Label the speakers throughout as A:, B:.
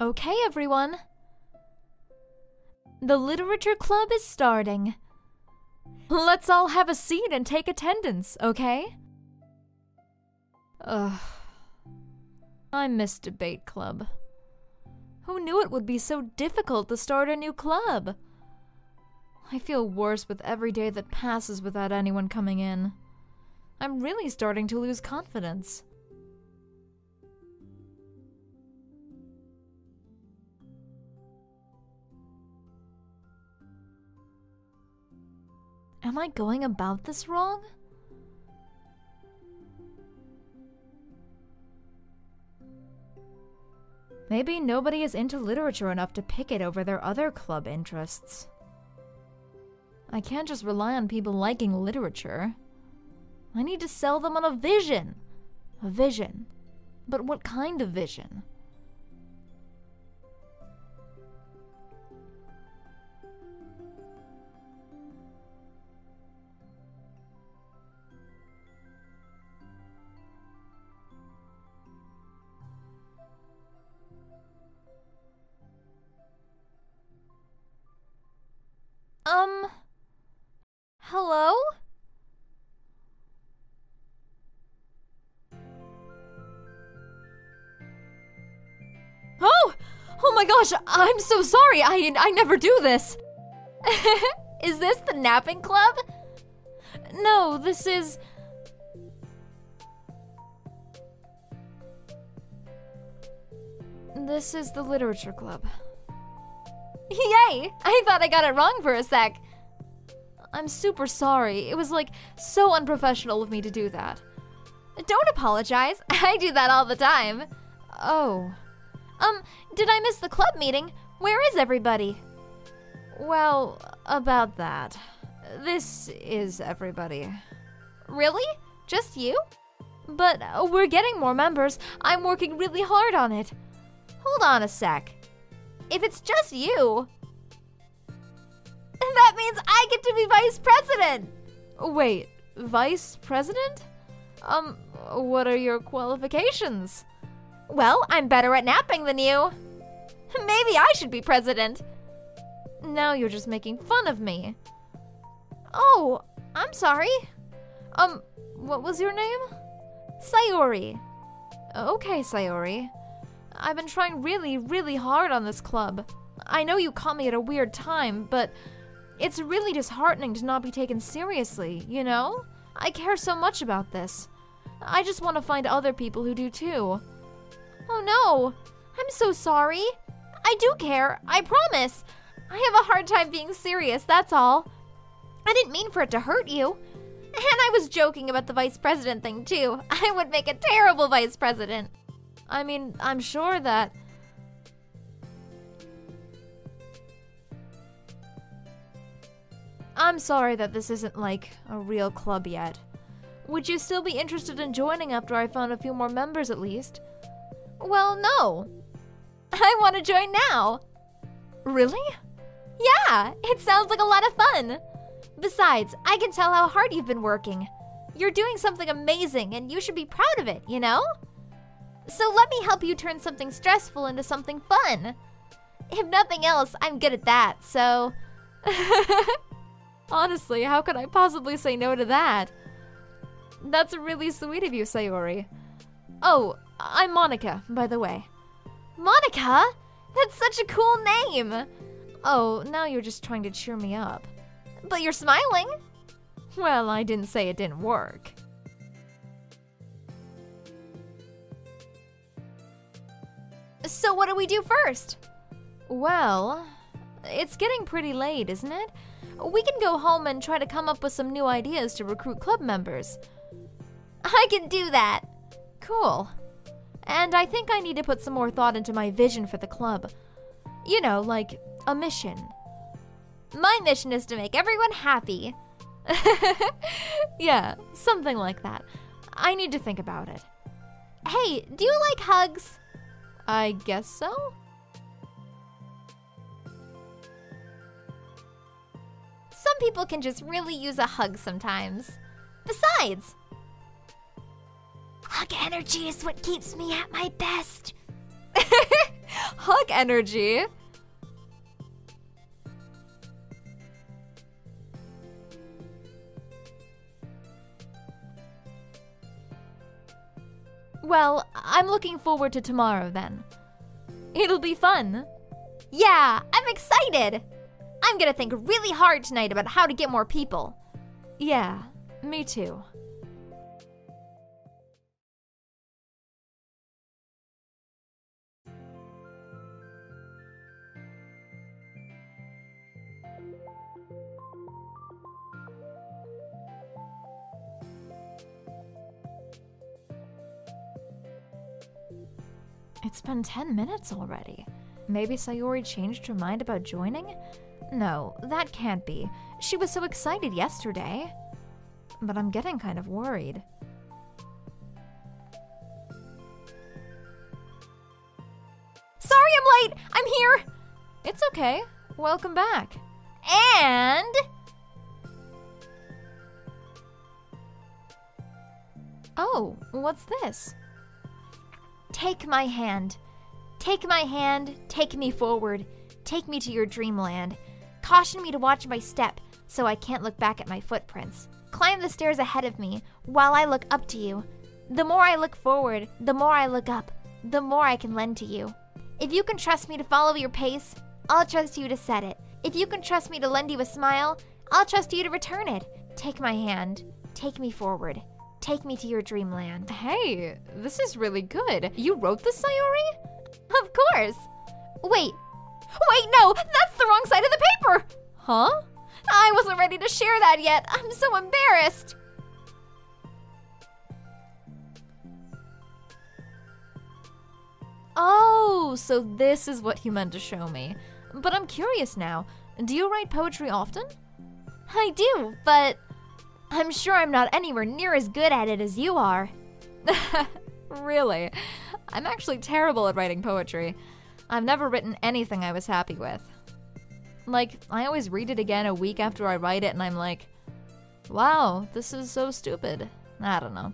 A: Okay, everyone. The Literature Club is starting. Let's all have a seat and take attendance, okay? Ugh. I miss debate club. Who knew it would be so difficult to start a new club? I feel worse with every day that passes without anyone coming in. I'm really starting to lose confidence. Am I going about this wrong? Maybe nobody is into literature enough to pick it over their other club interests. I can't just rely on people liking literature. I need to sell them on a vision. A vision. But what kind of vision?
B: Um. Hello?
A: Oh! Oh my gosh, I'm so sorry. I I never do this. is this the napping club? No, this is This is the literature club. Yay! I thought I got it wrong for a sec. I'm super sorry. It was like so unprofessional of me to do that. Don't apologize. I do that all the time. Oh. Um, did I miss the club meeting? Where is everybody? Well, about that. This is everybody. Really? Just you? But we're getting more members. I'm working really hard on it. Hold on a sec. If it's just you, that means I get to be vice president! Wait, vice president? Um, what are your qualifications? Well, I'm better at napping than you. Maybe I should be president. Now you're just making fun of me. Oh, I'm sorry. Um, what was your name? Sayori. Okay, Sayori. I've been trying really, really hard on this club. I know you caught me at a weird time, but it's really disheartening to not be taken seriously, you know? I care so much about this. I just want to find other people who do too. Oh no! I'm so sorry! I do care, I promise! I have a hard time being serious, that's all. I didn't mean for it to hurt you. And I was joking about the vice president thing too. I would make a terrible vice president. I mean, I'm sure that. I'm sorry that this isn't like a real club yet. Would you still be interested in joining after I found a few more members at least? Well, no. I want to join now. Really? Yeah, it sounds like a lot of fun. Besides, I can tell how hard you've been working. You're doing something amazing and you should be proud of it, you know? So let me help you turn something stressful into something fun. If nothing else, I'm good at that, so... Honestly, how could I possibly say no to that? That's really sweet of you, Sayori. Oh, I'm Monika, by the way. Monika? That's such a cool name! Oh, now you're just trying to cheer me up. But you're smiling! Well, I didn't say it didn't work. So what do we do first? Well, it's getting pretty late, isn't it? We can go home and try to come up with some new ideas to recruit club members. I can do that! Cool. And I think I need to put some more thought into my vision for the club. You know, like a mission. My mission is to make everyone happy. yeah, something like that. I need to think about it.
C: Hey, do you like hugs?
A: I guess so? Some people can just really use a hug sometimes. Besides, hug energy is what keeps me at my best. hug energy? Well, I'm looking forward to tomorrow then. It'll be fun. Yeah, I'm excited! I'm gonna think really hard tonight about how to get more people. Yeah,
D: me too.
A: It's been 10 minutes already. Maybe Sayori changed her mind about joining? No, that can't be. She was so excited yesterday. But I'm getting kind of worried. Sorry I'm late! I'm here! It's okay. Welcome back. And... Oh, what's this? Take my hand. Take my hand, take me forward. Take me to your dreamland. Caution me to watch my step so I can't look back at my footprints. Climb the stairs ahead of me while I look up to you. The more I look forward, the more I look up, the more I can lend to you. If you can trust me to follow your pace, I'll trust you to set it. If you can trust me to lend you a smile, I'll trust you to return it. Take my hand, take me forward. Take me to your dreamland. Hey, this is really good. You wrote this, Sayori? Of course. Wait. Wait, no! That's the wrong side of the paper! Huh? I wasn't ready to share that yet. I'm so embarrassed. Oh, so this is what you meant to show me. But I'm curious now. Do you write poetry often? I do, but I'm sure I'm not anywhere near as good at it as you are. really, I'm actually terrible at writing poetry. I've never written anything I was happy with. Like, I always read it again a week after I write it, and I'm like, wow, this is so stupid. I don't know.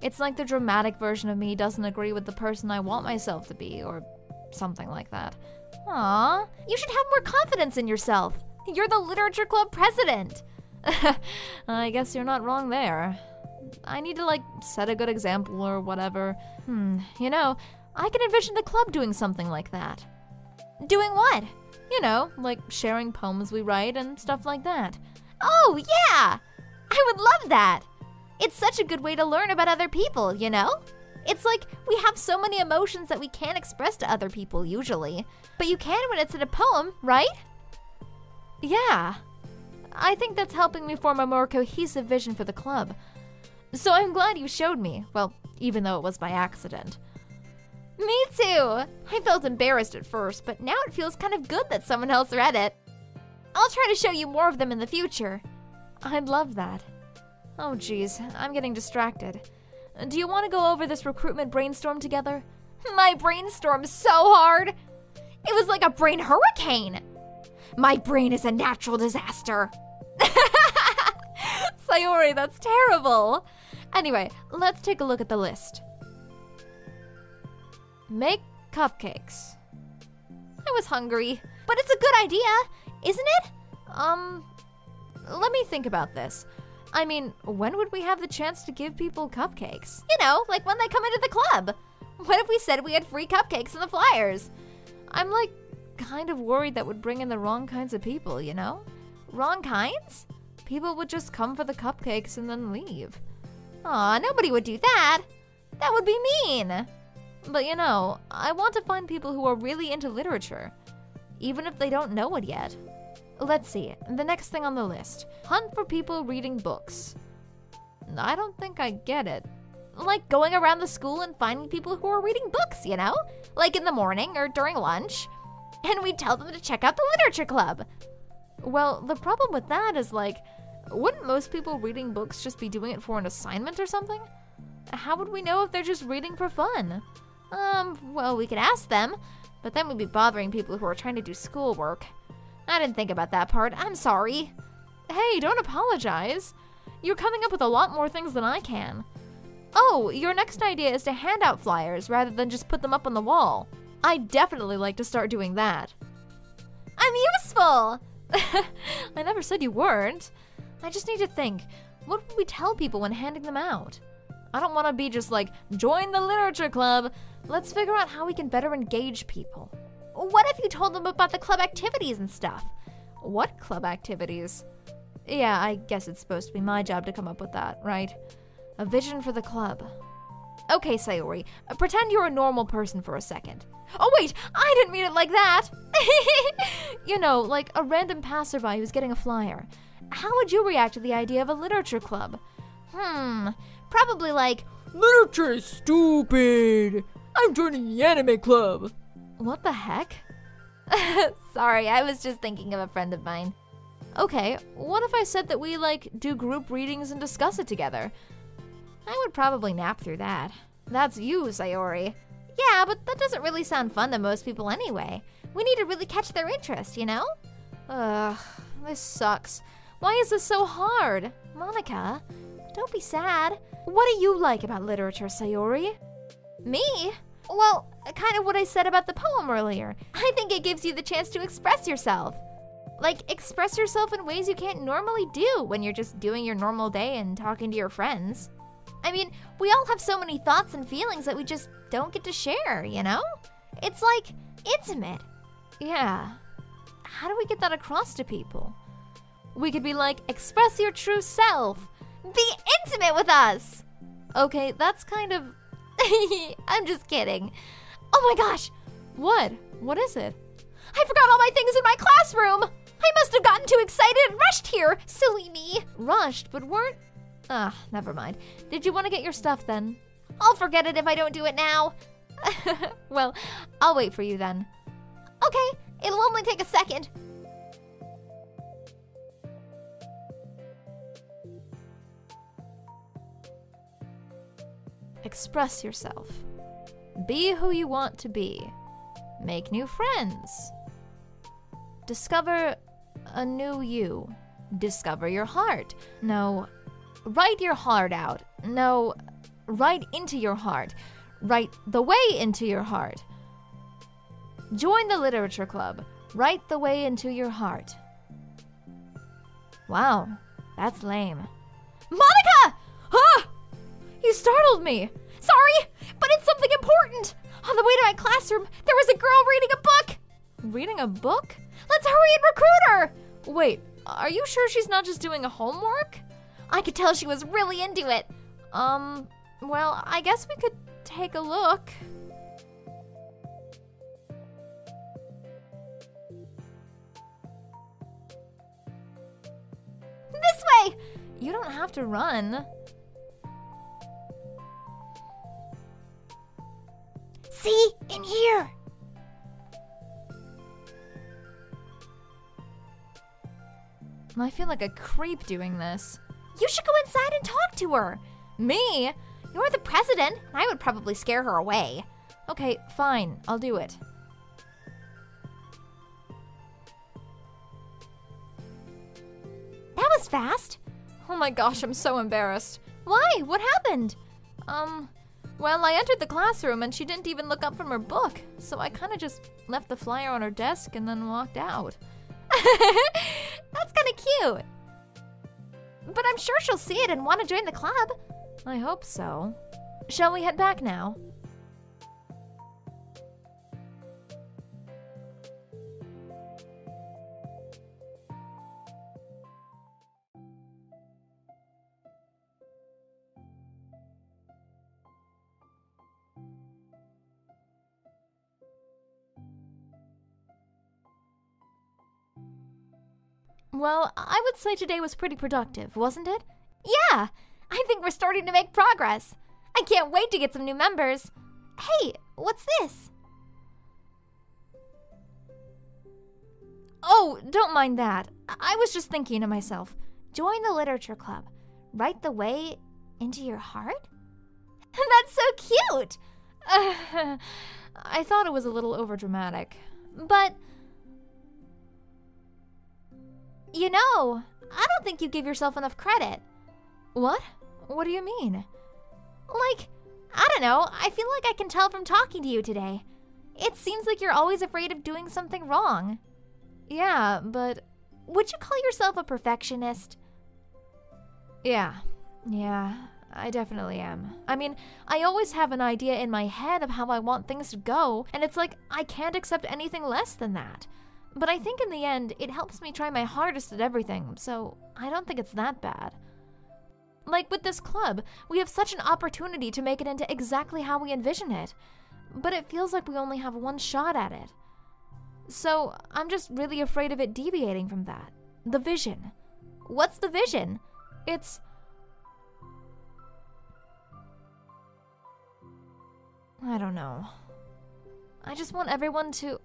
A: It's like the dramatic version of me doesn't agree with the person I want myself to be, or something like that. Aw, you should have more confidence in yourself. You're the literature club president. I guess you're not wrong there. I need to, like, set a good example or whatever. Hmm, you know, I can envision the club doing something like that. Doing what? You know, like sharing poems we write and stuff like that. Oh, yeah! I would love that! It's such a good way to learn about other people, you know? It's like we have so many emotions that we can't express to other people usually. But you can when it's in a poem, right? Yeah. I think that's helping me form a more cohesive vision for the club. So I'm glad you showed me, well, even though it was by accident. Me too! I felt embarrassed at first, but now it feels kind of good that someone else read it. I'll try to show you more of them in the future. I'd love that. Oh, geez, I'm getting distracted. Do you want to go over this recruitment brainstorm together? My brainstorm so hard! It was like a brain hurricane! My brain is a natural disaster! Sayori, that's terrible. Anyway, let's take a look at the list. Make cupcakes. I was hungry. But it's a good idea, isn't it? Um, let me think about this. I mean, when would we have the chance to give people cupcakes? You know, like when they come into the club. What if we said we had free cupcakes in the flyers? I'm like kind of worried that would bring in the wrong kinds of people, you know? Wrong kinds? People would just come for the cupcakes and then leave. Aw, nobody would do that! That would be mean! But you know, I want to find people who are really into literature, even if they don't know it yet. Let's see, the next thing on the list hunt for people reading books. I don't think I get it. Like going around the school and finding people who are reading books, you know? Like in the morning or during lunch. And we tell them to check out the literature club. Well, the problem with that is like, wouldn't most people reading books just be doing it for an assignment or something? How would we know if they're just reading for fun? Um, well, we could ask them, but then we'd be bothering people who are trying to do schoolwork. I didn't think about that part. I'm sorry. Hey, don't apologize. You're coming up with a lot more things than I can. Oh, your next idea is to hand out flyers rather than just put them up on the wall. I definitely like to start doing that. I'm useful! I never said you weren't. I just need to think. What would we tell people when handing them out? I don't want to be just like, join the literature club. Let's figure out how we can better engage people. What if you told them about the club activities and stuff? What club activities? Yeah, I guess it's supposed to be my job to come up with that, right? A vision for the club. Okay, Sayori, pretend you're a normal person for a second. Oh, wait, I didn't mean it like that! you know, like a random passerby who's getting a flyer. How would you react to the idea of a literature club? Hmm, probably like, Literature is stupid! I'm joining the anime club! What the heck? Sorry, I was just thinking of a friend of mine. Okay, what if I said that we, like, do group readings and discuss it together? I would probably nap through that. That's you, Sayori. Yeah, but that doesn't really sound fun to most people anyway. We need to really catch their interest, you know? Ugh, this sucks. Why is this so hard? Monika, don't be sad. What do you like about literature, Sayori? Me? Well, kind of what I said about the poem earlier. I think it gives you the chance to express yourself. Like, express yourself in ways you can't normally do when you're just doing your normal day and talking to your friends. I mean, we all have so many thoughts and feelings that we just don't get to share, you know? It's like intimate. Yeah. How do we get that across to people? We could be like, express your true self. Be intimate with us. Okay, that's kind of. I'm just kidding. Oh my gosh. What? What is it? I forgot all my things in my classroom. I must have gotten too excited and rushed here. Silly me. Rushed, but weren't. Ah, never mind. Did you want to get your stuff then? I'll forget it if I don't do it now. well, I'll wait for you then. Okay, it'll only take a second. Express yourself. Be who you want to be. Make new friends. Discover a new you. Discover your heart. No, write your heart out. No, right into your heart, right the way into your heart. Join the literature club, right the way into your heart. Wow, that's lame. Monika! huh? Ah! You startled me! Sorry, but it's something important! On the way to my classroom, there was a girl reading a book! Reading a book? Let's hurry and recruit her! Wait, are you sure she's not just doing a homework? I could tell she was really into it. Um, well, I guess we could take a look. This way! You don't have to run. See? In here! I feel like a creep doing this. You should go inside and talk to her. Me? You're the president, I would probably scare her away. Okay, fine, I'll do it. That was fast. Oh my gosh, I'm so embarrassed. Why? What happened? Um, well, I entered the classroom and she didn't even look up from her book, so I kind of just left the flyer on her desk and then walked out. That's kind of cute. But I'm sure she'll see it and want to join the club. I hope so. Shall we head back now? Well, I would say today was pretty productive, wasn't it? Yeah! I think we're starting to make progress. I can't wait to get some new members. Hey, what's this? Oh, don't mind that. I was just thinking to myself join the literature club. Write the way into your heart? That's so cute! I thought it was a little overdramatic, but. You know, I don't think you give yourself enough credit. What? What do you mean? Like, I don't know, I feel like I can tell from talking to you today. It seems like you're always afraid of doing something wrong. Yeah, but would you call yourself a perfectionist? Yeah, yeah, I definitely am. I mean, I always have an idea in my head of how I want things to go, and it's like I can't accept anything less than that. But I think in the end, it helps me try my hardest at everything, so I don't think it's that bad. Like with this club, we have such an opportunity to make it into exactly how we envision it. But it feels like we only have one shot at it. So I'm just really afraid of it deviating from that. The vision. What's the vision? It's. I don't know. I just want everyone to.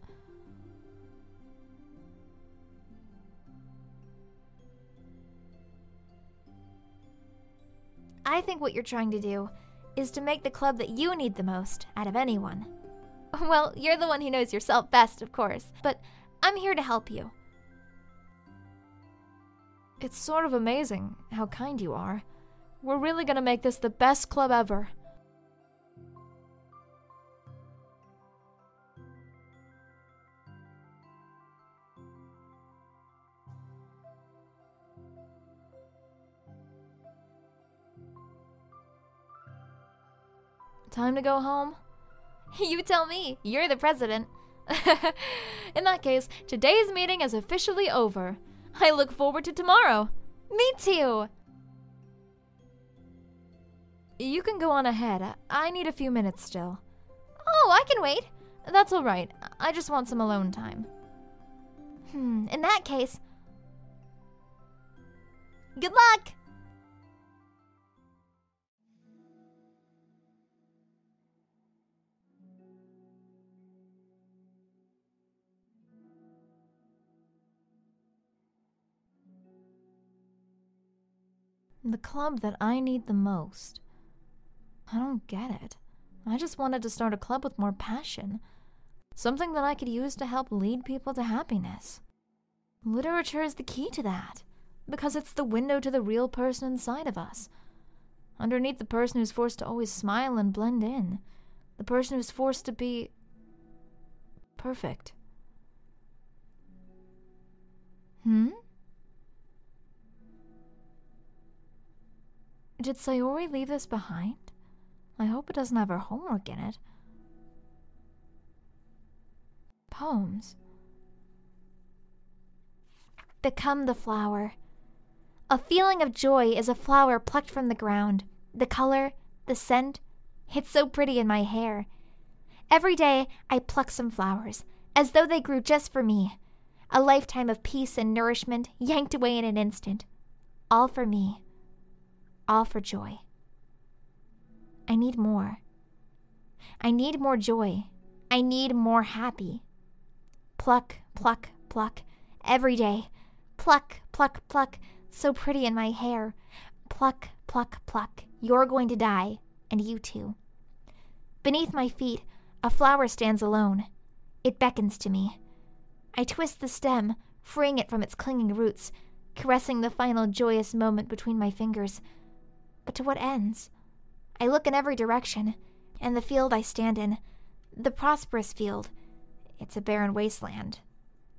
A: I think what you're trying to do is to make the club that you need the most out of anyone. Well, you're the one who knows yourself best, of course, but I'm here to help you. It's sort of amazing how kind you are. We're really gonna make this the best club ever. Time to go home? you tell me. You're the president. In that case, today's meeting is officially over. I look forward to tomorrow. Me too! You can go on ahead. I need a few minutes still. Oh, I can wait. That's alright. I just want some alone time. Hmm, in that case. Good luck! The club that I need the most. I don't get it. I just wanted to start a club with more passion. Something that I could use to help lead people to happiness. Literature is the key to that, because it's the window to the real person inside of us. Underneath the person who's forced to always smile and blend in, the person who's forced to be.
D: perfect. Hmm?
A: Did Sayori leave this behind? I hope it doesn't have her homework in it. Poems. Become the flower. A feeling of joy is a flower plucked from the ground. The color, the scent, it's so pretty in my hair. Every day I pluck some flowers, as though they grew just for me. A lifetime of peace and nourishment yanked away in an instant. All for me all for joy. I need more. I need more joy. I need more happy. Pluck, pluck, pluck, every day. Pluck, pluck, pluck, so pretty in my hair. Pluck, pluck, pluck, you're going to die, and you too. Beneath my feet, a flower stands alone. It beckons to me. I twist the stem, freeing it from its clinging roots, caressing the final joyous moment between my fingers. But to what ends? I look in every direction, and the field I stand in, the prosperous field, it's a barren wasteland.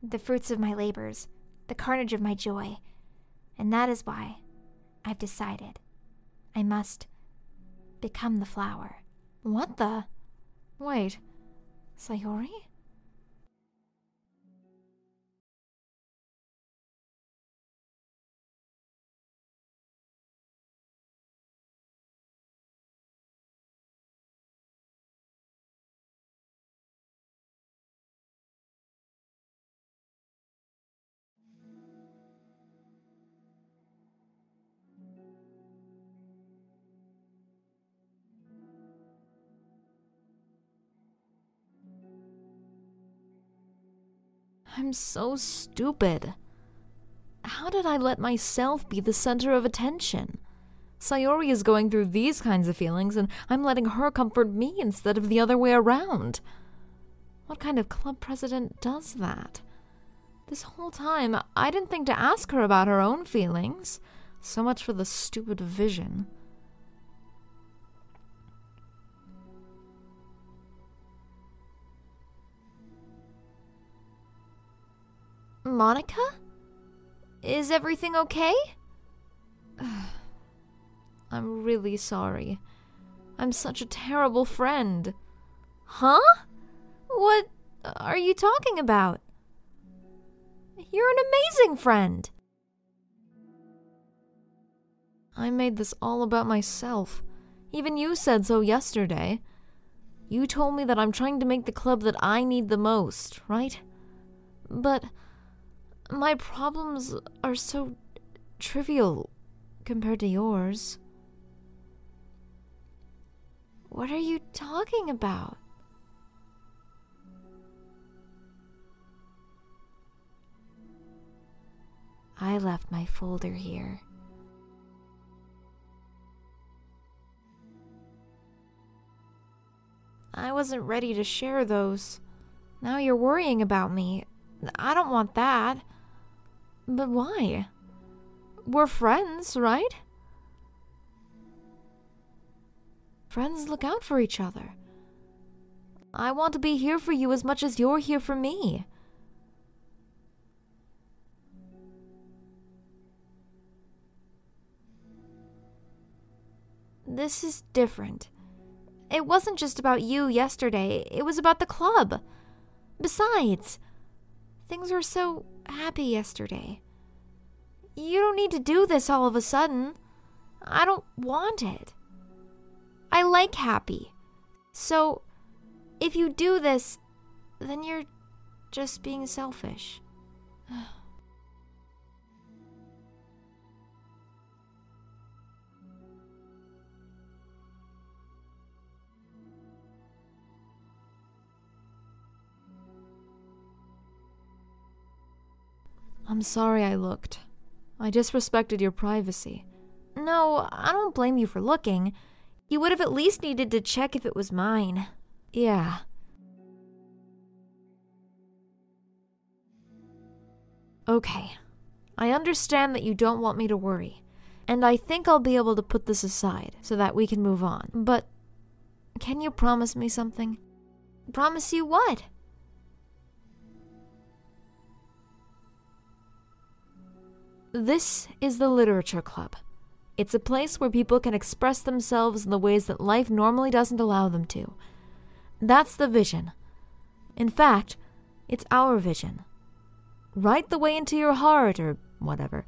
A: The fruits of my labors, the carnage of my joy. And that is why I've decided I must become the flower. What the? Wait,
D: Sayori? so stupid.
A: How did I let myself be the center of attention? Sayori is going through these kinds of feelings, and I'm letting her comfort me instead of the other way around. What kind of club president does that? This whole time, I didn't think to ask her about her own feelings. So much for the stupid vision. Monika? Is everything okay? I'm really sorry. I'm such a terrible friend. Huh? What are you talking about? You're an amazing friend. I made this all about myself. Even you said so yesterday. You told me that I'm trying to make the club that I need the most, right? But my problems are so trivial compared to yours. What are you talking about?
C: I left my folder here.
A: I wasn't ready to share those. Now you're worrying about me. I don't want that. But why? We're friends, right? Friends look out for each other. I want to be here for you as much as you're here for me. This is different. It wasn't just about you yesterday, it was about the club. Besides, Things were so happy yesterday. You don't need to do this all of a sudden. I don't want it. I like happy. So, if you do this, then you're just being selfish. I'm sorry I looked. I disrespected your privacy. No, I don't blame you for looking. You would have at least needed to check if it was mine. Yeah. Okay. I understand that you don't want me to worry, and I think I'll be able to put this aside so that we can move on. But can you promise me something? Promise you what? This is the Literature Club. It's a place where people can express themselves in the ways that life normally doesn't allow them to. That's the vision. In fact, it's our vision. Write the way into your heart or whatever.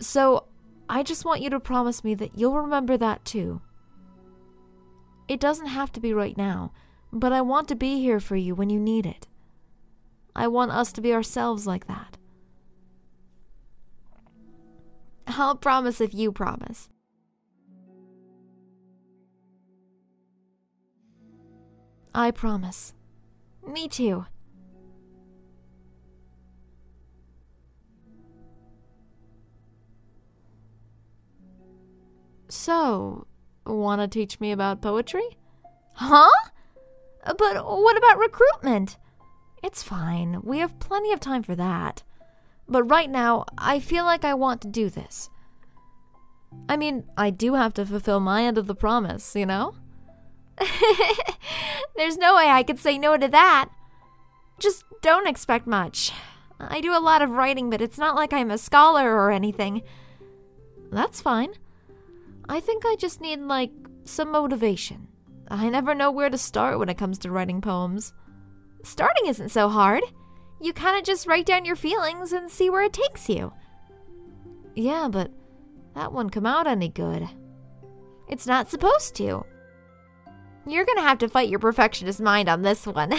A: So, I just want you to promise me that you'll remember that too. It doesn't have to be right now, but I want to be here for you when you need it. I want us to be ourselves like that. I'll promise if you promise. I promise. Me too. So, wanna teach me about poetry? Huh? But what about recruitment? It's fine. We have plenty of time for that but right now, I feel like I want to do this. I mean, I do have to fulfill my end of the promise, you know? There's no way I could say no to that. Just don't expect much. I do a lot of writing, but it's not like I'm a scholar or anything. That's fine. I think I just need, like, some motivation. I never know where to start when it comes to writing poems. Starting isn't so hard. You kind of just write down your feelings and see where it takes you. Yeah, but that won't come out any good. It's not supposed to. You're gonna have to fight your perfectionist mind on this one.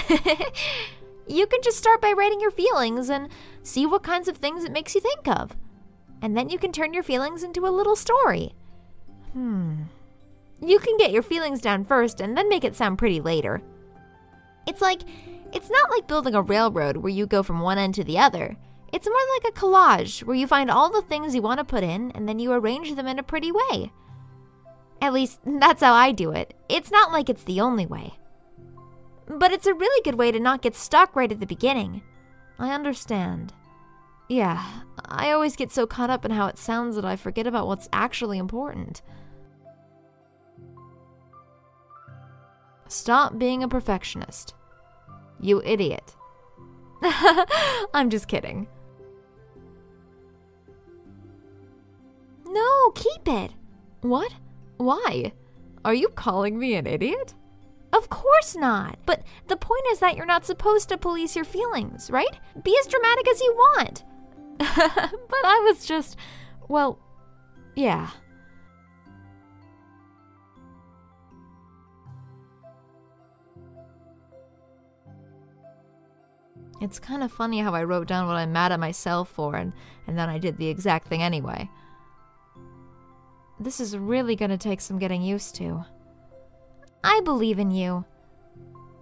A: you can just start by writing your feelings and see what kinds of things it makes you think of. And then you can turn your feelings into a little story. Hmm. You can get your feelings down first and then make it sound pretty later. It's like it's not like building a railroad where you go from one end to the other. It's more like a collage where you find all the things you want to put in and then you arrange them in a pretty way. At least, that's how I do it. It's not like it's the only way. But it's a really good way to not get stuck right at the beginning. I understand. Yeah, I always get so caught up in how it sounds that I forget about what's actually important. Stop being a perfectionist. You idiot. I'm just kidding. No, keep it. What? Why? Are you calling me an idiot? Of course not. But the point is that you're not supposed to police your feelings, right? Be as dramatic as you want. but I was just, well, yeah. It's kind of funny how I wrote down what I'm mad at myself for and, and then I did the exact thing anyway. This is really gonna take some getting used to. I believe in you.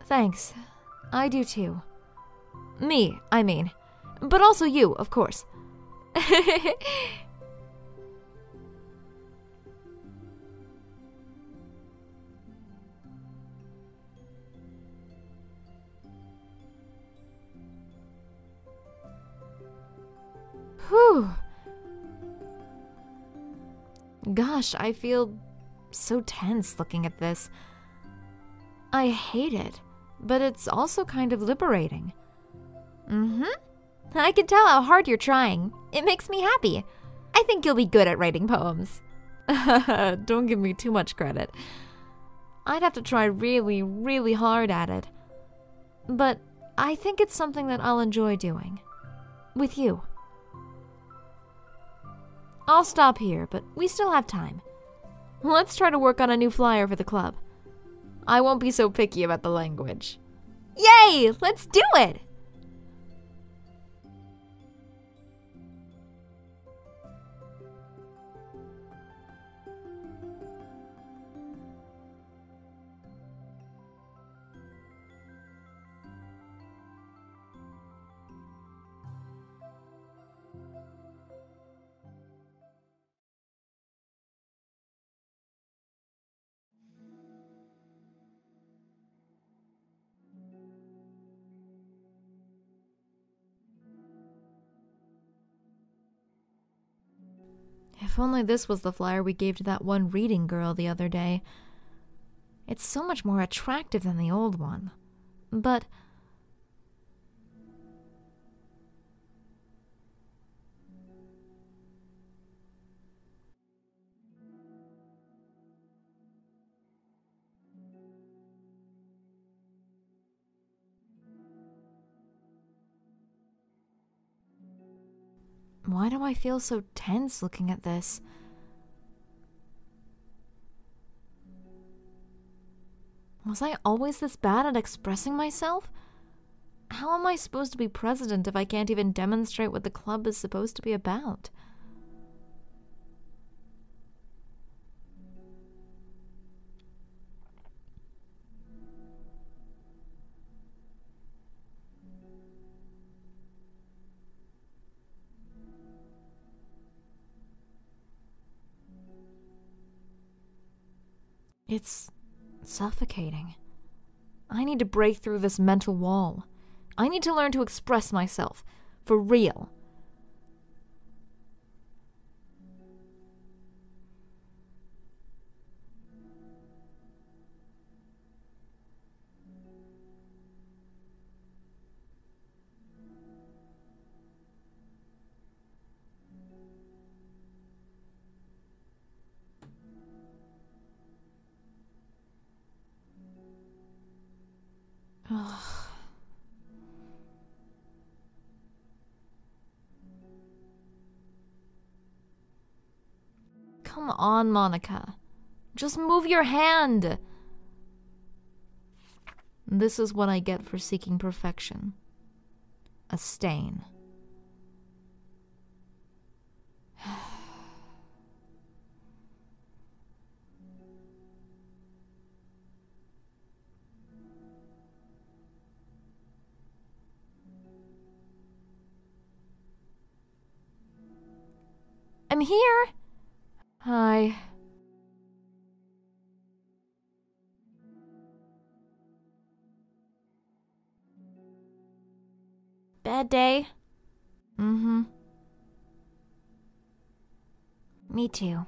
A: Thanks. I do too. Me, I mean. But also you, of course. Whew. Gosh, I feel so tense looking at this. I hate it, but it's also kind of liberating. Mm hmm. I can tell how hard you're trying. It makes me happy. I think you'll be good at writing poems. Don't give me too much credit. I'd have to try really, really hard at it. But I think it's something that I'll enjoy doing. With you. I'll stop here, but we still have time. Let's try to work on a new flyer for the club. I won't be so picky about the language. Yay! Let's do it! If only this was the flyer we gave to that one reading girl the other day. It's so much more attractive than the old one. But do I feel so tense looking at this? Was I always this bad at expressing myself? How am I supposed to be president if I can't even demonstrate what the club is supposed to be about? It's suffocating. I need to break through this mental wall. I need to learn to express myself, for real. on, Monika. Just move your hand! This is what I get for seeking perfection a stain. I'm here! Hi.
B: Bad day? Mm-hmm. Me too.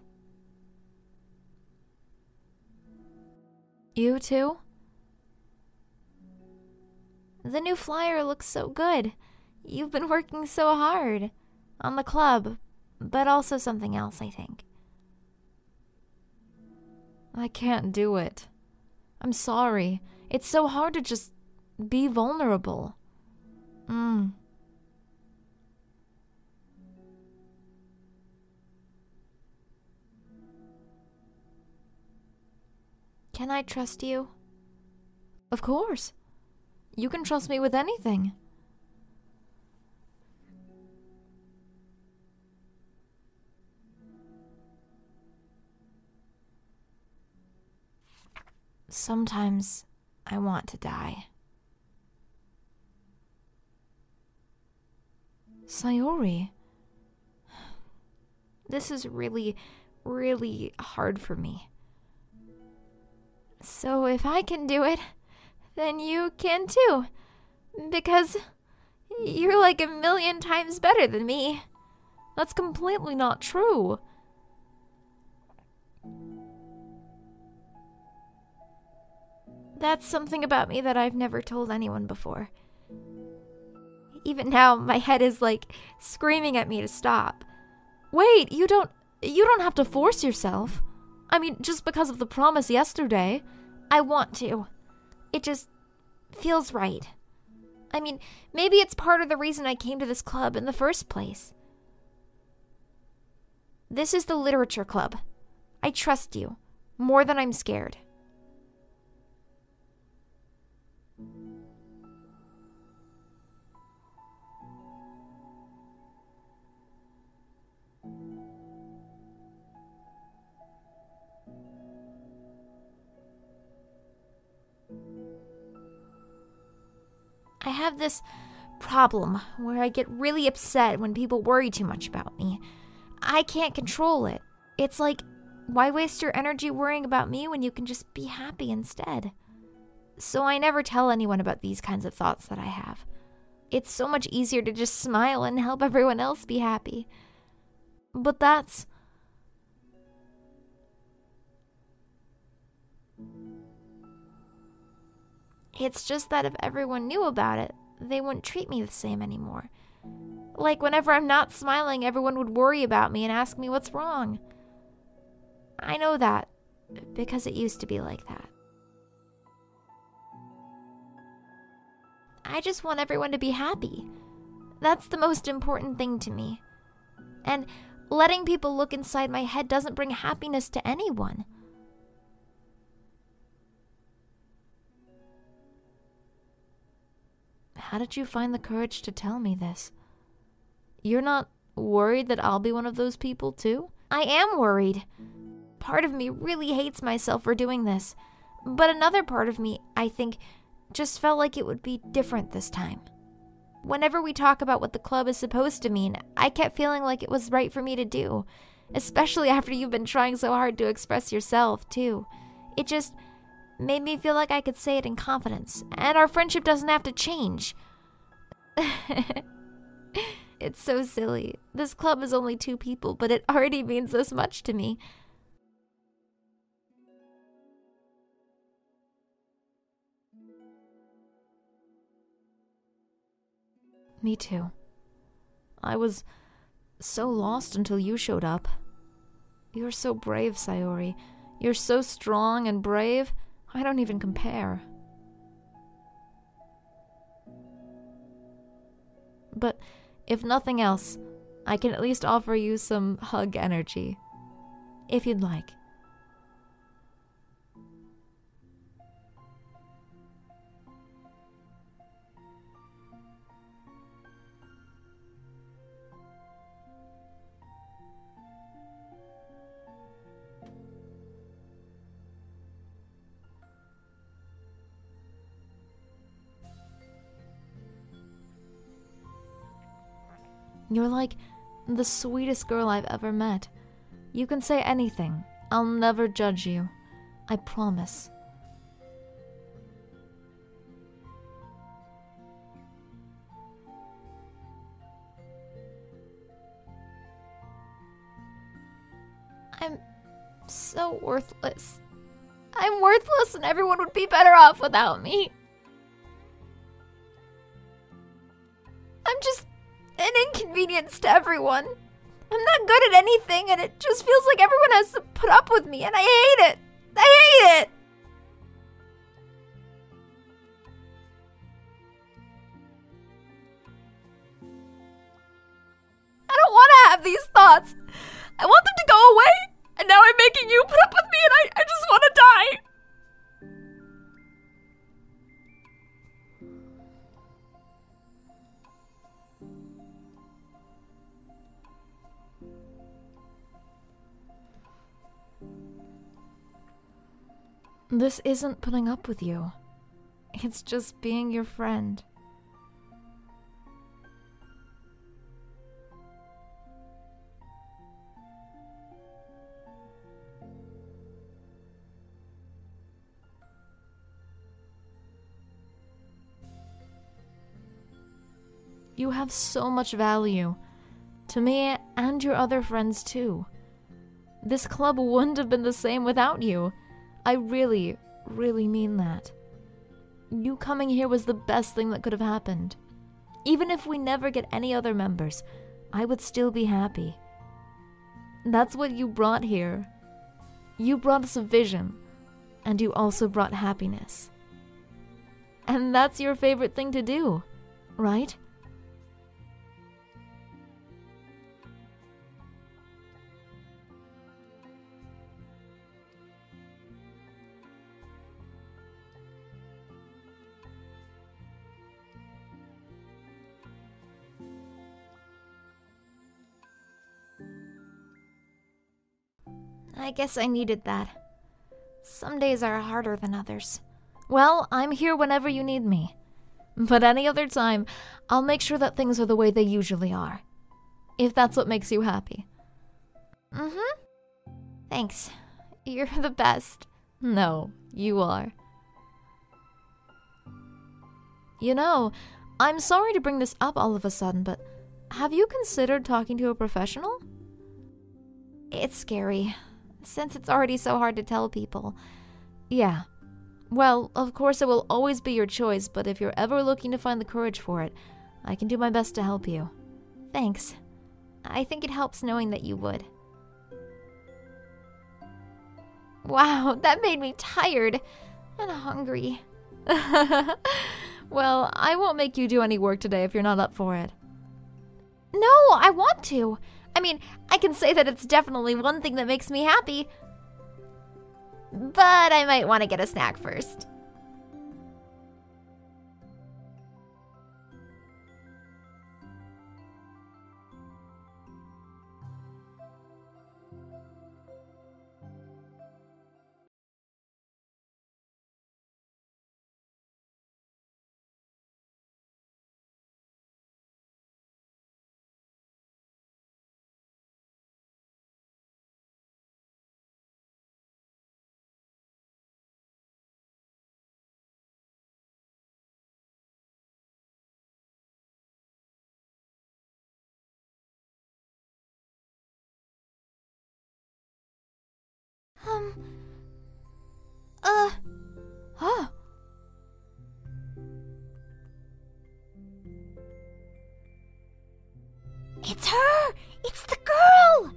A: You too? The new flyer looks so good. You've been working so hard. On the club, but also something else, I think. I can't do it. I'm sorry. It's so hard to just be vulnerable. Mm. Can I trust you? Of course. You can trust me with anything. Sometimes I want to die. Sayori. This is really, really hard for me. So if I can do it, then you can too. Because you're like a million times better than me. That's completely not true. That's something about me that I've never told anyone before. Even now, my head is like screaming at me to stop. Wait, you don't. You don't have to force yourself. I mean, just because of the promise yesterday. I want to. It just feels right. I mean, maybe it's part of the reason I came to this club in the first place. This is the literature club. I trust you more than I'm scared. I have this problem where I get really upset when people worry too much about me. I can't control it. It's like, why waste your energy worrying about me when you can just be happy instead? So I never tell anyone about these kinds of thoughts that I have. It's so much easier to just smile and help everyone else be happy. But that's It's just that if everyone knew about it, they wouldn't treat me the same anymore. Like, whenever I'm not smiling, everyone would worry about me and ask me what's wrong. I know that because it used to be like that. I just want everyone to be happy. That's the most important thing to me. And letting people look inside my head doesn't bring happiness to anyone. How did you find the courage to tell me this? You're not worried that I'll be one of those people, too? I am worried. Part of me really hates myself for doing this, but another part of me, I think, just felt like it would be different this time. Whenever we talk about what the club is supposed to mean, I kept feeling like it was right for me to do, especially after you've been trying so hard to express yourself, too. It just made me feel like I could say it in confidence, and our friendship doesn't have to change. it's so silly. This club is only two people, but it already means this much to me.
D: Me too. I was
A: so lost until you showed up. You're so brave, Sayori. You're so strong and brave. I don't even compare. But if nothing else, I can at least offer you some hug energy. If you'd like. You're like the sweetest girl I've ever met. You can say anything. I'll never judge you. I promise. I'm so worthless. I'm worthless and everyone would be better off without me. I'm just an inconvenience to everyone. I'm not good at anything, and it just feels like everyone has to put up with me, and I hate it.
D: I hate it. I don't want
A: to have these thoughts. I want them to go away, and now I'm making you put up with me, and I, I
D: just want to die.
A: This isn't putting up with you. It's just being your friend. You have so much value. To me and your other friends, too. This club wouldn't have been the same without you. I really, really mean that. You coming here was the best thing that could have happened. Even if we never get any other members, I would still be happy. That's what you brought here. You brought us a vision, and you also brought happiness. And that's your favorite thing to do, right? I guess I needed that. Some days are harder than others. Well, I'm here whenever you need me. But any other time, I'll make sure that things are the way they usually are. If that's what makes you happy.
C: Mm hmm.
A: Thanks. You're the best. No, you are. You know, I'm sorry to bring this up all of a sudden, but have you considered talking to a professional? It's scary, since it's already so hard to tell people. Yeah. Well, of course, it will always be your choice, but if you're ever looking to find the courage for it, I can do my best to help you. Thanks. I think it helps knowing that you would. Wow, that made me tired and hungry. well, I won't make you do any work today if you're not up for it. No, I want to. I mean, I can say that it's definitely one thing that makes me happy, but I might want to get a snack first.
E: Huh? It's her! It's the girl!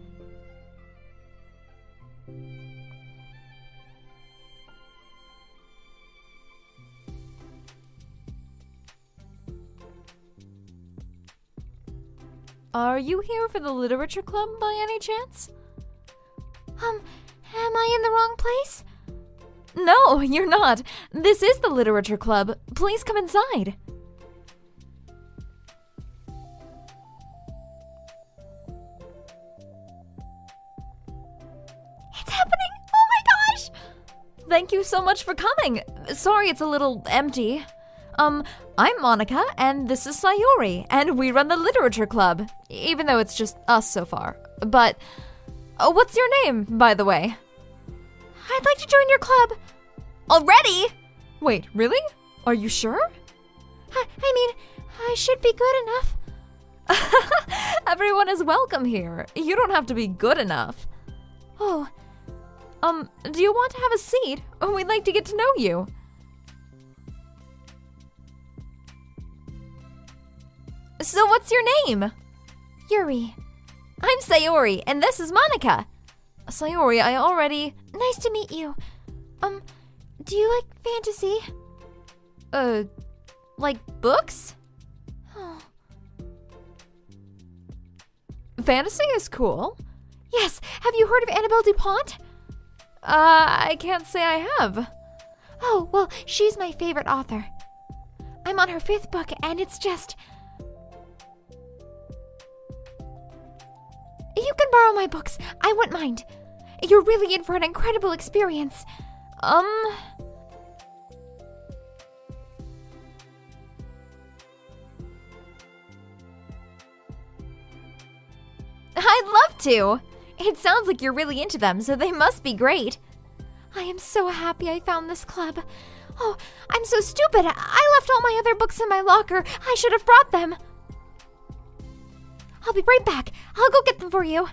A: Are you here for the literature club by any chance? Um, am I in the wrong place? No, you're not. This is the Literature Club. Please come inside.
E: It's happening! Oh my gosh!
A: Thank you so much for coming. Sorry it's a little empty. Um, I'm Monika, and this is Sayori, and we run the Literature Club, even though it's just us so far. But. Uh, what's your name, by the way? I'd like to join your club. Already? Wait, really? Are you sure? I, I mean, I should be good enough. Everyone is welcome here. You don't have to be good enough. Oh. Um, do you want to have a seat? We'd like to get to know you. So, what's your name? Yuri. I'm Sayori, and this is Monika. Sayori, I already. Nice to meet you. Um, do you like fantasy? Uh, like books? Oh. fantasy is cool. Yes, have you heard of Annabelle DuPont? Uh, I can't say I have. Oh, well, she's my favorite author. I'm on her fifth book, and it's just. You can borrow my books. I wouldn't mind. You're really in for an incredible experience. Um. I'd love to! It sounds like you're really into them, so they must be great. I am so happy I found this club. Oh, I'm so stupid. I left all my other books in my locker. I should have brought them. I'll be right back. I'll go get them for you.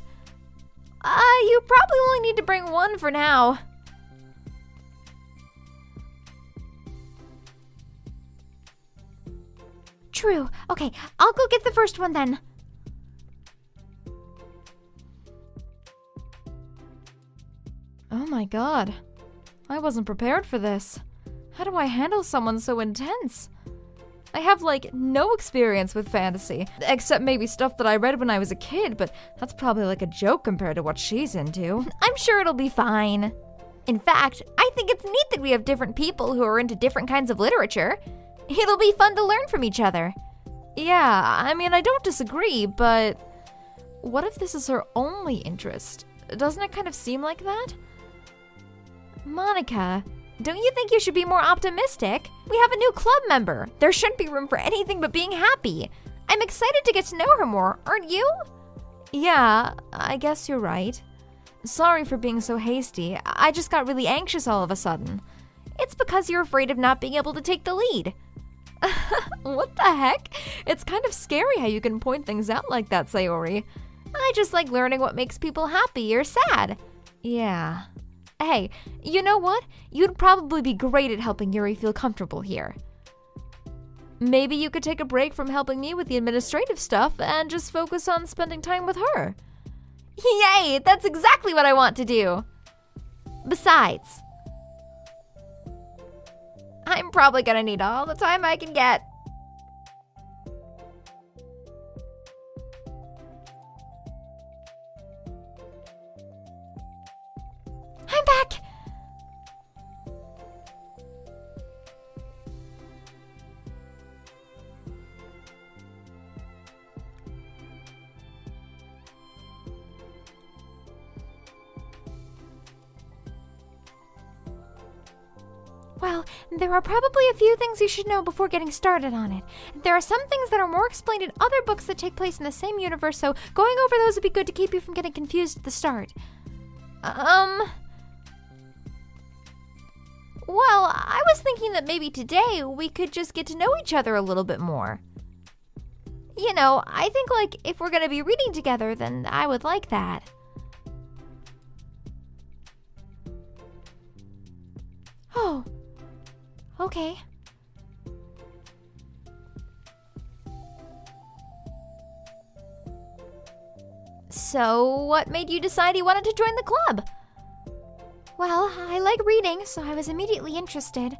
A: Uh, you probably only need to bring one for now. True. Okay, I'll go get the first one then. Oh my god. I wasn't prepared for this. How do I handle someone so intense? I have like no experience with fantasy, except maybe stuff that I read when I was a kid, but that's probably like a joke compared to what she's into. I'm sure it'll be fine. In fact, I think it's neat that we have different people who are into different kinds of literature. It'll be fun to learn from each other. Yeah, I mean, I don't disagree, but what if this is her only interest? Doesn't it kind of seem like that? Monika, don't you think you should be more optimistic? We have a new club member. There shouldn't be room for anything but being happy. I'm excited to get to know her more, aren't you? Yeah, I guess you're right. Sorry for being so hasty. I just got really anxious all of a sudden. It's because you're afraid of not being able to take the lead. what the heck? It's kind of scary how you can point things out like that, Sayori. I just like learning what makes people happy or sad. Yeah. Hey, you know what? You'd probably be great at helping Yuri feel comfortable here. Maybe you could take a break from helping me with the administrative stuff and just focus on spending time with her. Yay! That's exactly what I want to do! Besides, I'm probably gonna need all the time I can get. I'm back! Well, there are probably a few things you should know before getting started on it. There are some things that are more explained in other books that take place in the same universe, so going over those would be good to keep you from getting confused at the start. Uh, um. Well, I was thinking that maybe today we could just get to know each other a little bit more. You know, I think like if we're going to be reading together, then I would like that.
B: Oh. Okay.
A: So, what made you decide you wanted to join the club? Well, I like reading, so I was immediately interested.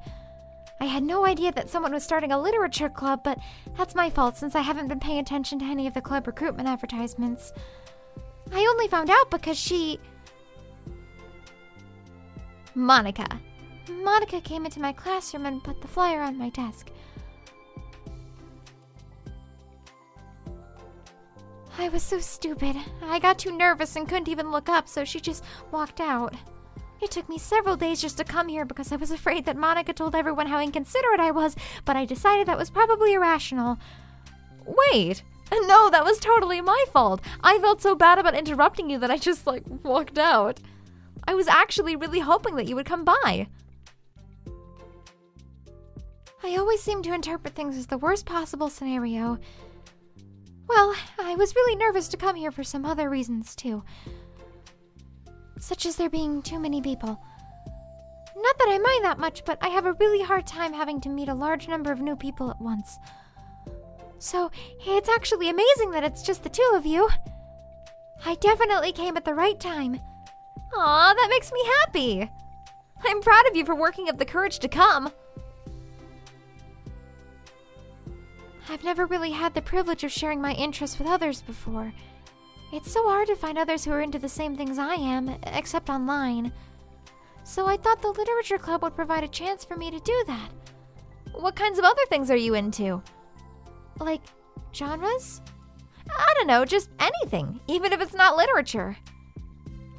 A: I had no idea that someone was starting a literature club, but that's my fault since I haven't been paying attention to any of the club recruitment advertisements. I only found out because she. Monika. Monika came into my classroom and put the flyer on my desk. I was so stupid. I got too nervous and couldn't even look up, so she just walked out. It took me several days just to come here because I was afraid that Monika told everyone how inconsiderate I was, but I decided that was probably irrational. Wait! No, that was totally my fault. I felt so bad about interrupting you that I just, like, walked out. I was actually really hoping that you would come by. I always seem to interpret things as the worst possible scenario. Well, I was really nervous to come here for some other reasons, too such as there being too many people. Not that I mind that much, but I have a really hard time having to meet a large number of new people at once. So, it's actually amazing that it's just the two of you. I definitely came at the right time. Aw, that makes me happy. I'm proud of you for working up the courage to come. I've never really had the privilege of sharing my interests with others before. It's so hard to find others who are into the same things I am, except online. So I thought the literature club would provide a chance for me to do that. What kinds of other things are you into? Like genres? I don't know, just anything, even if it's not literature.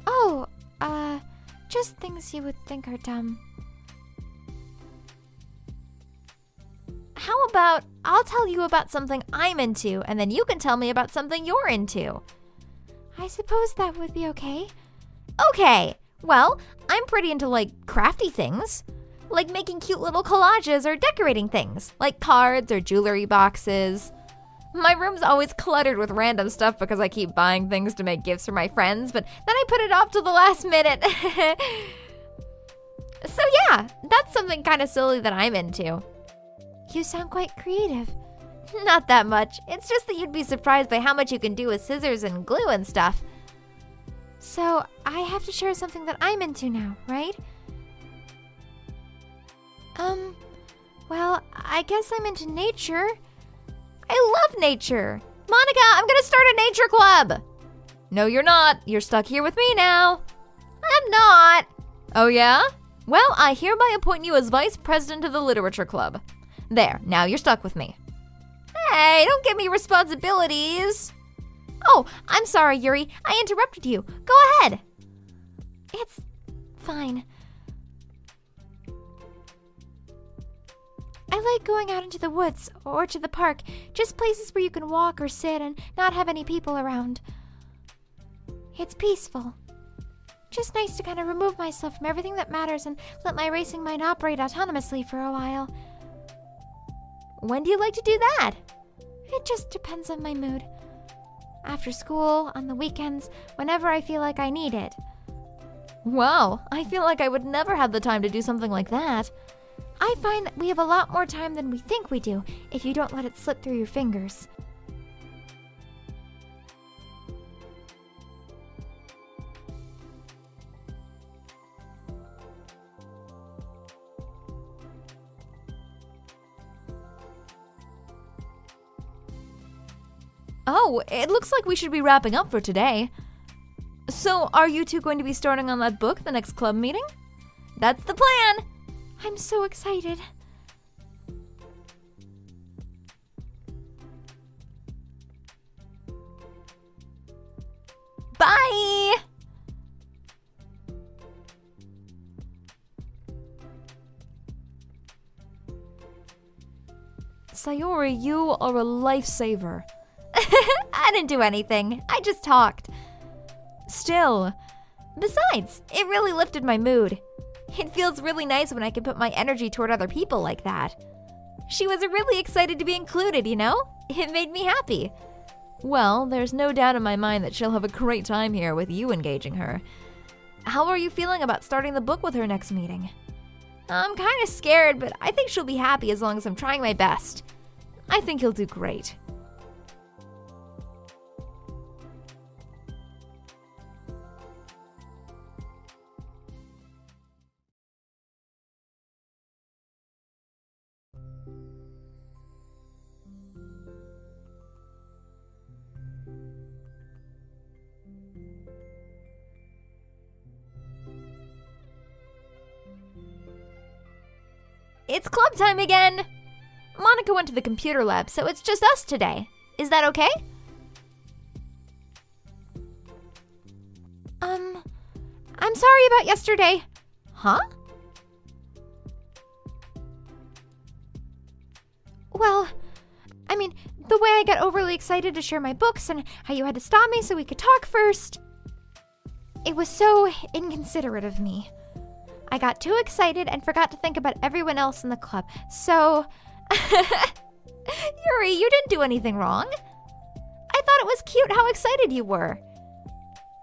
A: Oh, uh, just things you would think are dumb. How about I'll tell you about something I'm into, and then you can tell me about something you're into? I suppose that would be okay. Okay, well, I'm pretty into like crafty things. Like making cute little collages or decorating things, like cards or jewelry boxes. My room's always cluttered with random stuff because I keep buying things to make gifts for my friends, but then I put it off till the last minute. so, yeah, that's something kind of silly that I'm into. You sound quite creative. Not that much. It's just that you'd be surprised by how much you can do with scissors and glue and stuff. So, I have to share something that I'm into now, right? Um, well, I guess I'm into nature. I love nature. Monika, I'm gonna start a nature club! No, you're not. You're stuck here with me now. I'm not. Oh, yeah? Well, I hereby appoint you as vice president of the literature club. There, now you're stuck with me. Hey, don't give me responsibilities! Oh, I'm sorry, Yuri. I interrupted you. Go ahead. It's fine. I like going out into the woods or to the park, just places where you can walk or sit and not have any people around. It's peaceful. Just nice to kind of remove myself from everything that matters and let my racing mind operate autonomously for a while. When do you like to do that? It just depends on my mood. After school, on the weekends, whenever I feel like I need it. Wow, I feel like I would never have the time to do something like that. I find that we have a lot more time than we think we do if you don't let it slip through your fingers. Oh, it looks like we should be wrapping up for today. So, are you two going to be starting on that book the next club meeting? That's the plan! I'm so excited.
D: Bye!
A: Sayori, you are a lifesaver. I didn't do anything, I just talked. Still. Besides, it really lifted my mood. It feels really nice when I can put my energy toward other people like that. She was really excited to be included, you know? It made me happy. Well, there's no doubt in my mind that she'll have a great time here with you engaging her. How are you feeling about starting the book with her next meeting? I'm kind of scared, but I think she'll be happy as long as I'm trying my best. I think you'll do great. It's club time again! Monika went to the computer lab, so it's just us today. Is that okay? Um, I'm sorry about yesterday. Huh? Well, I mean, the way I got overly excited to share my books and how you had to stop me so we could talk first. It was so inconsiderate of me. I got too excited and forgot to think about everyone else in the club. So. Yuri, you didn't do anything wrong. I thought it was cute how excited you were.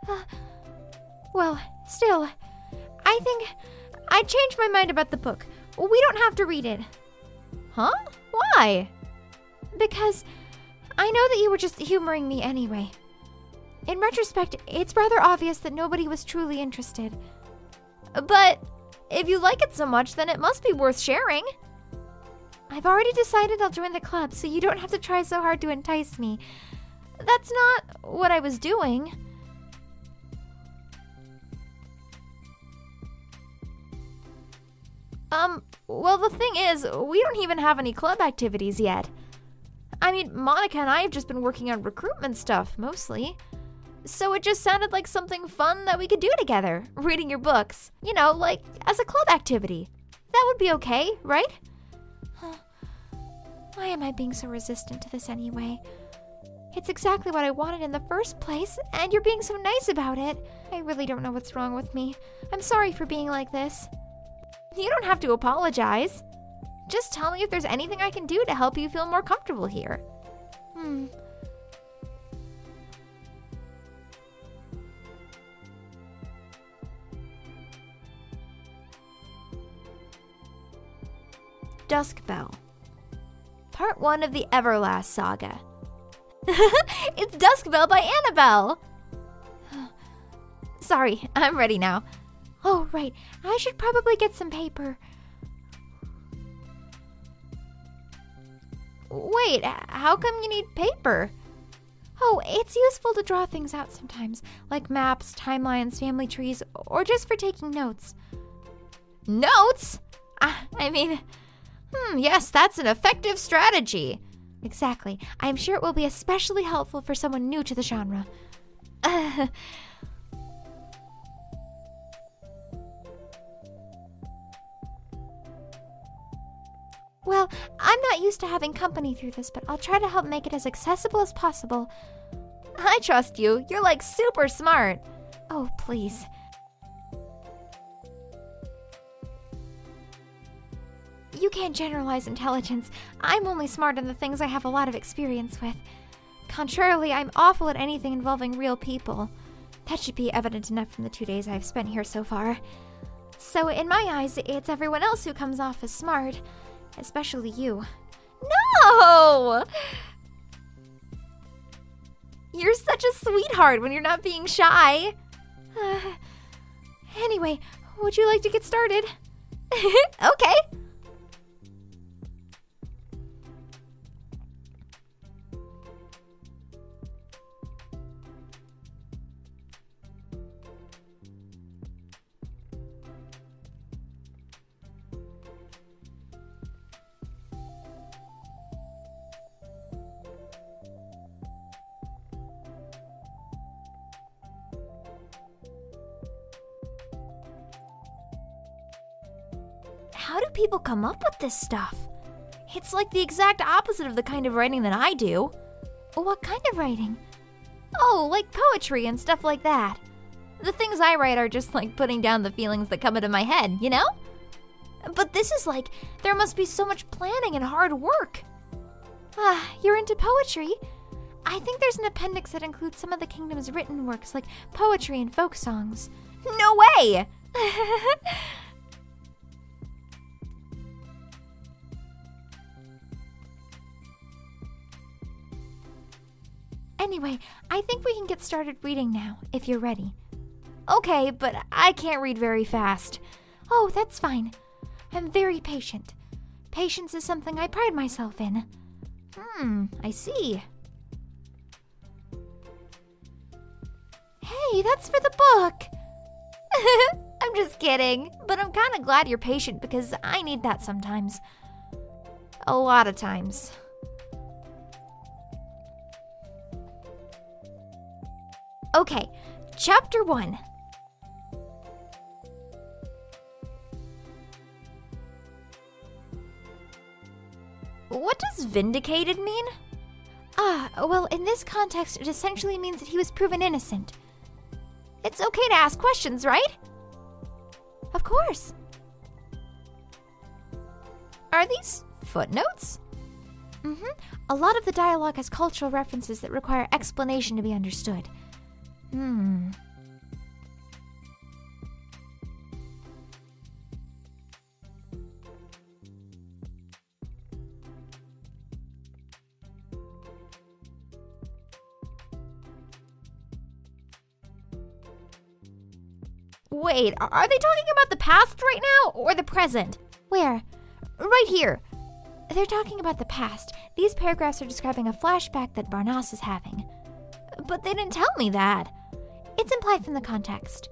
A: well, still, I think I changed my mind about the book. We don't have to read it. Huh? Why? Because I know that you were just humoring me anyway. In retrospect, it's rather obvious that nobody was truly interested. But if you like it so much, then it must be worth sharing. I've already decided I'll join the club, so you don't have to try so hard to entice me. That's not what I was doing. Um, well, the thing is, we don't even have any club activities yet. I mean, Monika and I have just been working on recruitment stuff, mostly so it just sounded like something fun that we could do together reading your books. You know, like as a club activity. That would be okay, right? Why am I being so resistant to this anyway? It's exactly what I wanted in the first place, and you're being so nice about it. I really don't know what's wrong with me. I'm sorry for being like this. You don't have to apologize. Just tell me if there's anything I can do to help you feel more comfortable here. Hmm. Duskbell. Part 1 of the Everlast Saga. it's Duskbell by Annabelle! Sorry, I'm ready now. Oh, right, I should probably get some paper. Wait, how come you need paper? Oh, it's useful to draw things out sometimes, like maps, timelines, family trees, or just for taking notes. Notes? I, I mean, Hmm, yes, that's an effective strategy. Exactly. I'm sure it will be especially helpful for someone new to the genre. well, I'm not used to having company through this, but I'll try to help make it as accessible as possible. I trust you. You're like super smart. Oh, please. You can't generalize intelligence. I'm only smart in the things I have a lot of experience with. Contrarily, I'm awful at anything involving real people. That should be evident enough from the two days I've spent here so far. So, in my eyes, it's everyone else who comes off as smart, especially you. No! You're such a sweetheart when you're not being shy. Uh, anyway, would you like to get started?
E: okay.
A: people come up with this stuff? It's like the exact opposite of the kind of writing that I do. What kind of writing? Oh, like poetry and stuff like that. The things I write are just like putting down the feelings that come into my head, you know? But this is like, there must be so much planning and hard work. Ah, you're into poetry? I think there's an appendix that includes some of the kingdom's written works, like poetry and folk songs. No way! Anyway, I think we can get started reading now, if you're ready. Okay, but I can't read very fast. Oh, that's fine. I'm very patient. Patience is something I pride myself in. Hmm, I see. Hey, that's for the book! I'm just kidding, but I'm kinda glad you're patient because I need that sometimes. A lot of times. Okay, chapter one. What does vindicated mean? Ah, well, in this context, it essentially means that he was proven innocent. It's okay to ask questions, right? Of course. Are these footnotes? Mm hmm. A lot of the dialogue has cultural references that require explanation to be understood. Hmm. Wait, are they talking about the past right now or the present? Where? Right here. They're talking about the past. These paragraphs are describing a flashback that Barnas is having. But they didn't tell me that. It's implied from the context.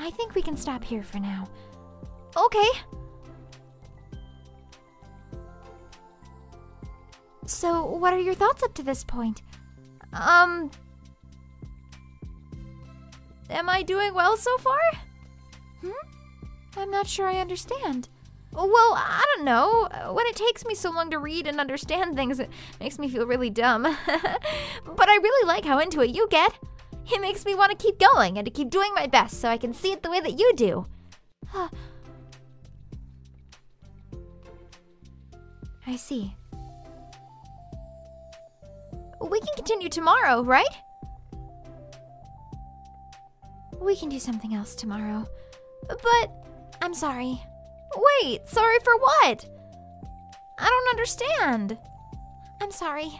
A: I think we can stop here for now. Okay. So, what are your thoughts up to this point? Um. Am I doing well so far? Hmm? I'm not sure I understand. Well, I don't know. When it takes me so long to read and understand things, it makes me feel really dumb. but I really like how into it you get. It makes me want to keep going and to keep doing my best so I can see it the way that you do. I see. We can continue tomorrow, right? We can do something else tomorrow. But I'm sorry. Wait, sorry for what? I don't understand. I'm sorry.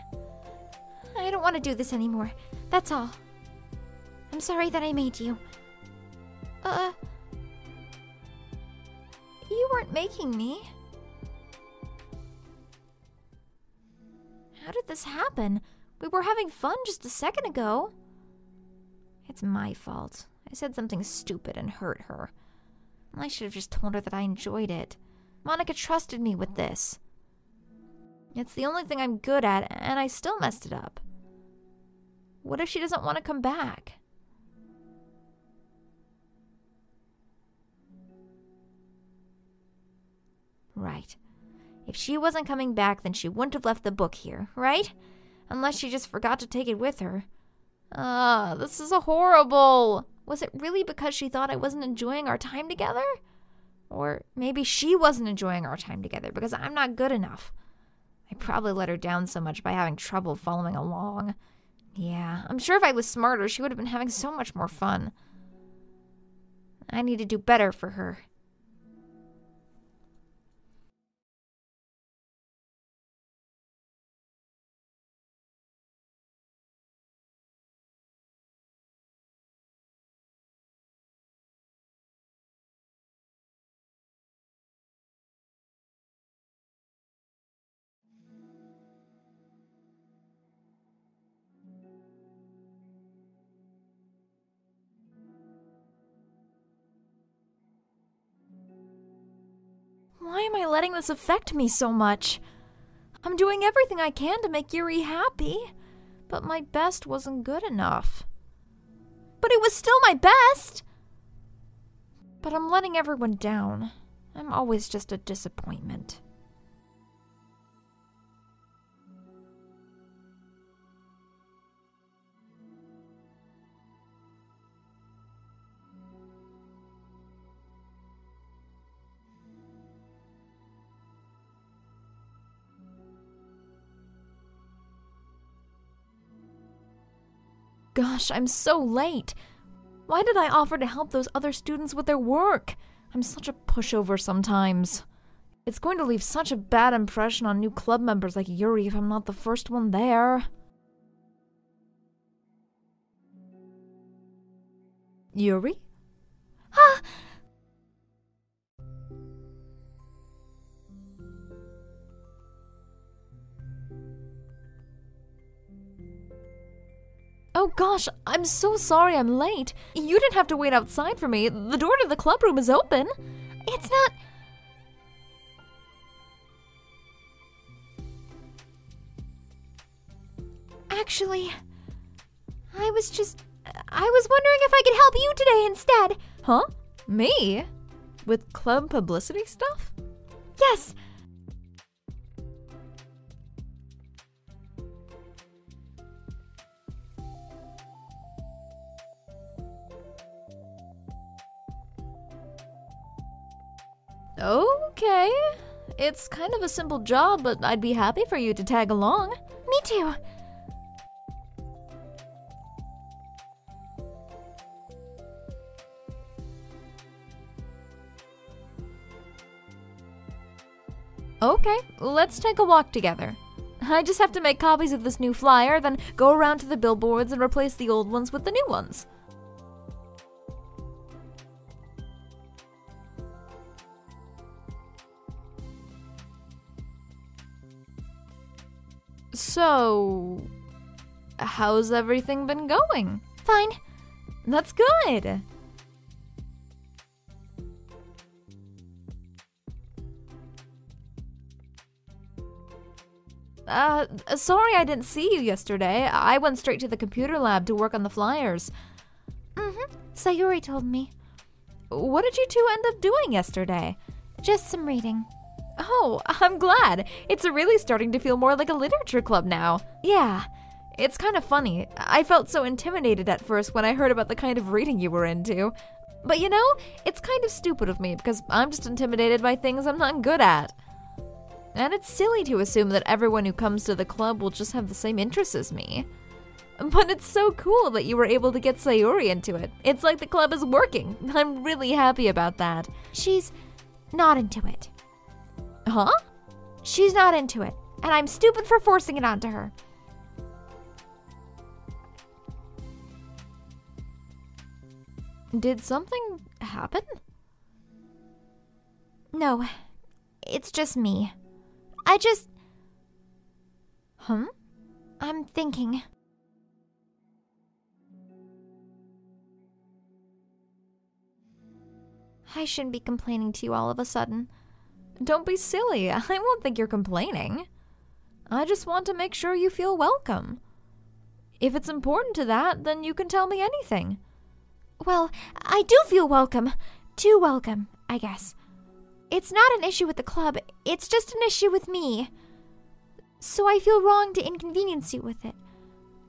A: I don't want to do this anymore. That's all. I'm sorry that I made you. Uh. You weren't making me. How did this happen? We were having fun just a second ago. It's my fault. I said something stupid and hurt her. I should have just told her that I enjoyed it. Monika trusted me with this. It's the only thing I'm good at, and I still messed it up. What if she doesn't want to come back? Right. If she wasn't coming back, then she wouldn't have left the book here, right? unless she just forgot to take it with her. Ah, uh, this is horrible. Was it really because she thought I wasn't enjoying our time together? Or maybe she wasn't enjoying our time together because I'm not good enough. I probably let her down so much by having trouble following along. Yeah, I'm sure if I was smarter, she would have
D: been having so much more fun. I need to do better for her.
A: letting this affect me so much. I'm doing everything I can to make Yuri happy, but my best wasn't good enough. But it was still my best! But I'm letting everyone down. I'm always just a disappointment. Gosh, I'm so late. Why did I offer to help those other students with their work? I'm such a pushover sometimes. It's going to leave such a bad impression on new club members like Yuri if I'm not the first one there.
F: Yuri? Ah!
A: Oh gosh, I'm so sorry I'm late. You didn't have to wait outside for me. The door to the club room is open. It's not. Actually, I was just. I was wondering if I could help you today instead. Huh? Me? With club publicity stuff? Yes, Okay. It's kind of a simple job, but I'd be happy for you to tag along. Me too. Okay, let's take a walk together. I just have to make copies of this new flyer, then go around to the billboards and replace the old ones with the new ones. So, how's everything been going? Fine. That's good. Uh, sorry I didn't see you yesterday. I went straight to the computer lab to work on the flyers. Mm hmm. Sayori told me. What did you two end up doing yesterday? Just some reading. Oh, I'm glad. It's really starting to feel more like a literature club now. Yeah. It's kind of funny. I felt so intimidated at first when I heard about the kind of reading you were into. But you know, it's kind of stupid of me because I'm just intimidated by things I'm not good at. And it's silly to assume that everyone who comes to the club will just have the same interests as me. But it's so cool that you were able to get Sayori into it. It's like the club is working. I'm really happy about that. She's not into it. Huh? She's not into it, and I'm stupid for forcing it onto her. Did something happen? No, it's just me. I just. Huh? Hmm? I'm thinking. I shouldn't be complaining to you all of a sudden. Don't be silly. I won't think you're complaining. I just want to make sure you feel welcome. If it's important to that, then you can tell me anything. Well, I do feel welcome. Too welcome, I guess. It's not an issue with the club, it's just an issue with me. So I feel wrong to inconvenience you with it.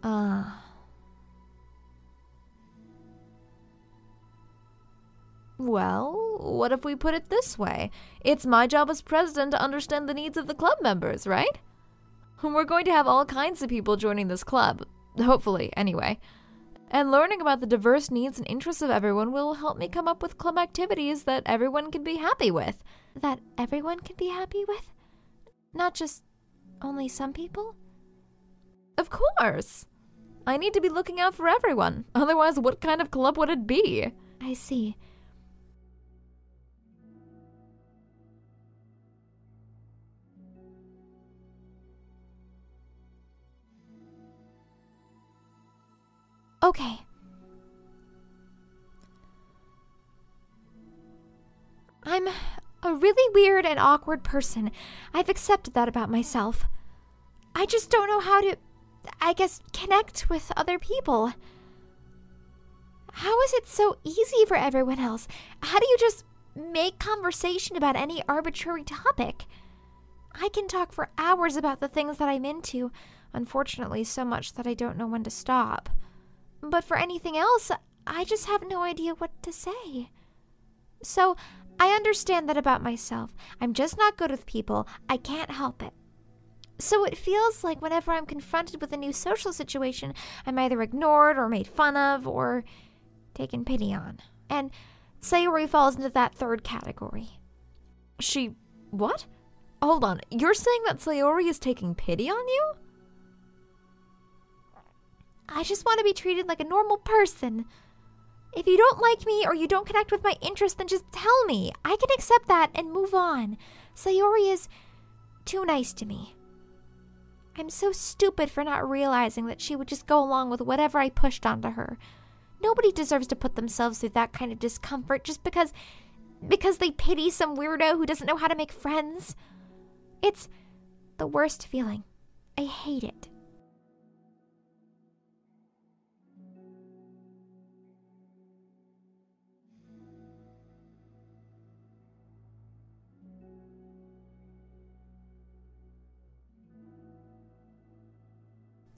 A: Ah. Uh. Well, what if we put it this way? It's my job as president to understand the needs of the club members, right? We're going to have all kinds of people joining this club. Hopefully, anyway. And learning about the diverse needs and interests of everyone will help me come up with club activities that everyone can be happy with. That everyone can be happy with? Not just only some people? Of course! I need to be looking out for everyone. Otherwise, what kind of club would it be? I see. Okay. I'm a really weird and awkward person. I've accepted that about myself. I just don't know how to, I guess, connect with other people. How is it so easy for everyone else? How do you just make conversation about any arbitrary topic? I can talk for hours about the things that I'm into, unfortunately, so much that I don't know when to stop. But for anything else, I just have no idea what to say. So, I understand that about myself. I'm just not good with people. I can't help it. So it feels like whenever I'm confronted with a new social situation, I'm either ignored or made fun of or taken pity on. And Sayori falls into that third category. She. what? Hold on, you're saying that Sayori is taking pity on you? I just want to be treated like a normal person. If you don't like me or you don't connect with my interests, then just tell me. I can accept that and move on. Sayori is too nice to me. I'm so stupid for not realizing that she would just go along with whatever I pushed onto her. Nobody deserves to put themselves through that kind of discomfort just because because they pity some weirdo who doesn't know how to make friends. It's the worst feeling.
D: I hate it.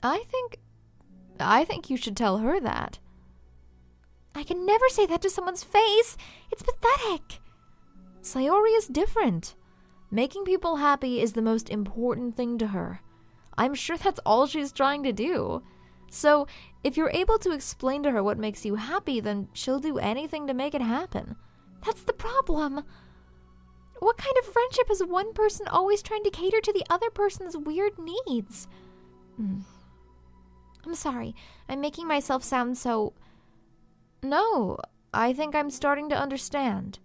A: I think. I think you should tell her that. I can never say that to someone's face! It's pathetic! Sayori is different. Making people happy is the most important thing to her. I'm sure that's all she's trying to do. So, if you're able to explain to her what makes you happy, then she'll do anything to make it happen. That's the problem. What kind of friendship is one person always trying to cater to the other person's weird needs? Hmm. I'm sorry. I'm making myself sound so. No, I think I'm starting to understand.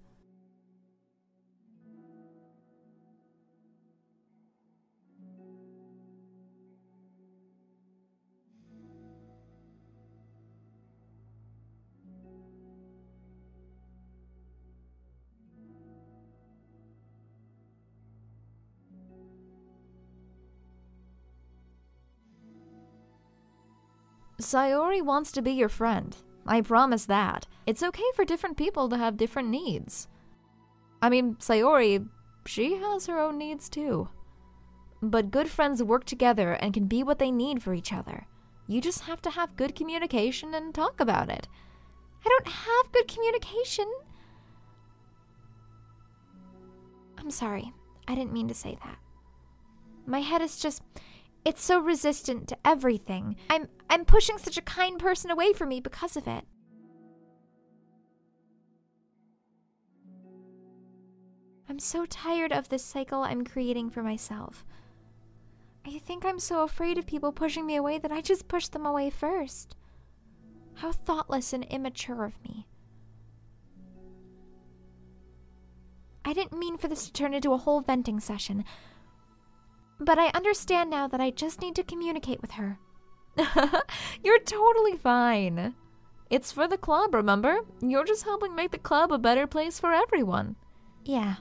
A: Sayori wants to be your friend. I promise that. It's okay for different people to have different needs. I mean, Sayori, she has her own needs too. But good friends work together and can be what they need for each other. You just have to have good communication and talk about it. I don't have good communication. I'm sorry. I didn't mean to say that. My head is just. It's so resistant to everything. I'm I'm pushing such a kind person away from me because of it. I'm so tired of this cycle I'm creating for myself. I think I'm so afraid of people pushing me away that I just push them away first. How thoughtless and immature of me. I didn't mean for this to turn into a whole venting session. But I understand now that I just need to communicate with her. You're totally fine. It's for the club, remember? You're just helping make the club a better place for everyone. Yeah.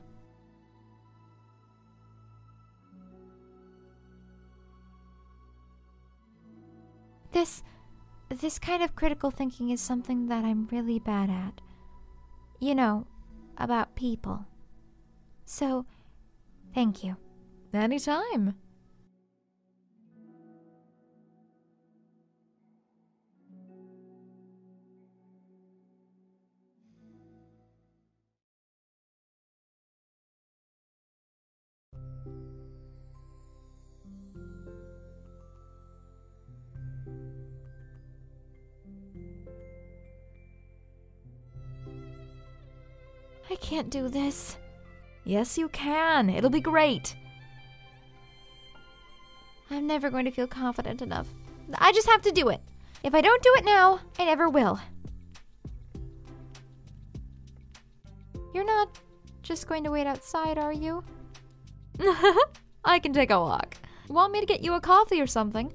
A: This. this kind of critical thinking is something that I'm really bad at. You know, about people. So, thank you. Anytime.
D: I can't do this.
A: Yes, you can. It'll be great. I'm never going to feel confident enough. I just have to do it. If I don't do it now, I never will. You're not just going to wait outside, are you? I can take a walk. Want me to get you a coffee or something?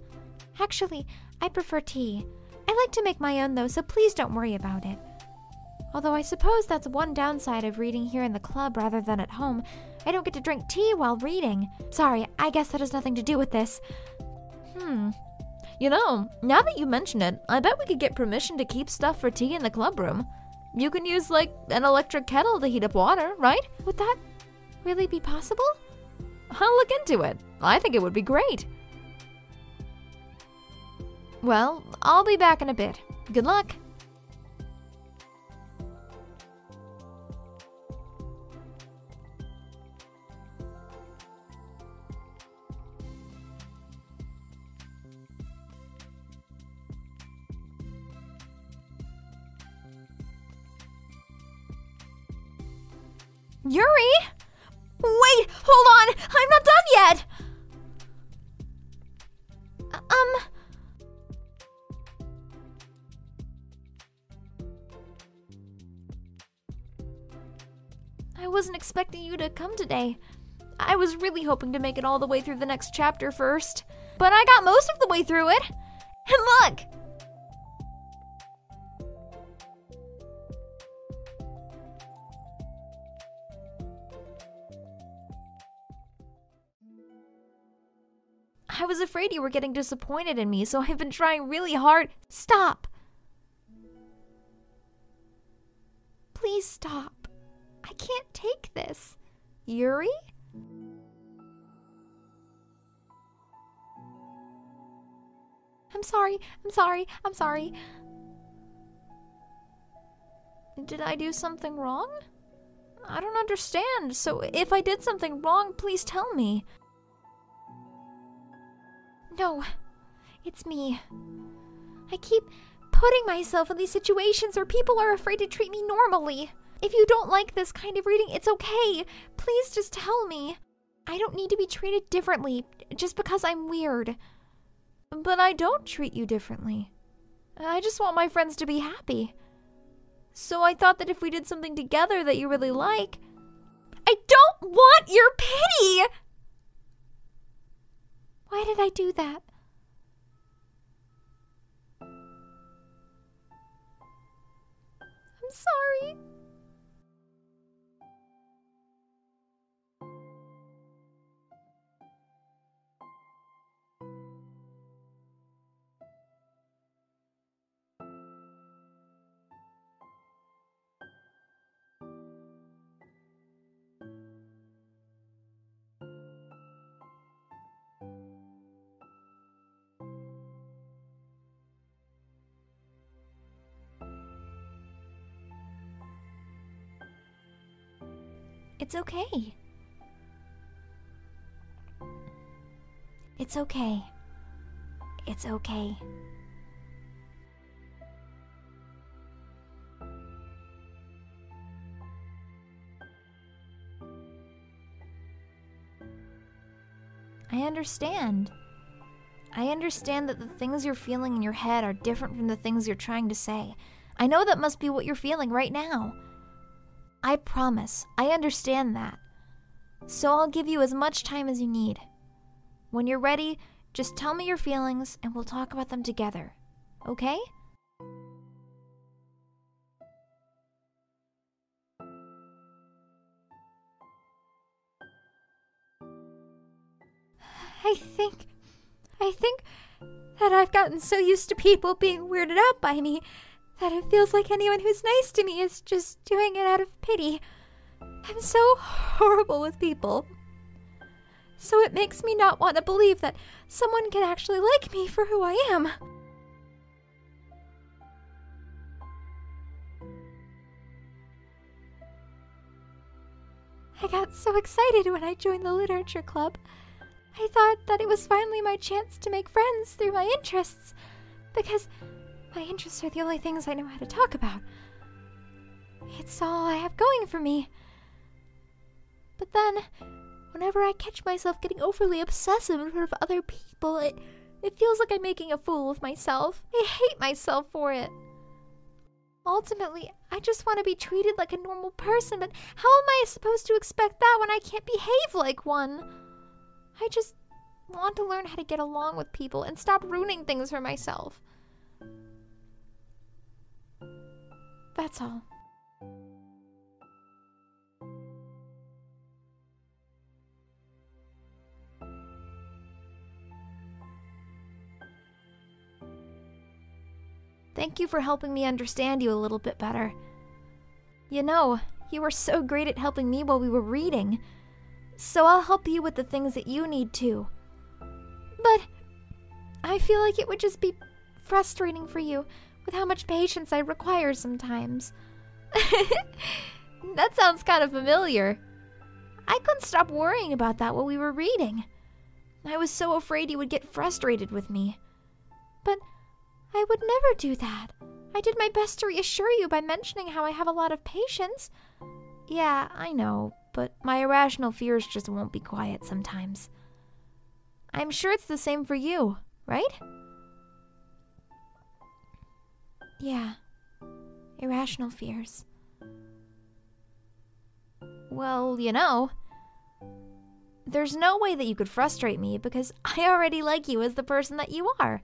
A: Actually, I prefer tea. I like to make my own though, so please don't worry about it. Although I suppose that's one downside of reading here in the club rather than at home. I don't get to drink tea while reading. Sorry, I guess that has nothing to do with this. Hmm. You know, now that you mention it, I bet we could get permission to keep stuff for tea in the club room. You can use, like, an electric kettle to heat up water, right? Would that really be possible? I'll look into it. I think it would be great. Well, I'll be back in a bit. Good luck. Yuri? Wait, hold on! I'm not done yet! Uh, um... I wasn't expecting you to come today. I was really hoping to make it all the way through the next chapter first. But I got most of the way through it. And look! I was afraid you were getting disappointed in me, so I've been trying really hard. Stop! Please stop. I can't take this. Yuri? I'm sorry, I'm sorry, I'm sorry. Did I do something wrong? I don't understand, so if I did something wrong, please tell me. No, it's me. I keep putting myself in these situations where people are afraid to treat me normally. If you don't like this kind of reading, it's okay. Please just tell me. I don't need to be treated differently just because I'm weird. But I don't treat you differently. I just want my friends to be happy. So I thought that if we did something together that you really like. I
B: don't want your pity! Why did I do that? I'm sorry.
C: It's okay.
A: It's okay. It's okay. I understand. I understand that the things you're feeling in your head are different from the things you're trying to say. I know that must be what you're feeling right now. I promise, I understand that. So I'll give you as much time as you need. When you're ready, just tell me your feelings and we'll talk about them together, okay? I think. I think that I've gotten so used to people being weirded out by me that it feels like anyone who's nice to me is just doing it out of pity. I'm so horrible with people. So it makes me not want to believe that someone can actually like me for who I am. I got so excited when I joined the literature club. I thought that it was finally my chance to make friends through my interests, because my interests are the only things I know how to talk about. It's all I have going for me. But then, whenever I catch myself getting overly obsessive in front of other people, it, it feels like I'm making a fool of myself. I hate myself for it. Ultimately, I just want to be treated like a normal person, but how am I supposed to expect that when I can't behave like one? I just want to learn how to get along with people and stop ruining things for myself. That's all. Thank you for helping me understand you a little bit better. You know, you were so great at helping me while we were reading. So I'll help you with the things that you need to. But I feel like it would just be frustrating for you with how much patience I require sometimes. that sounds kind of familiar. I couldn't stop worrying about that while we were reading. I was so afraid you would get frustrated with me. But I would never do that. I did my best to reassure you by mentioning how I have a lot of patience. Yeah, I know, but my irrational fears just won't be quiet sometimes. I'm sure it's the same for you, right? Yeah. Irrational fears. Well, you know. There's no way that you could frustrate me because I already like you as the person that you are.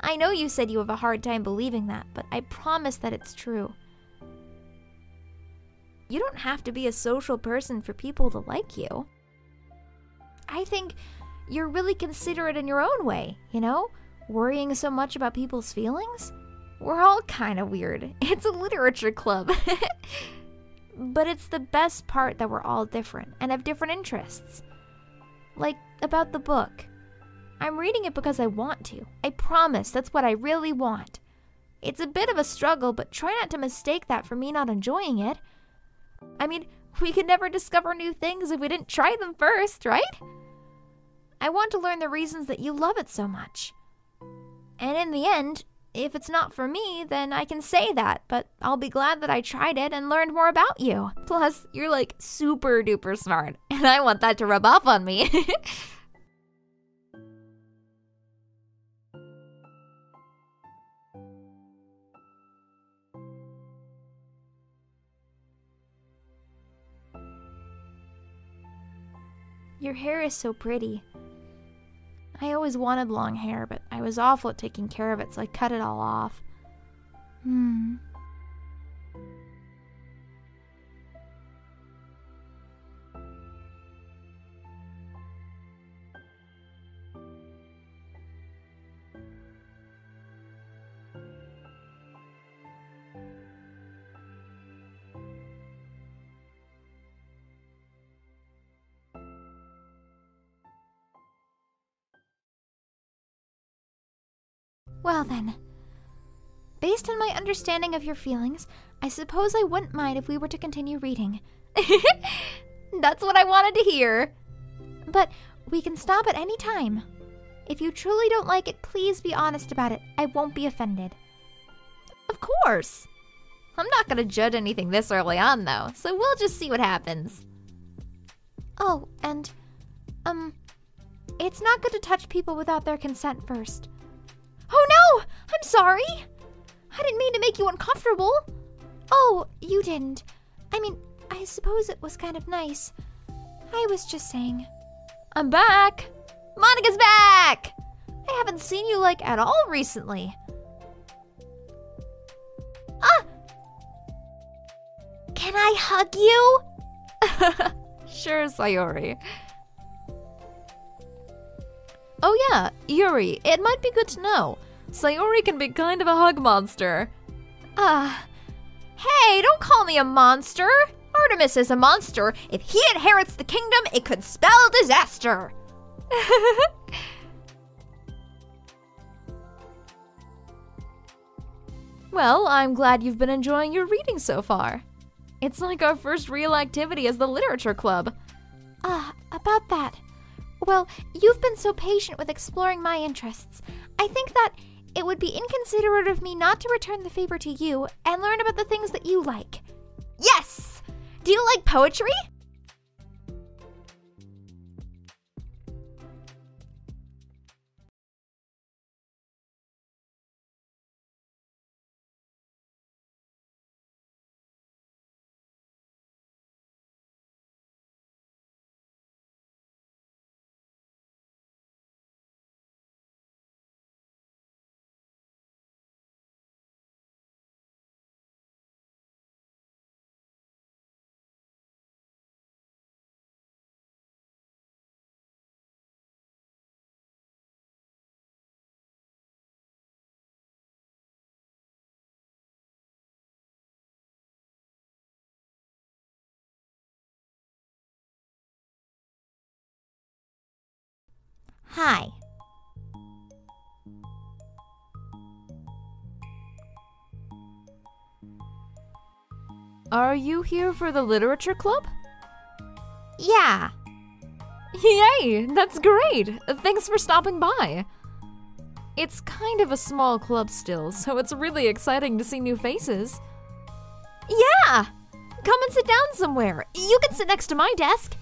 A: I know you said you have a hard time believing that, but I promise that it's true. You don't have to be a social person for people to like you. I think you're really considerate in your own way, you know? Worrying so much about people's feelings? We're all kind of weird. It's a literature club. but it's the best part that we're all different and have different interests. Like about the book. I'm reading it because I want to. I promise that's what I really want. It's a bit of a struggle, but try not to mistake that for me not enjoying it. I mean, we could never discover new things if we didn't try them first, right? I want to learn the reasons that you love it so much. And in the end, if it's not for me, then I can say that, but I'll be glad that I tried it and learned more about you. Plus, you're like super duper smart, and I want that to rub off on me. Your hair is so pretty. I always wanted long hair, but I was awful at taking care of it, so I cut it all off. Hmm.
D: Well then. Based on my understanding of your feelings,
A: I suppose I wouldn't mind if we were to continue reading. That's what I wanted to hear. But we can stop at any time. If you truly don't like it, please be honest about it. I won't be offended. Of course. I'm not going to judge anything this early on, though, so we'll just see what happens. Oh, and, um, it's not good to touch people without their consent first. Oh no! I'm sorry! I didn't mean to make you uncomfortable! Oh, you didn't. I mean, I suppose it was kind of nice. I was just saying. I'm back! Monika's back! I haven't seen you, like, at all recently. Ah! Can I hug you? sure, Sayori. Oh yeah, Yuri, it might be good to know. Sayori can be kind of a hug monster. Ah. Uh, hey, don't call me a monster! Artemis is a monster. If he inherits the kingdom, it could spell disaster! well, I'm glad you've been enjoying your reading so far. It's like our first real activity as the literature club. Ah, uh, about that. Well, you've been so patient with exploring my interests. I think that it would be inconsiderate of me not to return the favor to you and learn about the things that you like. Yes! Do you like poetry? Hi. Are you here for the literature club? Yeah. Yay, that's great. Thanks for stopping by. It's kind of a small club still, so it's really exciting to see new faces. Yeah! Come and sit down somewhere. You can sit next to my desk.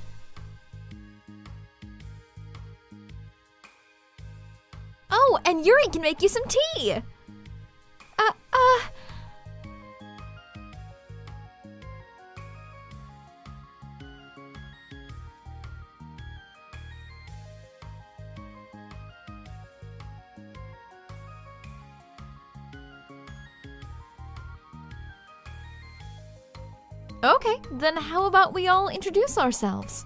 A: Oh, and Yuri can make you some tea! Uh, uh. Okay, then how about we all introduce ourselves?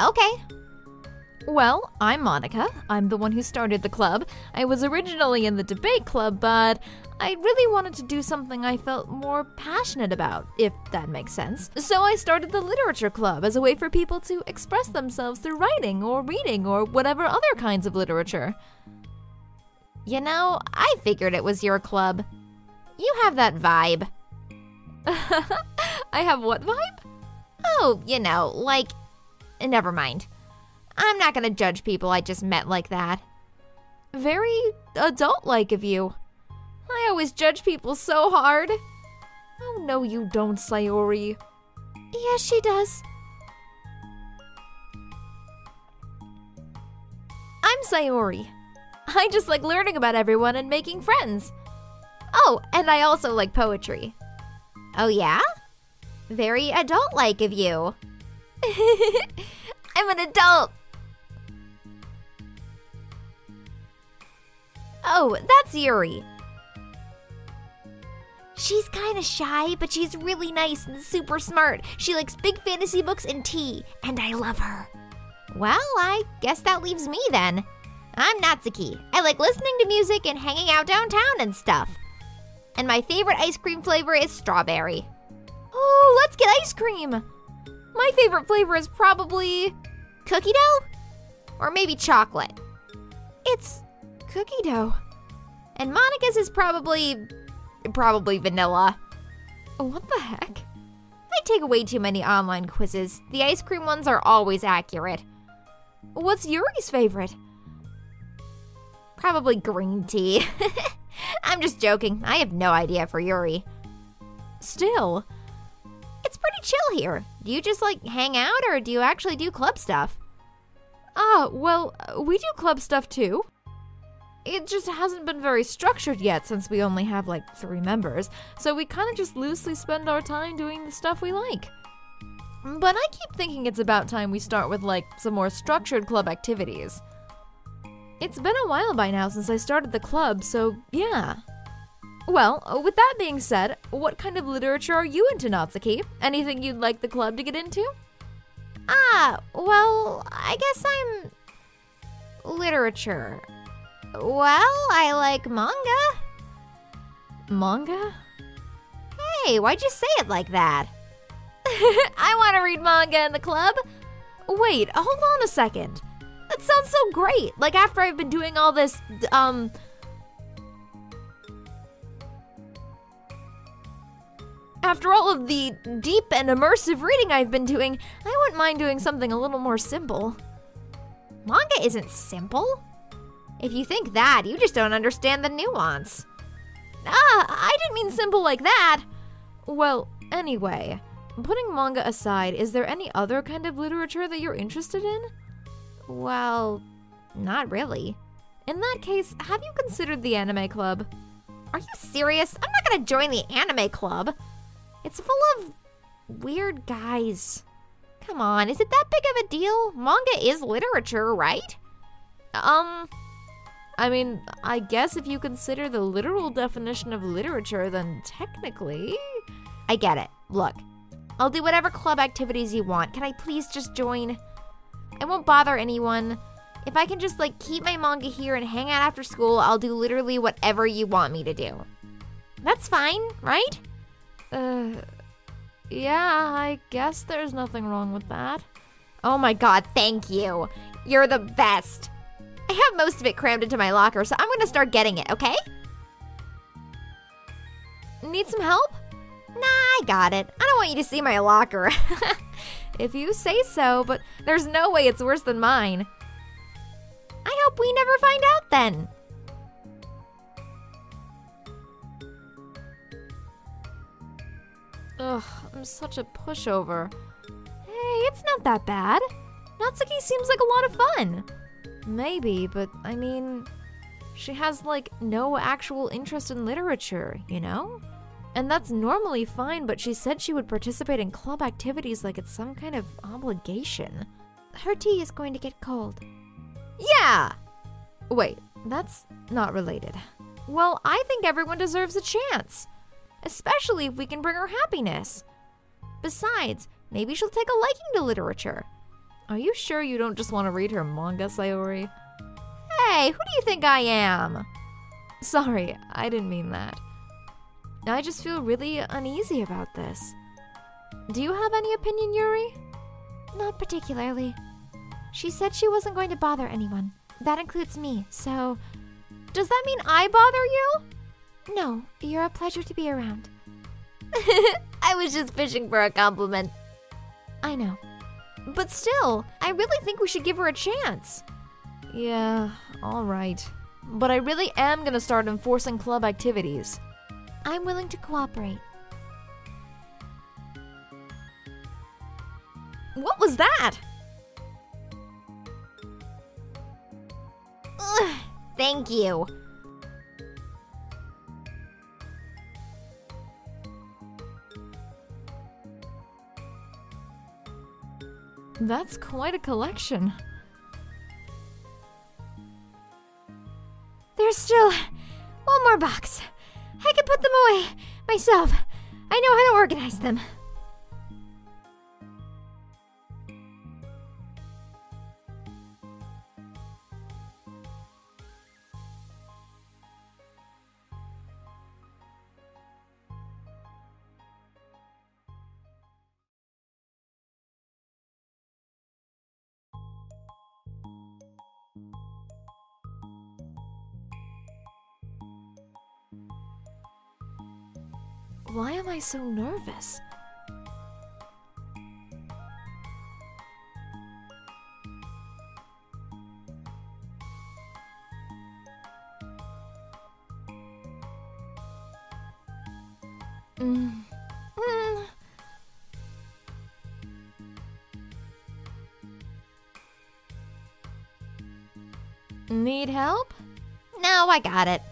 A: Okay. Well, I'm Monika. I'm the one who started the club. I was originally in the debate club, but I really wanted to do something I felt more passionate about, if that makes sense. So I started the literature club as a way for people to express themselves through writing or reading or whatever other kinds of literature. You know, I figured it was your club. You have that vibe. I have what vibe? Oh, you know, like. Never mind. I'm not gonna judge people I just met like that. Very adult like of you. I always judge people so hard. Oh, no, you don't, Sayori. Yes, she does. I'm Sayori. I just like learning about everyone and making friends. Oh, and I also like poetry. Oh, yeah? Very adult like of you. I'm an adult. Oh, that's Yuri. She's kind of shy, but she's really nice and super smart. She likes big fantasy books and tea, and I love her. Well, I guess that leaves me then. I'm Natsuki. I like listening to music and hanging out downtown and stuff. And my favorite ice cream flavor is strawberry. Oh, let's get ice cream! My favorite flavor is probably cookie dough? Or maybe chocolate. It's cookie dough. And Monika's is probably... probably vanilla. What the heck? I take way too many online quizzes. The ice cream ones are always accurate. What's Yuri's favorite? Probably green tea. I'm just joking. I have no idea for Yuri. Still, it's pretty chill here. Do you just like hang out or do you actually do club stuff? Ah, well, we do club stuff too it just hasn't been very structured yet since we only have like three members, so we kind of just loosely spend our time doing the stuff we like. But I keep thinking it's about time we start with like some more structured club activities. It's been a while by now since I started the club, so yeah. Well, with that being said, what kind of literature are you into, Natsuki? Anything you'd like the club to get into? Ah, well, I guess I'm. literature. Well, I like manga. Manga? Hey, why'd you say it like that? I want to read manga in the club. Wait, hold on a second. That sounds so great. Like after I've been doing all this, um. After all of the deep and immersive reading I've been doing, I wouldn't mind doing something a little more simple. Manga isn't simple. If you think that, you just don't understand the nuance. Ah, I didn't mean simple like that! Well, anyway, putting manga aside, is there any other kind of literature that you're interested in? Well, not really. In that case, have you considered the anime club? Are you serious? I'm not gonna join the anime club! It's full of weird guys. Come on, is it that big of a deal? Manga is literature, right? Um, I mean, I guess if you consider the literal definition of literature, then technically. I get it. Look, I'll do whatever club activities you want. Can I please just join? I won't bother anyone. If I can just, like, keep my manga here and hang out after school, I'll do literally whatever you want me to do. That's fine, right? Uh. Yeah, I guess there's nothing wrong with that. Oh my god, thank you. You're the best. I have most of it crammed into my locker, so I'm gonna start getting it, okay? Need some help? Nah, I got it. I don't want you to see my locker. if you say so, but there's no way it's worse than mine. I hope we never find out then. Ugh, I'm such a pushover.
G: Hey, it's not that bad.
A: Natsuki seems like a lot of fun. Maybe, but I mean, she has like no actual interest in literature, you know? And that's normally fine, but she said she would participate in club activities like it's some kind of obligation. Her tea is going to get cold. Yeah! Wait, that's not related. Well, I think everyone deserves a chance, especially if we can bring her happiness. Besides, maybe she'll take a liking to literature. Are you sure you don't just want to read her manga, Sayori? Hey, who do you think I am? Sorry, I didn't mean that. I just feel really uneasy about this. Do you have any opinion, Yuri? Not particularly. She said she wasn't going to bother anyone. That includes me, so. Does that mean I bother you? No, you're a pleasure to be around. I was just fishing for a compliment. I know. But still, I really think we should give her a chance. Yeah, alright. But I really am gonna start enforcing club activities. I'm willing to cooperate. What was that? Ugh, thank you. That's quite a collection. There's still one more box. I can put them away myself. I know how to organize them.
D: Why am I so
A: nervous? Mm. Mm. Need help? No, I got it.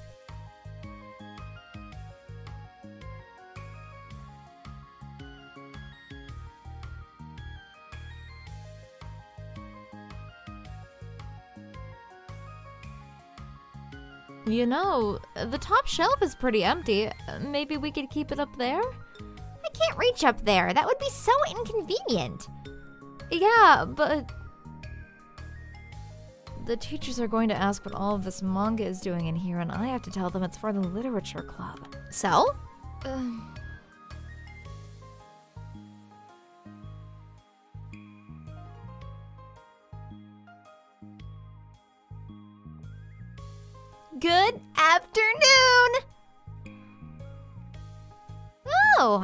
A: The top shelf is pretty empty. Maybe we could keep it up there? I can't reach up there. That would be so inconvenient. Yeah, but. The teachers are going to ask what all of this manga is doing in here, and I have to tell them it's for the literature club. So? Uh,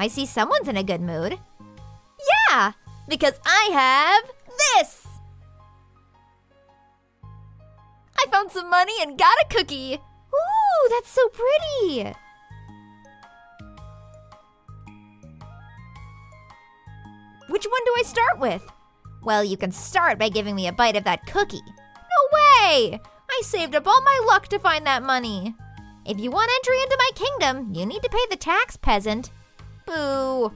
A: I see someone's in a good mood. Yeah, because I have this! I found some money and got a cookie! Ooh, that's so pretty! Which one do I start with? Well, you can start by giving me a bite of that cookie. No way! I saved up all my luck to find that money. If you want entry into my kingdom, you need to pay the tax, peasant. Boo!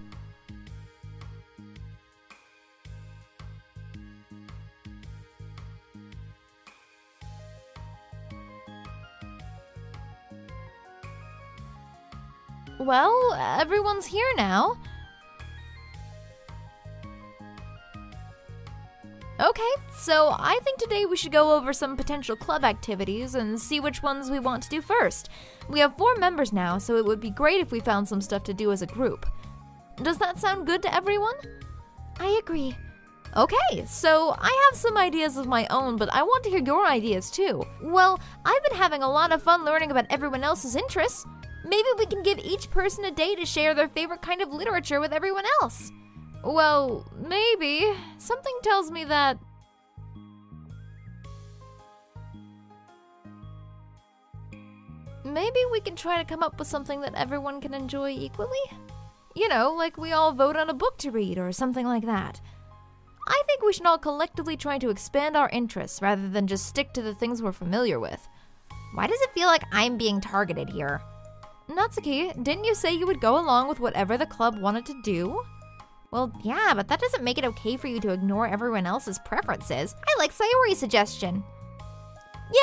A: Well, everyone's here now. Okay, so I think today we should go over some potential club activities and see which ones we want to do first. We have four members now, so it would be great if we found some stuff to do as a group. Does that sound good to everyone? I agree. Okay, so I have some ideas of my own, but I want to hear your ideas too. Well, I've been having a lot of fun learning about everyone else's interests. Maybe we can give each person a day to share their favorite kind of literature with everyone else. Well, maybe. Something tells me that. Maybe we can try to come up with something that everyone can enjoy equally? You know, like we all vote on a book to read or something like that. I think we should all collectively try to expand our interests rather than just stick to the things we're familiar with. Why does it feel like I'm being targeted here? Natsuki, didn't you say you would go along with whatever the club wanted to do? Well, yeah, but that doesn't make it okay for you to ignore everyone else's preferences. I like Sayori's suggestion.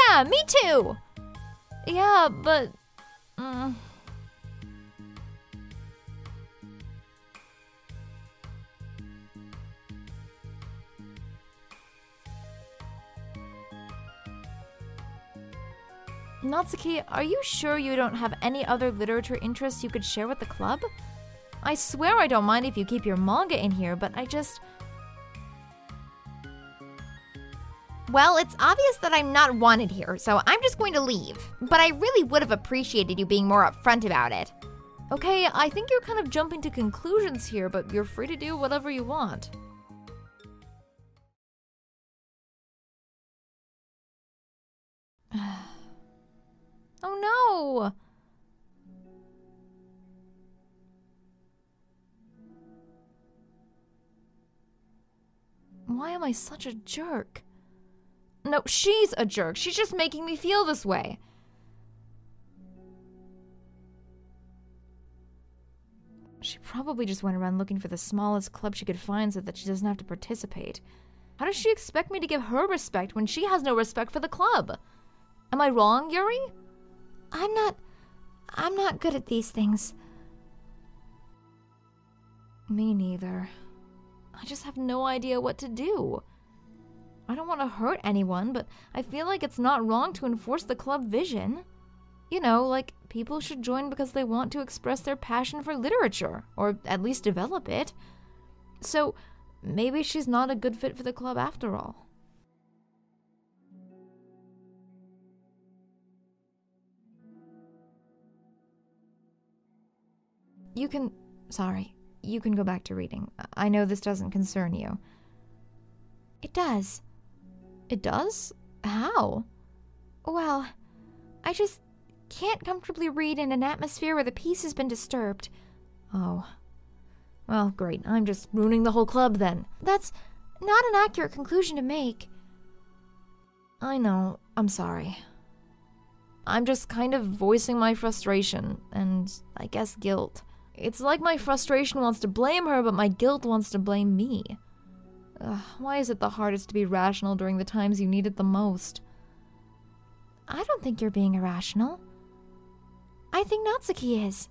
A: Yeah, me too!
D: Yeah, but... Mm.
A: Natsuki, are you sure you don't have any other literature interests you could share with the club? I swear I don't mind if you keep your manga in here, but I just. Well, it's obvious that I'm not wanted here, so I'm just going to leave. But I really would have appreciated you being more upfront about it. Okay, I think you're kind of jumping to
D: conclusions here, but you're free to do whatever you want. oh no!
A: am I such a jerk? No, she's a jerk. She's just making me feel this way. She probably just went around looking for the smallest club she could find so that she doesn't have to participate. How does she expect me to give her respect when she has no respect for the club? Am I wrong, Yuri? I'm not. I'm not good at these things. Me neither. I just have no idea what to do. I don't want to hurt anyone, but I feel like it's not wrong to enforce the club vision. You know, like people should join because they want to express their passion for literature, or at least develop it. So maybe she's not a good fit for the club after
D: all. You can. Sorry,
A: you can go back to reading. I know this doesn't concern you. It does. It does? How? Well, I just can't comfortably read in an atmosphere where the peace has been disturbed. Oh. Well, great. I'm just ruining the whole club then. That's not an accurate conclusion to make. I know. I'm sorry. I'm just kind of voicing my frustration, and I guess guilt. It's like my frustration wants to blame her, but my guilt wants to blame me. Ugh, why is it the hardest to be rational during the times you need it the most? I don't think you're being irrational. I think Natsuki is.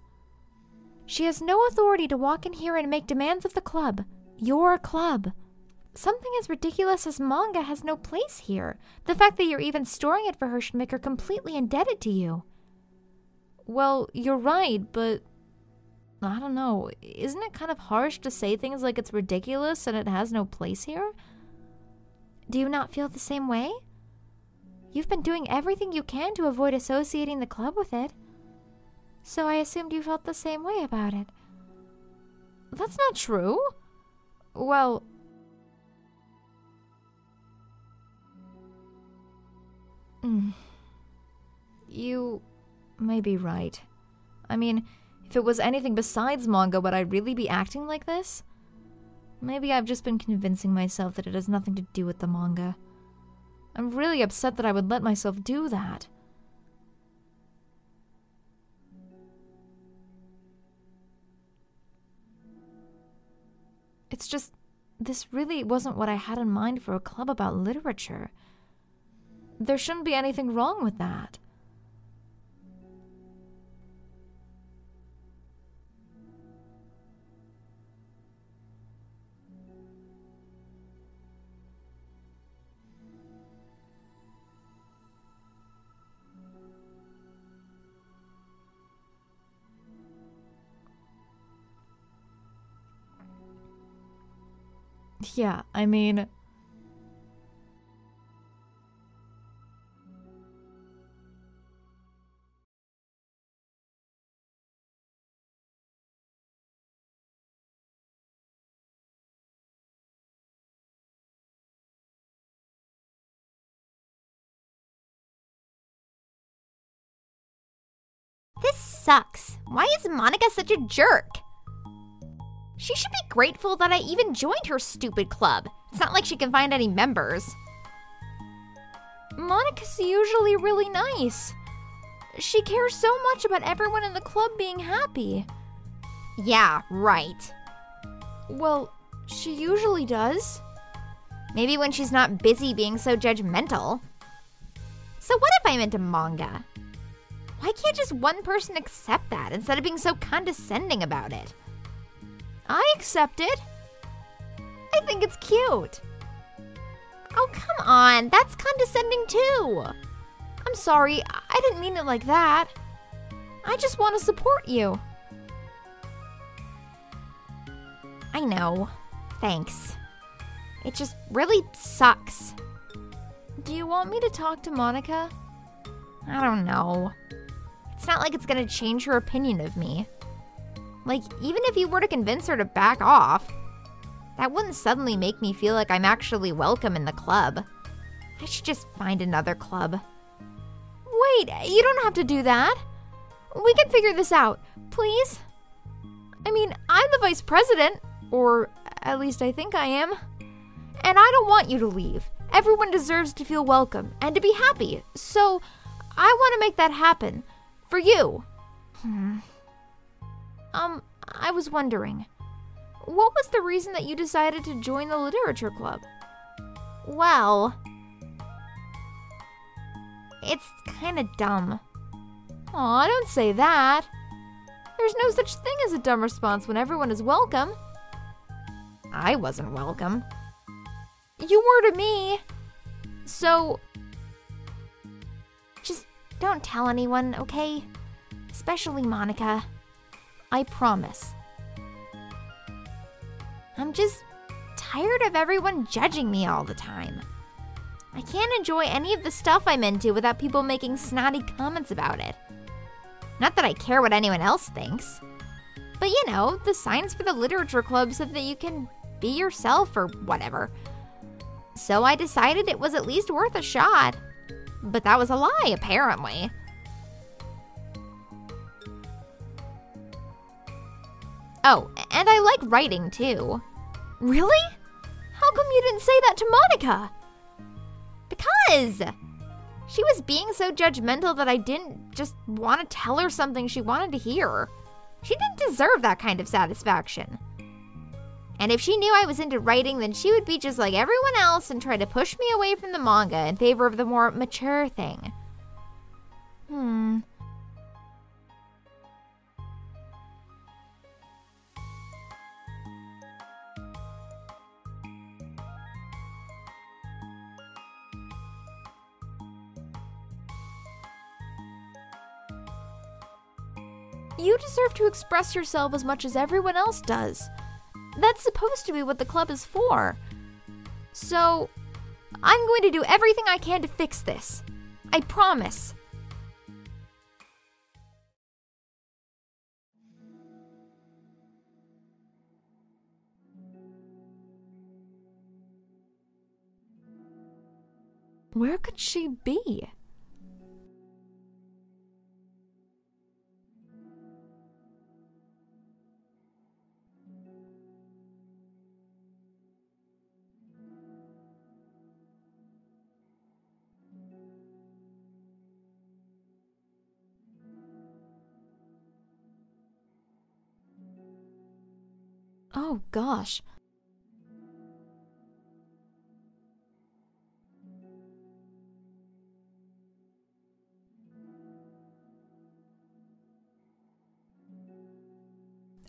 A: She has no authority to walk in here and make demands of the club. Your club. Something as ridiculous as manga has no place here. The fact that you're even storing it for her should make her completely indebted to you. Well, you're right, but I don't know, isn't it kind of harsh to say things like it's ridiculous and it has no place here? Do you not feel the same way? You've been doing everything you can to avoid associating the club with it. So I assumed you felt the same way about it. That's not true. Well, mm, You may be right. I mean, if it was anything besides manga, would I really be acting like this? Maybe I've just been convincing myself that it has nothing to do with the manga. I'm really upset that I would let myself do that. It's just, this really wasn't what I had in mind for a club about literature. There shouldn't be anything wrong with that. yeah, I mean.
D: This sucks. Why is Monika such a jerk?
A: She should be grateful that I even joined her stupid club. It's not like she can find any members. Monika's usually really nice. She cares so much about everyone in the club being happy.
C: Yeah, right.
A: Well, she usually does. Maybe when she's not busy being so judgmental. So, what if I'm into manga? Why can't just one person accept that instead of being so condescending about it? I accept it. I think it's cute. Oh, come on. That's condescending, too. I'm sorry. I didn't mean it like that. I just want to support you. I know. Thanks. It just really sucks. Do you want me to talk to Monika? I don't know. It's not like it's gonna change her opinion of me. Like, even if you were to convince her to back off, that wouldn't suddenly make me feel like I'm actually welcome in the club. I should just find another club. Wait, you don't have to do that. We can figure this out, please. I mean, I'm the vice president, or at least I think I am. And I don't want you to leave. Everyone deserves to feel welcome and to be happy, so I want to make that happen. For you. Hmm. Um, I was wondering, what was the reason that you decided to join the literature club? Well, it's kinda dumb. Aw, don't say that. There's no such thing as a dumb response when everyone is welcome. I wasn't welcome. You were to me. So, just don't tell anyone, okay? Especially Monika. I promise. I'm just tired of everyone judging me all the time. I can't enjoy any of the stuff I'm into without people making snotty comments about it. Not that I care what anyone else thinks. But you know, the signs for the literature club said that you can be yourself or whatever. So I decided it was at least worth a shot. But that was a lie, apparently. Oh, and I like writing too. Really? How come you didn't say that to Monika? Because! She was being so judgmental that I didn't just want to tell her something she wanted to hear. She didn't deserve that kind of satisfaction. And if she knew I was into writing, then she would be just like everyone else and try to push me away from the manga in favor of the more mature thing. Hmm. You deserve to express yourself as much as everyone else does. That's supposed to be what the club is for. So, I'm going to do everything I can to fix this. I promise. Where could she be?
D: Oh gosh.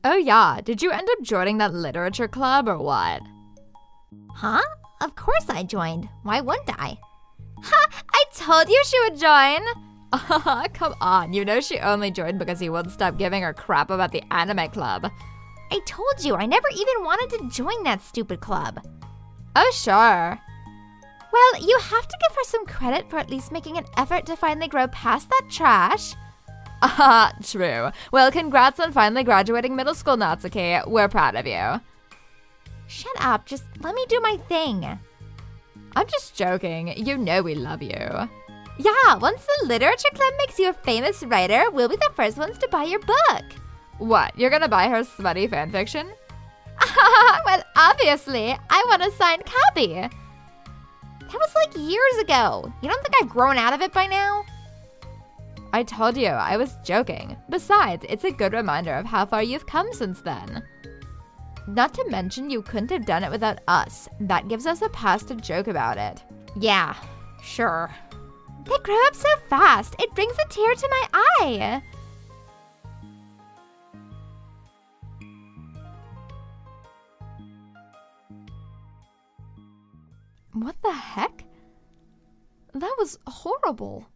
D: Oh yeah, did you end
A: up joining that literature club or what? Huh? Of course I joined. Why wouldn't I? Ha! I told you she would join! Come on, you know she only joined because he wouldn't stop giving her crap about the anime club. I told you, I never even wanted to join that stupid club. Oh, sure. Well, you have to give her some credit for at least making an effort to finally grow past that trash. Ah, true. Well, congrats on finally graduating middle school, Natsuki. We're proud of you. Shut up, just let me do my thing. I'm just joking. You know we love you. Yeah, once the literature club makes you a famous writer, we'll be the first ones to buy your book. What? You're gonna buy her smutty fanfiction? well, obviously, I want a signed copy. That was like years ago. You don't think I've grown out of it by now? I told you, I was joking. Besides, it's a good reminder of how far you've come since then. Not to mention, you couldn't have done it without us. That gives us a pass to joke about it. Yeah, sure. They grow up so fast, it brings a tear to my eye. What the heck? That was horrible.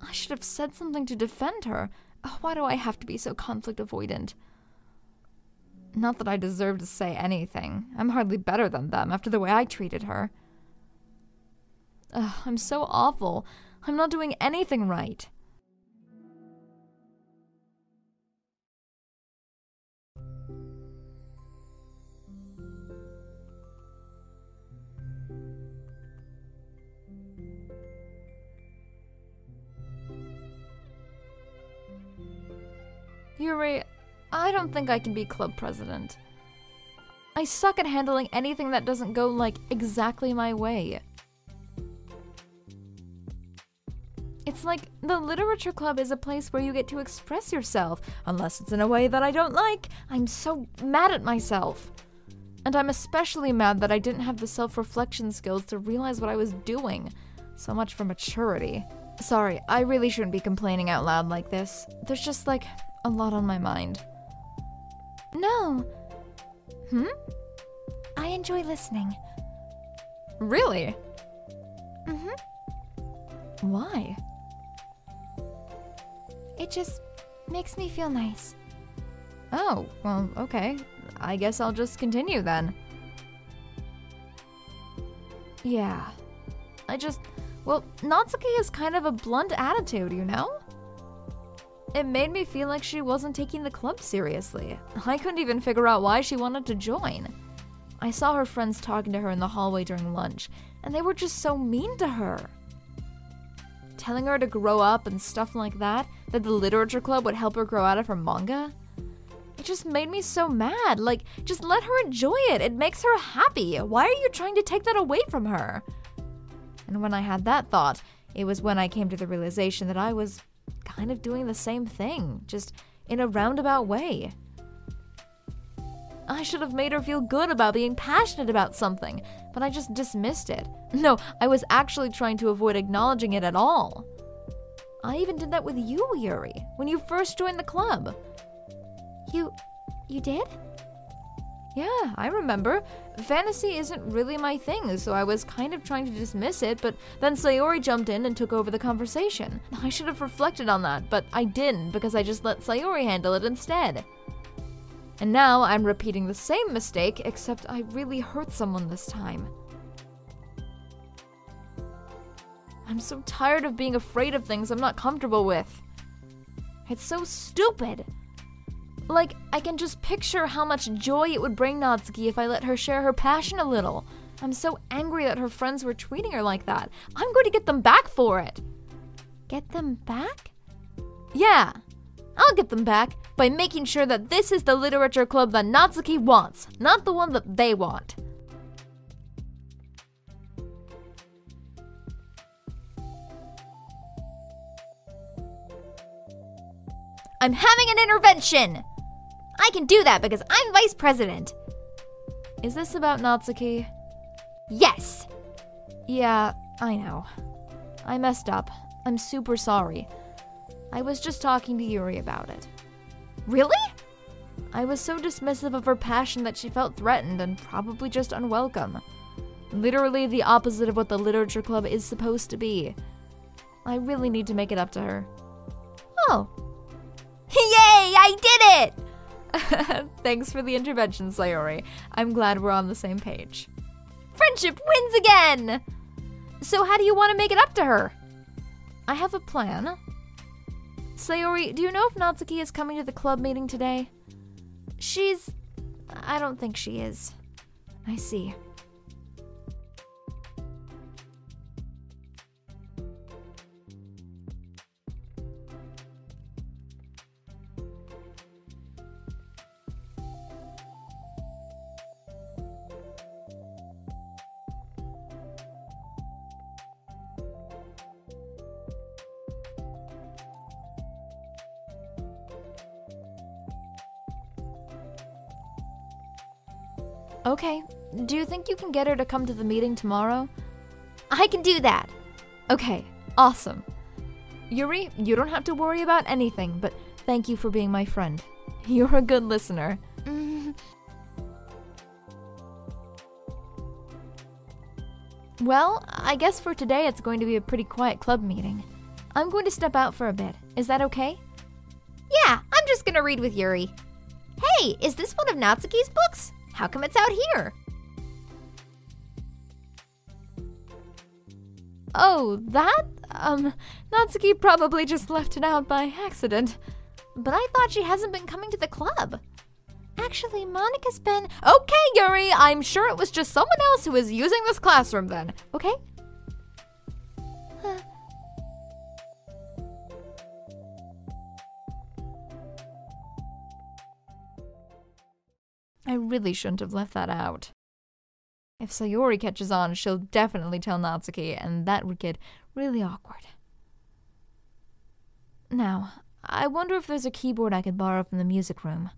A: I should have said something to defend her. Uh, why do I have to be so conflict avoidant? Not that I deserve to say anything. I'm hardly better than them after the way I treated her. Ugh, I'm so awful. I'm not doing anything right. Yuri, I don't think I can be club president. I suck at handling anything that doesn't go, like, exactly my way. It's like the literature club is a place where you get to express yourself, unless it's in a way that I don't like. I'm so mad at myself. And I'm especially mad that I didn't have the self reflection skills to realize what I was doing. So much for maturity. Sorry, I really shouldn't be complaining out loud like this. There's just like a lot on my mind. No. Hmm? I enjoy listening. Really? Mm hmm. Why? It just makes me feel nice. Oh, well, okay. I guess I'll just continue then. Yeah. I just. Well, Natsuki has kind of a blunt attitude, you know? It made me feel like she wasn't taking the club seriously. I couldn't even figure out why she wanted to join. I saw her friends talking to her in the hallway during lunch, and they were just so mean to her. Telling her to grow up and stuff like that, that the literature club would help her grow out of her manga? It just made me so mad. Like, just let her enjoy it. It makes her happy. Why are you trying to take that away from her? And when I had that thought, it was when I came to the realization that I was kind of doing the same thing, just in a roundabout way. I should have made her feel good about being passionate about something, but I just dismissed it. No, I was actually trying to avoid acknowledging it at all. I even did that with you, Yuri, when you first joined the club. You. you did? Yeah, I remember. Fantasy isn't really my thing, so I was kind of trying to dismiss it, but then Sayori jumped in and took over the conversation. I should have reflected on that, but I didn't because I just let Sayori handle it instead. And now I'm repeating the same mistake, except I really hurt someone this time. I'm so tired of being afraid of things I'm not comfortable with. It's so stupid! Like, I can just picture how much joy it would bring Natsuki if I let her share her passion a little. I'm so angry that her friends were treating her like that. I'm going to get them back for it. Get them back? Yeah, I'll get them back by making sure that this is the literature club that Natsuki wants, not the one that they want. I'm having an intervention! I can do that because I'm vice president. Is this about Natsuki? Yes! Yeah, I know. I messed up. I'm super sorry. I was just talking to Yuri about it. Really? I was so dismissive of her passion that she felt threatened and probably just unwelcome. Literally the opposite of what the literature club is supposed to be. I really need to make it up to her. Oh. Yay! I did it! Thanks for the intervention, Sayori. I'm glad we're on the same page. Friendship wins again! So, how do you want to make it up to her? I have a plan. Sayori, do you know if Natsuki is coming to the club meeting today? She's. I don't think she is. I see. Okay. Do you think you can get her to come to the meeting tomorrow? I can do that. Okay, awesome. Yuri, you don't have to worry about anything, but thank you for being my friend. You're a good listener. well, I guess for today it's going to be a pretty quiet club meeting. I'm going to step out for a bit. Is that okay? Yeah, I'm just gonna read with Yuri. Hey, is this one of Natsuki's books? How come it's out here? Oh, that? Um, Natsuki probably just left it out by accident. But I thought she hasn't been coming to the club. Actually, Monika's been. Okay, Yuri, I'm sure it was just someone else who was using this classroom then, okay? I really shouldn't have left that out. If Sayori catches on, she'll definitely tell Natsuki, and that would get really awkward.
D: Now, I wonder if there's a keyboard I could borrow from the music room.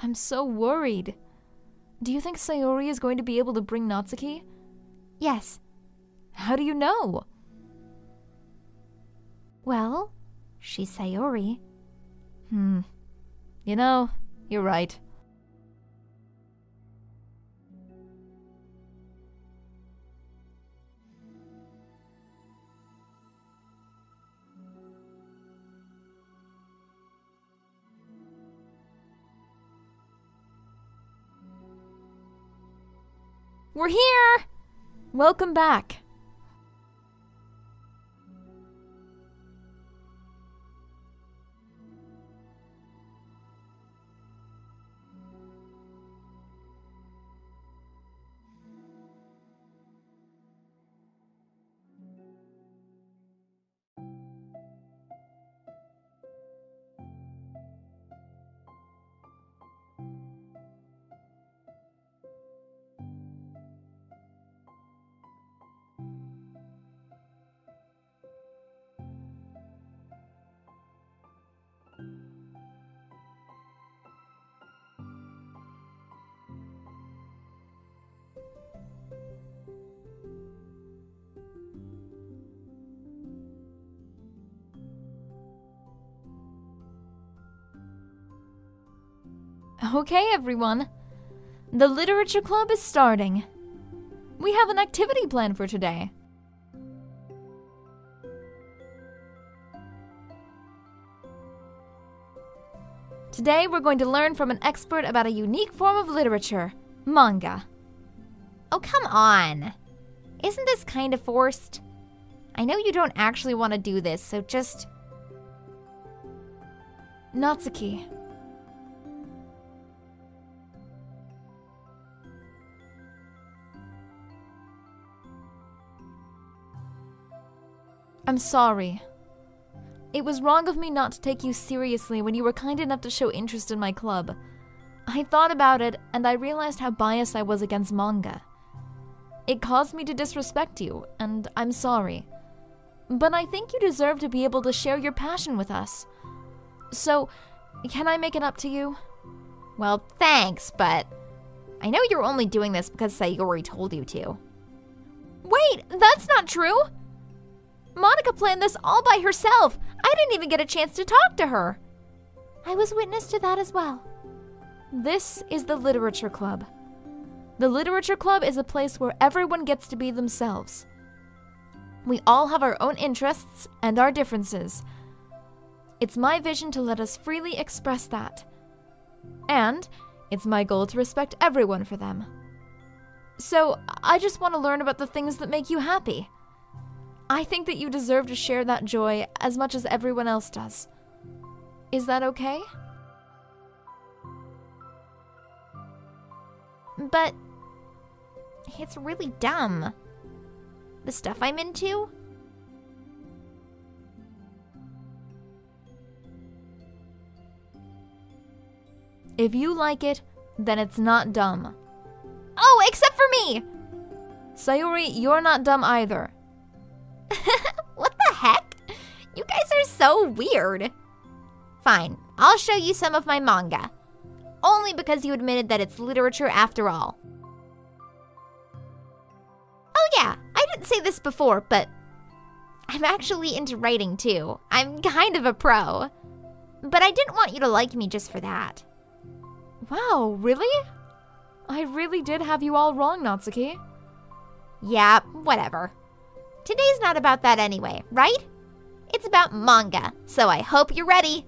A: I'm so worried. Do you think Sayori is going to be able to bring Natsuki? Yes. How do you know? Well, she's Sayori. Hmm. You know, you're right. We're here! Welcome back. Okay, everyone. The Literature Club is starting. We have an activity plan for today. Today, we're going to learn from an expert about a unique form of literature manga. Oh, come on! Isn't this kind of forced? I know you don't actually want to do this, so just. Natsuki, I'm sorry. It was wrong of me not to take you seriously when you were kind enough to show interest in my club. I thought about it and I realized how biased I was against manga. It caused me to disrespect you, and I'm sorry. But I think you deserve to be able to share your passion with us. So, can I make it up to you? Well, thanks, but I know you're only doing this because Sayori told you to. Wait, that's not true! Monika planned this all by herself. I didn't even get a chance to talk to her. I was witness to that as well. This is the Literature Club. The Literature Club is a place where everyone gets to be themselves. We all have our own interests and our differences. It's my vision to let us freely express that. And it's my goal to respect everyone for them. So, I just want to learn about the things that make you happy. I think that you deserve to share that joy as much as everyone else does. Is that okay? But it's really dumb. The stuff I'm into? If you like it, then it's not dumb.
B: Oh, except for
A: me! Sayori, you're not dumb either. You guys are so weird. Fine, I'll show you some of my manga. Only because you admitted that it's literature after all. Oh yeah, I didn't say this before, but I'm actually into writing too. I'm kind of a pro. But I didn't want you to like me just for that. Wow, really? I really did have you all wrong, Natsuki. Yeah, whatever. Today's not about that anyway, right? It's about manga, so I hope you're ready.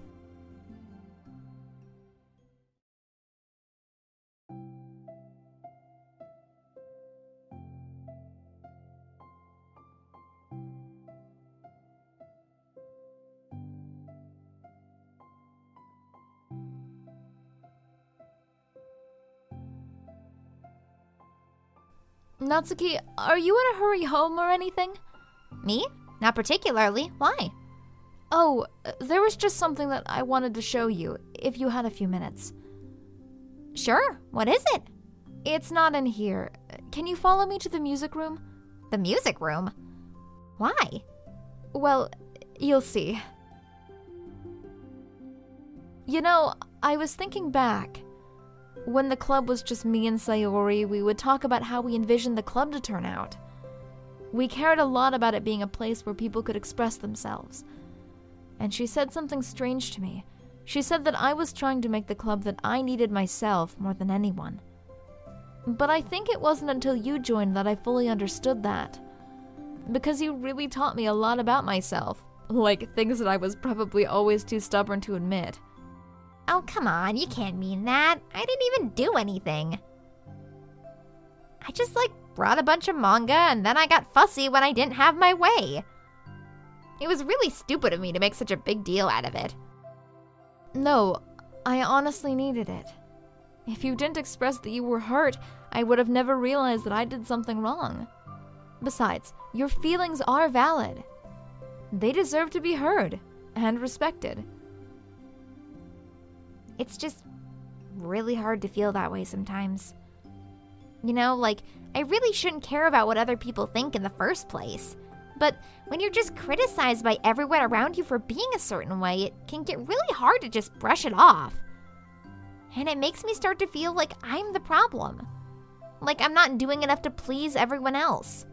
A: Natsuki, are you in a hurry home or anything? Me? Not particularly. Why? Oh, there was just something that I wanted to show you, if you had a few minutes. Sure, what is it? It's not in here. Can you follow me to the music room? The music room? Why? Well, you'll see. You know, I was thinking back. When the club was just me and Sayori, we would talk about how we envisioned the club to turn out. We cared a lot about it being a place where people could express themselves. And she said something strange to me. She said that I was trying to make the club that I needed myself more than anyone. But I think it wasn't until you joined that I fully understood that. Because you really taught me a lot about myself, like things that I was probably always too stubborn to admit. Oh, come on, you can't mean that. I didn't even do anything. I just like brought a bunch of manga and then I got fussy when I didn't have my way. It was really stupid of me to make such a big deal out of it. No, I honestly needed it. If you didn't express that you were hurt, I would have never realized that I did something wrong. Besides, your feelings are valid. They deserve to be heard and respected. It's just really hard to feel that way sometimes. You know, like, I really shouldn't care about what other people think in the first place. But when you're just criticized by everyone around you for being a certain way, it can get really hard to just brush it off. And it makes me start to feel like I'm the problem. Like I'm not doing enough to please everyone else.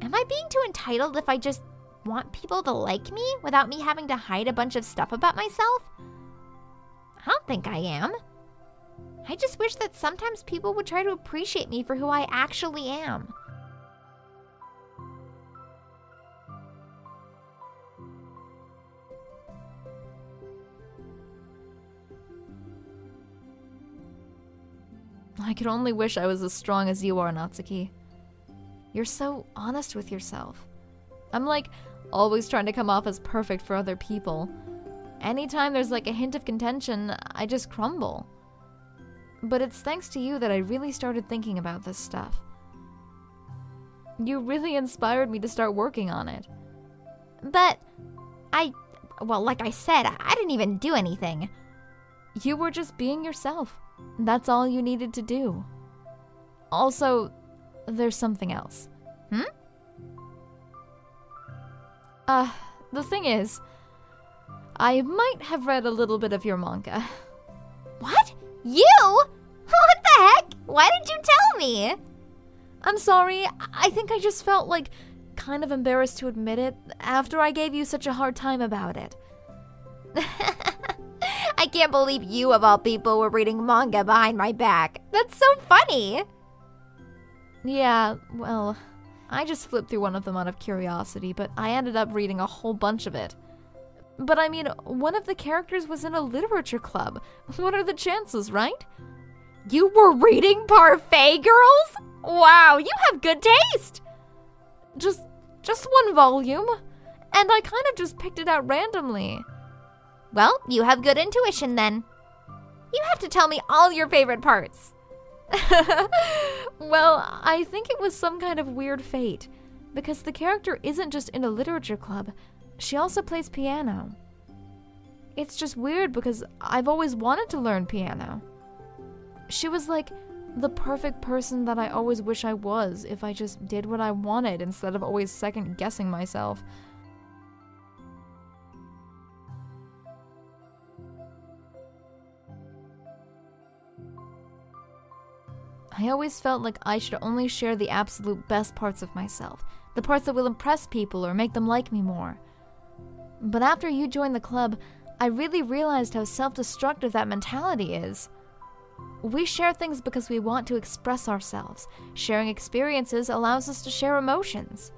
A: Am I being too entitled if I just want people to like me without me having to hide a bunch of stuff about myself? I don't think I am. I just wish that sometimes people would try to appreciate me for who I actually am. I could only wish I was as strong as you are, Natsuki. You're so honest with yourself. I'm like always trying to come off as perfect for other people. Anytime there's like a hint of contention, I just crumble but it's thanks to you that I really started thinking about this stuff. You really inspired me to start working on it. But I. Well, like I said, I didn't even do anything. You were just being yourself. That's all you needed to do. Also, there's something else. Hmm? Uh, the thing is, I might have read a little bit of your manga. What? You? What the heck? Why didn't you tell me? I'm sorry, I think I just felt like kind of embarrassed to admit it after I gave you such a hard time about it. I can't believe you, of all people, were reading manga behind my back. That's so funny! Yeah, well, I just flipped through one of them out of curiosity, but I ended up reading a whole bunch of it. But I mean, one of the characters was in a literature club. What are the chances, right? You were reading Parfait Girls? Wow, you have good taste! Just just one volume, and I kind of just picked it out randomly. Well, you have good intuition then. You have to tell me all your favorite parts. well, I think it was some kind of weird fate, because the character isn't just in a literature club, she also plays piano. It's just weird because I've always wanted to learn piano. She was like the perfect person that I always wish I was if I just did what I wanted instead of always second guessing myself. I always felt like I should only share the absolute best parts of myself, the parts that will impress people or make them like me more. But after you joined the club, I really realized how self destructive that mentality is. We share things because we want to express ourselves. Sharing experiences allows us to share emotions.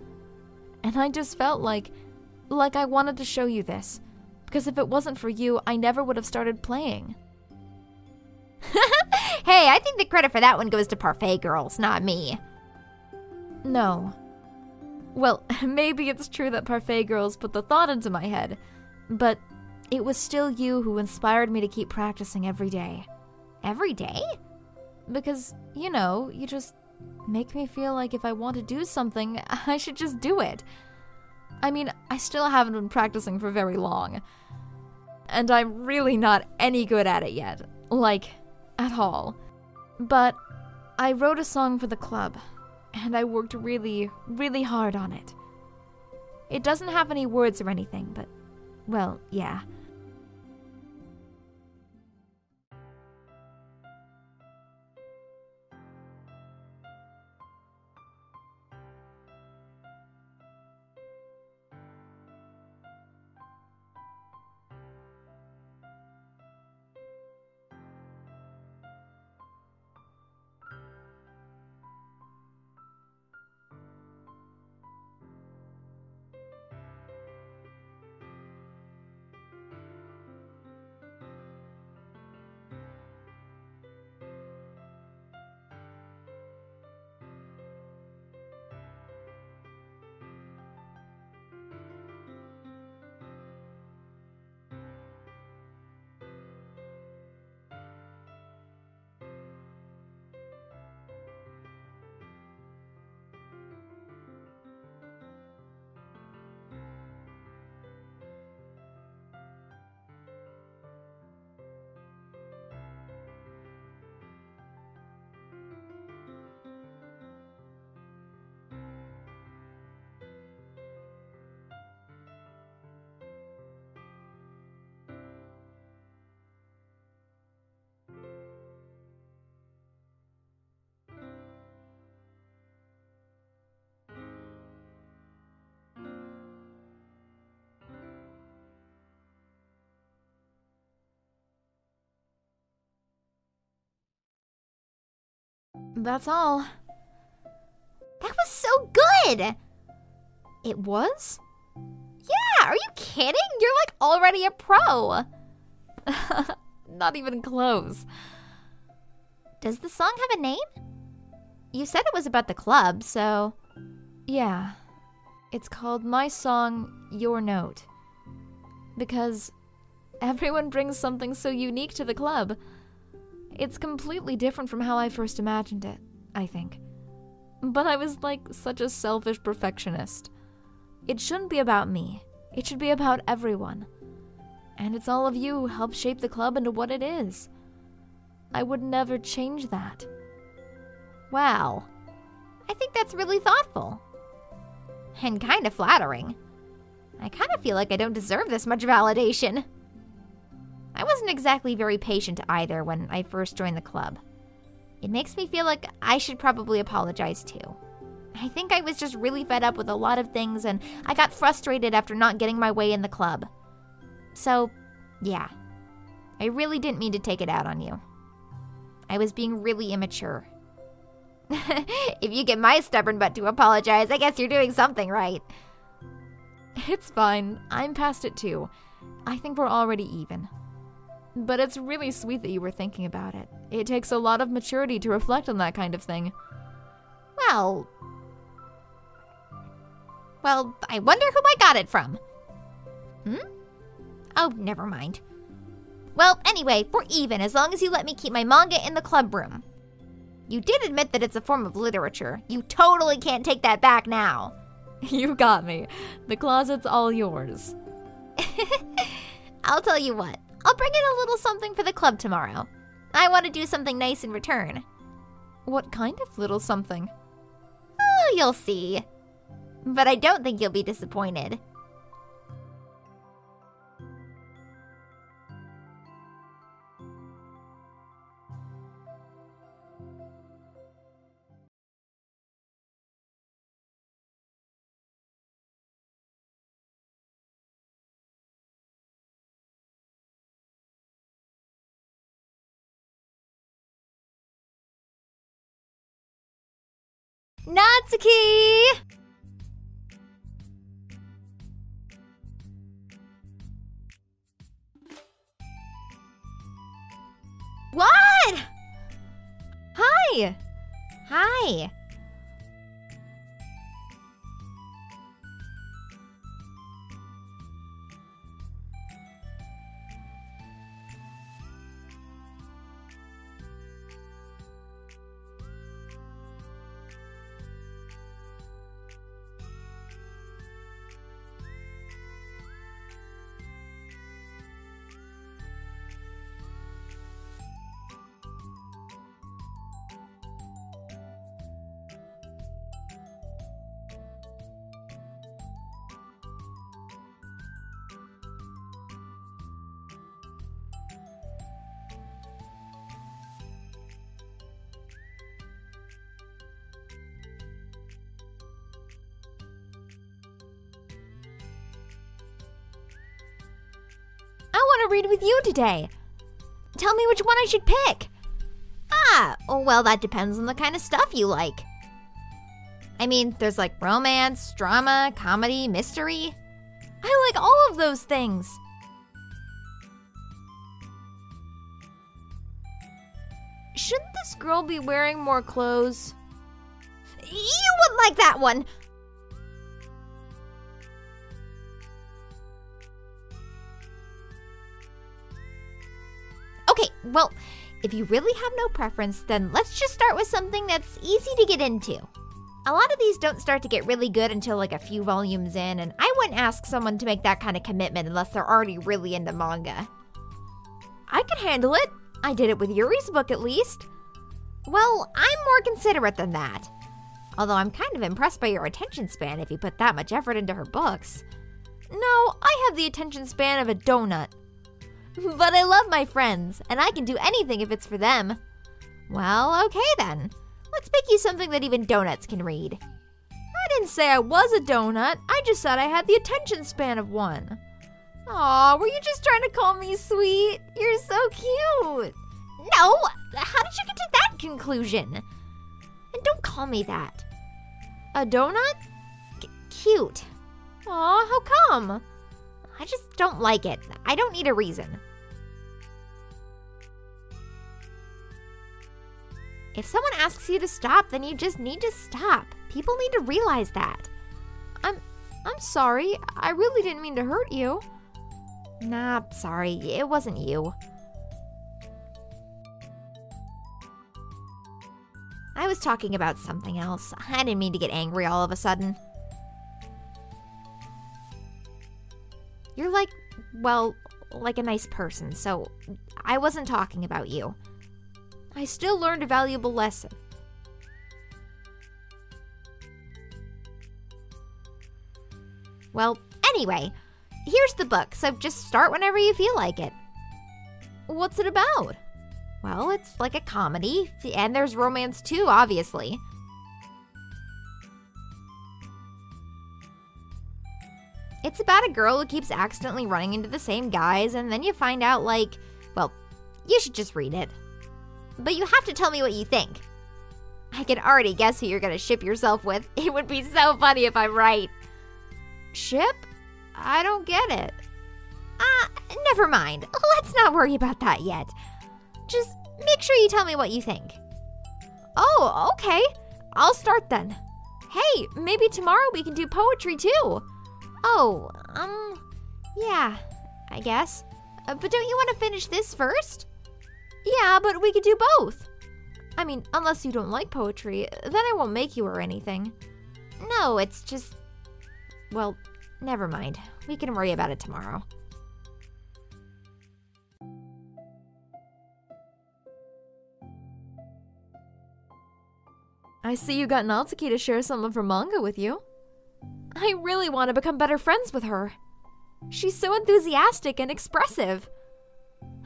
A: And I just felt like, like I wanted to show you this, because if it wasn't for you, I never would have started playing. hey, I think the credit for that one goes to Parfait Girls, not me. No. Well, maybe it's true that Parfait Girls put the thought into my head, but it was still you who inspired me to keep practicing every day. Every day? Because, you know, you just make me feel like if I want to do something, I should just do it. I mean, I still haven't been practicing for very long. And I'm really not any good at it yet. Like, at all. But I wrote a song for the club, and I worked really, really hard on it. It doesn't have any words or anything, but, well, yeah.
D: That's all. That was so good! It was?
A: Yeah, are you kidding? You're like already a pro! Not even close. Does the song have a name? You said it was about the club, so. Yeah. It's called My Song, Your Note. Because everyone brings something so unique to the club. It's completely different from how I first imagined it, I think. But I was like such a selfish perfectionist. It shouldn't be about me, it should be about everyone. And it's all of you who helped shape the club into what it is. I would never change that. Wow. I think that's really thoughtful. And kind of flattering. I kind of feel like I don't deserve this much validation. I wasn't exactly very patient either when I first joined the club. It makes me feel like I should probably apologize too. I think I was just really fed up with a lot of things and I got frustrated after not getting my way in the club. So, yeah. I really didn't mean to take it out on you. I was being really immature. if you get my stubborn butt to apologize, I guess you're doing something right. It's fine. I'm past it too. I think we're already even. But it's really sweet that you were thinking about it. It takes a lot of maturity to reflect on that kind of thing. Well. Well, I wonder who I got it from. Hmm? Oh, never mind. Well, anyway, we're even as long as you let me keep my manga in the club room. You did admit that it's a form of literature. You totally can't take that back now. You got me. The closet's all yours. I'll tell you what. I'll bring in a little something for the club tomorrow. I want to do something nice in return. What kind of little something? Oh, you'll see. But I don't think you'll be disappointed.
D: Natsuki!
A: What? Hi! Hi! to read with you today. Tell me which one I should pick. Ah, well, that depends on the kind of stuff you like. I mean, there's like romance, drama, comedy, mystery. I like all of those things. Shouldn't this girl be wearing more clothes? You would like that one! If you really have no preference, then let's just start with something that's easy to get into. A lot of these don't start to get really good until like a few volumes in, and I wouldn't ask someone to make that kind of commitment unless they're already really into manga. I could handle it. I did it with Yuri's book at least. Well, I'm more considerate than that. Although I'm kind of impressed by your attention span if you put that much effort into her books. No, I have the attention span of a donut. But I love my friends, and I can do anything if it's for them. Well, okay then. Let's make you something that even donuts can read. I didn't say I was a donut, I just said I had the attention span of one. Aw, were you just trying to call me sweet? You're so cute. No! How did you get to that conclusion? And don't call me that. A donut? C- cute. Aw, how come? I just don't like it. I don't need a reason. If someone asks you to stop, then you just need to stop. People need to realize that. I'm I'm sorry. I really didn't mean to hurt you. Nah, sorry. It wasn't you. I was talking about something else. I didn't mean to get angry all of a sudden. You're like, well, like a nice person, so I wasn't talking about you. I still learned a valuable lesson. Well, anyway, here's the book, so just start whenever you feel like it. What's it about? Well, it's like a comedy, and there's romance too, obviously. It's about a girl who keeps accidentally running into the same guys, and then you find out, like, well, you should just read it. But you have to tell me what you think. I can already guess who you're gonna ship yourself with. It would be so funny if I'm right. Ship? I don't get it. Ah, uh, never mind. Let's not worry about that yet. Just make sure you tell me what you think. Oh, okay. I'll start then. Hey, maybe tomorrow we can do poetry too. Oh, um, yeah, I guess. Uh, but don't you want to finish this first? Yeah, but we could do both. I mean, unless you don't like poetry, then I won't make you or anything. No, it's just. Well, never mind. We can worry about it tomorrow. I see you got Natsuki to share some of her manga with you. I really want to become better friends with her. She's so enthusiastic and expressive.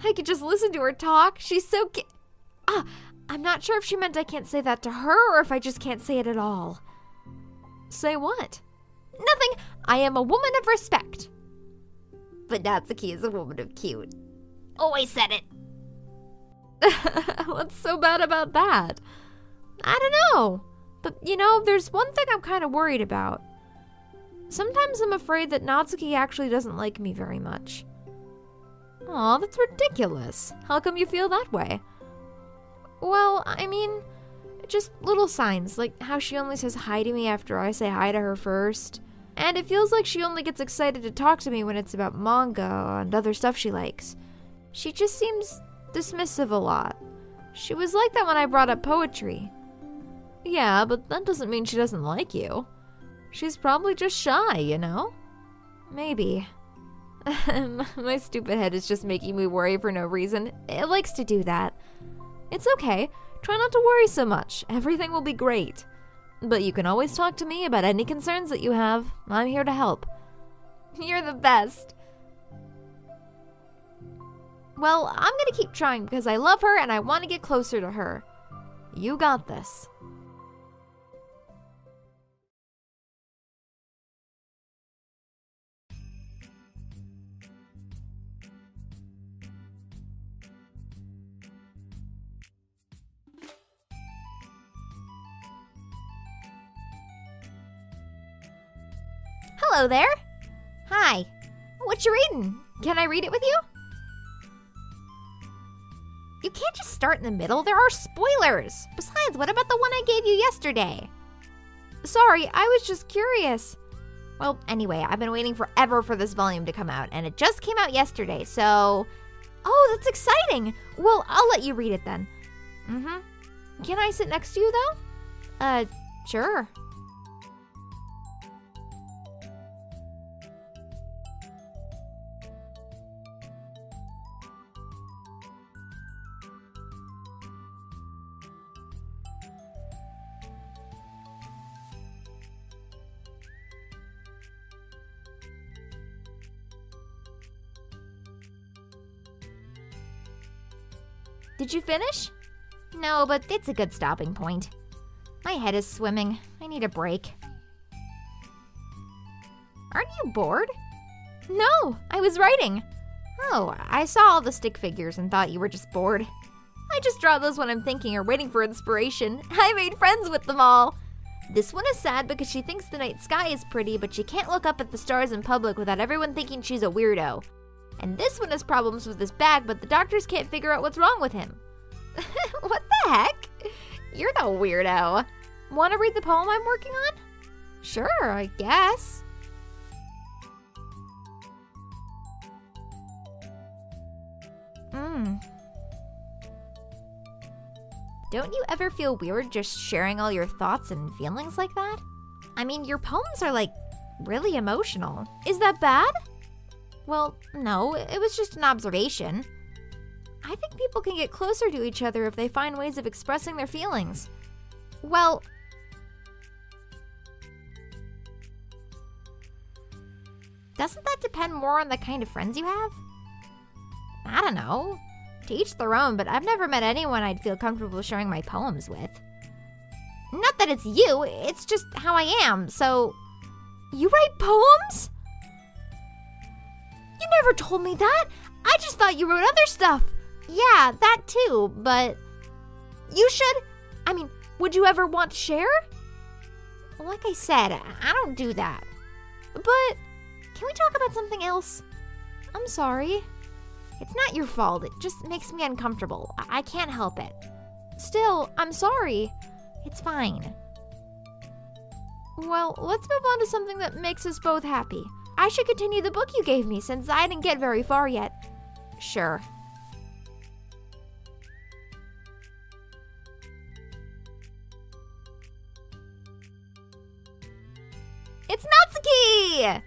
A: I could just listen to her talk. She's so. Ki- ah, I'm not sure if she meant I can't say that to her or if I just can't say it at all. Say what? Nothing. I am a woman of respect. But Natsuki is a woman of cute. Oh, I said it. What's so bad about that? I don't know. But you know, there's one thing I'm kind of worried about. Sometimes I'm afraid that Natsuki actually doesn't like me very much. Aw, that's ridiculous. How come you feel that way? Well, I mean, just little signs, like how she only says hi to me after I say hi to her first. And it feels like she only gets excited to talk to me when it's about manga and other stuff she likes. She just seems dismissive a lot. She was like that when I brought up poetry. Yeah, but that doesn't mean she doesn't like you. She's probably just shy, you know? Maybe. My stupid head is just making me worry for no reason. It likes to do that. It's okay. Try not to worry so much. Everything will be great. But you can always talk to me about any concerns that you have. I'm here to help.
G: You're the best.
A: Well, I'm gonna keep trying because I
D: love her and I want to get closer to her. You got this.
A: Hello there. Hi. What you reading? Can I read it with you? You can't just start in the middle. There are spoilers. Besides, what about the one I gave you yesterday? Sorry, I was just curious. Well, anyway, I've been waiting forever for this volume to come out, and it just came out yesterday, so. Oh, that's exciting! Well, I'll let you read it then. Mm hmm. Can I sit next to you, though? Uh, sure. Did you finish? No, but it's a good stopping point. My head is swimming. I need a break. Aren't you bored? No, I was writing. Oh, I saw all the stick figures and thought you were just bored. I just draw those when I'm thinking or waiting for inspiration. I made friends with them all. This one is sad because she thinks the night sky is pretty, but she can't look up at the stars in public without everyone thinking she's a weirdo. And this one has problems with his back, but the doctors can't figure out what's wrong with him. what the heck? You're the weirdo. Want to read the poem I'm working on? Sure, I guess. Mmm. Don't you ever feel weird just sharing all your thoughts and feelings like that? I mean, your poems are like really emotional. Is that bad? Well, no, it was just an observation. I think people can get closer to each other if they find ways of expressing their feelings. Well, doesn't that depend more on the kind of friends you have? I don't know. To each their own, but I've never met anyone I'd feel comfortable sharing my poems with. Not that it's you, it's just how I am, so. You write poems? You never told me that. I just thought you wrote other stuff. Yeah, that too, but. You should. I mean, would you ever want to share? Like I said, I don't do that. But can we talk about something else? I'm sorry. It's not your fault. It just makes me uncomfortable. I, I can't help it. Still, I'm sorry. It's fine. Well, let's move on to something that makes us both happy. I should continue the book you gave me since I didn't get very far yet. Sure. It's Natsuki!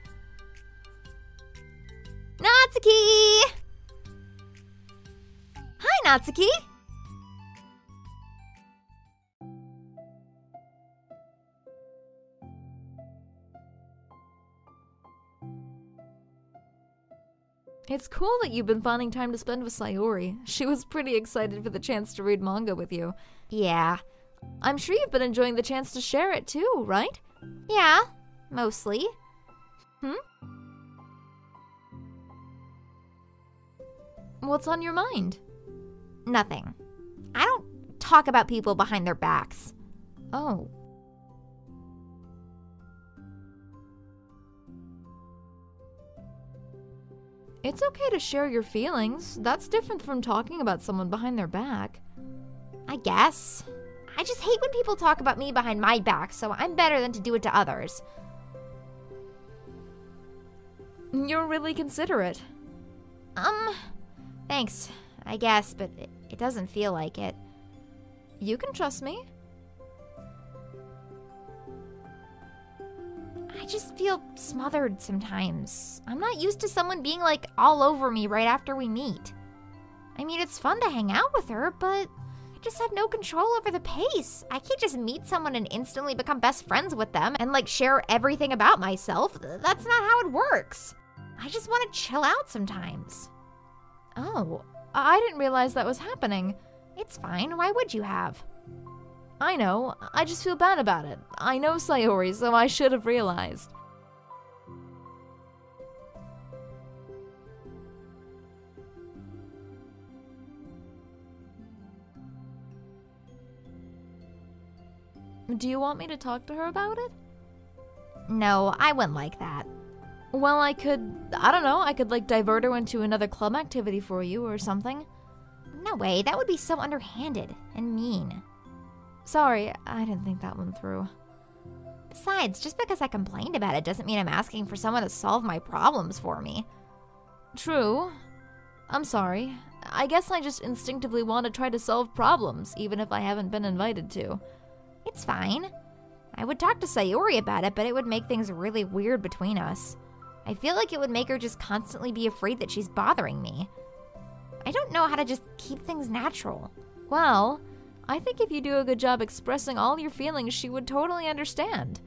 A: Natsuki! Hi, Natsuki! It's cool that you've been finding time to spend with Sayori. She was pretty excited for the chance to read manga with you. Yeah. I'm sure you've been enjoying the chance to share it too, right? Yeah, mostly. Hmm? What's on your mind? Nothing. I don't talk about people behind their backs. Oh, It's okay to share your feelings. That's different from talking about someone behind their back. I guess. I just hate when people talk about me behind my back, so I'm better than to do it to others. You're really considerate. Um, thanks, I guess, but it, it doesn't feel like it. You can trust me. I just feel smothered sometimes. I'm not used to someone being like all over me right after we meet. I mean, it's fun to hang out with her, but I just have no control over the pace. I can't just meet someone and instantly become best friends with them and like share everything about myself. That's not how it works. I just want to chill out sometimes. Oh, I didn't realize that was happening. It's fine. Why would you have? I know, I just feel bad about it. I know Sayori, so I should have realized. Do you want me to talk to her about it? No, I wouldn't like that. Well, I could. I don't know, I could like divert her into another club activity for you or something. No way, that would be so underhanded and mean. Sorry, I didn't think that one through. Besides, just because I complained about it doesn't mean I'm asking for someone to solve my problems for me. True. I'm sorry. I guess I just instinctively want to try to solve problems, even if I haven't been invited to. It's fine. I would talk to Sayori about it, but it would make things really weird between us. I feel like it would make her just constantly be afraid that she's bothering me. I don't know how to just keep things natural. Well, I think if you do a good job expressing all your feelings, she would totally understand.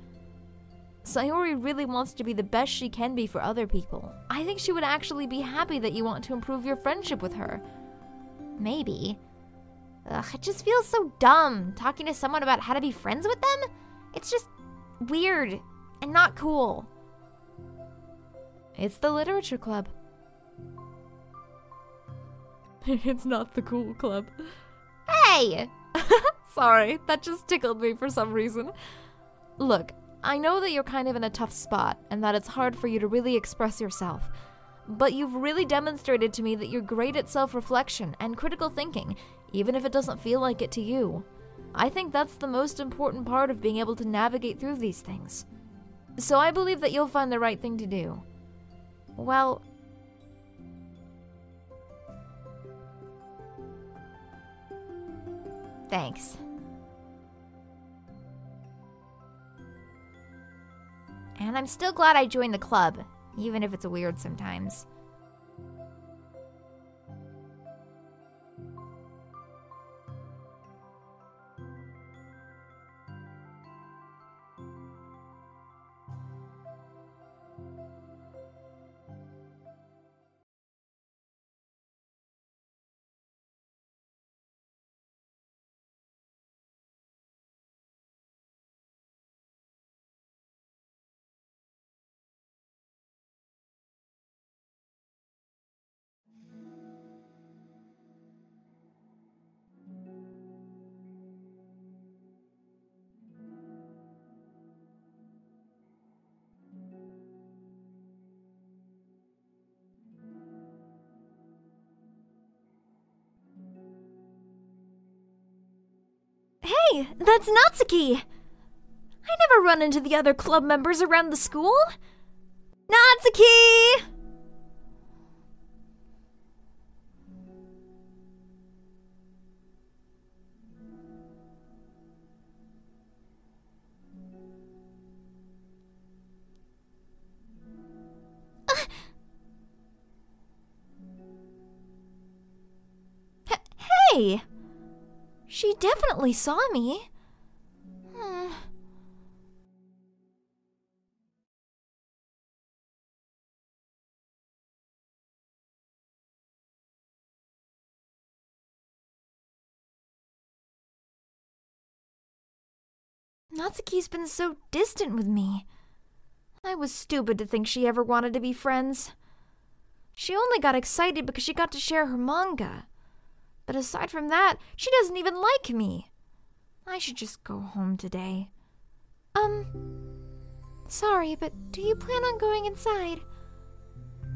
A: Sayori really wants to be the best she can be for other people. I think she would actually be happy that you want to improve your friendship with her. Maybe. Ugh, it just feels so dumb talking to someone about how to be friends with them. It's just weird and not cool. It's the literature club. it's not the cool club. Hey! Sorry, that just tickled me for some reason. Look, I know that you're kind of in a tough spot and that it's hard for you to really express yourself. But you've really demonstrated to me that you're great at self reflection and critical thinking, even if it doesn't feel like it to you. I think that's the most important part of being able to navigate through these things. So I believe that you'll find the right thing to do. Well, Thanks. And I'm still glad I joined the club, even if it's weird sometimes.
D: That's Natsuki! I
A: never run into the other club members around the school. Natsuki!
D: definitely saw me. Hmm. Natsuki's been so distant with me. I was stupid to think she ever wanted to be friends.
A: She only got excited because she got to share her manga. But aside from that, she doesn't even like me. I should just go home today. Um, sorry, but do you plan on going inside?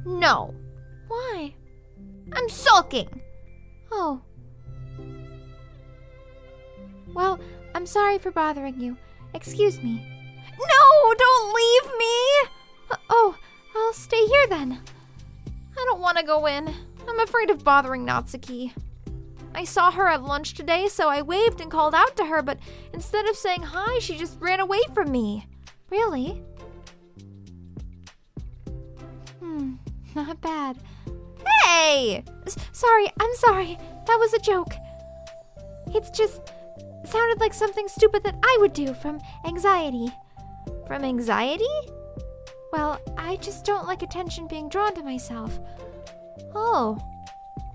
A: No. Why? I'm sulking. Oh. Well, I'm sorry for bothering you. Excuse me. No, don't leave me! Uh, oh, I'll stay here then. I don't want to go in. I'm afraid of bothering Natsuki. I saw her at lunch today, so I waved and called out to her, but instead of saying hi, she just ran away from me. Really? Hmm, not bad. Hey! S- sorry, I'm sorry. That was a joke. It's just sounded like something stupid that I would do from anxiety. From anxiety? Well, I just don't like attention being drawn to myself. Oh,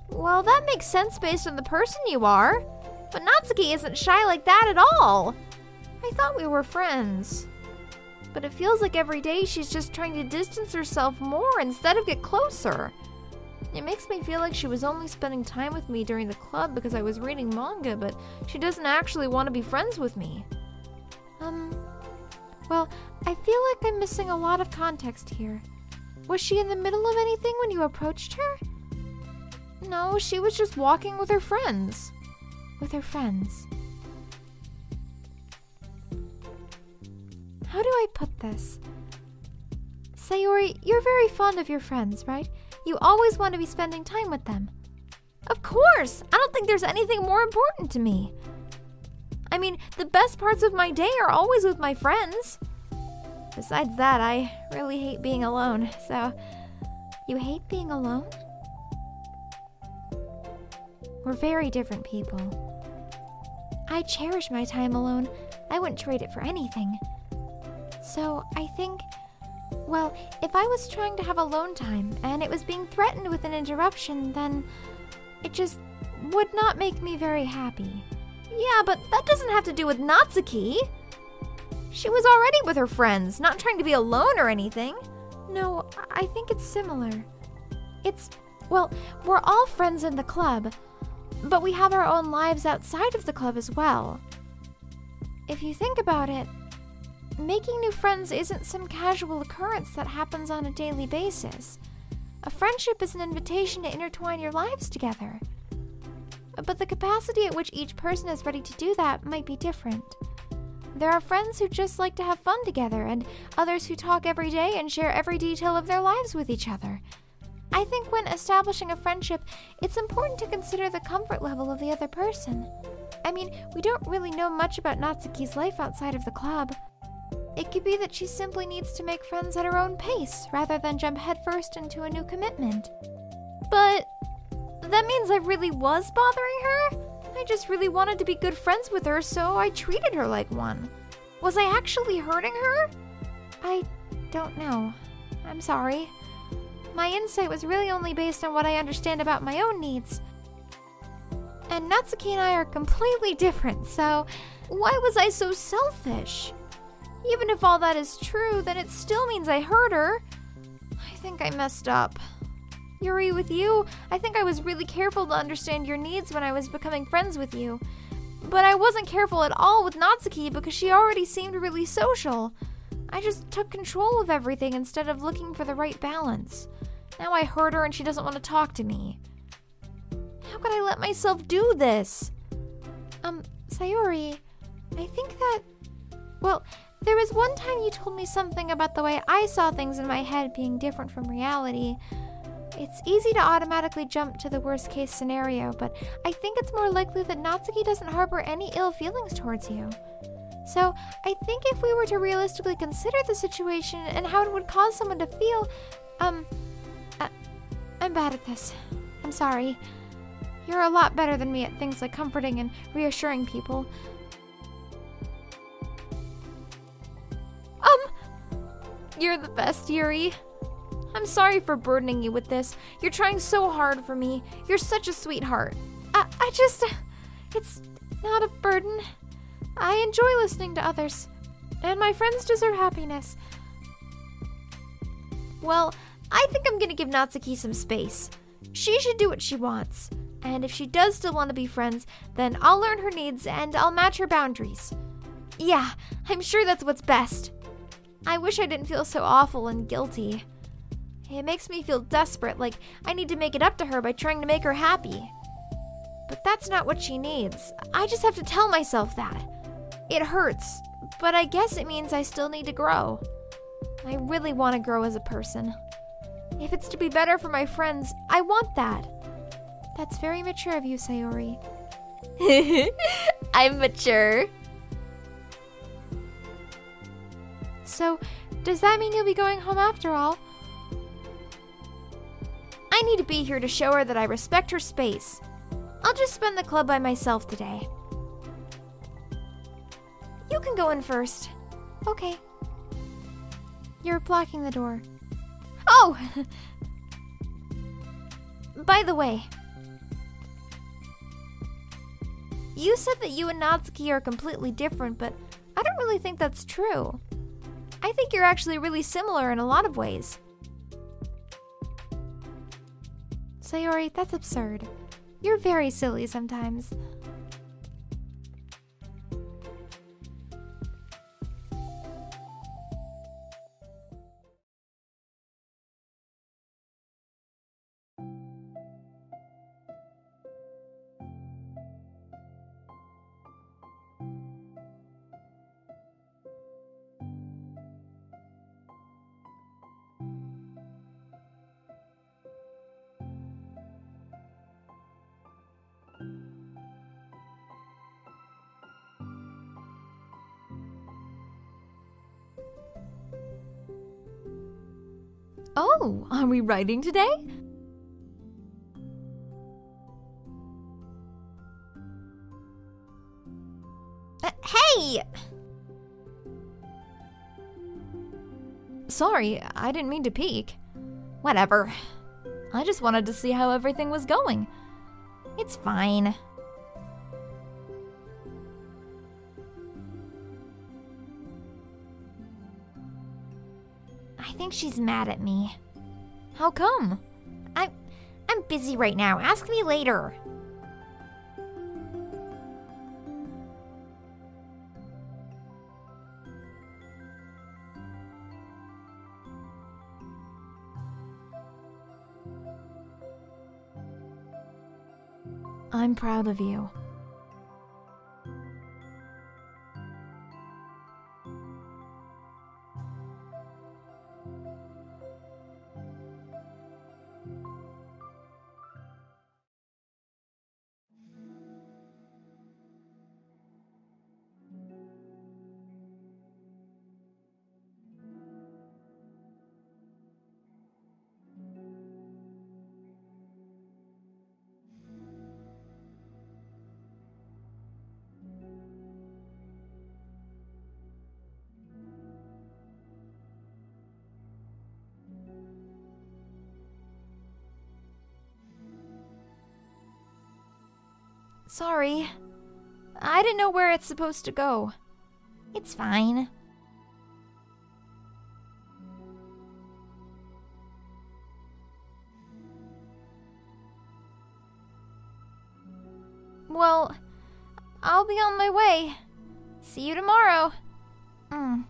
A: well, that makes sense based on the person you are. But Natsuki isn't shy like that at all. I thought we were friends. But it feels like every day she's just trying to distance herself more instead of get closer. It makes me feel like she was only spending time with me during the club because I was reading manga, but she doesn't actually want to be friends with me. Um, well, I feel like I'm missing a lot of context here. Was she in the middle of anything when you approached her? No, she was just walking with her friends. With her friends. How do I put this? Sayori, you're very fond of your friends, right? You always want to be spending time with them. Of course! I don't think there's anything more important to me. I mean, the best parts of my day are always with my friends. Besides that, I really hate being alone, so. You hate being alone? We're very different people. I cherish my time alone. I wouldn't trade it for anything. So I think. Well, if I was trying to have alone time and it was being threatened with an interruption, then it just would not make me very happy. Yeah, but that doesn't have to do with Natsuki. She was already with her friends, not trying to be alone or anything. No, I think it's similar. It's, well, we're all friends in the club, but we have our own lives outside of the club as well. If you think about it, making new friends isn't some casual occurrence that happens on a daily basis. A friendship is an invitation to intertwine your lives together. But the capacity at which each person is ready to do that might be different. There are friends who just like to have fun together, and others who talk every day and share every detail of their lives with each other. I think when establishing a friendship, it's important to consider the comfort level of the other person. I mean, we don't really know much about Natsuki's life outside of the club. It could be that she simply needs to make friends at her own pace rather than jump headfirst into a new commitment. But that means I really was bothering her? I just really wanted to be good friends with her, so I treated her like one. Was I actually hurting her? I don't know. I'm sorry my insight was really only based on what I understand about my own needs. And Natsuki and I are completely different, so why was I so selfish? Even if all that is true, then it still means I hurt her. I think I messed up. Yuri, with you, I think I was really careful to understand your needs when I was becoming friends with you. But I wasn't careful at all with Natsuki because she already seemed really social. I just took control of everything instead of looking for the right balance. Now I hurt her and she doesn't want to talk to me. How could I let myself do this? Um, Sayori, I think that. Well, there was one time you told me something about the way I saw things in my head being different from reality. It's easy to automatically jump to the worst case scenario, but I think it's more likely that Natsuki doesn't harbor any ill feelings towards you. So, I think if we were to realistically consider the situation and how it would cause someone to feel, um, I, uh, I'm bad at this. I'm sorry. You're a lot better than me at things like comforting and reassuring people. Um, you're the best, Yuri. I'm sorry for burdening you with this. You're trying so hard for me. You're such a sweetheart. I, I just. It's not a burden. I enjoy listening to others, and my friends deserve happiness. Well, I think I'm gonna give Natsuki some space. She should do what she wants, and if she does still want to be friends, then I'll learn her needs and I'll match her boundaries. Yeah, I'm sure that's what's best. I wish I didn't feel so awful and guilty. It makes me feel desperate, like I need to make it up to her by trying to make her happy. But that's not what she needs. I just have to tell myself that. It hurts, but I guess it means I still need to grow. I really want to grow as a person. If it's to be better for my friends, I want that. That's very mature of you, Sayori. I'm mature. So, does that mean you'll be going home after all? I need to be here to show her that I respect her space. I'll just spend the club by myself today. You can go in first. Okay. You're blocking the door. Oh! By the way, you said that you and Natsuki are completely different, but I don't really think that's true. I think you're actually really similar in a lot of ways. Sayori, that's absurd. You're very silly sometimes. we writing today?
D: Uh, hey!
A: Sorry, I didn't mean to peek. Whatever. I just wanted to see how everything was going. It's fine. I think she's mad at me. How come? I'm I'm busy right now. Ask me later. I'm proud of you. Sorry. I didn't know where it's supposed to go. It's fine. Well, I'll be on my way. See you tomorrow. Mm.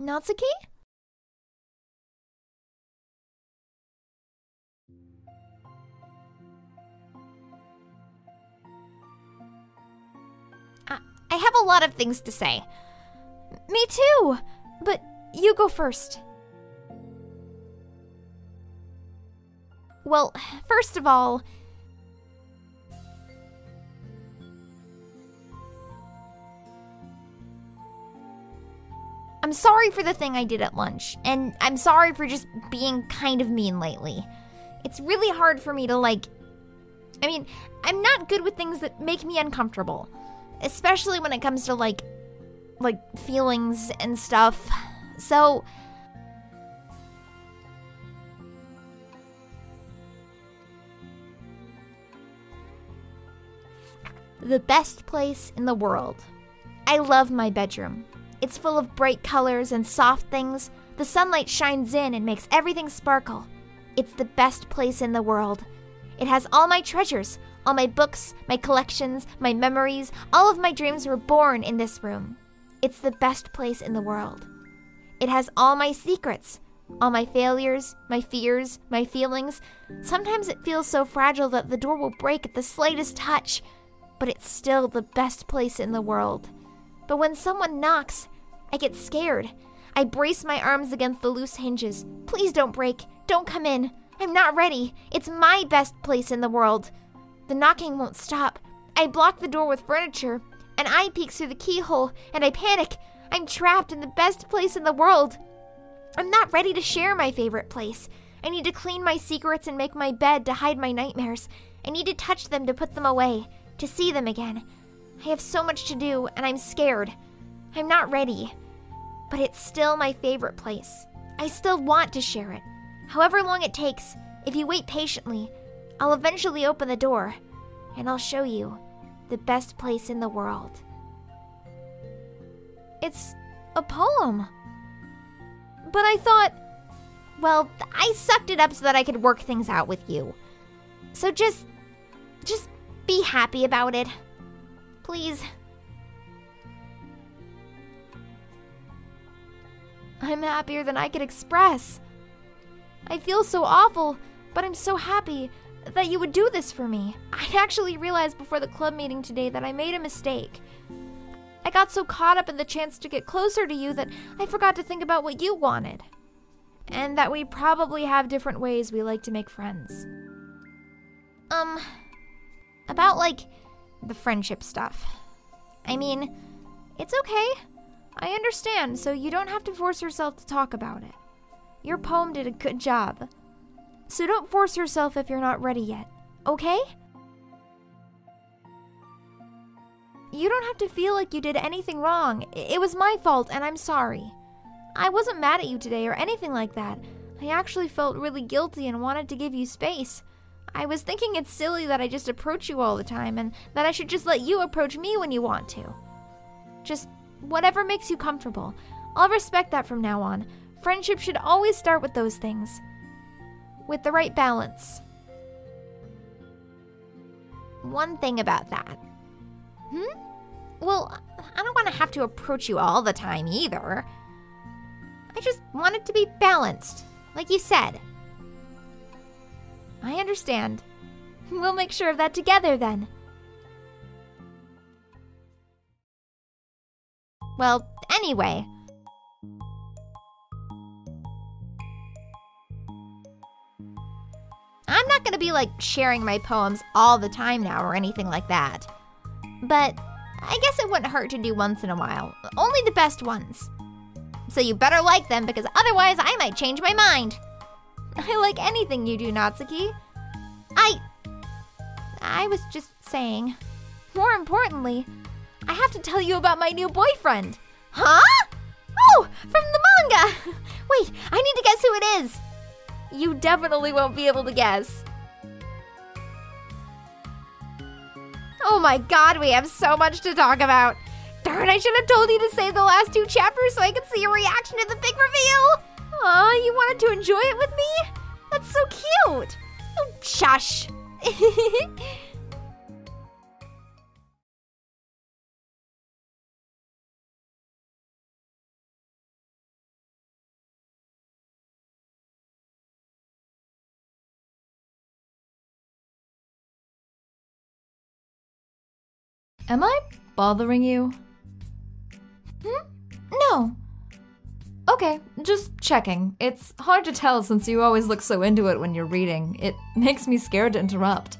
D: Natsuki? I, I have a lot of things to
A: say. Me too! But you go first. Well, first of all, I'm sorry for the thing I did at lunch, and I'm sorry for just being kind of mean lately. It's really hard for me to, like. I mean, I'm not good with things that make me uncomfortable, especially when it comes to, like, like feelings and stuff. So. The best place in the world. I love my bedroom. It's full of bright colors and soft things. The sunlight shines in and makes everything sparkle. It's the best place in the world. It has all my treasures, all my books, my collections, my memories, all of my dreams were born in this room. It's the best place in the world. It has all my secrets, all my failures, my fears, my feelings. Sometimes it feels so fragile that the door will break at the slightest touch, but it's still the best place in the world. But when someone knocks, I get scared. I brace my arms against the loose hinges. Please don't break. Don't come in. I'm not ready. It's my best place in the world. The knocking won't stop. I block the door with furniture. An eye peeks through the keyhole, and I panic. I'm trapped in the best place in the world. I'm not ready to share my favorite place. I need to clean my secrets and make my bed to hide my nightmares. I need to touch them to put them away, to see them again. I have so much to do, and I'm scared. I'm not ready. But it's still my favorite place. I still want to share it. However long it takes, if you wait patiently, I'll eventually open the door and I'll show you the best place in the world. It's a poem. But I thought, well, I sucked it up so that I could work things out with you. So just, just be happy about it. Please. I'm happier than I could express. I feel so awful, but I'm so happy that you would do this for me. I actually realized before the club meeting today that I made a mistake. I got so caught up in the chance to get closer to you that I forgot to think about what you wanted. And that we probably have different ways we like to make friends. Um, about like the friendship stuff. I mean, it's okay. I understand, so you don't have to force yourself to talk about it. Your poem did a good job. So don't force yourself if you're not ready yet, okay? You don't have to feel like you did anything wrong. It was my fault, and I'm sorry. I wasn't mad at you today or anything like that. I actually felt really guilty and wanted to give you space. I was thinking it's silly that I just approach you all the time and that I should just let you approach me when you want to. Just whatever makes you comfortable. I'll respect that from now on. Friendship should always start with those things, with the right balance. One thing about that. Hmm? Well, I don't want to have to approach you all the time either. I just want it to be balanced, like you said. I understand. We'll make sure of that together then. Well, anyway. I'm not gonna be like sharing my poems all the time now or anything like that. But I guess it wouldn't hurt to do once in a while. Only the best ones. So you better like them because otherwise I might change my mind. I like anything you do, Natsuki. I. I was just saying. More importantly, I have to tell you about my new boyfriend. Huh? Oh, from the manga! Wait, I need to guess who it is. You definitely won't be able to guess. Oh my god, we have so much to talk about. Darn, I should have told you to save the last two chapters so I could see your reaction to the big reveal! Aw, you wanted to enjoy
D: it with me? That's so cute! Oh, shush! Am I bothering you?
A: Hmm? No. Okay, just checking. It's hard to tell since you always look so into it when you're reading. It makes me scared to interrupt.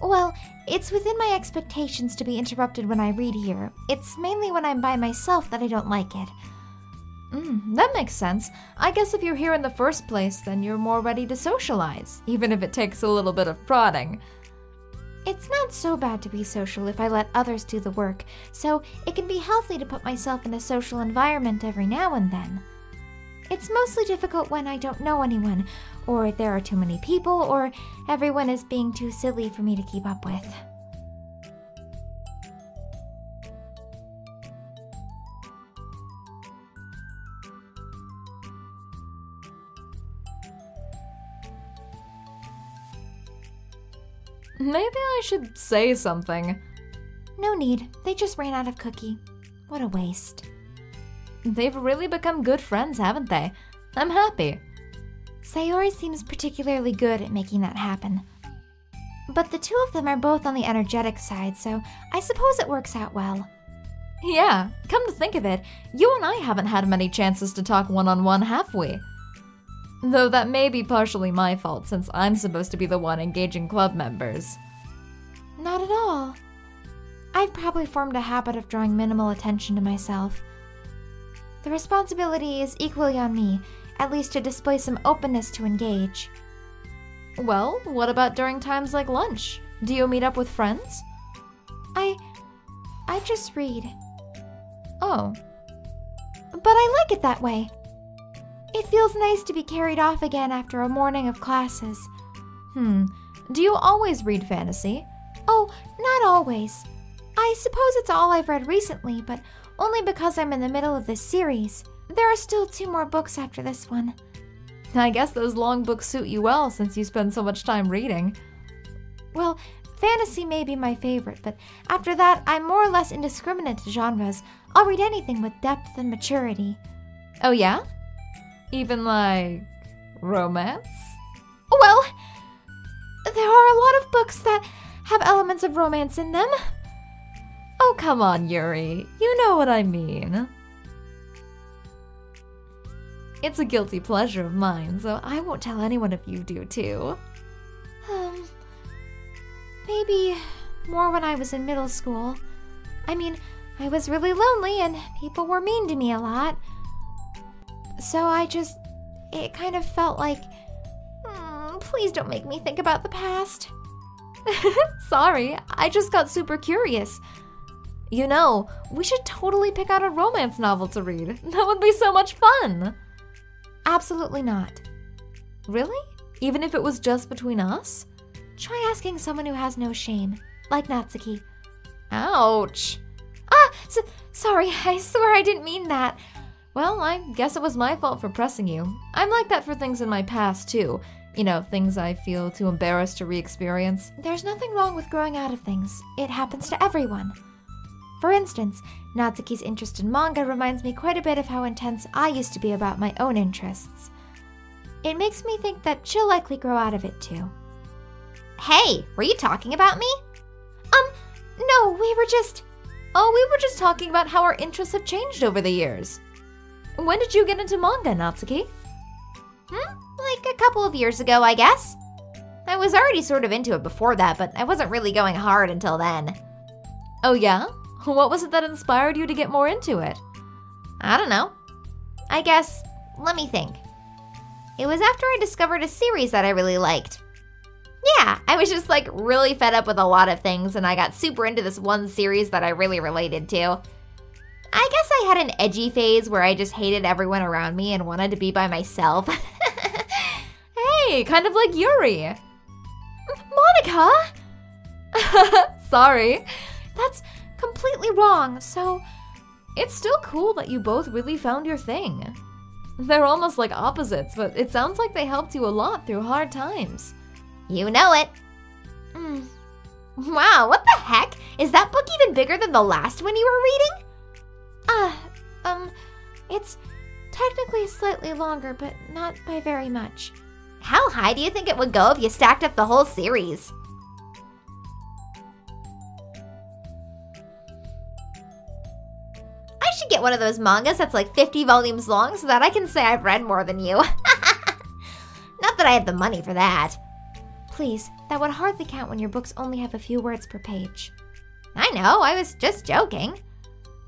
A: Well, it's within my expectations to be interrupted when I read here. It's mainly when I'm by myself that I don't like it. Mm, that makes sense. I guess if you're here in the first place, then you're more ready to socialize, even if it takes a little bit of prodding. It's not so bad to be social if I let others do the work, so it can be healthy to put myself in a social environment every now and then. It's mostly difficult when I don't know anyone, or there are too many people, or everyone is being too silly for me to keep up with. Maybe I should say something. No need. They just ran out of cookie. What a waste. They've really become good friends, haven't they? I'm happy. Sayori seems particularly good at making that happen. But the two of them are both on the energetic side, so I suppose it works out well. Yeah, come to think of it, you and I haven't had many chances to talk one on one, have we? Though that may be partially my fault since I'm supposed to be the one engaging club members. Not at all. I've probably formed a habit of drawing minimal attention to myself. The responsibility is equally on me, at least to display some openness to engage. Well, what about during times like lunch? Do you meet up with friends? I. I just read. Oh. But I like it that way. It feels nice to be carried off again after a morning of classes. Hmm, do you always read fantasy? Oh, not always. I suppose it's all I've read recently, but only because I'm in the middle of this series. There are still two more books after this one. I guess those long books suit you well since you spend so much time reading. Well, fantasy may be my favorite, but after that, I'm more or less indiscriminate to genres. I'll read anything with depth and maturity. Oh, yeah? Even like romance? Well, there are a lot of books that have elements of romance in them. Oh, come on, Yuri. You know what I mean. It's a guilty pleasure of mine, so I won't tell anyone if you do too. Um, maybe more when I was in middle school. I mean, I was really lonely and people were mean to me a lot. So I just. It kind of felt like. Mm, please don't make me think about the past. Sorry, I just got super curious. You know, we should totally pick out a romance novel to read. That would be so much fun! Absolutely not. Really? Even if it was just between us? Try asking someone who has no shame, like Natsuki. Ouch! Ah, so, sorry, I swear I didn't mean that. Well, I guess it was my fault for pressing you. I'm like that for things in my past, too. You know, things I feel too embarrassed to re experience. There's nothing wrong with growing out of things, it happens to everyone. For instance, Natsuki's interest in manga reminds me quite a bit of how intense I used to be about my own interests. It makes me think that she'll likely grow out of it too. Hey, were you talking about me? Um, no, we were just. Oh, we were just talking about how our interests have changed over the years. When did you get into manga, Natsuki? Hmm? Like a couple of years ago, I guess. I was already sort of into it before that, but I wasn't really going hard until then. Oh, yeah? What was it that inspired you to get more into it? I don't know. I guess, let me think. It was after I discovered a series that I really liked. Yeah, I was just like really fed up with a lot of things, and I got super into this one series that I really related to. I guess I had an edgy phase where I just hated everyone around me and wanted to be by myself. hey, kind of like Yuri. Monika? Sorry. That's completely wrong, so it's still cool that you both really found your thing. They're almost like opposites, but it sounds like they helped you a lot through hard times. You know it. Mm. Wow, what the heck? Is that book even bigger than the last one you were reading? Ah, um, it's technically slightly longer, but not by very much. How high do you think it would go if you stacked up the whole series? I should get one of those mangas that's like 50 volumes long so that I can say I've read more than you. not that I have the money for that. Please, that would hardly count when your books only have a few words per page. I know, I was just joking.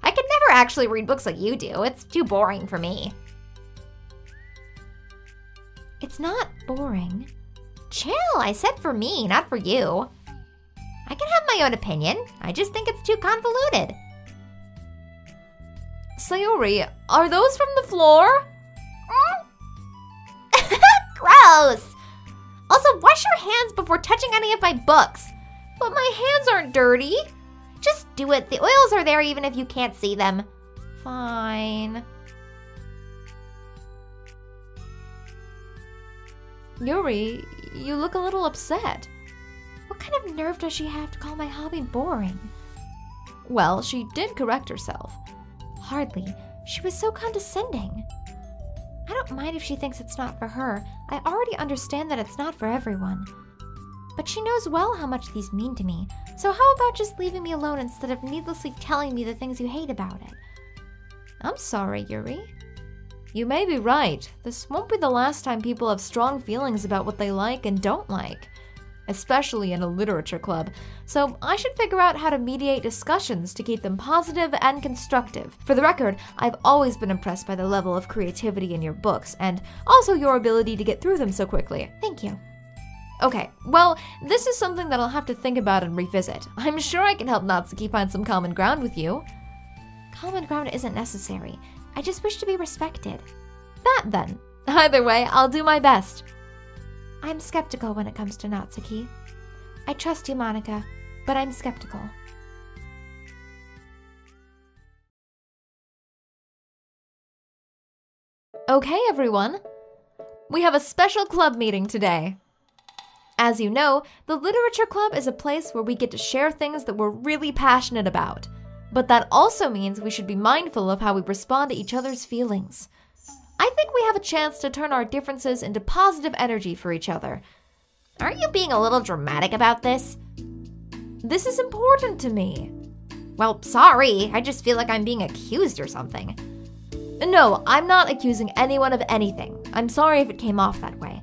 A: I could never actually read books like you do. It's too boring for me. It's not boring. Chill, I said for me, not for you. I can have my own opinion. I just think it's too convoluted. Sayori, are those from the floor? Gross! Also, wash your hands before touching any of my books. But my hands aren't dirty. Just do it. The oils are there even if you can't see them. Fine. Yuri, you look a little upset. What kind of nerve does she have to call my hobby boring? Well, she did correct herself. Hardly. She was so condescending. I don't mind if she thinks it's not for her. I already understand that it's not for everyone but she knows well how much these mean to me, so how about just leaving me alone instead of needlessly telling me the things you hate about it? I'm sorry, Yuri. You may be right. This won't be the last time people have strong feelings about what they like and don't like, especially in a literature club, so I should figure out how to mediate discussions to keep them positive and constructive. For the record, I've always been impressed by the level of creativity in your books and also your ability to get through them so quickly. Thank you. Okay, well, this is something that I'll have to think about and revisit. I'm sure I can help Natsuki find some common ground with you. Common ground isn't necessary. I just wish to be respected. That then. Either way, I'll do my best. I'm skeptical when it comes to Natsuki. I trust you, Monika,
D: but I'm skeptical. Okay, everyone. We
A: have a special club meeting today. As you know, the Literature Club is a place where we get to share things that we're really passionate about. But that also means we should be mindful of how we respond to each other's feelings. I think we have a chance to turn our differences into positive energy for each other. Aren't you being a little dramatic about this? This is important to me. Well, sorry, I just feel like I'm being accused or something. No, I'm not accusing anyone of anything. I'm sorry if it came off that way.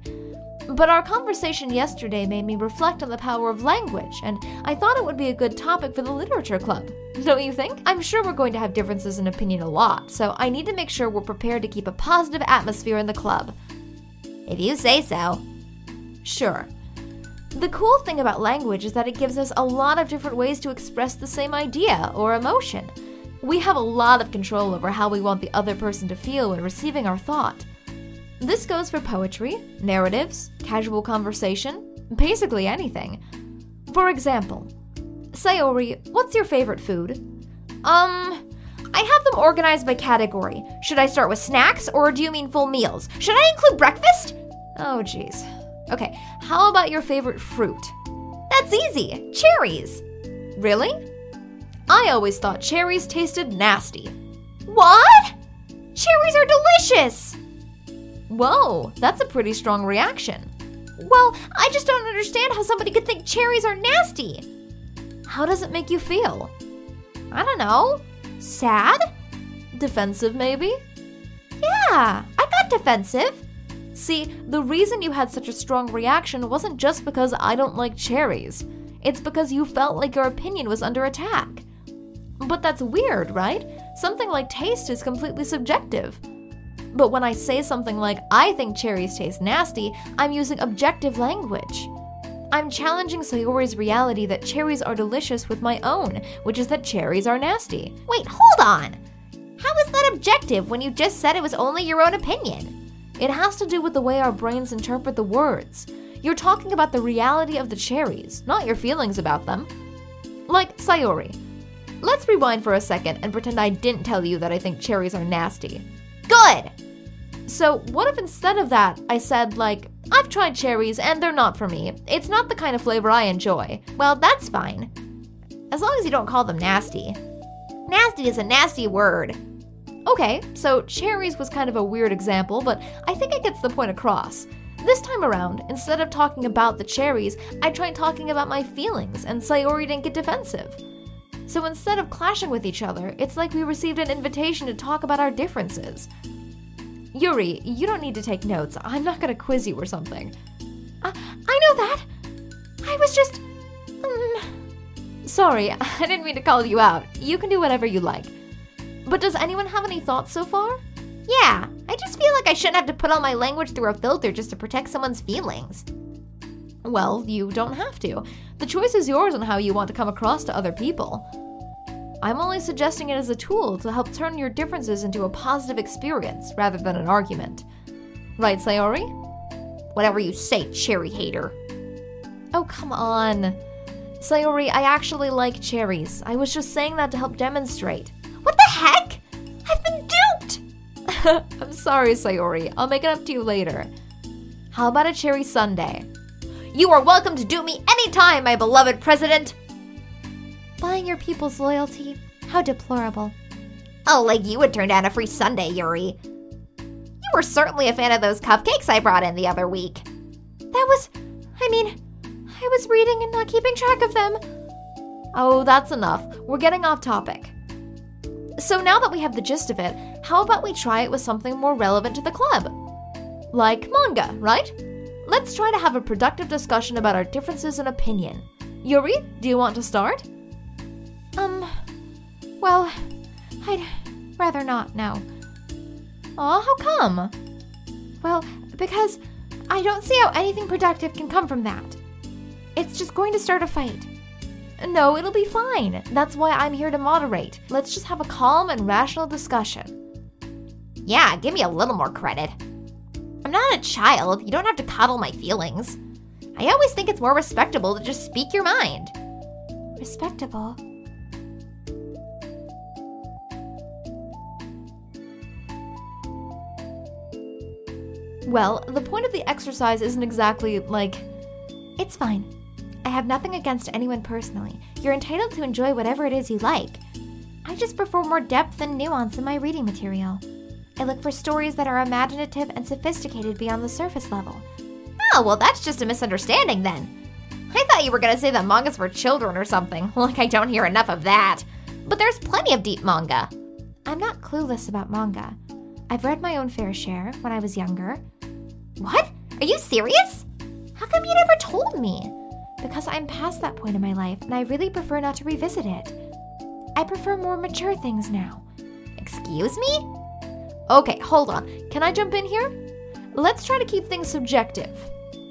A: But our conversation yesterday made me reflect on the power of language, and I thought it would be a good topic for the literature club. Don't you think? I'm sure we're going to have differences in opinion a lot, so I need to make sure we're prepared to keep a positive atmosphere in the club. If you say so. Sure. The cool thing about language is that it gives us a lot of different ways to express the same idea or emotion. We have a lot of control over how we want the other person to feel when receiving our thought. This goes for poetry, narratives, casual conversation, basically anything. For example, Sayori, what's your favorite food? Um, I have them organized by category. Should I start with snacks or do you mean full meals? Should I include breakfast? Oh, jeez. Okay, how about your favorite fruit? That's easy cherries. Really? I always thought cherries tasted nasty. What? Cherries are delicious! Whoa, that's a pretty strong reaction. Well, I just don't understand how somebody could think cherries are nasty. How does it make you feel? I don't know. Sad? Defensive, maybe? Yeah, I got defensive. See, the reason you had such a strong reaction wasn't just because I don't like cherries. It's because you felt like your opinion was under attack. But that's weird, right? Something like taste is completely subjective. But when I say something like, I think cherries taste nasty, I'm using objective language. I'm challenging Sayori's reality that cherries are delicious with my own, which is that cherries are nasty. Wait, hold on! How is that objective when you just said it was only your own opinion? It has to do with the way our brains interpret the words. You're talking about the reality of the cherries, not your feelings about them. Like Sayori. Let's rewind for a second and pretend I didn't tell you that I think cherries are nasty. Good! So, what if instead of that, I said, like, I've tried cherries and they're not for me. It's not the kind of flavor I enjoy. Well, that's fine. As long as you don't call them nasty. Nasty is a nasty word. Okay, so cherries was kind of a weird example, but I think it gets the point across. This time around, instead of talking about the cherries, I tried talking about my feelings, and Sayori didn't get defensive. So instead of clashing with each other, it's like we received an invitation to talk about our differences. Yuri, you don't need to take notes. I'm not gonna quiz you or something. I, uh, I know that! I was just. Um, sorry, I didn't mean to call you out. You can do whatever you like. But does anyone have any thoughts so far? Yeah, I just feel like I shouldn't have to put all my language through a filter just to protect someone's feelings. Well, you don't have to. The choice is yours on how you want to come across to other people. I'm only suggesting it as a tool to help turn your differences into a positive experience rather than an argument. Right, Sayori? Whatever you say, cherry hater. Oh, come on. Sayori, I actually like cherries. I was just saying that to help demonstrate. What the heck? I've been duped! I'm sorry, Sayori. I'll make it up to you later. How about a cherry sundae? You are welcome to do me anytime, my beloved president! Buying your people's loyalty? How deplorable. Oh, like you would turn down a free sundae, Yuri. You were certainly a fan of those cupcakes I brought in the other week. That was. I mean, I was reading and not keeping track of them. Oh, that's enough. We're getting off topic. So now that we have the gist of it, how about we try it with something more relevant to the club? Like manga, right? Let's try to have a productive discussion about our differences in opinion. Yuri, do you want to start? Um, well, I'd rather not now. Aw, how come? Well, because I don't see how anything productive can come from that. It's just going to start a fight. No, it'll be fine. That's why I'm here to moderate. Let's just have a calm and rational discussion. Yeah, give me a little more credit. I'm not a child. You don't have to coddle my feelings. I always think it's more respectable to just speak your mind. Respectable? Well, the point of the exercise isn't exactly like. It's fine. I have nothing against anyone personally. You're entitled to enjoy whatever it is you like. I just prefer more depth and nuance in my reading material. I look for stories that are imaginative and sophisticated beyond the surface level. Oh, well, that's just a misunderstanding then. I thought you were gonna say that manga's for children or something. Like, I don't hear enough of that. But there's plenty of deep manga. I'm not clueless about manga. I've read my own fair share when I was younger. What? Are you serious? How come you never told me? Because I'm past that point in my life and I really prefer not to revisit it. I prefer more mature things now. Excuse me? Okay, hold on. Can I jump in here? Let's try to keep things subjective.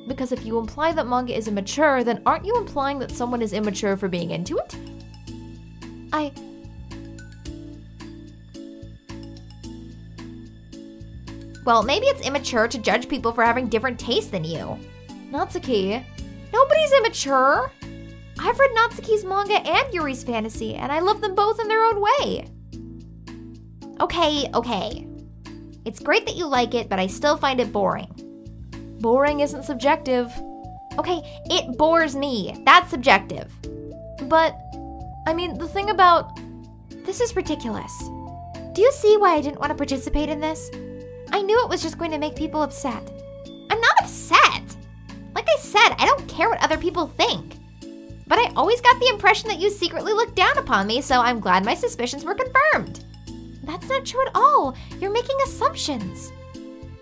A: Because if you imply that manga is immature, then aren't you implying that someone is immature for being into it? I Well, maybe it's immature to judge people for having different tastes than you. Natsuki, nobody's immature. I've read Natsuki's manga and Yuri's fantasy, and I love them both in their own way. Okay, okay. It's great that you like it, but I still find it boring. Boring isn't subjective. Okay, it bores me. That's subjective. But, I mean, the thing about. This is ridiculous. Do you see why I didn't want to participate in this? I knew it was just going to make people upset. I'm not upset! Like I said, I don't care what other people think. But I always got the impression that you secretly looked down upon me, so I'm glad my suspicions were confirmed. That's not true at all. You're making assumptions.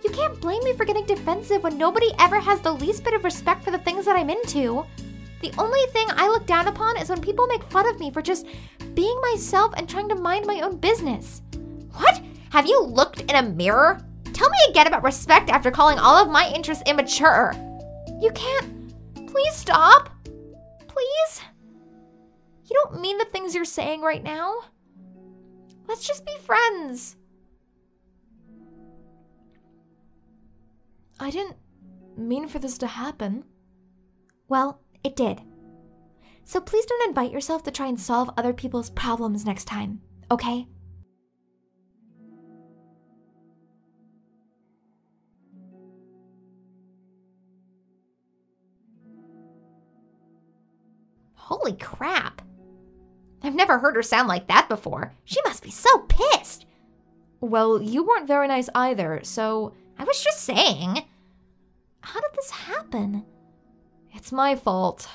A: You can't blame me for getting defensive when nobody ever has the least bit of respect for the things that I'm into. The only thing I look down upon is when people make fun of me for just being myself and trying to mind my own business. What? Have you looked in a mirror? Tell me again about respect after calling all of my interests immature. You can't. Please stop. Please? You don't mean the things you're saying right now. Let's just be friends. I didn't mean for this to happen. Well, it did. So please don't invite yourself to try and solve other people's problems next time, okay? Holy crap. I've never heard her sound like that before. She must be so pissed. Well, you weren't very nice either, so I was just saying. How did this happen? It's my fault.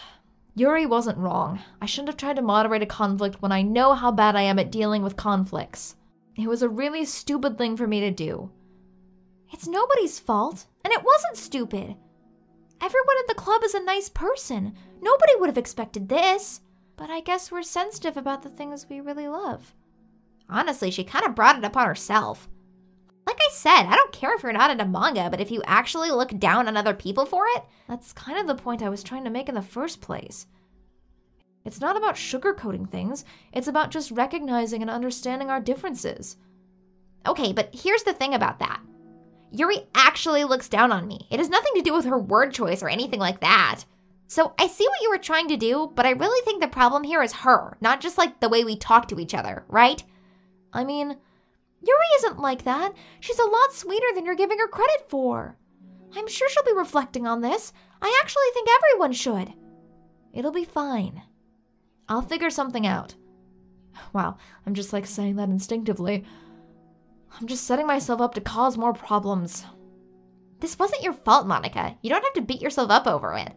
A: Yuri wasn't wrong. I shouldn't have tried to moderate a conflict when I know how bad I am at dealing with conflicts. It was a really stupid thing for me to do. It's nobody's fault, and it wasn't stupid. Everyone at the club is a nice person. Nobody would have expected this. But I guess we're sensitive about the things we really love. Honestly, she kind of brought it upon herself. Like I said, I don't care if you're not into manga, but if you actually look down on other people for it, that's kind of the point I was trying to make in the first place. It's not about sugarcoating things, it's about just recognizing and understanding our differences. Okay, but here's the thing about that Yuri actually looks down on me. It has nothing to do with her word choice or anything like that. So I see what you were trying to do, but I really think the problem here is her, not just like the way we talk to each other, right? I mean, Yuri isn't like that. She's a lot sweeter than you're giving her credit for. I'm sure she'll be reflecting on this. I actually think everyone should. It'll be fine. I'll figure something out. Wow, I'm just like saying that instinctively. I'm just setting myself up to cause more problems. This wasn't your fault, Monika. You don't have to beat yourself up over it.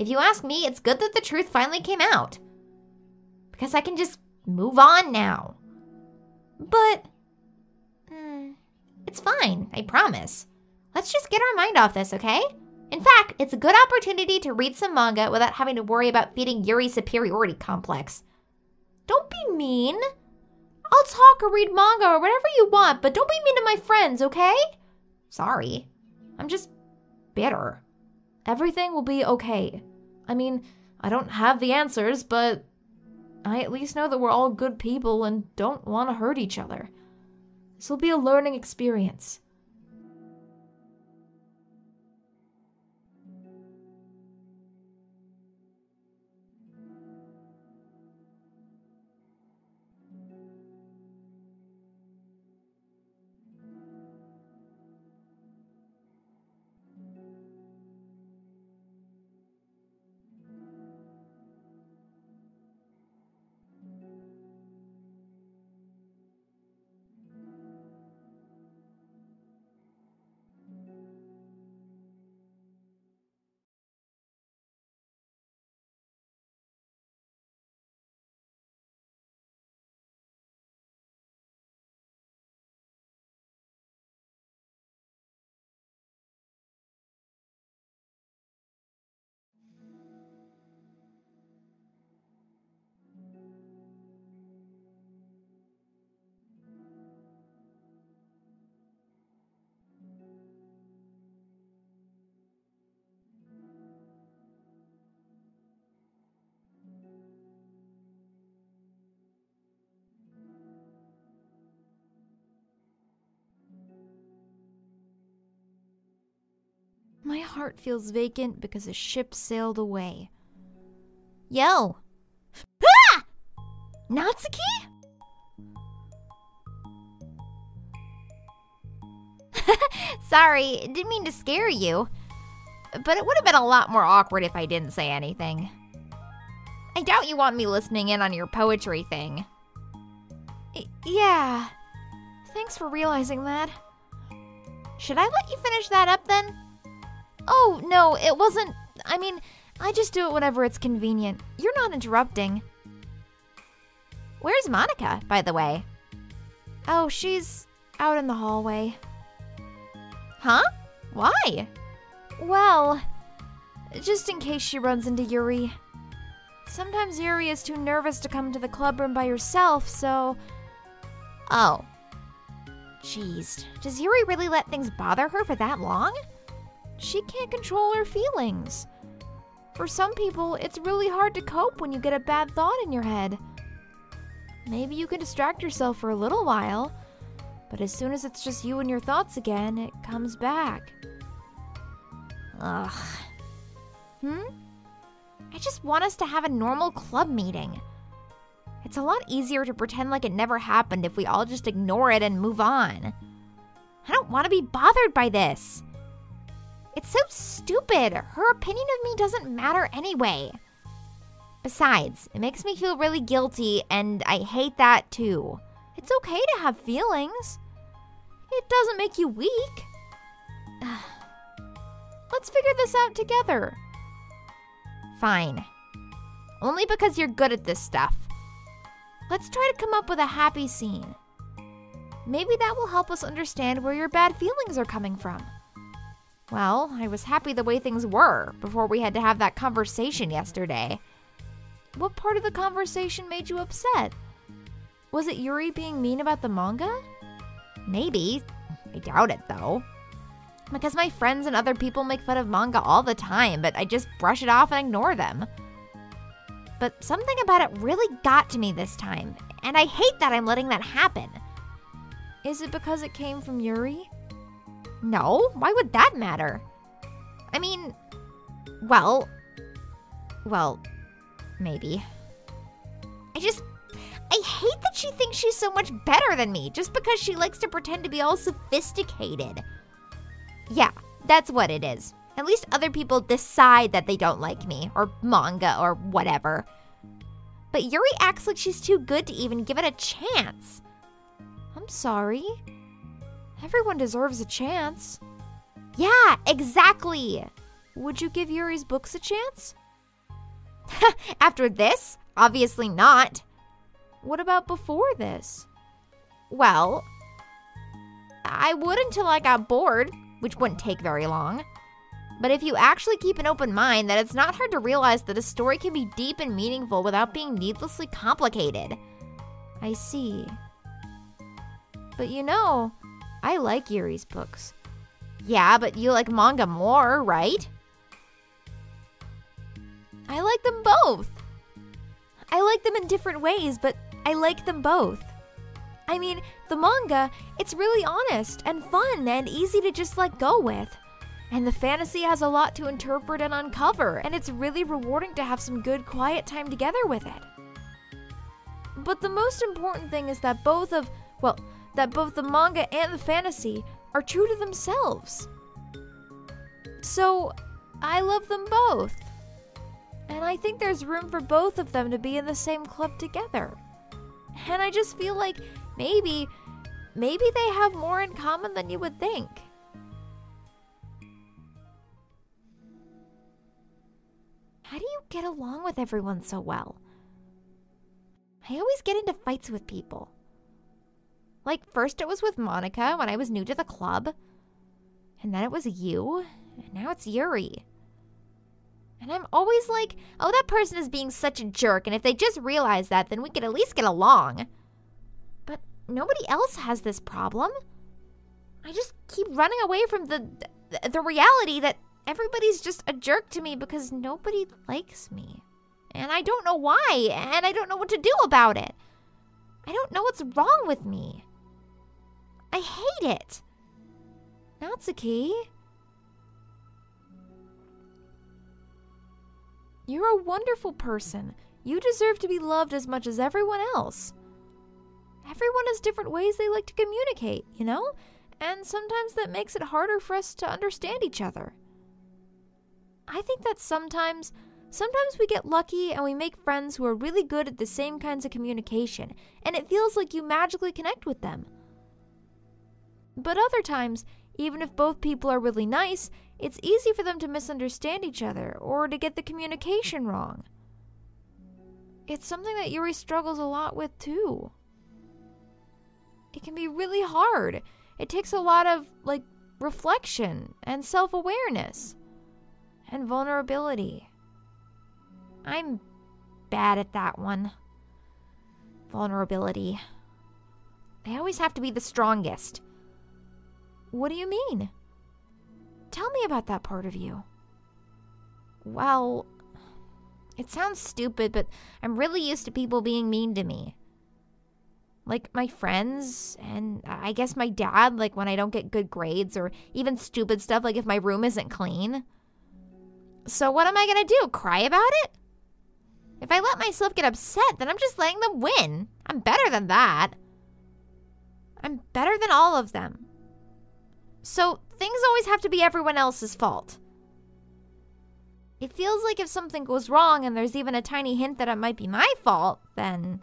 A: If you ask me, it's good that the truth finally came out. Because I can just move on now. But. Mm, it's fine, I promise. Let's just get our mind off this, okay? In fact, it's a good opportunity to read some manga without having to worry about feeding Yuri's superiority complex. Don't be mean. I'll talk or read manga or whatever you want, but don't be mean to my friends, okay? Sorry. I'm just bitter. Everything will be okay. I mean, I don't have the answers, but I at least know that we're all good people and don't want to hurt each other. This will be a learning experience. My heart feels vacant because a ship sailed away. Yo! Ah! Natsuki? Sorry, didn't mean to scare you. But it would have been a lot more awkward if I didn't say anything. I doubt you want me listening in on your poetry thing. I yeah. Thanks for realizing that. Should I let you finish that up then? Oh, no, it wasn't. I mean, I just do it whenever it's convenient. You're not interrupting. Where's Monika, by the way? Oh, she's out in the hallway. Huh? Why? Well, just in case she runs into Yuri. Sometimes Yuri is too nervous to come to the club room by herself, so. Oh. Jeez, does Yuri really let things bother her for that long? she can't control her feelings. For some people, it's really hard to cope when you get a bad thought in your head. Maybe you can distract yourself for a little while, but as soon as it's just you and your thoughts again, it comes back. Ugh. Hmm? I just want us to have a normal club meeting. It's a lot easier to pretend like it never happened if we all just ignore it and move on. I don't want to be bothered by this. It's so stupid. Her opinion of me doesn't matter anyway. Besides, it makes me feel really guilty, and I hate that too. It's okay to have feelings, it doesn't make you weak. Let's figure this out together. Fine. Only because you're good at this stuff. Let's try to come up with a happy scene. Maybe that will help us understand where your bad feelings are coming from. Well, I was happy the way things were before we had to have that conversation yesterday. What part of the conversation made you upset? Was it Yuri being mean about the manga? Maybe. I doubt it, though. Because my friends and other people make fun of manga all the time, but I just brush it off and ignore them. But something about it really got to me this time, and I hate that I'm letting that happen. Is it because it came from Yuri? No, why would that matter? I mean, well, well, maybe. I just, I hate that she thinks she's so much better than me just because she likes to pretend to be all sophisticated. Yeah, that's what it is. At least other people decide that they don't like me, or manga, or whatever. But Yuri acts like she's too good to even give it a chance. I'm sorry. Everyone deserves a chance. Yeah, exactly. Would you give Yuri's books a chance? After this? Obviously not. What about before this? Well, I would until I got bored, which wouldn't take very long. But if you actually keep an open mind, then it's not hard to realize that a story can be deep and meaningful without being needlessly complicated. I see. But you know, I like Yuri's books. Yeah, but you like manga more, right? I like them both. I like them in different ways, but I like them both. I mean, the manga, it's really honest and fun and easy to just like go with. And the fantasy has a lot to interpret and uncover, and it's really rewarding to have some good quiet time together with it. But the most important thing is that both of, well, that both the manga and the fantasy are true to themselves. So, I love them both. And I think there's room for both of them to be in the same club together. And I just feel like maybe, maybe they have more in common than you would think. How do you get along with everyone so well? I always get into fights with people. Like, first it was with Monika when I was new to the club, and then it was you, and now it's Yuri. And I'm always like, oh, that person is being such a jerk, and if they just realize that, then we could at least get along. But nobody else has this problem. I just keep running away from the the, the reality that everybody's just a jerk to me because nobody likes me. And I don't know why, and I don't know what to do about it. I don't know what's wrong with me. I hate it! Natsuki? You're a wonderful person. You deserve to be loved as much as everyone else. Everyone has different ways they like to communicate, you know? And sometimes that makes it harder for us to understand each other. I think that sometimes, sometimes we get lucky and we make friends who are really good at the same kinds of communication, and it feels like you magically connect with them. But other times, even if both people are really nice, it's easy for them to misunderstand each other or to get the communication wrong. It's something that Yuri struggles a lot with too. It can be really hard. It takes a lot of, like, reflection and self awareness and vulnerability. I'm bad at that one. Vulnerability. They always have to be the strongest. What do you mean? Tell me about that part of you. Well, it sounds stupid, but I'm really used to people being mean to me. Like my friends, and I guess my dad, like when I don't get good grades, or even stupid stuff, like if my room isn't clean. So, what am I gonna do? Cry about it? If I let myself get upset, then I'm just letting them win. I'm better than that. I'm better than all of them. So things always have to be everyone else's fault. It feels like if something goes wrong and there's even a tiny hint that it might be my fault, then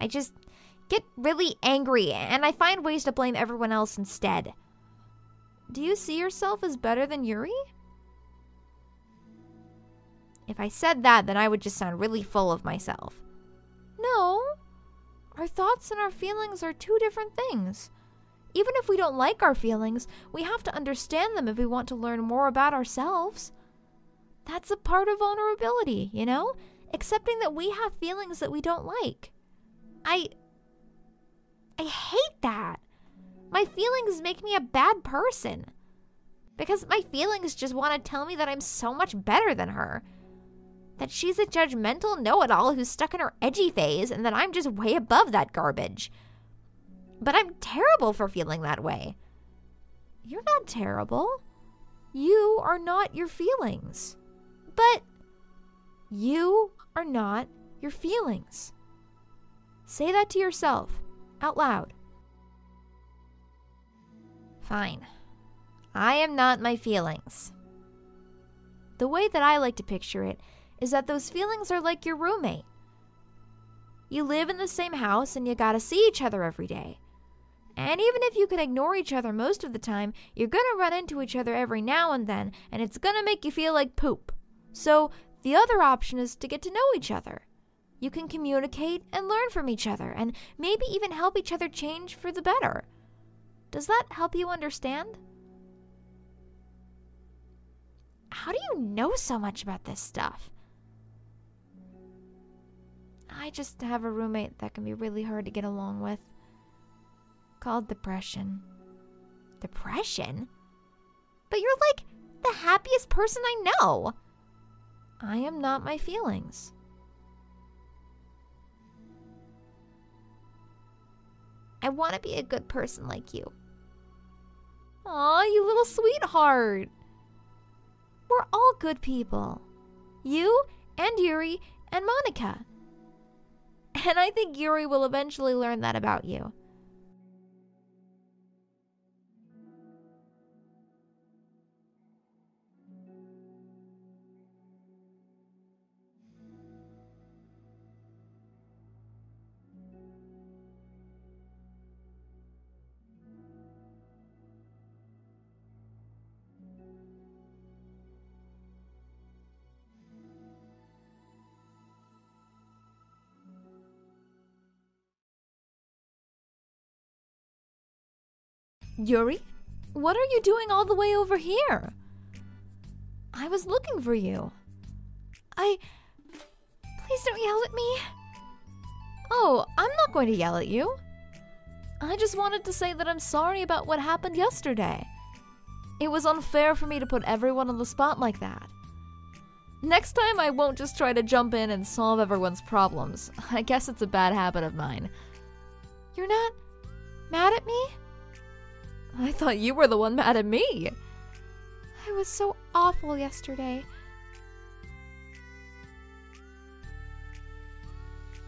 A: I just get really angry and I find ways to blame everyone else instead. Do you see yourself as better than Yuri? If I said that, then I would just sound really full of myself. No. Our thoughts and our feelings are two different things. Even if we don't like our feelings, we have to understand them if we want to learn more about ourselves. That's a part of vulnerability, you know? Accepting that we have feelings that we don't like. I. I hate that. My feelings make me a bad person. Because my feelings just want to tell me that I'm so much better than her. That she's a judgmental know it all who's stuck in her edgy phase and that I'm just way above that garbage. But I'm terrible for feeling that way. You're not terrible. You are not your feelings. But you are not your feelings. Say that to yourself out loud. Fine. I am not my feelings. The way that I like to picture it is that those feelings are like your roommate. You live in the same house and you gotta see each other every day. And even if you can ignore each other most of the time, you're gonna run into each other every now and then, and it's gonna make you feel like poop. So, the other option is to get to know each other. You can communicate and learn from each other, and maybe even help each other change for the better. Does that help you understand? How do you know so much about this stuff? I just have a roommate that can be really hard to get along with called depression. Depression? But you're like the happiest person I know. I am not my feelings. I want to be a good person like you. Aw, you little sweetheart. We're all good people. You and Yuri and Monika. And I think Yuri will eventually learn that about you.
D: Yuri, what are you doing all the way over here?
A: I was looking for you. I. Please don't yell at me. Oh, I'm not going to yell at you. I just wanted to say that I'm sorry about what happened yesterday. It was unfair for me to put everyone on the spot like that. Next time, I won't just try to jump in and solve everyone's problems. I guess it's a bad habit of mine. You're not mad at me? I thought you were the one mad at me. I was so awful yesterday.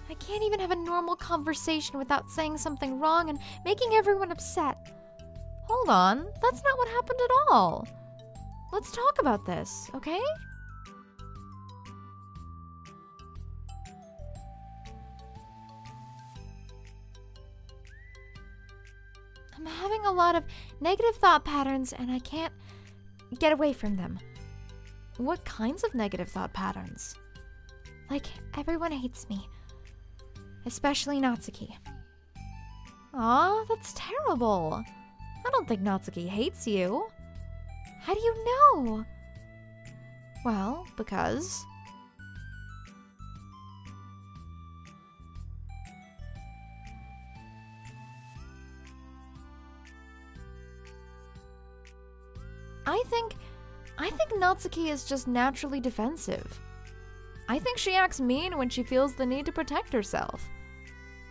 A: I can't even have a normal conversation without saying something wrong and making everyone upset. Hold on, that's not what happened at all. Let's talk about this, okay? I'm having a lot of negative thought patterns and I can't get away from them. What kinds of negative thought patterns? Like, everyone hates me. Especially Natsuki. Aw, that's terrible. I don't think Natsuki hates you. How do you know? Well, because I think. I think Natsuki is just naturally defensive. I think she acts mean when she feels the need to protect herself.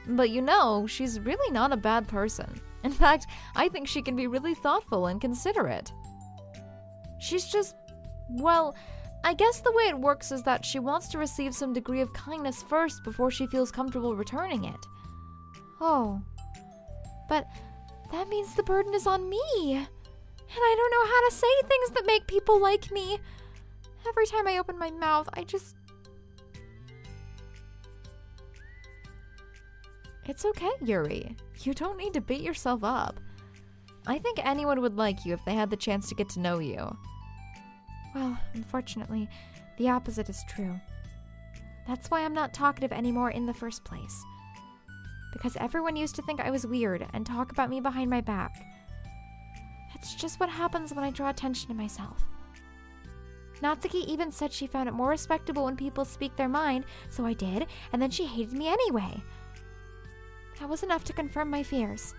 A: But you know, she's really not a bad person. In fact, I think she can be really thoughtful and considerate. She's just. well, I guess the way it works is that she wants to receive some degree of kindness first before she feels comfortable returning it. Oh. But that means the burden is on me! And I don't know how to say things that make people like me. Every time I open my mouth, I just. It's okay, Yuri. You don't need to beat yourself up. I think anyone would like you if they had the chance to get to know you. Well, unfortunately, the opposite is true. That's why I'm not talkative anymore in the first place. Because everyone used to think I was weird and talk about me behind my back. That's just what happens when I draw attention to myself. Natsuki even said she found it more respectable when people speak their mind, so I did, and then she hated me anyway. That was enough to confirm my fears.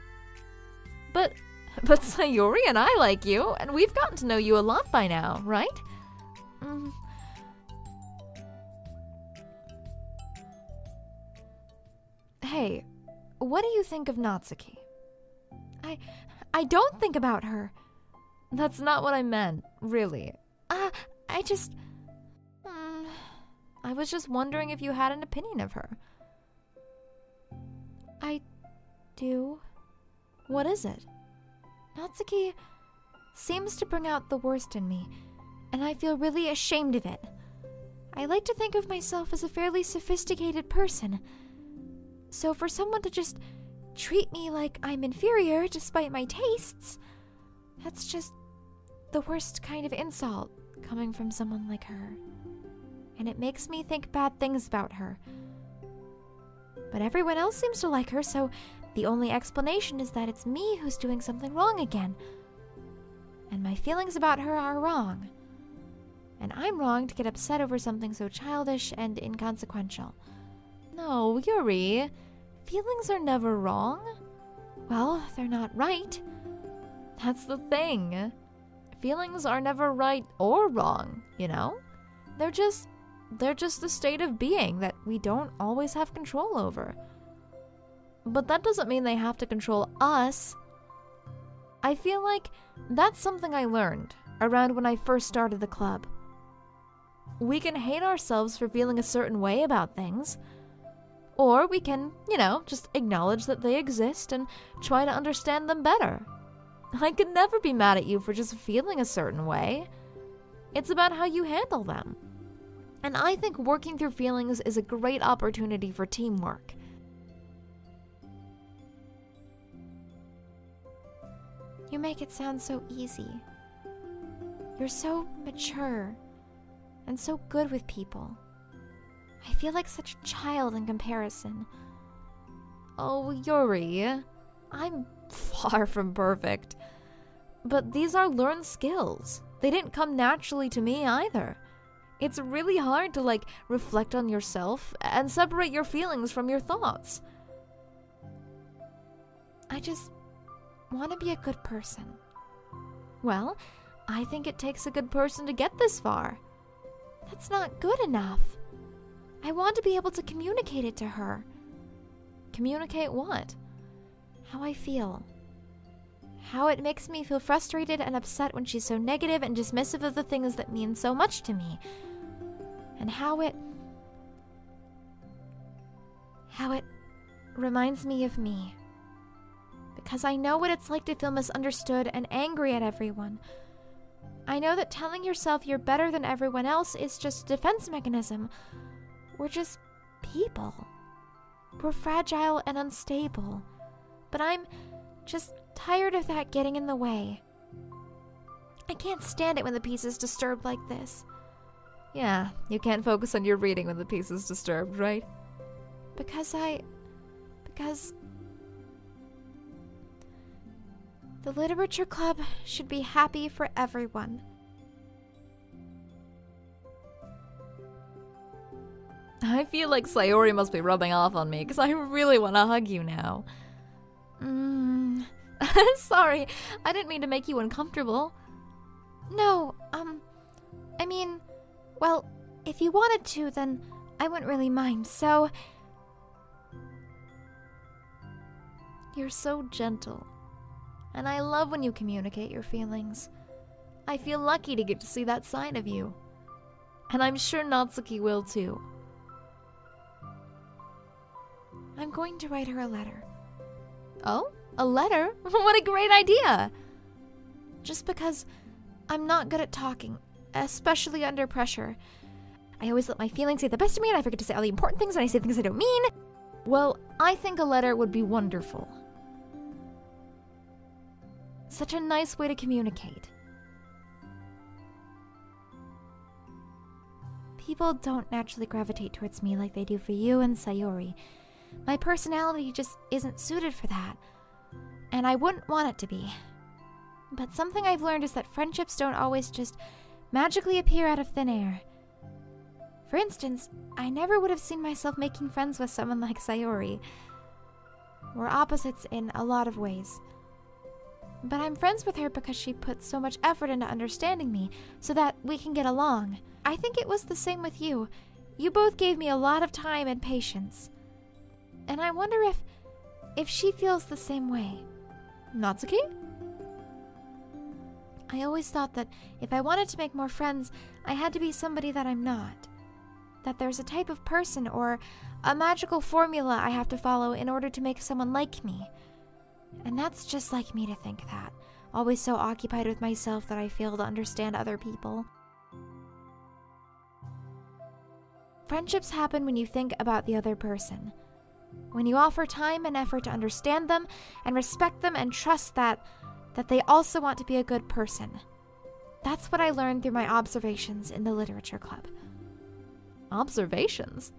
A: But but Sayori and I like you, and we've gotten to know you a lot by now, right? Mm. Hey, what do you think of Natsuki? I I don't think about her. That's not what I meant, really. Uh, I just. Mm, I was just wondering if you had an opinion of her. I do. What is it? Natsuki seems to bring out the worst in me, and I feel really ashamed of it. I like to think of myself as a fairly sophisticated person. So for someone to just treat me like I'm inferior despite my tastes. That's just the worst kind of insult coming from someone like her. And it makes me think bad things about her. But everyone else seems to like her, so the only explanation is that it's me who's doing something wrong again. And my feelings about her are wrong. And I'm wrong to get upset over something so childish and inconsequential. No, Yuri feelings are never wrong. Well, they're not right. That's the thing. Feelings are never right or wrong, you know? They're just they're just a state of being that we don't always have control over. But that doesn't mean they have to control us. I feel like that's something I learned around when I first started the club. We can hate ourselves for feeling a certain way about things, or we can, you know, just acknowledge that they exist and try to understand them better. I could never be mad at you for just feeling a certain way. It's about how you handle them. And I think working through feelings is a great opportunity for teamwork. You make it sound so easy. You're so mature and so good with people. I feel like such a child in comparison. Oh, Yuri, I'm far from perfect. But these are learned skills. They didn't come naturally to me either. It's really hard to, like, reflect on yourself and separate your feelings from your thoughts. I just want to be a good person. Well, I think it takes a good person to get this far. That's not good enough. I want to be able to communicate it to her. Communicate what? How I feel. How it makes me feel frustrated and upset when she's so negative and dismissive of the things that mean so much to me. And how it. How it reminds me of me. Because I know what it's like to feel misunderstood and angry at everyone. I know that telling yourself you're better than everyone else is just a defense mechanism. We're just people. We're fragile and unstable. But I'm just tired of that getting in the way. I can't stand it when the peace is disturbed like this. Yeah, you can't focus on your reading when the peace is disturbed, right? Because I. Because. The Literature Club should be happy for everyone. I feel like Sayori must be rubbing off on me, because I really want to hug you now. Mm. Sorry, I didn't mean to make you uncomfortable. No, um, I mean, well, if you wanted to, then I wouldn't really mind, so... You're so gentle. And I love when you communicate your feelings. I feel lucky to get to see that side of you. And I'm sure Natsuki will too. I'm going to write her a letter. Oh, a letter? what a great idea! Just because I'm not good at talking, especially under pressure. I always let my feelings get the best of me and I forget to say all the important things and I say things I don't mean. Well, I think a letter would be wonderful. Such a nice way to communicate. People don't naturally gravitate towards me like they do for you and Sayori. My personality just isn't suited for that, and I wouldn't want it to be. But something I've learned is that friendships don't always just magically appear out of thin air. For instance, I never would have seen myself making friends with someone like Sayori. We're opposites in a lot of ways. But I'm friends with her because she puts so much effort into understanding me so that we can get along. I think it was the same with you. You both gave me a lot of time and patience and I wonder if if she feels the same way. Natsuki? I always thought that if I wanted to make more friends, I had to be somebody that I'm not. That there's a type of person or a magical formula I have to follow in order to make someone like me. And that's just like me to think that, always so occupied with myself that I fail to understand other people. Friendships happen when you think about the other person. When you offer time and effort to understand them and respect them and trust that that they also want to be a good person. That's what I learned through my observations in the literature club. Observations?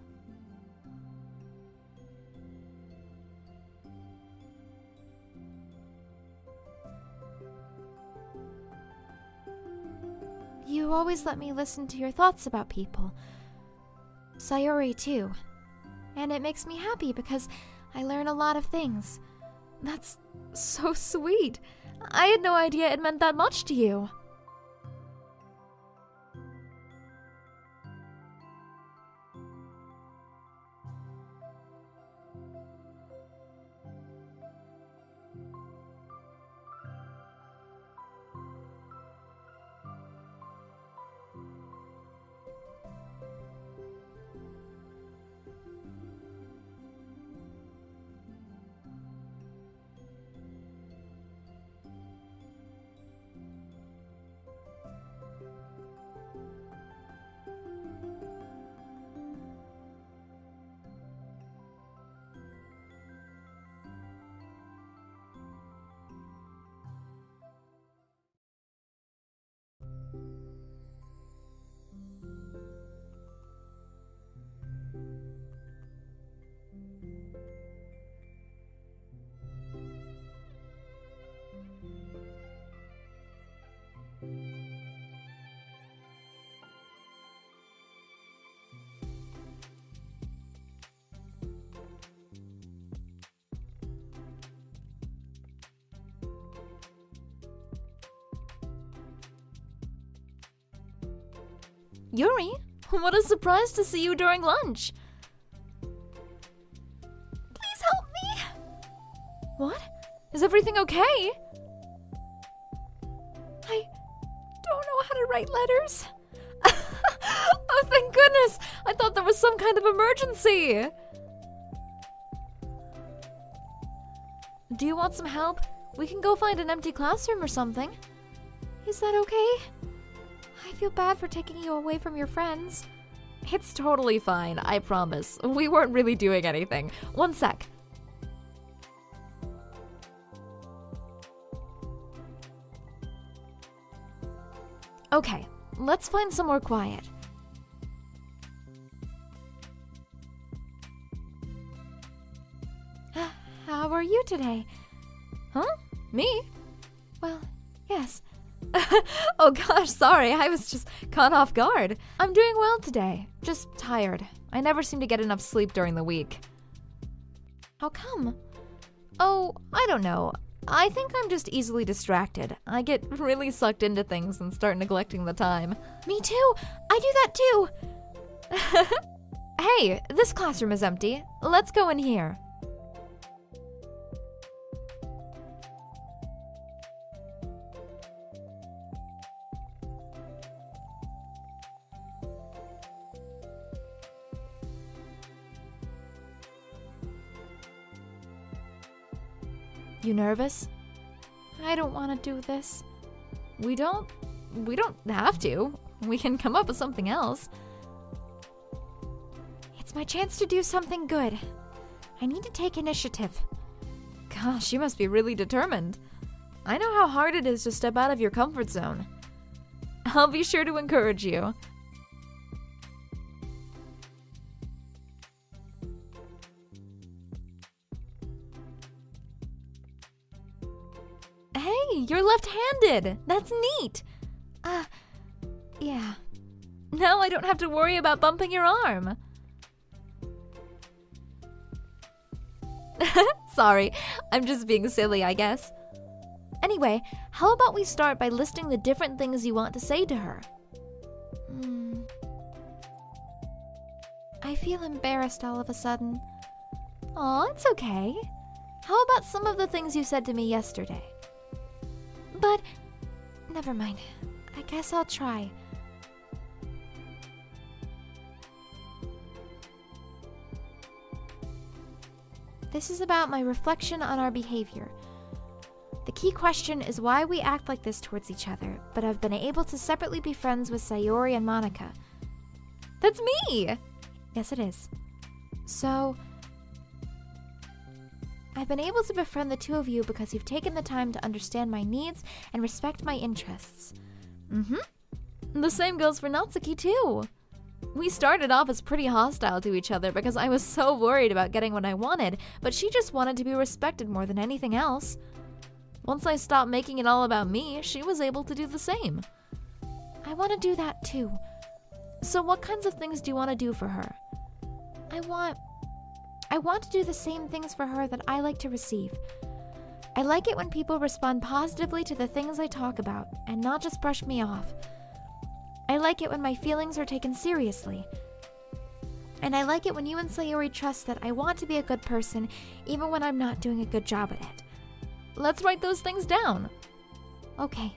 A: You always let me listen to your thoughts about people. Sayori, too. And it makes me happy because I learn a lot of things. That's so sweet. I had no idea it meant that much to you. Yuri, what a surprise to see you during lunch! Please help me! What? Is everything okay? I
E: don't
A: know how to write letters. oh, thank goodness! I thought there was some kind of emergency! Do you want some help? We can go find an empty classroom or something. Is that okay? feel bad for taking you away from your friends. It's totally fine, I promise. We weren't really doing anything. One sec. Okay, let's find some more quiet. How are you today? Huh? Me? Well, yes. oh gosh, sorry, I was just caught off guard. I'm doing well today, just tired. I never seem to get enough sleep during the week. How come? Oh, I don't know. I think I'm just easily distracted. I get really sucked into things and start neglecting the time. Me too! I do that too! hey, this classroom is empty. Let's go in here. You nervous? I don't want to do this. We don't. We don't have to. We can come up with something else. It's my chance to do something good. I need to take initiative. Gosh, you must be really determined. I know how hard it is to step out of your comfort zone. I'll be sure to encourage you. you're left-handed. That's neat. Uh, yeah. Now I don't have to worry about bumping your arm. Sorry, I'm just being silly, I guess. Anyway, how about we start by listing the different things you want to say to her? Hmm. I feel embarrassed all of a sudden. Aw, it's okay. How about some of the things you said to me yesterday? but never mind. I guess I'll try. This is about my reflection on our behavior. The key question is why we act like this towards each other, but I've been able to separately be friends with Sayori and Monika. That's me! Yes, it is. So, I've been able to befriend the two of you because you've taken the time to understand my needs and respect my interests. Mm hmm. The same goes for Natsuki, too. We started off as pretty hostile to each other because I was so worried about getting what I wanted, but she just wanted to be respected more than anything else. Once I stopped making it all about me, she was able to do the same. I want to do that too. So, what kinds of things do you want to do for her? I want I want to do the same things for her that I like to receive. I like it when people respond positively to the things I talk about and not just brush me off. I like it when my feelings are taken seriously. And I like it when you and Sayori trust that I want to be a good person even when I'm not doing a good job at it. Let's write those things down. Okay,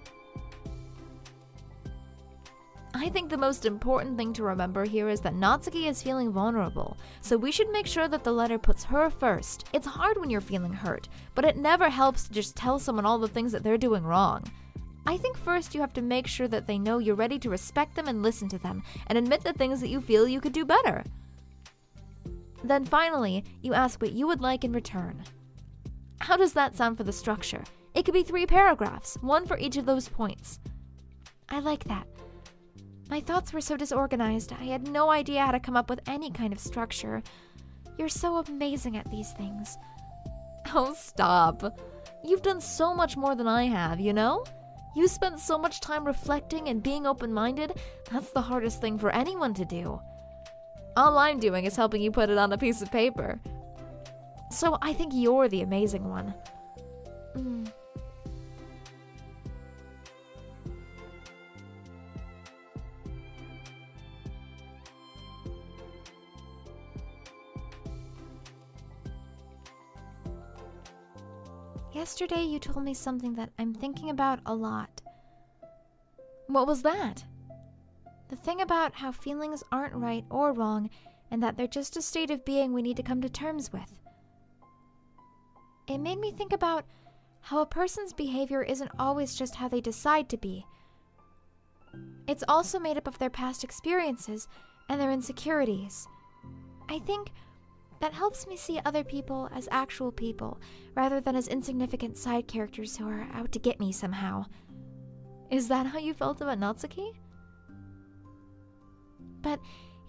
A: I think the most important thing to remember here is that Natsuki is feeling vulnerable, so we should make sure that the letter puts her first. It's hard when you're feeling hurt, but it never helps to just tell someone all the things that they're doing wrong. I think first you have to make sure that they know you're ready to respect them and listen to them, and admit the things that you feel you could do better. Then finally, you ask what you would like in return. How does that sound for the structure? It could be three paragraphs, one for each of those points. I like that. My thoughts were so disorganized, I had no idea how to come up with any kind of structure. You're so amazing at these things. Oh, stop. You've done so much more than I have, you know? You spent so much time reflecting and being open minded, that's the hardest thing for anyone to do. All I'm doing is helping you put it on a piece of paper. So I think you're the amazing one. Mm. Yesterday you told me something that I'm thinking about a lot. What was that? The thing about how feelings aren't right or wrong, and that they're just a state of being we need to come to terms with. It made me think about how a person's behavior isn't always just how they decide to be. It's also made up of their past experiences and their insecurities. I think that helps me see other people as actual people, rather than as insignificant side characters who are out to get me somehow. Is that how you felt about Natsuki? But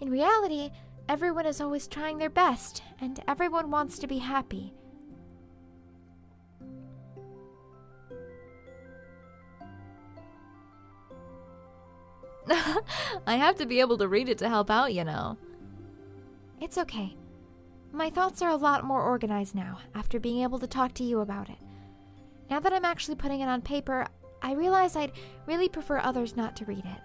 A: in reality, everyone is always trying their best, and everyone wants to be happy. I have to be able to read it to help out, you know. It's okay. My thoughts are a lot more organized now, after being able to talk to you about it. Now that I'm actually putting it on paper, I realize I'd really prefer others not to read it.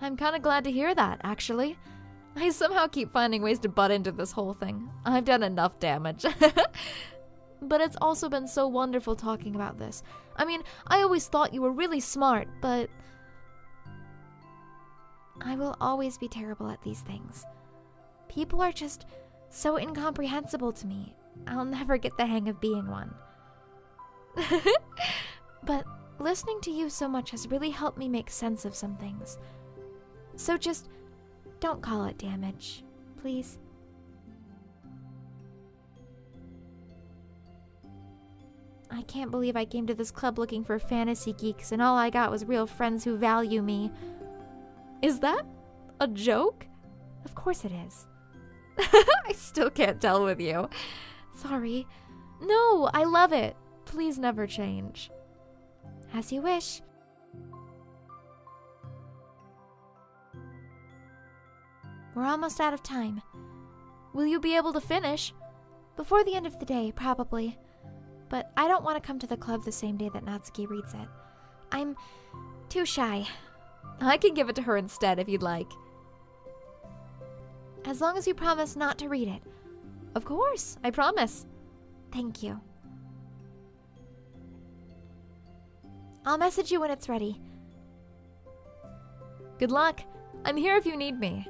A: I'm kinda glad to hear that, actually. I somehow keep finding ways to butt into this whole thing. I've done enough damage. but it's also been so wonderful talking about this. I mean, I always thought you were really smart, but I will always be terrible at these things. People are just so incomprehensible to me. I'll never get the hang of being one. but listening to you so much has really helped me make sense of some things. So just don't call it damage, please. I can't believe I came to this club looking for fantasy geeks and all I got was real friends who value me. Is that a joke? Of course it is. I still can't tell with you. Sorry. No, I love it. Please never change. As you wish. We're almost out of time. Will you be able to finish? Before the end of the day, probably. But I don't want to come to the club the same day that Natsuki reads it. I'm too shy. I can give it to her instead if you'd like. As long as you promise not to read it. Of course, I promise. Thank you. I'll message you when it's ready. Good luck. I'm here if you need me.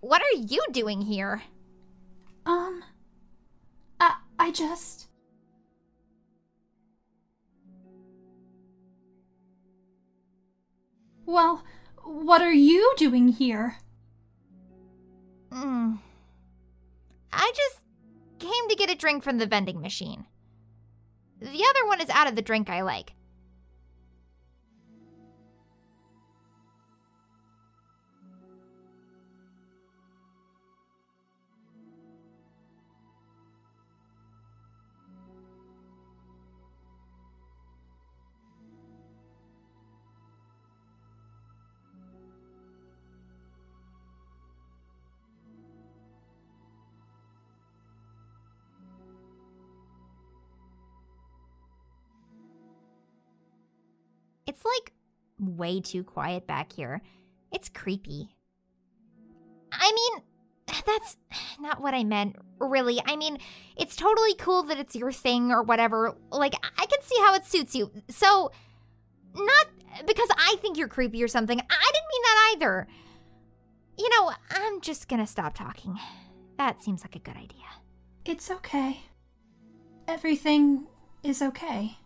A: What are you doing here? Um. I, I just.
H: Well, what are you doing here?
A: Mm. I just came to get a drink from the vending machine. The other one is out of the drink I like. like way too quiet back here. It's creepy. I mean, that's not what I meant, really. I mean, it's totally cool that it's your thing or whatever. Like, I can see how it suits you. So, not because I think you're creepy or something. I didn't mean that either. You know, I'm
H: just gonna stop talking. That seems like a good idea. It's okay. Everything is okay.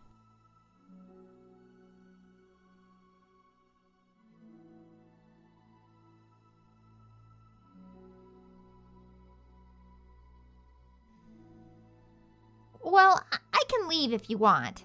A: Well, I can leave if you want.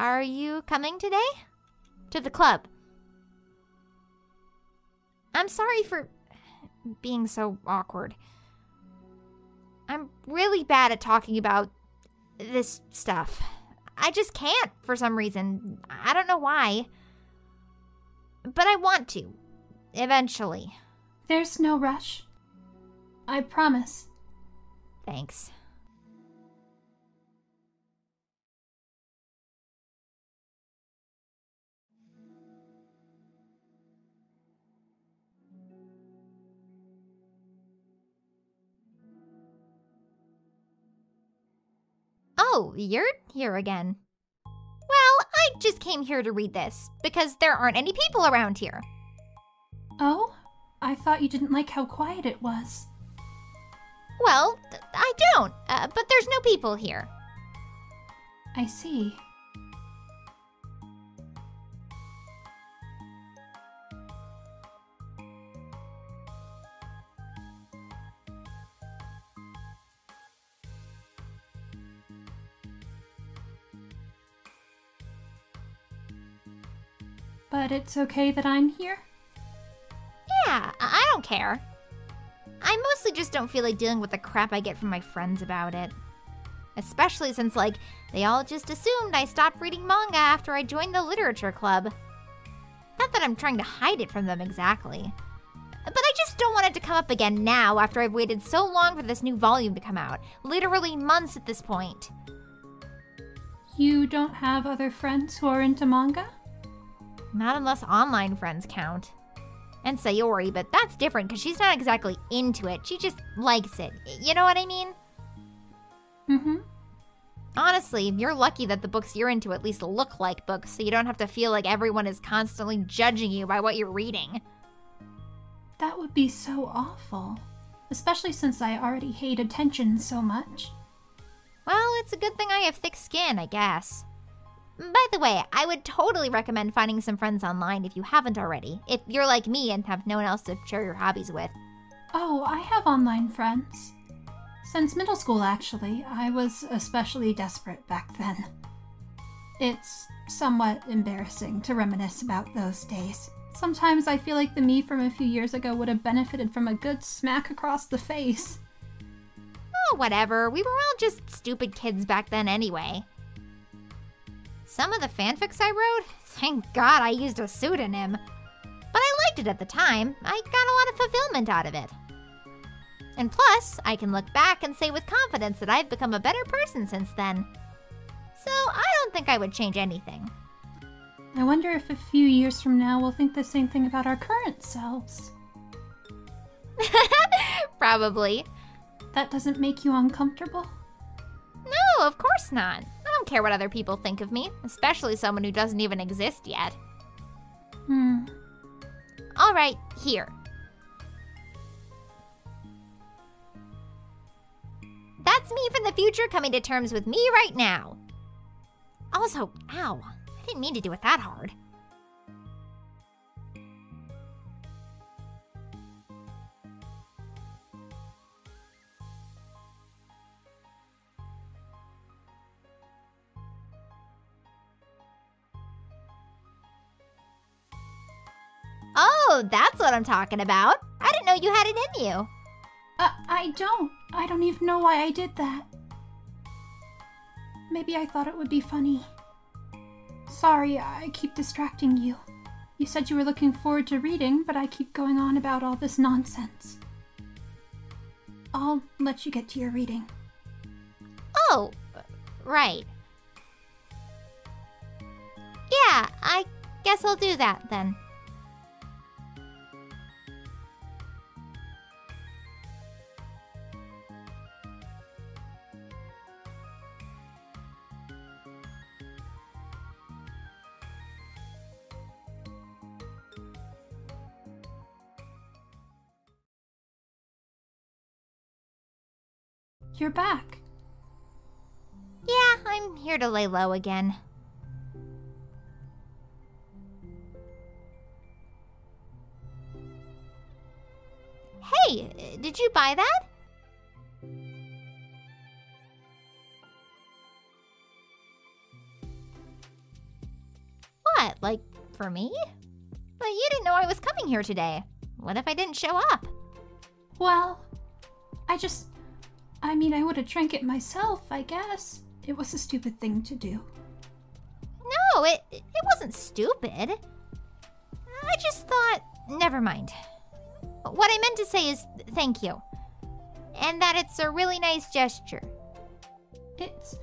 A: Are you coming today? To the club. I'm sorry for being so awkward. I'm really bad at talking about this stuff. I just can't for some reason. I don't know why. But I want
H: to. Eventually. There's no rush. I promise.
E: Thanks.
A: Oh, you're here again. Well, I just came here to read this because there aren't any people around here.
H: Oh? I thought you didn't like how quiet it was. Well, I don't, uh, but there's no people here. I see. But it's okay that I'm here? Yeah, I don't care. I mostly just don't feel like dealing
A: with the crap I get from my friends about it. Especially since, like, they all just assumed I stopped reading manga after I joined the literature club. Not that I'm trying to hide it from them exactly. But I just don't want it to come up again now after I've waited so long for
H: this new volume to come out. Literally months at this point. You don't have other friends who are into manga?
A: Not unless online friends count. And Sayori, but that's different because she's not exactly into it. She just likes it. You know what I mean? Mm hmm. Honestly, you're lucky that the books you're into at least look like books, so you don't have to feel like everyone is constantly judging you by what you're
H: reading. That would be so awful. Especially since I already hate attention so much. Well, it's a good thing I have thick skin, I guess.
A: By the way, I would totally recommend finding some friends online if you haven't already, if
H: you're like me
A: and have no one else to share your hobbies with.
H: Oh, I have online friends. Since middle school, actually, I was especially desperate back then. It's somewhat embarrassing to reminisce about those days. Sometimes I feel like the me from a few years ago would have benefited from a good smack across the face. Oh, whatever. We were all just stupid kids back then anyway.
A: Some of the fanfics I wrote? Thank God I used a pseudonym. But I liked it at the time. I got a lot of fulfillment out of it. And plus, I can look back and say with confidence that I've become a better person since then.
B: So I
H: don't think I would change anything. I wonder if a few years from now we'll think the same thing about our current selves. Probably. That doesn't make you uncomfortable? No, of course not don't care what other people
A: think of me, especially someone who doesn't even exist yet. Hmm. Alright, here. That's me from the future coming to terms with me right now. Also, ow, I didn't mean to do it that hard.
H: Oh, that's what I'm talking about. I didn't know you had it in you. Uh, I don't. I don't even know why I did that. Maybe I thought it would be funny. Sorry, I keep distracting you. You said you were looking forward to reading, but I keep going on about all this nonsense. I'll let you get to your reading. Oh, right.
A: Yeah, I guess I'll do that then.
D: You're back. Yeah, I'm here to lay low again.
A: Hey, did you buy that? What, like, for me? But you didn't know I was
H: coming here today. What if I didn't show up? Well, I just I mean, I would have drank it myself, I guess. It was a stupid thing to do. No, it, it wasn't stupid. I just thought.
A: Never mind. What I meant to say is thank you. And that it's a really nice gesture. It's.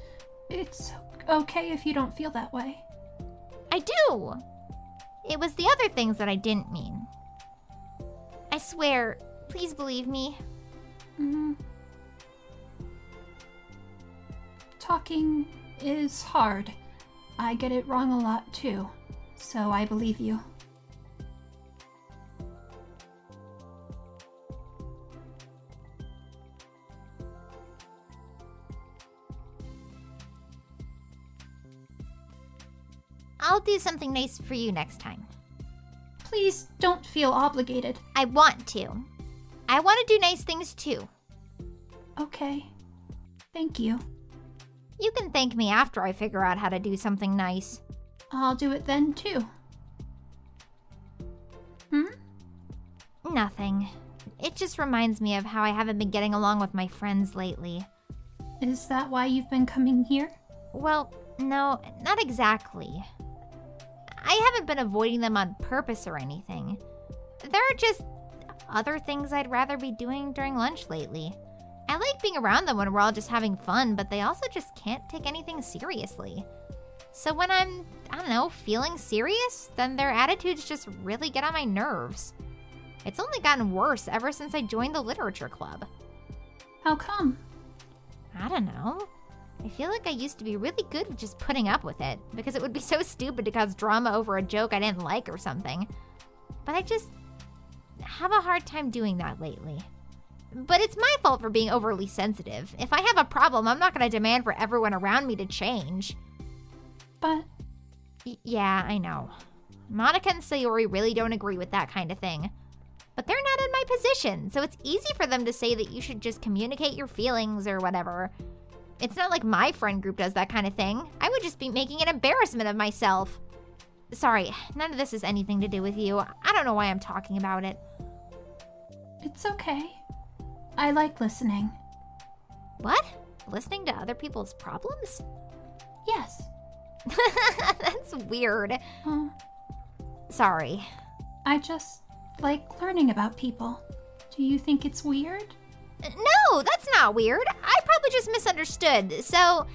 A: It's okay if you don't feel that way. I do! It was the other things that I didn't mean.
H: I swear, please believe me. hmm talking is hard. I get it wrong a lot too, so I believe you.
A: I'll do something nice for you next time. Please don't feel obligated. I want to. I want to do nice things too. Okay. Thank you. You can thank me after I figure out how to do something nice. I'll do it then, too. Hmm? Nothing. It just reminds me of how I haven't been getting along with my friends lately. Is that why you've been coming here? Well, no, not exactly. I haven't been avoiding them on purpose or anything. There are just other things I'd rather be doing during lunch lately. I like being around them when we're all just having fun, but they also just can't take anything seriously. So when I'm, I don't know, feeling serious, then their attitudes just really get on my nerves. It's only gotten worse ever since I joined the literature club. How come? I don't know. I feel like I used to be really good with just putting up with it, because it would be so stupid to cause drama over a joke I didn't like or something. But I just have a hard time doing that lately. But it's my fault for being overly sensitive. If I have a problem, I'm not going to demand for everyone around me to change. But. Y- yeah, I know. Monika and Sayori really don't agree with that kind of thing. But they're not in my position, so it's easy for them to say that you should just communicate your feelings or whatever. It's not like my friend group does that kind of thing. I would just be making an embarrassment of myself. Sorry, none of this has anything to do with you. I don't know why I'm talking about it. It's okay. I like listening. What? Listening to other people's problems? Yes.
H: That's weird. Sorry. I just like learning about people. Do you think it's weird? No, that's
A: not weird. I probably just misunderstood. So,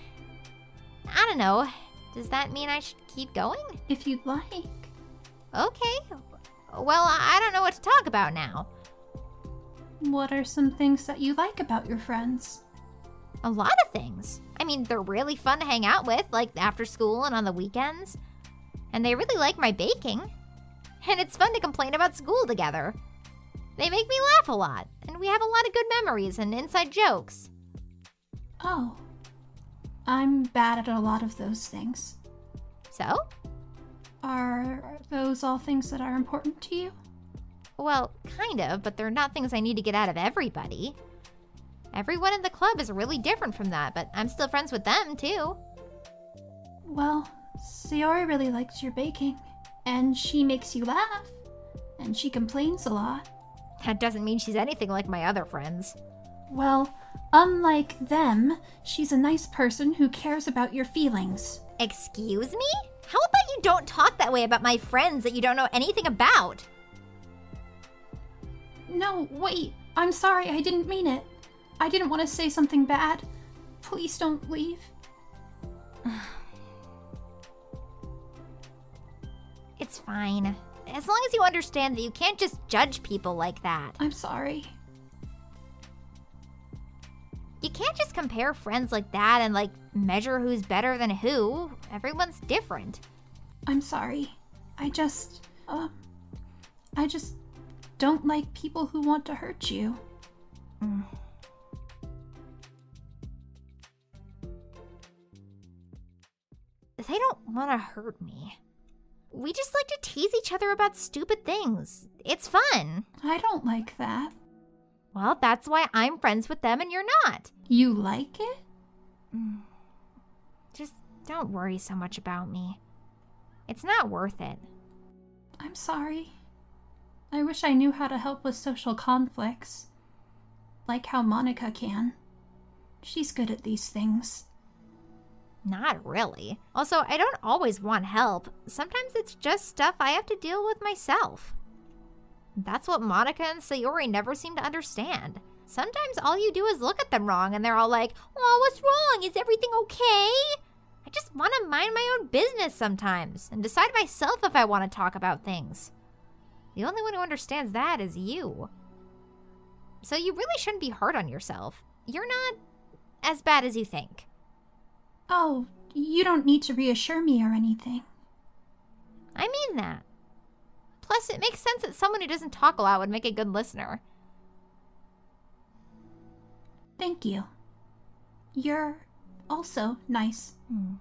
A: I don't know. Does
H: that mean I should keep going? If you'd like. Okay. Well, I don't know what to talk about now. What are some things that you like about your
A: friends? A lot of things. I mean, they're really fun to hang out with, like after school and on the weekends. And they really like my baking. And it's fun to complain about school together. They make me laugh a lot, and we have a lot of good memories and inside jokes.
H: Oh. I'm bad at a lot of those things. So? Are those all things that are important to you?
A: Well, kind of, but they're not things I need to get out of everybody. Everyone in the club is really different from that, but I'm still friends with them, too. Well,
H: Sayori really likes your baking, and she makes you laugh, and she complains a lot. That doesn't mean she's anything like my other friends. Well, unlike them, she's a nice person who cares about your feelings. Excuse
A: me? How about you don't talk that way about my friends that you don't know anything about?
H: No, wait! I'm sorry, I didn't mean it. I didn't want to say something bad. Please don't leave.
A: it's fine.
H: As long as you understand that you
A: can't just judge people like that. I'm sorry. You can't just compare friends like that and, like, measure who's better than who. Everyone's
H: different. I'm sorry. I just. Uh, I just don't like people who want to hurt you. Mm. They
A: don't want to hurt me. We just like to tease each other about stupid things. It's fun. I don't like that. Well, that's why I'm friends with them and you're
H: not. You like
A: it? Mm. Just don't worry so much
H: about me. It's not worth it. I'm sorry. I wish I knew how to help with social conflicts. Like how Monika can. She's good at these things.
A: Not really. Also, I don't always want help. Sometimes it's just stuff I have to deal with myself. That's what Monika and Sayori never seem to understand. Sometimes all you do is look at them wrong and they're all like, Oh, what's wrong? Is everything okay? I just want to mind my own business sometimes and decide myself if I want to talk about things. The only one who understands that is you. So you really shouldn't be hard on yourself. You're not as bad as you think.
H: Oh, you don't need to reassure me or anything. I mean that. Plus, it
A: makes sense that someone who
H: doesn't talk a lot would make a good listener. Thank you. You're also nice. Mm.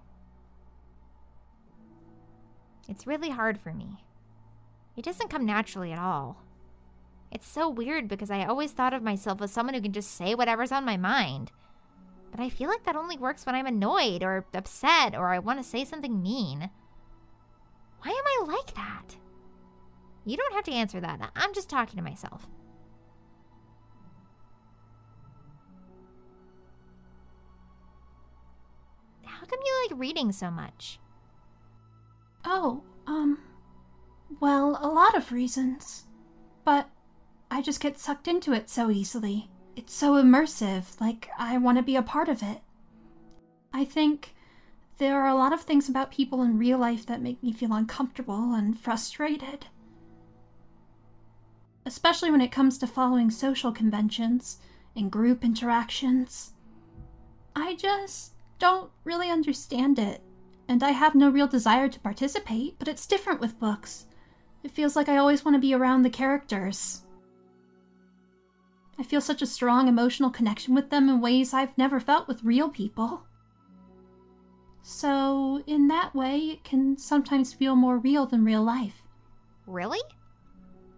A: It's really hard for me. It doesn't come naturally at all. It's so weird because I always thought of myself as someone who can just say whatever's on my mind. But I feel like that only works when I'm annoyed or upset or I want to say something mean. Why am I like that? You don't have to answer that. I'm just talking to myself. How come you like reading so much?
H: Oh, um. Well, a lot of reasons. But I just get sucked into it so easily. It's so immersive, like I want to be a part of it. I think there are a lot of things about people in real life that make me feel uncomfortable and frustrated. Especially when it comes to following social conventions and group interactions. I just don't really understand it, and I have no real desire to participate, but it's different with books. It feels like I always want to be around the characters. I feel such a strong emotional connection with them in ways I've never felt with real people. So, in that way, it can sometimes feel more real than real life. Really?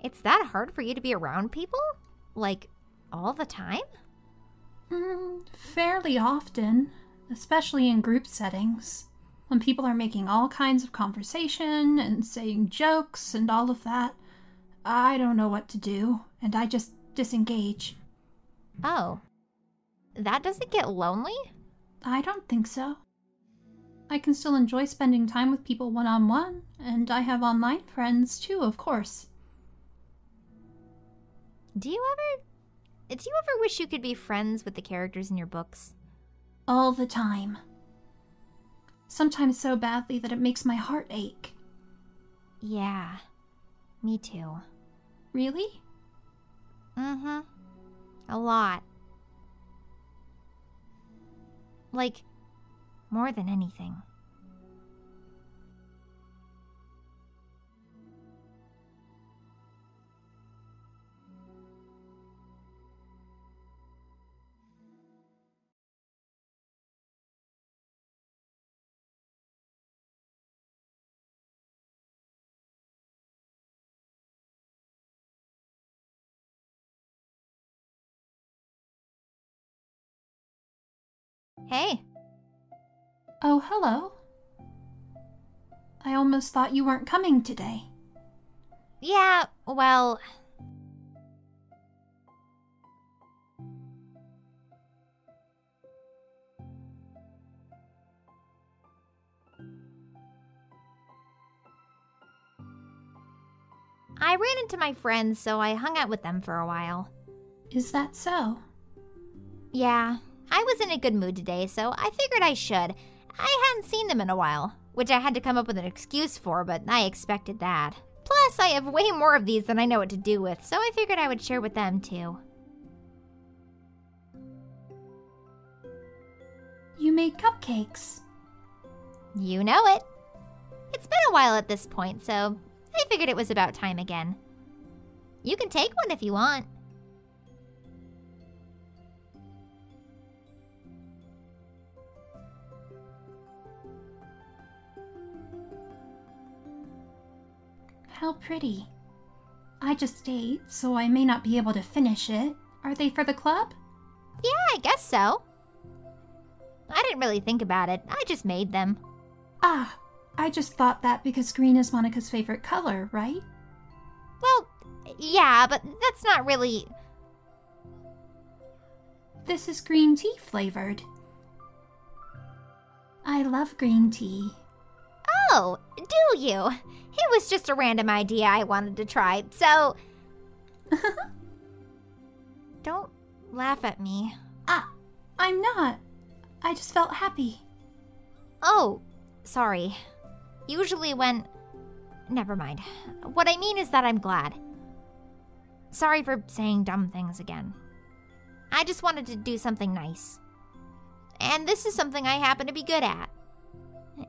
H: It's that hard for you to be around people? Like, all the time? Mm, fairly often, especially in group settings when people are making all kinds of conversation and saying jokes and all of that, I don't know what to do, and I just disengage. Oh. That doesn't get lonely? I don't think so. I can still enjoy spending time with people one on one, and I have online friends too, of course. Do you ever. Do you ever wish you could be friends with the characters
A: in your books?
H: All the time sometimes so badly that it makes my heart ache. Yeah, me too.
A: Really? Mm hmm. A lot. Like, more than anything.
H: Hey. Oh, hello. I almost thought you weren't coming today. Yeah, well.
A: I ran into my friends, so I hung out with them for a while. Is that so? Yeah, I was in a good mood today, so I figured I should. I hadn't seen them in a while, which I had to come up with an excuse for, but I expected that. Plus, I have way more of these than I know what to do with, so I figured I would share with them too. You made cupcakes. You know it. It's been a while at this point, so I figured it was about time again. You can take one if you want.
H: How pretty. I just ate, so I may not be able to finish it. Are they for the club? Yeah, I guess so. I didn't really think about it. I just made them. Ah, I just thought that because green is Monika's favorite color, right? Well, yeah, but that's not really... This is green tea flavored. I love green tea.
A: Oh, do you? It was just a random idea I wanted to try, so. Don't laugh at me. Ah, I'm not. I just felt happy. Oh, sorry. Usually when. Never mind. What I mean is that I'm glad. Sorry for saying dumb things again. I just wanted to do something nice. And this is something I happen to be good at.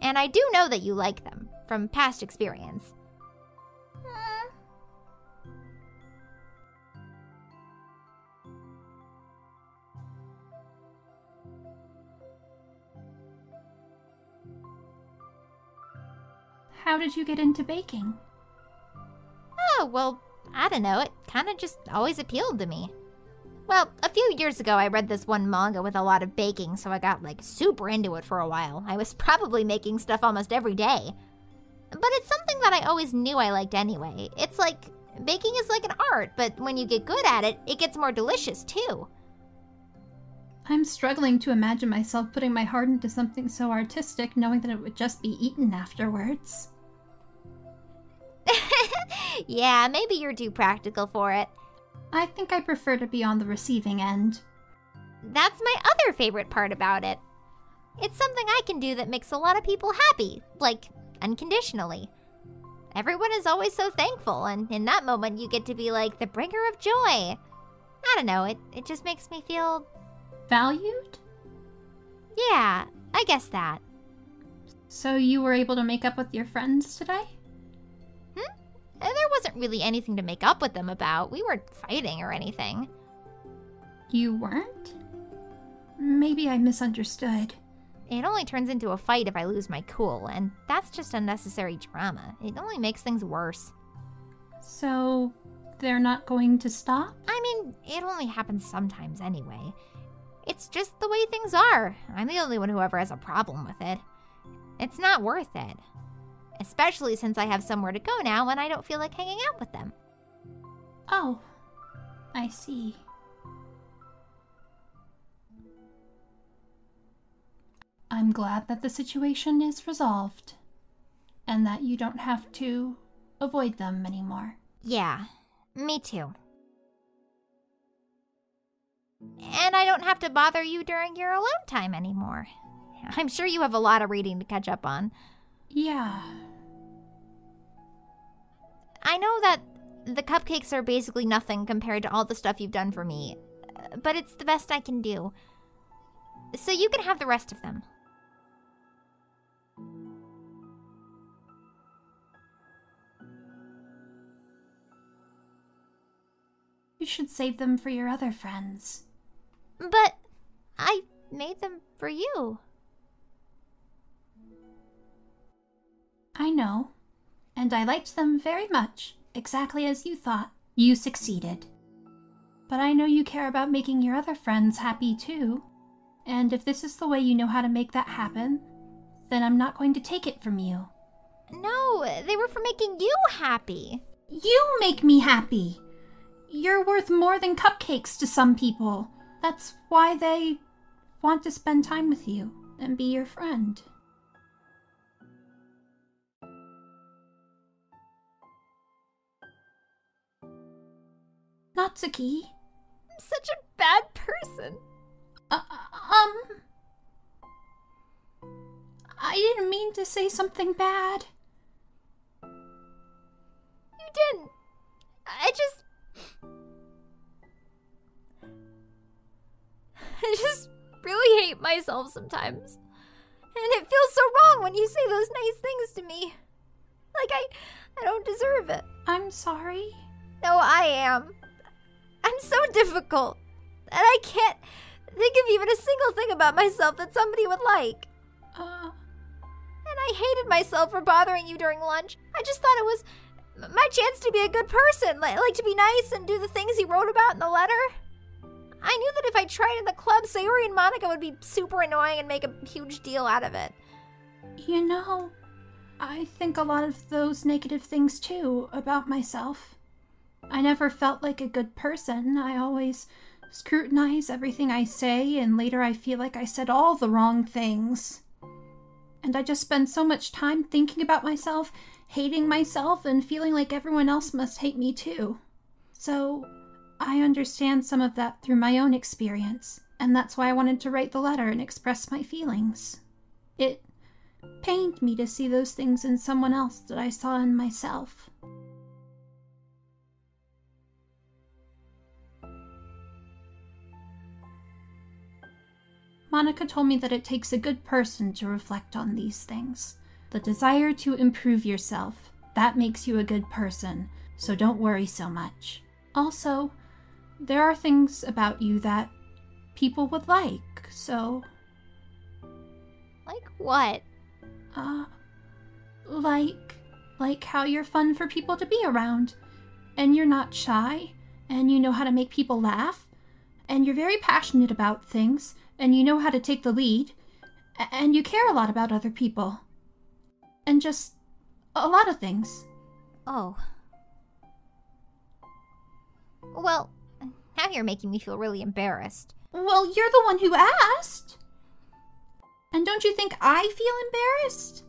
A: And I do know that you like them from past experience.
H: How did you get into baking? Oh, well, I don't know.
A: It kind of just always appealed to me. Well, a few years ago, I read this one manga with a lot of baking, so I got like super into it for a while. I was probably making stuff almost every day but it's something that I always knew I liked anyway. It's like baking is like an art, but when you get good at it, it gets more delicious too.
H: I'm struggling to imagine myself putting my heart into something so artistic, knowing that it would just be eaten afterwards. yeah, maybe you're too practical for it. I think I prefer to be on the receiving end. That's my
A: other favorite part about it. It's something I can do that makes a lot of people happy, like unconditionally. Everyone is always so thankful, and in that moment, you get to be like the bringer of joy. I don't know, it, it just makes me feel. Valued?
H: Yeah, I guess that. So you were able to make up with your friends today? Hmm? Uh, there wasn't really anything to make up with them
A: about. We weren't fighting or anything. You weren't? Maybe I misunderstood. It only turns into a fight if I lose my cool, and that's just unnecessary drama. It only makes things worse. So, they're not going to stop? I mean, it only happens sometimes anyway. It's just the way things are. I'm the only one who ever has a problem with it. It's not worth it. Especially since I have somewhere to go now and I don't feel like hanging out with them.
H: Oh, I see. I'm glad that the situation is resolved and that you don't have to avoid them anymore. Yeah, me too. And I don't have to bother you
A: during your alone time anymore. I'm sure you have a lot of reading to catch up on. Yeah. I know that the cupcakes are basically nothing compared to all the stuff you've done for me, but it's the best I can do. So you can have the rest of them.
H: You should save them for your other friends. But I made them for you. I know. And I liked them very much, exactly as you thought. You succeeded. But I know you care about making your other friends happy too. And if this is the way you know how to make that happen, then I'm not going to take it from you. No, they were for making you happy. You make me happy! You're worth more than cupcakes to some people. That's why they want to spend time with you and be your friend. Natsuki. I'm such a bad person. Uh, um. I didn't mean to say something bad. You didn't. I just
A: I just really hate myself sometimes. And it feels so wrong when you say those nice things to me. Like I I don't deserve it. I'm sorry. No, I am. I'm so difficult. And I can't think of even a single thing about myself that somebody would like. Uh and I hated myself for bothering you during lunch. I just thought it was my chance to be a good person, like, to be nice and do the things he wrote about in the letter. I knew that if I tried in the club, Sayori and Monika
H: would be super annoying and make a huge deal out of it. You know, I think a lot of those negative things too about myself. I never felt like a good person. I always scrutinize everything I say, and later I feel like I said all the wrong things. And I just spend so much time thinking about myself hating myself and feeling like everyone else must hate me too. So I understand some of that through my own experience, and that's why I wanted to write the letter and express my feelings. It pained me to see those things in someone else that I saw in myself. Monika told me that it takes a good person to reflect on these things, the desire to improve yourself. That makes you a good person, so don't worry so much. Also, there are things about you that people would like, so. Like what? Uh, like, like how you're fun for people to be around, and you're not shy, and you know how to make people laugh, and you're very passionate about things, and you know how to take the lead, and you care a lot about other people and just a lot of things. Oh.
A: Well, now you're making me feel really embarrassed.
H: Well, you're the one who
A: asked. And don't you think I feel embarrassed?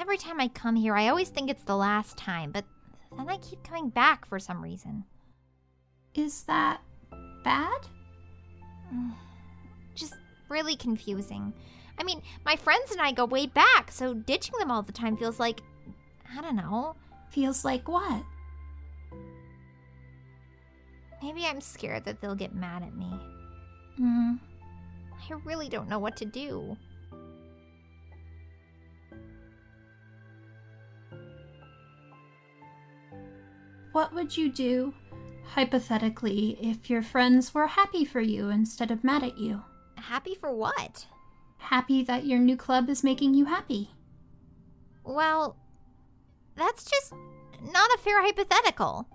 A: Every time I come here, I always think it's the last time, but then I keep coming back for some reason. Is that bad? Just Really confusing. I mean, my friends and I go way back, so ditching them all the time feels like. I don't know. Feels like what? Maybe I'm scared that they'll get mad at me. Hmm. I really don't know what to do.
H: What would you do, hypothetically, if your friends were happy for you instead of mad at you? Happy for what? Happy that your new club is making you happy. Well, that's just not a fair
D: hypothetical.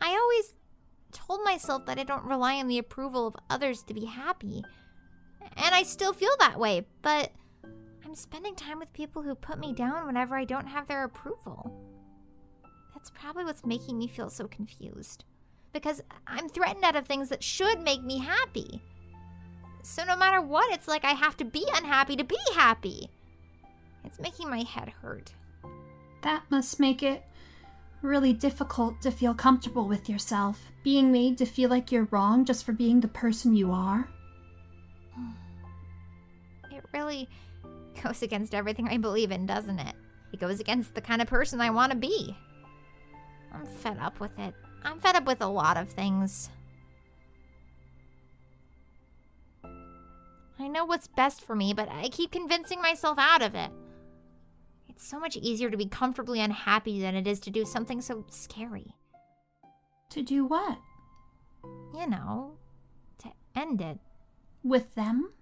A: I always told myself that I don't rely on the approval of others to be happy. And I still feel that way, but I'm spending time with people who put me down whenever I don't have their approval. That's probably what's making me feel so confused because I'm threatened out of things that should make me happy. So no matter what, it's like I have to be unhappy to be happy. It's making my head hurt.
H: That must make it really difficult to feel comfortable with yourself, being made to feel like you're wrong just for being the person you are.
A: It really goes against everything I believe in, doesn't it? It goes against the kind of person I want to be. I'm fed up with it. I'm fed up with a lot of things. I know what's best for me, but I keep convincing myself out of it. It's so much easier to be comfortably unhappy than it is to do something so scary. To do what? You know,
H: to end it. With them?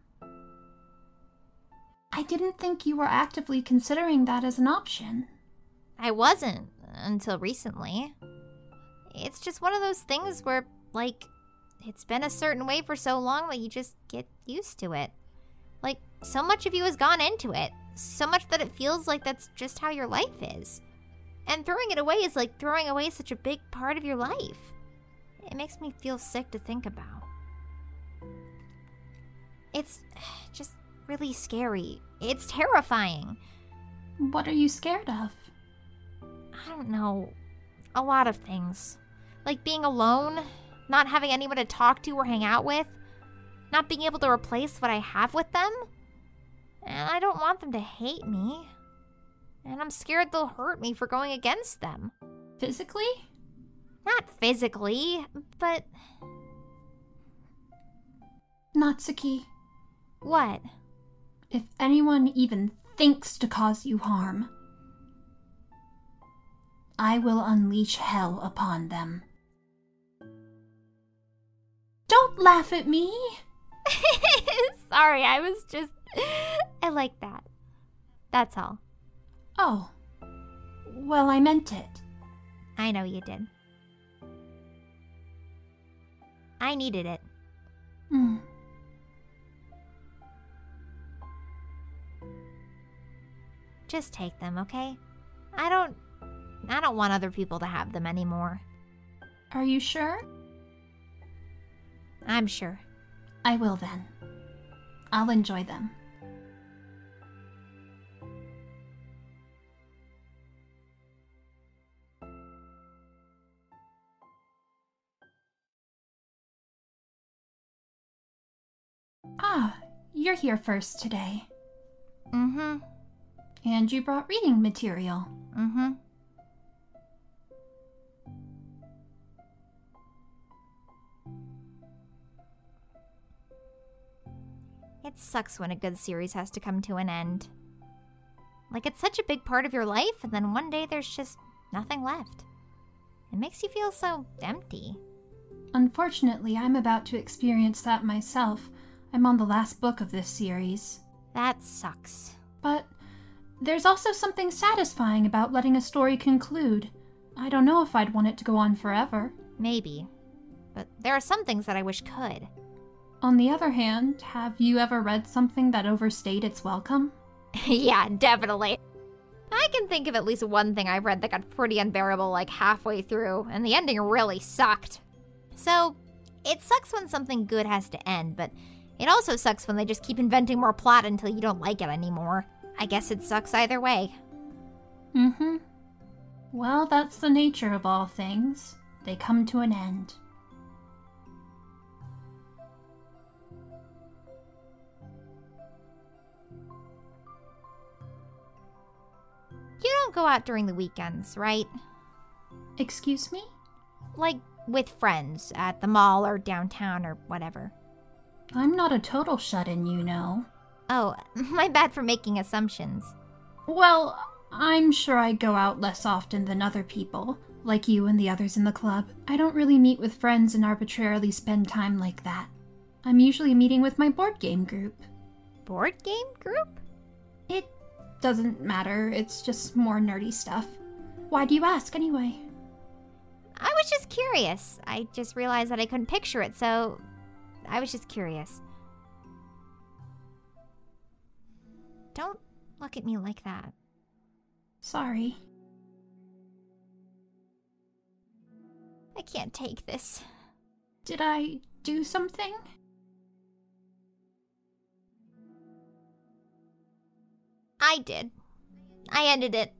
H: I didn't think you were actively considering that as an option. I wasn't, until
A: recently. It's just one of those things where, like, it's been a certain way for so long that you just get used to it. Like, so much of you has gone into it. So much that it feels like that's just how your life is. And throwing it away is like throwing away such a big part of your life. It makes me feel sick to think about. It's just really scary. It's terrifying. What are you scared of? I don't know. A lot of things. Like being alone, not having anyone to talk to or hang out with, not being able to replace what I have with them. And I don't want them to hate me. And I'm scared they'll hurt me for going against them.
H: Physically? Not physically, but. Natsuki. What? If anyone even thinks to cause you harm, I will unleash hell upon them. Don't laugh at me. Sorry, I was just. I like that. That's all. Oh. Well, I meant it.
A: I know you did. I needed it. Hmm. Just take them, okay? I don't. I don't want other people to have them anymore.
H: Are you sure? I'm sure. I will then. I'll enjoy them. Ah, you're here first today. Mm hmm. And you brought reading material. Mm hmm.
A: It sucks when a good series has to come to an end. Like, it's such a big part of your life, and then one day there's just nothing left.
H: It makes you feel so empty. Unfortunately, I'm about to experience that myself. I'm on the last book of this series. That sucks. But there's also something satisfying about letting a story conclude. I don't know if I'd want it to go on forever. Maybe. But there are some things that I wish could. On the other hand, have you ever read something that overstayed its welcome? yeah, definitely. I can think of at least one thing I read that got pretty unbearable like
A: halfway through, and the ending really sucked. So, it sucks when something good has to end, but it also sucks when they just keep inventing more plot until you don't like it anymore. I guess it sucks either way.
E: Mm hmm.
H: Well, that's the nature of all things. They come to an end.
A: You don't go out during the weekends, right? Excuse me? Like with friends at the mall or downtown or whatever.
H: I'm not a total shut in, you know. Oh, my bad for making assumptions. Well, I'm sure I go out less often than other people, like you and the others in the club. I don't really meet with friends and arbitrarily spend time like that. I'm usually meeting with my board game group. Board game group? doesn't matter. It's just more nerdy stuff. Why do you ask anyway?
A: I was just curious. I just realized that I couldn't picture it, so I was just curious. Don't look at me like that. Sorry.
H: I can't take this. Did I do something?
A: I did. I ended it.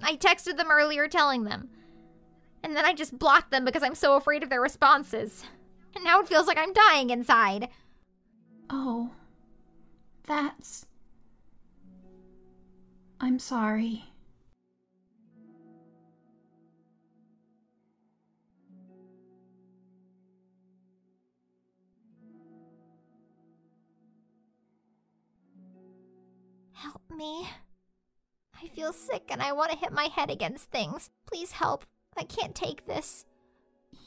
A: I texted them earlier telling them. And then I just blocked them because I'm so afraid of their responses. And now it feels like I'm dying
H: inside. Oh. That's. I'm sorry.
B: Help
A: me. I feel sick and I want to hit my head against things. Please help.
H: I can't take this.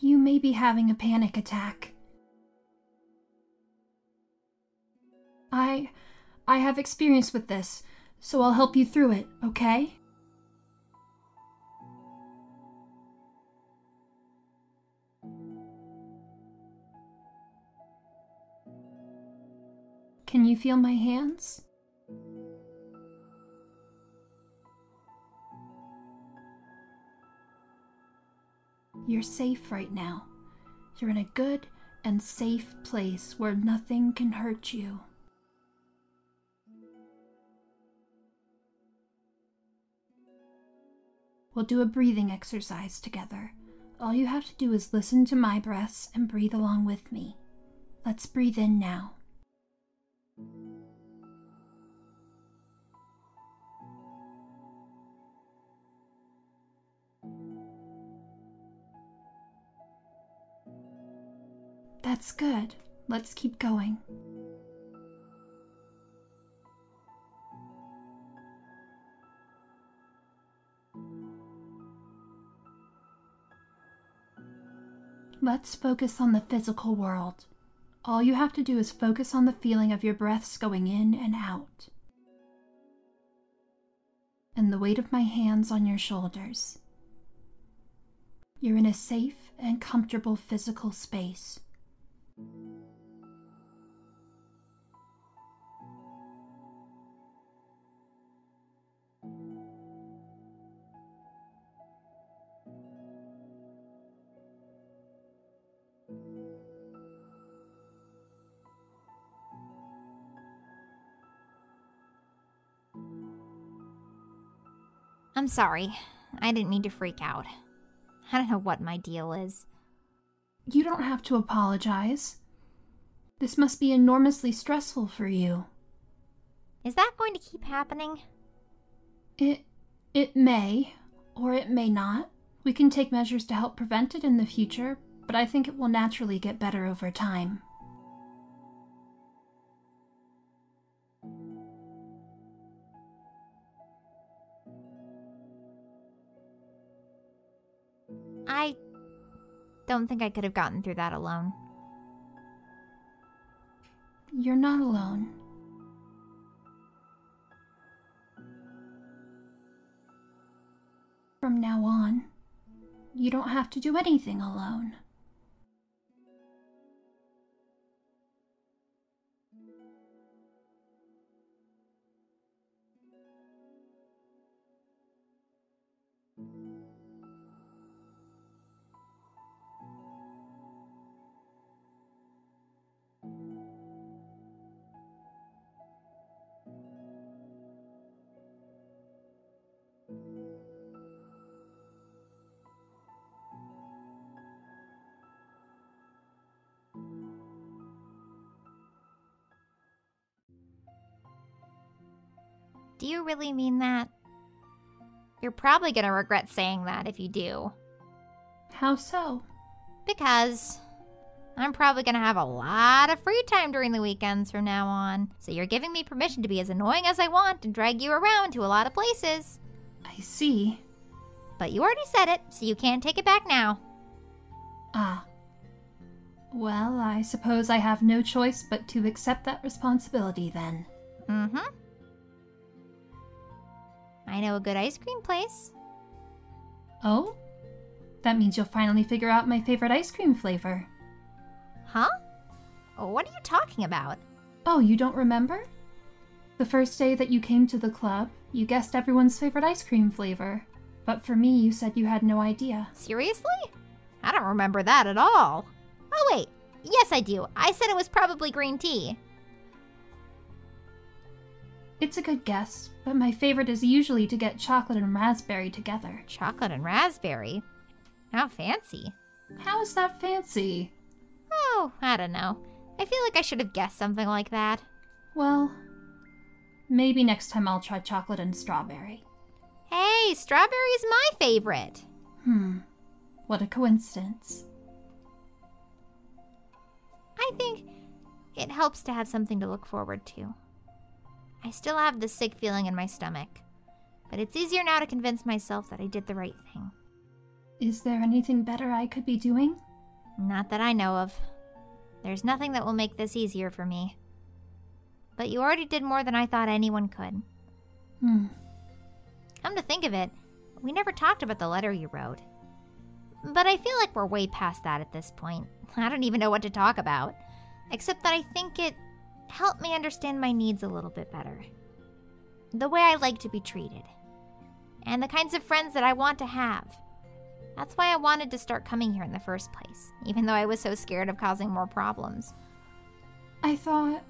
H: You may be having a panic attack. I. I have experience with this, so I'll help you through it, okay? Can you feel my hands? You're safe right now. You're in a good and safe place where nothing can hurt you. We'll do a breathing exercise together. All you have to do is listen to my breaths and breathe along with me. Let's breathe in now. That's good. Let's keep going. Let's focus on the physical world. All you have to do is focus on the feeling of your breaths going in and out, and the weight of my hands on your shoulders. You're in a safe and comfortable physical space.
A: I'm sorry. I didn't mean to freak out. I don't know
H: what my deal is. You don't have to apologize. This must be enormously stressful for you. Is that going to keep happening? It it may or it may not. We can take measures to help prevent it in the future, but I think it will naturally get better over time.
A: Don't think I could have gotten through that alone.
H: You're not alone. From now on, you don't have to do anything alone.
A: you really mean that? You're probably gonna regret saying that if you do. How so? Because I'm probably gonna have a lot of free time during the weekends from now on. So you're giving me permission to be as annoying as I want and drag you around to a lot of places. I see. But you already said it, so you can't take
H: it back now. Ah. Well, I suppose I have no choice but to accept that responsibility then. Mm hmm. I know a good ice cream place. Oh? That means you'll finally figure out my favorite ice cream flavor. Huh? What are you talking about? Oh, you don't remember? The first day that you came to the club, you guessed everyone's favorite ice cream flavor. But for me, you said you had no idea. Seriously? I don't remember that at all. Oh, wait. Yes, I do. I said it was probably green tea. It's a good guess, but my favorite is usually to get chocolate and raspberry together. Chocolate and raspberry? How fancy. How is that fancy? Oh, I don't know. I feel like I should have guessed something like that. Well, maybe next time I'll try chocolate and strawberry. Hey, strawberry's my favorite. Hmm. What a coincidence.
A: I think it helps to have something to look forward to. I still have the sick feeling in my stomach, but it's easier now to convince myself that I did the right thing. Is there anything better I could be doing? Not that I know of. There's nothing that will make this easier for me. But you already did more than I thought anyone could. Hmm. Come to think of it, we never talked about the letter you wrote. But I feel like we're way past that at this point. I don't even know what to talk about. Except that I think it help me understand my needs a little bit better, the way I like to be treated, and the kinds of friends that I want to have. That's why I wanted to start coming here in the first place, even though I was so scared of causing more problems.
H: I thought.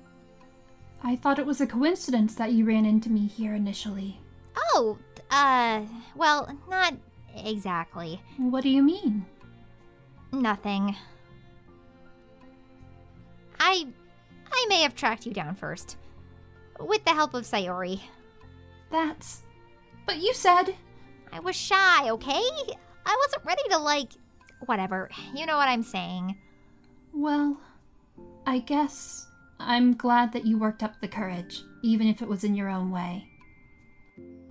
H: I thought it was a coincidence that you ran into me here initially. Oh,
A: uh, well, not exactly. What do you mean? Nothing. I I may have tracked you down first. With the help of Sayori. That's. But you said. I was shy, okay? I wasn't ready to,
H: like. Whatever. You know what I'm saying. Well, I guess I'm glad that you worked up the courage, even if it was in your own way.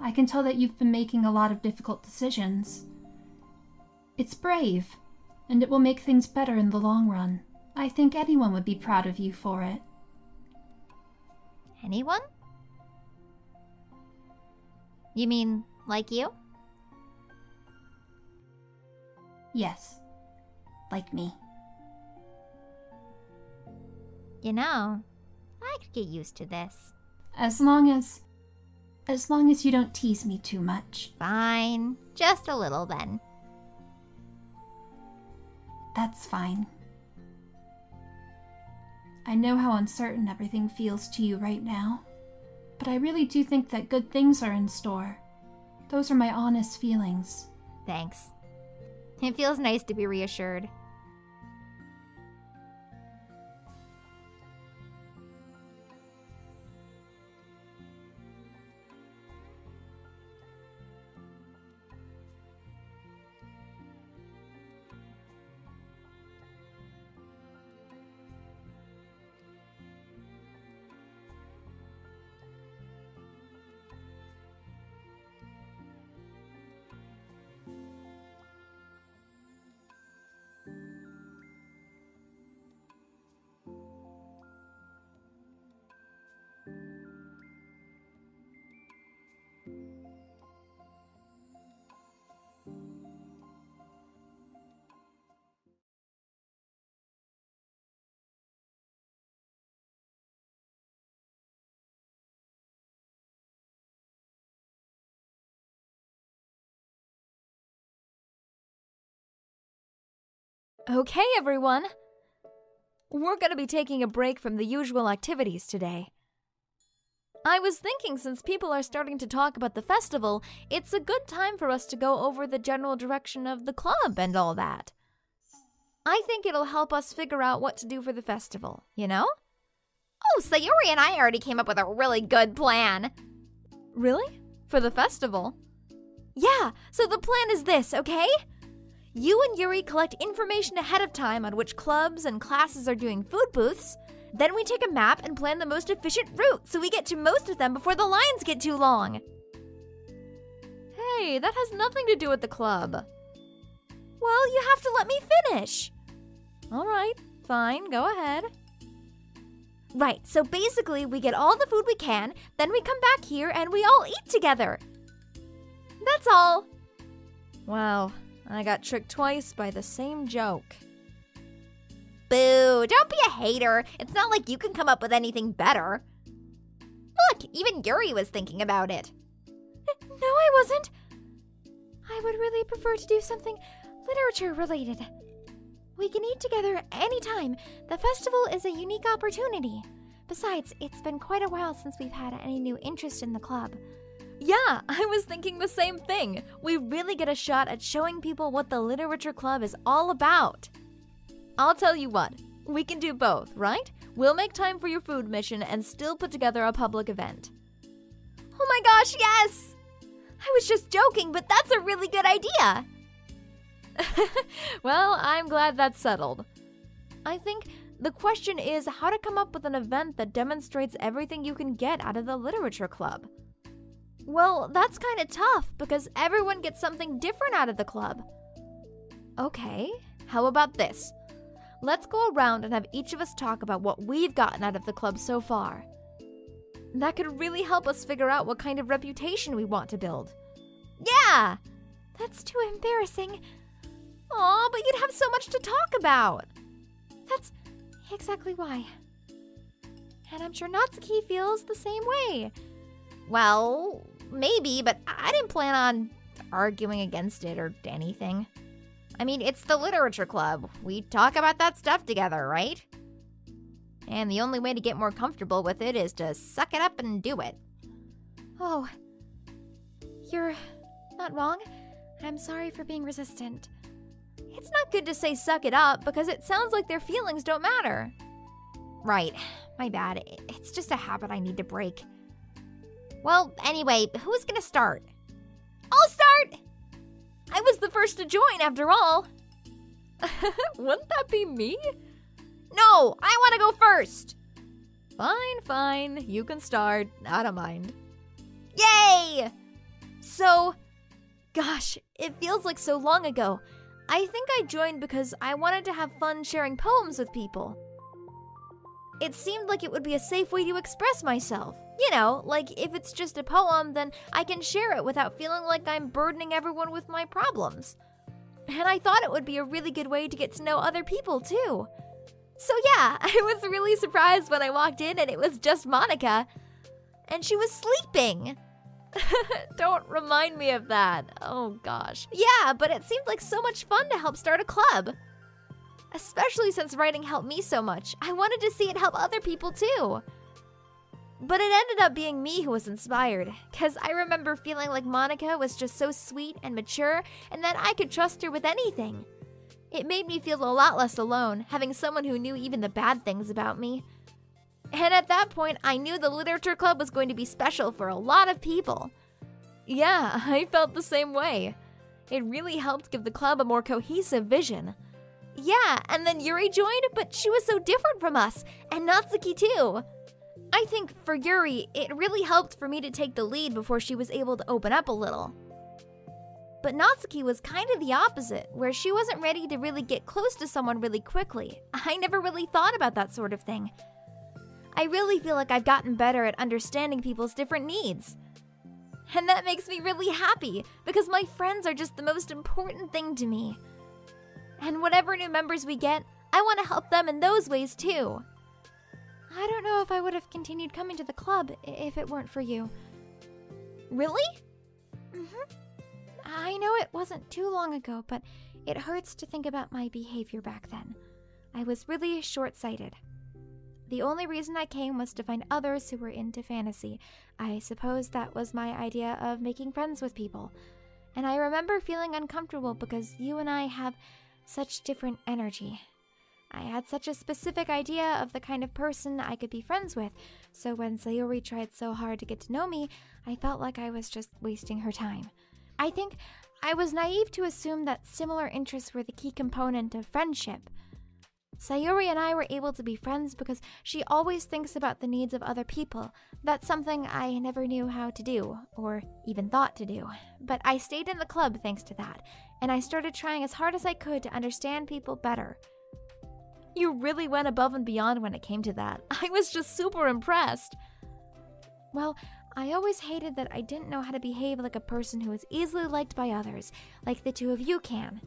H: I can tell that you've been making a lot of difficult decisions. It's brave, and it will make things better in the long run. I think anyone would be proud of you for it. Anyone?
A: You mean like you?
H: Yes, like me. You know, I could get used to this. As long as. As long as you don't tease me too much. Fine. Just a little then. That's fine. I know how uncertain everything feels to you right now, but I really do think that good things are in store. Those are my honest feelings. Thanks. It feels nice to be reassured.
D: Okay, everyone! We're gonna be taking a break
A: from the usual activities today. I was thinking since people are starting to talk about the festival, it's a good time for us to go over the general direction of the club and all that. I think it'll help us figure out what to do for the festival, you know? Oh, Sayori and I already came up with a really good plan. Really? For the festival? Yeah, so the plan is this, okay? You and Yuri collect information ahead of time on which clubs and classes are doing food booths. Then we take a map and plan the most efficient route so we get to most of them before the lines get too long. Hey, that has nothing to do with the club. Well, you have to let me finish. All right, fine, go ahead. Right, so basically, we get all the food we can, then we come back here and we all eat together. That's all. Wow, I got tricked twice by the same joke. Boo, don't be a hater. It's not like you can come up with anything better. Look, even Yuri was thinking about it. No, I wasn't. I would really prefer to do something literature related. We can eat together anytime. The festival is a unique opportunity. Besides, it's been quite a while since we've had any new interest in the club. Yeah, I was thinking the same thing. We really get a shot at showing people what the Literature Club is all about. I'll tell you what, we can do both, right? We'll make time for your food mission and still put together a public event. Oh my gosh, yes! I was just joking, but that's a really good idea! well, I'm glad that's settled. I think the question is how to come up with an event that demonstrates everything you can get out of the Literature Club. Well, that's kind of tough because everyone gets something different out of the club. Okay, how about this? Let's go around and have each of us talk about what we've gotten out of the club so far. That could really help us figure out what kind of reputation we want to build. Yeah! That's too embarrassing. Aw, but you'd have so much to talk about. That's exactly why. And I'm sure Natsuki feels the same way. Well, maybe, but I didn't plan on arguing against it or anything. I mean, it's the literature club. We talk about that stuff together, right? And the only way to get more comfortable with it is to suck it up and do it. Oh, you're not wrong. I'm sorry for being resistant. It's not good to say suck it up because it sounds like their feelings don't matter. Right, my bad. It's just a habit I need to break. Well, anyway, who's gonna start? I'll start! I was the first to join, after all. Wouldn't that be me? No, I wanna go first! Fine, fine, you can start. I don't mind. Yay! So, gosh, it feels like so long ago. I think I joined because I wanted to have fun sharing poems with people. It seemed like it would be a safe way to express myself you know, like if it's just a poem, then I can share it without feeling like I'm burdening everyone with my problems. And I thought it would be a really good way to get to know other people, too. So, yeah, I was really surprised when I walked in and it was just Monika. And she was sleeping. Don't remind me of that. Oh gosh. Yeah, but it seemed like so much fun to help start a club. Especially since writing helped me so much. I wanted to see it help other people too. But it ended up being me who was inspired, because I remember feeling like Monika was just so sweet and mature and that I could trust her with anything. It made me feel a lot less alone, having someone who knew even the bad things about me. And at that point, I knew the literature club was going to be special for a lot of people. Yeah, I felt the same way. It really helped give the club a more cohesive vision. Yeah, and then Yuri joined, but she was so different from us, and Natsuki too. I think for Yuri, it really helped for me to take the lead before she was able to open up a little. But Natsuki was kind of the opposite, where she wasn't ready to really get close to someone really quickly. I never really thought about that sort of thing. I really feel like I've gotten better at understanding people's different needs. And that makes me really happy, because my friends are just the most important thing to me. And whatever new members we get, I want to help them in those ways too. I don't know if I would have continued coming to the club if it weren't for you. Really?
C: Mm hmm.
A: I know it wasn't too long ago, but it hurts to think about my behavior back then. I was really short sighted. The only reason I came was to find others who were into fantasy. I suppose that was my idea of making friends with people. And I remember feeling uncomfortable because you and I have such different energy. I had such a specific idea of the kind of person I could be friends with, so when Sayori tried so hard to get to know me, I felt like I was just wasting her time. I think I was naive to assume that similar interests were the key component of friendship. Sayori and I were able to be friends because she always thinks about the needs of other people. That's something I never knew how to do, or even thought to do. But I stayed in the club thanks to that, and I started trying as hard as I could to understand people better. You really went above and beyond when it came to that. I was just super impressed. Well, I always hated that I didn't know how to behave like a person who is easily liked by others, like the two of you can.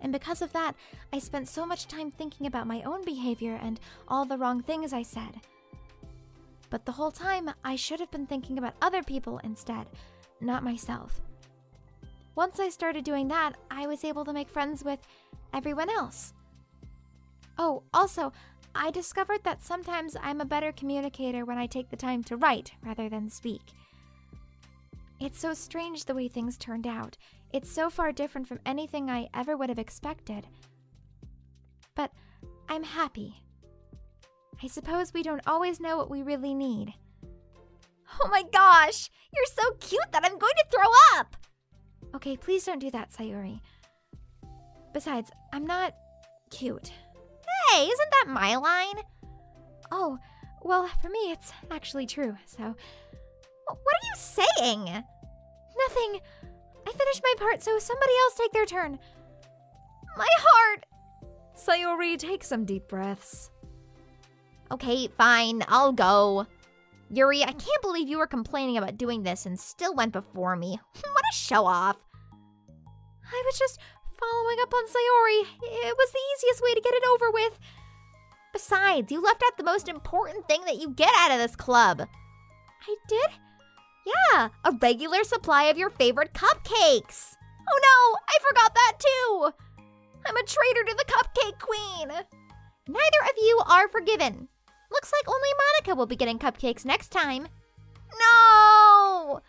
A: And because of that, I spent so much time thinking about my own behavior and all the wrong things I said. But the whole time, I should have been thinking about other people instead, not myself. Once I started doing that, I was able to make friends with everyone else. Oh, also, I discovered that sometimes I'm a better communicator when I take the time to write rather than speak. It's so strange the way things turned out. It's so far different from anything I ever would have expected. But I'm happy. I suppose we don't always know what we really need. Oh my gosh! You're so cute that I'm going to throw up! Okay, please don't do that, Sayori. Besides, I'm not cute. Hey, isn't that my line? Oh, well, for me, it's actually true, so. What are you saying? Nothing. I finished my part, so somebody else take their turn. My heart! Sayori, take some deep breaths. Okay, fine, I'll go. Yuri, I can't believe you were complaining about doing this and still went before me. what a show off. I was just Following up on Sayori, it was the easiest way to get it over with. Besides, you left out the most important thing that you get out of this club. I did? Yeah, a regular supply of your favorite cupcakes. Oh no, I forgot that too. I'm a traitor to the Cupcake Queen. Neither of you are forgiven. Looks like only Monika will be getting cupcakes next time. No!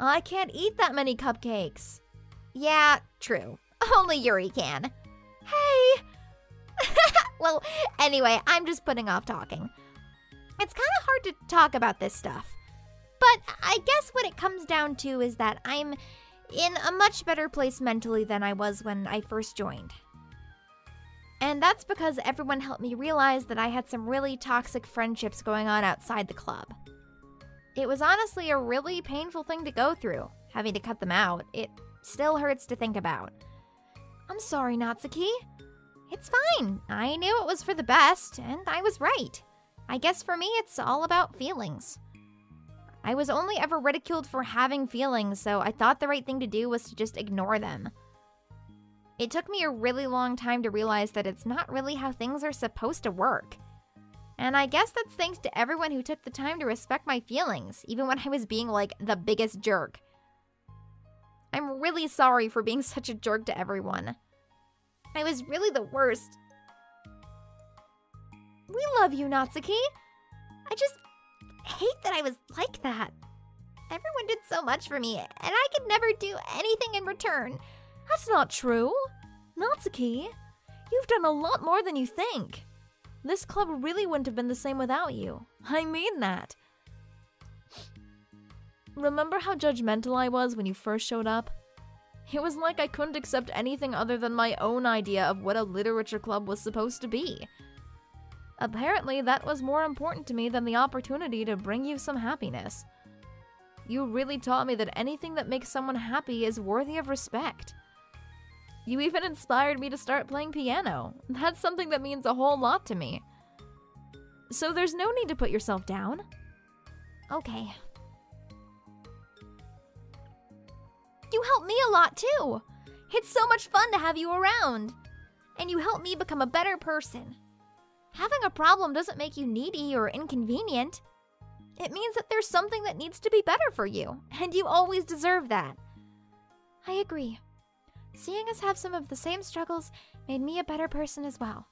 A: I can't eat that many cupcakes. Yeah, true. Only Yuri can.
C: Hey!
A: well, anyway, I'm just putting off talking. It's kind of hard to talk about this stuff. But I guess what it comes down to is that I'm in a much better place mentally than I was when I first joined. And that's because everyone helped me realize that I had some really toxic friendships going on outside the club. It was honestly a really painful thing to go through, having to cut them out. It still hurts to think about. I'm sorry, Natsuki. It's fine. I knew it was for the best, and I was right. I guess for me, it's all about feelings. I was only ever ridiculed for having feelings, so I thought the right thing to do was to just ignore them. It took me a really long time to realize that it's not really how things are supposed to work. And I guess that's thanks to everyone who took the time to respect my feelings, even when I was being like the biggest jerk. I'm really sorry for being such a jerk to everyone. I was really the worst. We love you, Natsuki. I just hate that I was like that. Everyone did so much for me, and I could never do anything in return. That's not true. Natsuki, you've done a lot more than you think. This club really wouldn't have been the same without you. I mean that. Remember how judgmental I was when you first showed up? It was like I couldn't accept anything other than my own idea of what a literature club was supposed to be. Apparently, that was more important to me than the opportunity to bring you some happiness. You really taught me that anything that makes someone happy is worthy of respect. You even inspired me to start playing piano. That's something that means a whole lot to me. So there's no need to put yourself down. Okay, You help me a lot too. It's so much fun to have you around. And you help me become a better person. Having a problem doesn't make you needy or inconvenient. It means that there's something that needs to be better for you, and you always deserve that. I agree. Seeing us have some of the same struggles made me a better person as well.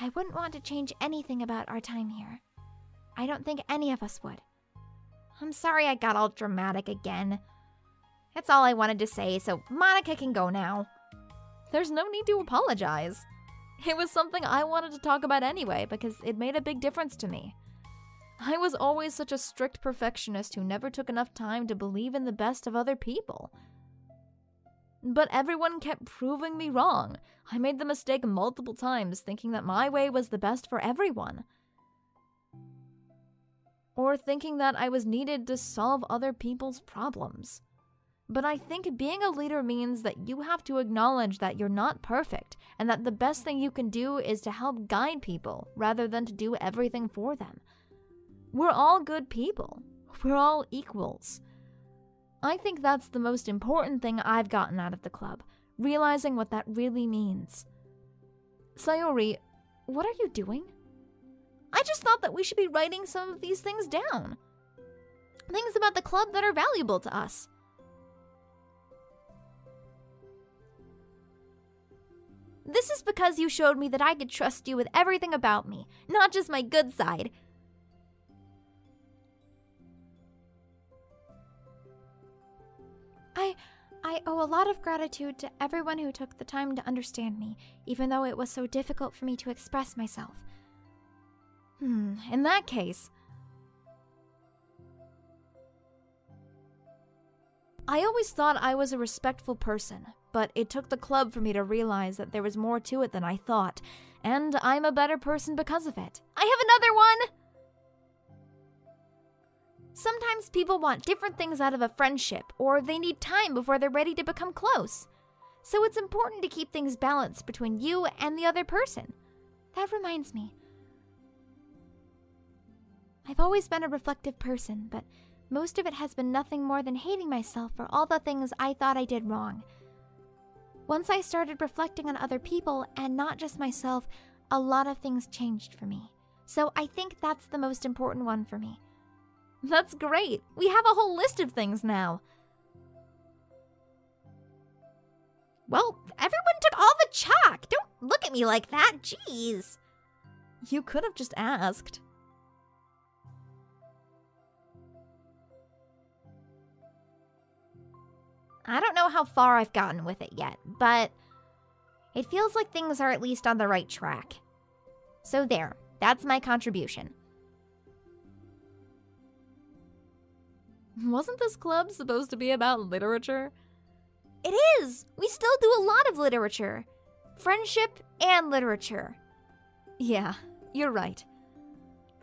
A: I wouldn't want to change anything about our time here. I don't think any of us would. I'm sorry I got all dramatic again. That's all I wanted to say, so Monika can go now. There's no need to apologize. It was something I wanted to talk about anyway because it made a big difference to me. I was always such a strict perfectionist who never took enough time to believe in the best of other people. But everyone kept proving me wrong. I made the mistake multiple times thinking that my way was the best for everyone. Or thinking that I was needed to solve other people's problems. But I think being a leader means that you have to acknowledge that you're not perfect and that the best thing you can do is to help guide people rather than to do everything for them. We're all good people, we're all equals. I think that's the most important thing I've gotten out of the club, realizing what that really means. Sayori, what are you doing? I just thought that we should be writing some of these things down. Things about the club that are valuable to us. This is because you showed me that I could trust you with everything about me, not just my good side. I I owe a lot of gratitude to everyone who took the time to understand me, even though it was so difficult for me to express myself.
E: Hmm, in
A: that case, I always thought I was a respectful person, but it took the club for me to realize that there was more to it than I thought, and I'm a better person because of it. I have another one! Sometimes people want different things out of a friendship, or they need time before they're ready to become close. So it's important to keep things balanced between you and the other person. That reminds me. I've always been a reflective person, but most of it has been nothing more than hating myself for all the things I thought I did wrong. Once I started reflecting on other people and not just myself, a lot of things changed for me. So I think that's the most important one for me. That's great! We have a whole list of things now! Well, everyone took all the chalk! Don't look at me like that, jeez! You could have just asked. I don't know how far I've gotten with it yet, but it feels like things are at least on the right track. So, there, that's my contribution. Wasn't this club supposed to be about literature? It is! We still do a lot of literature. Friendship and literature. Yeah, you're right.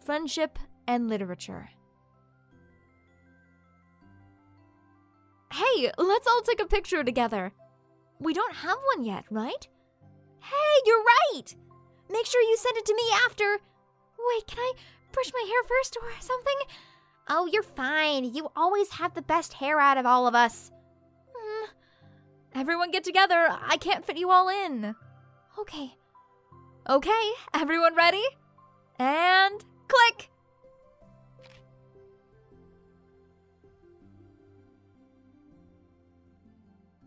A: Friendship and literature. Hey, let's all take a picture together. We don't have one yet, right? Hey, you're right! Make sure you send it to me after. Wait, can I brush my hair first or something? Oh, you're fine. You always have the best hair out of all of us. Mm. Everyone get together. I can't fit you all in. Okay. Okay, everyone ready? And click!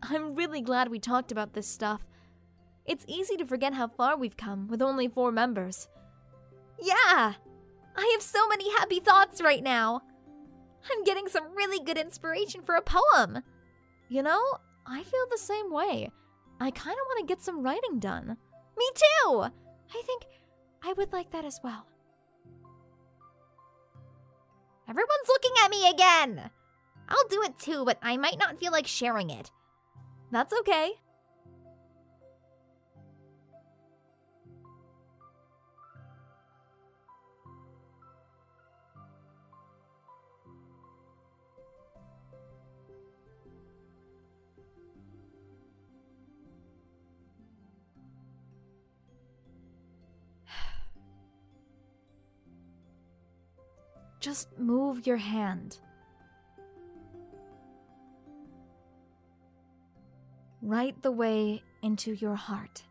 A: I'm really glad we talked about this stuff. It's easy to forget how far we've come with only four members. Yeah! I have so many happy thoughts right now! I'm getting some really good inspiration for a poem! You know, I feel the same way. I kinda wanna get some writing done. Me too! I think I would like that as well. Everyone's looking at me again! I'll do it too, but I might not feel like sharing it. That's okay. Just move your hand.
D: right the way into your heart.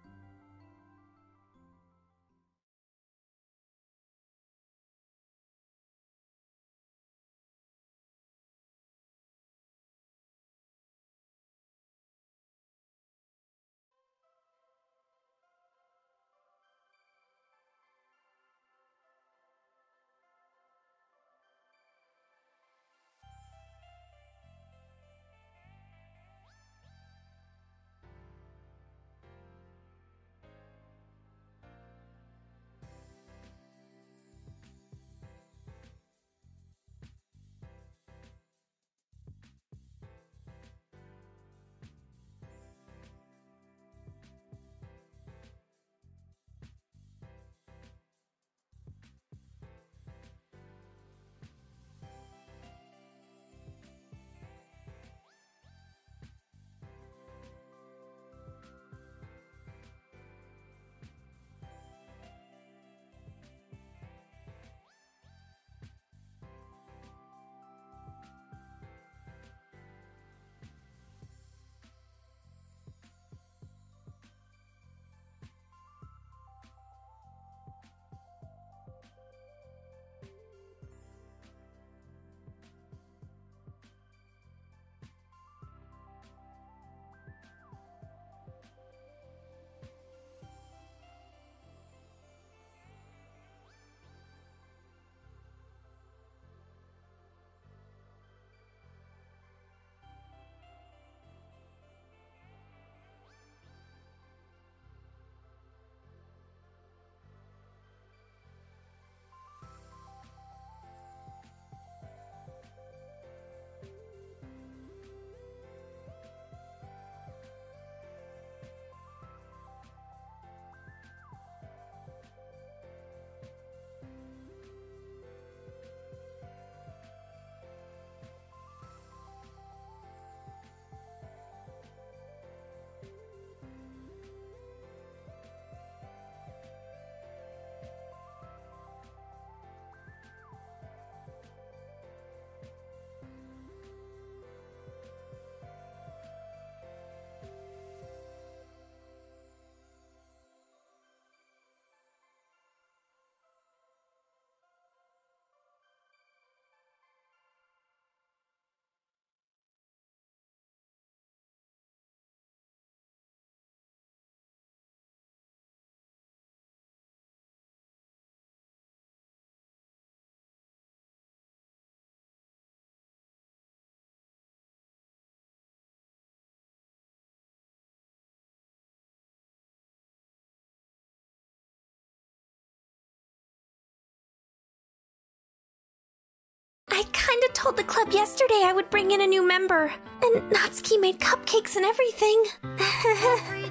D: kinda told the club yesterday I would bring in a
C: new member. And Natsuki made cupcakes and everything.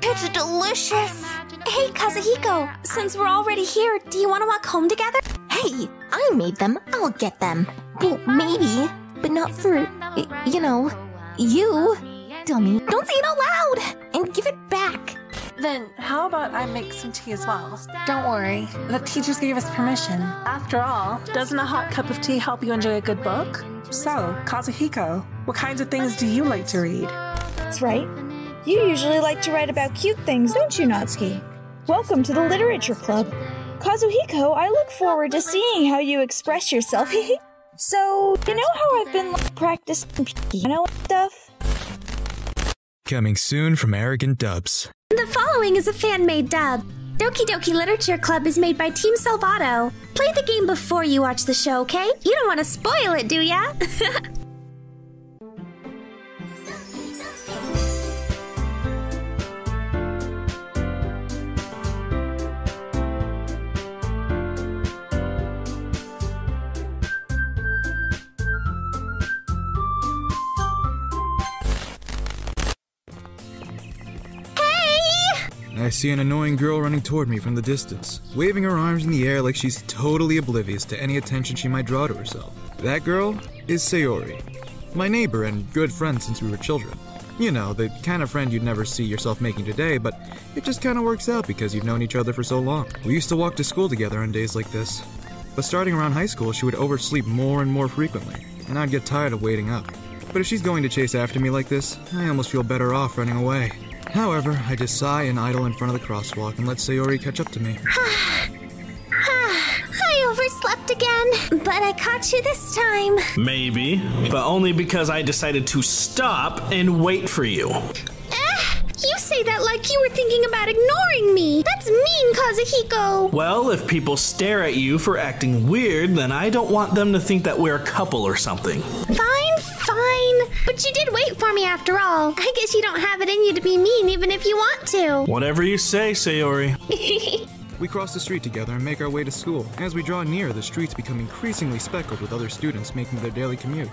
C: it's delicious. Hey, Kazuhiko, since we're already here, do you want to walk home together? Hey, I made them. I'll get them. Well, maybe, but not for, you know, you. Dummy, don't say it out loud! And give it back!
I: Then how about I make some tea as well? Don't worry, the teachers gave us permission. After all, doesn't a hot cup of tea help you enjoy a good book? So, Kazuhiko, what
C: kinds of things do you like to read? That's right. You usually like to write about cute things, don't you, Natsuki? Welcome to the Literature Club. Kazuhiko, I look forward to seeing how you express yourself. so, you know how I've been like, practicing piano stuff?
J: Coming soon from Arrogant Dubs.
C: The following is a fan made dub. Doki Doki Literature Club is made by Team Salvato. Play the game before you watch the show, okay? You don't want to spoil it, do ya?
J: I see an annoying girl running toward me from the distance, waving her arms in the air like she's totally oblivious to any attention she might draw to herself. That girl is Sayori, my neighbor and good friend since we were children. You know, the kind of friend you'd never see yourself making today, but it just kind of works out because you've known each other for so long. We used to walk to school together on days like this. But starting around high school, she would oversleep more and more frequently, and I'd get tired of waiting up. But if she's going to chase after me like this, I almost feel better off running away. However, I just sigh and idle in front of the crosswalk and let Sayori catch up to me.
C: I overslept again, but I caught you this time.
J: Maybe, but only because I decided
K: to stop and wait for you.
C: Ah, you say that like you were thinking about ignoring me. That's mean, Kazuhiko.
K: Well, if people stare at you for acting weird, then I don't want them to think that we're a couple or something.
C: Fine, Fine, but you did wait for me after all. I guess you don't have it in you to be mean even if you want to.
J: Whatever you say, Sayori. We cross the street together and make our way to school. As we draw near, the streets become increasingly speckled with other students making their daily commute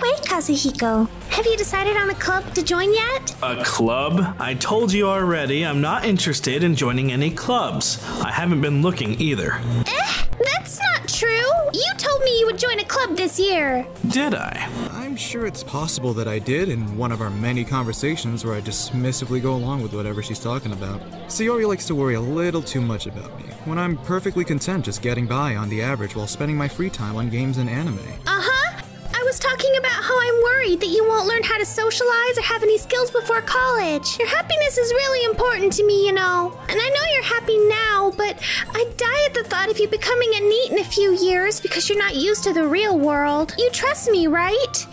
C: way, Kazuhiko. Have you decided on a club to join yet?
J: A club? I told you already I'm not
K: interested in joining any clubs. I haven't been looking either. Eh,
C: that's not true. You told me you would join a club this year.
J: Did I? I'm sure it's possible that I did in one of our many conversations where I dismissively go along with whatever she's talking about. Sayori likes to worry a little too much about me, when I'm perfectly content just getting by on the average while spending my free time on games and anime.
C: Uh huh was talking about how I'm worried that you won't learn how to socialize or have any skills before college. Your happiness is really important to me, you know. And I know you're happy now, but I die at the thought of you becoming a NEET in a few years because you're not used to the real world. You trust me, right?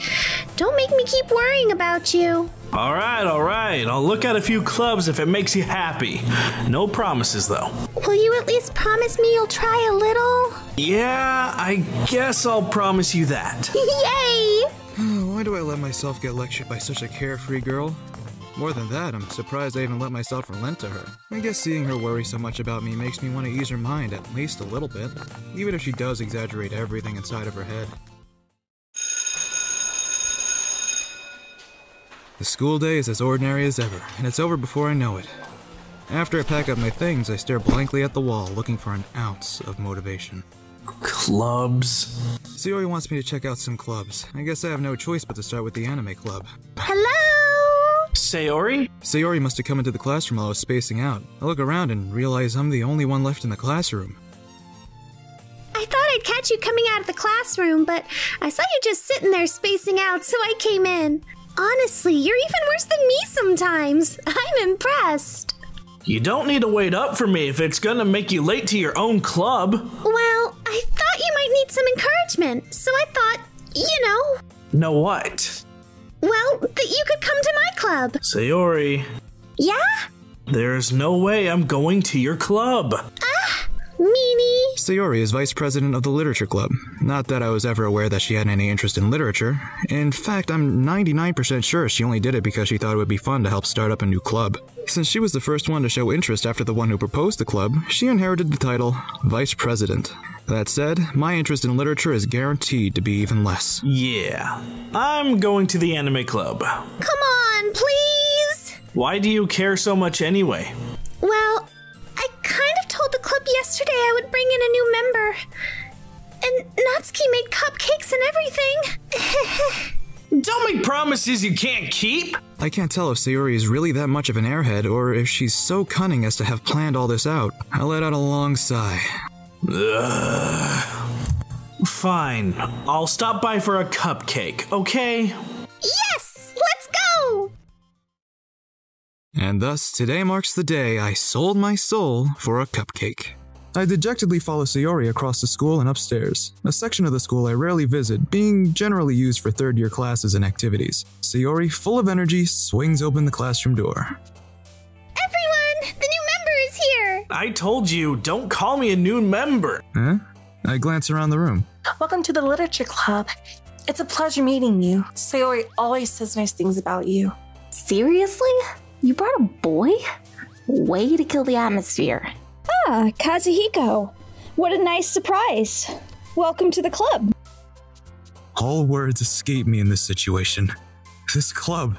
C: Don't make me keep worrying about you.
K: All right, all right. I'll look at a few clubs if it makes you happy. No promises, though.
C: Will you at least promise me you'll try a little?
K: Yeah,
J: I guess I'll promise you that. Yay! Hmm, why do I let myself get lectured by such a carefree girl? More than that, I'm surprised I even let myself relent to her. I guess seeing her worry so much about me makes me want to ease her mind at least a little bit, even if she does exaggerate everything inside of her head. The school day is as ordinary as ever, and it's over before I know it. After I pack up my things, I stare blankly at the wall, looking for an ounce of motivation. Clubs. Sayori wants me to check out some clubs. I guess I have no choice but to start with the anime club. Hello! Sayori? Sayori must have come into the classroom while I was spacing out. I look around and realize I'm the only one left in the classroom.
C: I thought I'd catch you coming out of the classroom, but I saw you just sitting there spacing out, so I came in. Honestly, you're even worse than me sometimes. I'm impressed.
K: You don't need to wait up for me if it's gonna make you late to your own club.
C: Well, I thought you might need some encouragement, so I thought, you know.
K: Know what?
C: Well, that you could come to my club.
K: Sayori. Yeah? There's no
J: way I'm going to your club. Ah! Meanie! Sayori is vice president of the Literature Club. Not that I was ever aware that she had any interest in literature. In fact, I'm 99% sure she only did it because she thought it would be fun to help start up a new club. Since she was the first one to show interest after the one who proposed the club, she inherited the title Vice President. That said, my interest in literature is guaranteed to be even less.
K: Yeah. I'm going to the anime club.
C: Come on, please!
K: Why do you care so much anyway?
C: Well, told the club yesterday I would bring in a new member. And Natsuki made cupcakes and everything. Don't make
K: promises you can't keep!
J: I can't tell if Sayori is really that much of an airhead or if she's so cunning as to have planned all this out. I let out a long sigh.
K: Fine. I'll stop by for a cupcake, okay? Yes!
E: Let's go!
J: And thus, today marks the day I sold my soul for a cupcake. I dejectedly follow Sayori across the school and upstairs, a section of the school I rarely visit, being generally used for third year classes and activities. Sayori, full of energy, swings open the classroom door.
C: Everyone! The new member is here!
J: I told you, don't call me a new member! Huh? I glance around the room.
I: Welcome to the Literature Club. It's a pleasure meeting you. Sayori always
C: says nice things about you. Seriously? You brought a boy? Way to kill the atmosphere. Ah, Kazuhiko. What a nice surprise. Welcome to the club.
J: All words escape me in this situation. This club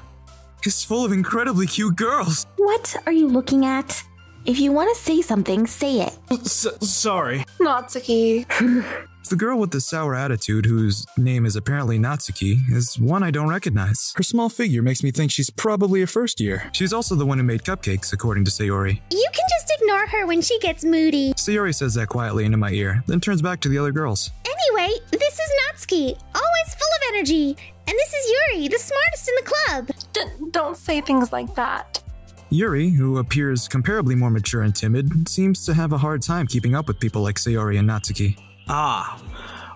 J: is full of incredibly cute girls.
C: What are you looking at? If you want to say something, say it.
J: S- sorry.
C: Natsuki.
J: The girl with the sour attitude, whose name is apparently Natsuki, is one I don't recognize. Her small figure makes me think she's probably a first year. She's also the one who made cupcakes, according to Sayori.
C: You can just ignore her when she gets moody.
J: Sayori says that quietly into my ear, then turns back to the other girls.
C: Anyway, this is Natsuki, always full of energy. And this is Yuri, the smartest in the club. D- don't say things like that.
J: Yuri, who appears comparably more mature and timid, seems to have a hard time keeping up with people like Sayori and Natsuki. Ah,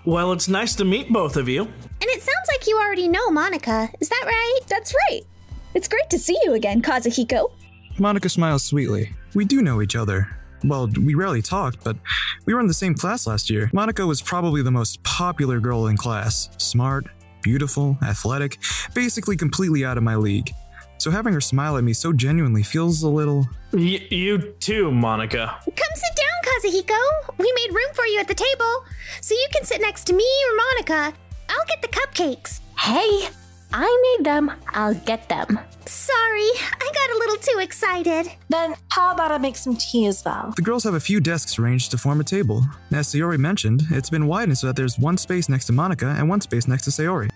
J: well, it's nice to meet both of you. And
C: it sounds like you already know Monika. Is that right? That's right. It's great to see you again, Kazuhiko.
J: Monika smiles sweetly. We do know each other. Well, we rarely talked, but we were in the same class last year. Monika was probably the most popular girl in class. Smart, beautiful, athletic, basically completely out of my league. So having her smile at me so genuinely feels a little. Y- you too, Monika.
C: Come sit down, Kazuhiko. We made room for you at the table, so you can sit next to me or Monika. I'll get the cupcakes. Hey, I made them. I'll get them. Sorry, I got a little too excited. Then how about I make some tea as well?
J: The girls have a few desks arranged to form a table. As Sayori mentioned, it's been widened so that there's one space next to Monika and one space next to Sayori.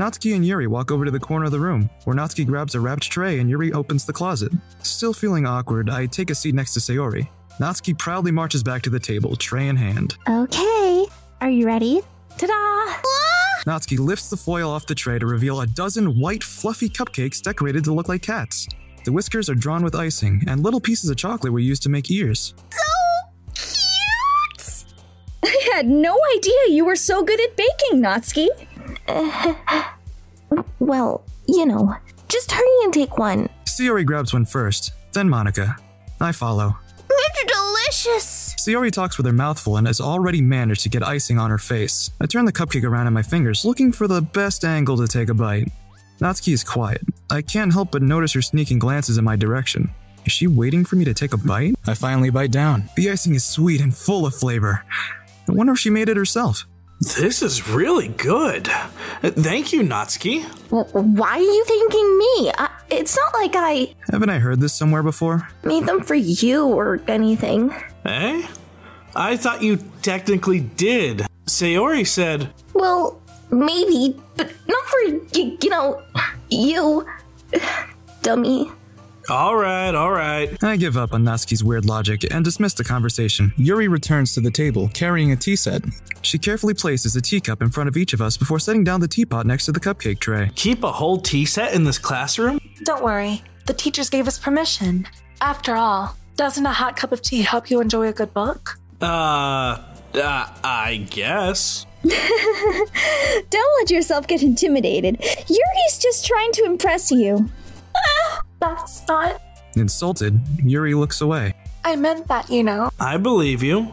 J: Natsuki and Yuri walk over to the corner of the room, where Natsuki grabs a wrapped tray and Yuri opens the closet. Still feeling awkward, I take a seat next to Sayori. Natsuki proudly marches back to the table, tray in hand.
C: Okay, are you ready? Ta da!
J: Natsuki lifts the foil off the tray to reveal a dozen white, fluffy cupcakes decorated to look like cats. The whiskers are drawn with icing, and little pieces of chocolate were used to make ears. So
C: cute! I had no idea you were so good at baking, Natsuki. well, you
J: know, just hurry and take one. Sayori grabs one first, then Monika. I follow. They're delicious! Sayori talks with her mouth full and has already managed to get icing on her face. I turn the cupcake around in my fingers, looking for the best angle to take a bite. Natsuki is quiet. I can't help but notice her sneaking glances in my direction. Is she waiting for me to take a bite? I finally bite down. The icing is sweet and full of flavor. I wonder if she made it herself. This is really good. Thank you, Natsuki. Why are you
C: thanking me? I, uh, it's not like I.
J: Haven't I heard this somewhere before?
C: Made them for you or anything.
K: Eh? I thought you technically did. Sayori said.
C: Well, maybe, but not for, you, you know, you. Dummy.
J: All right, all right. I give up on Natsuki's weird logic and dismiss the conversation. Yuri returns to the table, carrying a tea set. She carefully places a teacup in front of each of us before setting down the teapot next to the cupcake tray. Keep a whole tea set in this classroom?
I: Don't worry. The teachers gave us permission. After all, doesn't a hot cup of tea help you enjoy a good book?
K: Uh, uh I guess.
C: Don't let yourself get intimidated. Yuri's just trying to impress you. Ah! That's not.
J: Insulted, Yuri looks away.
I: I meant that, you know.
K: I believe you.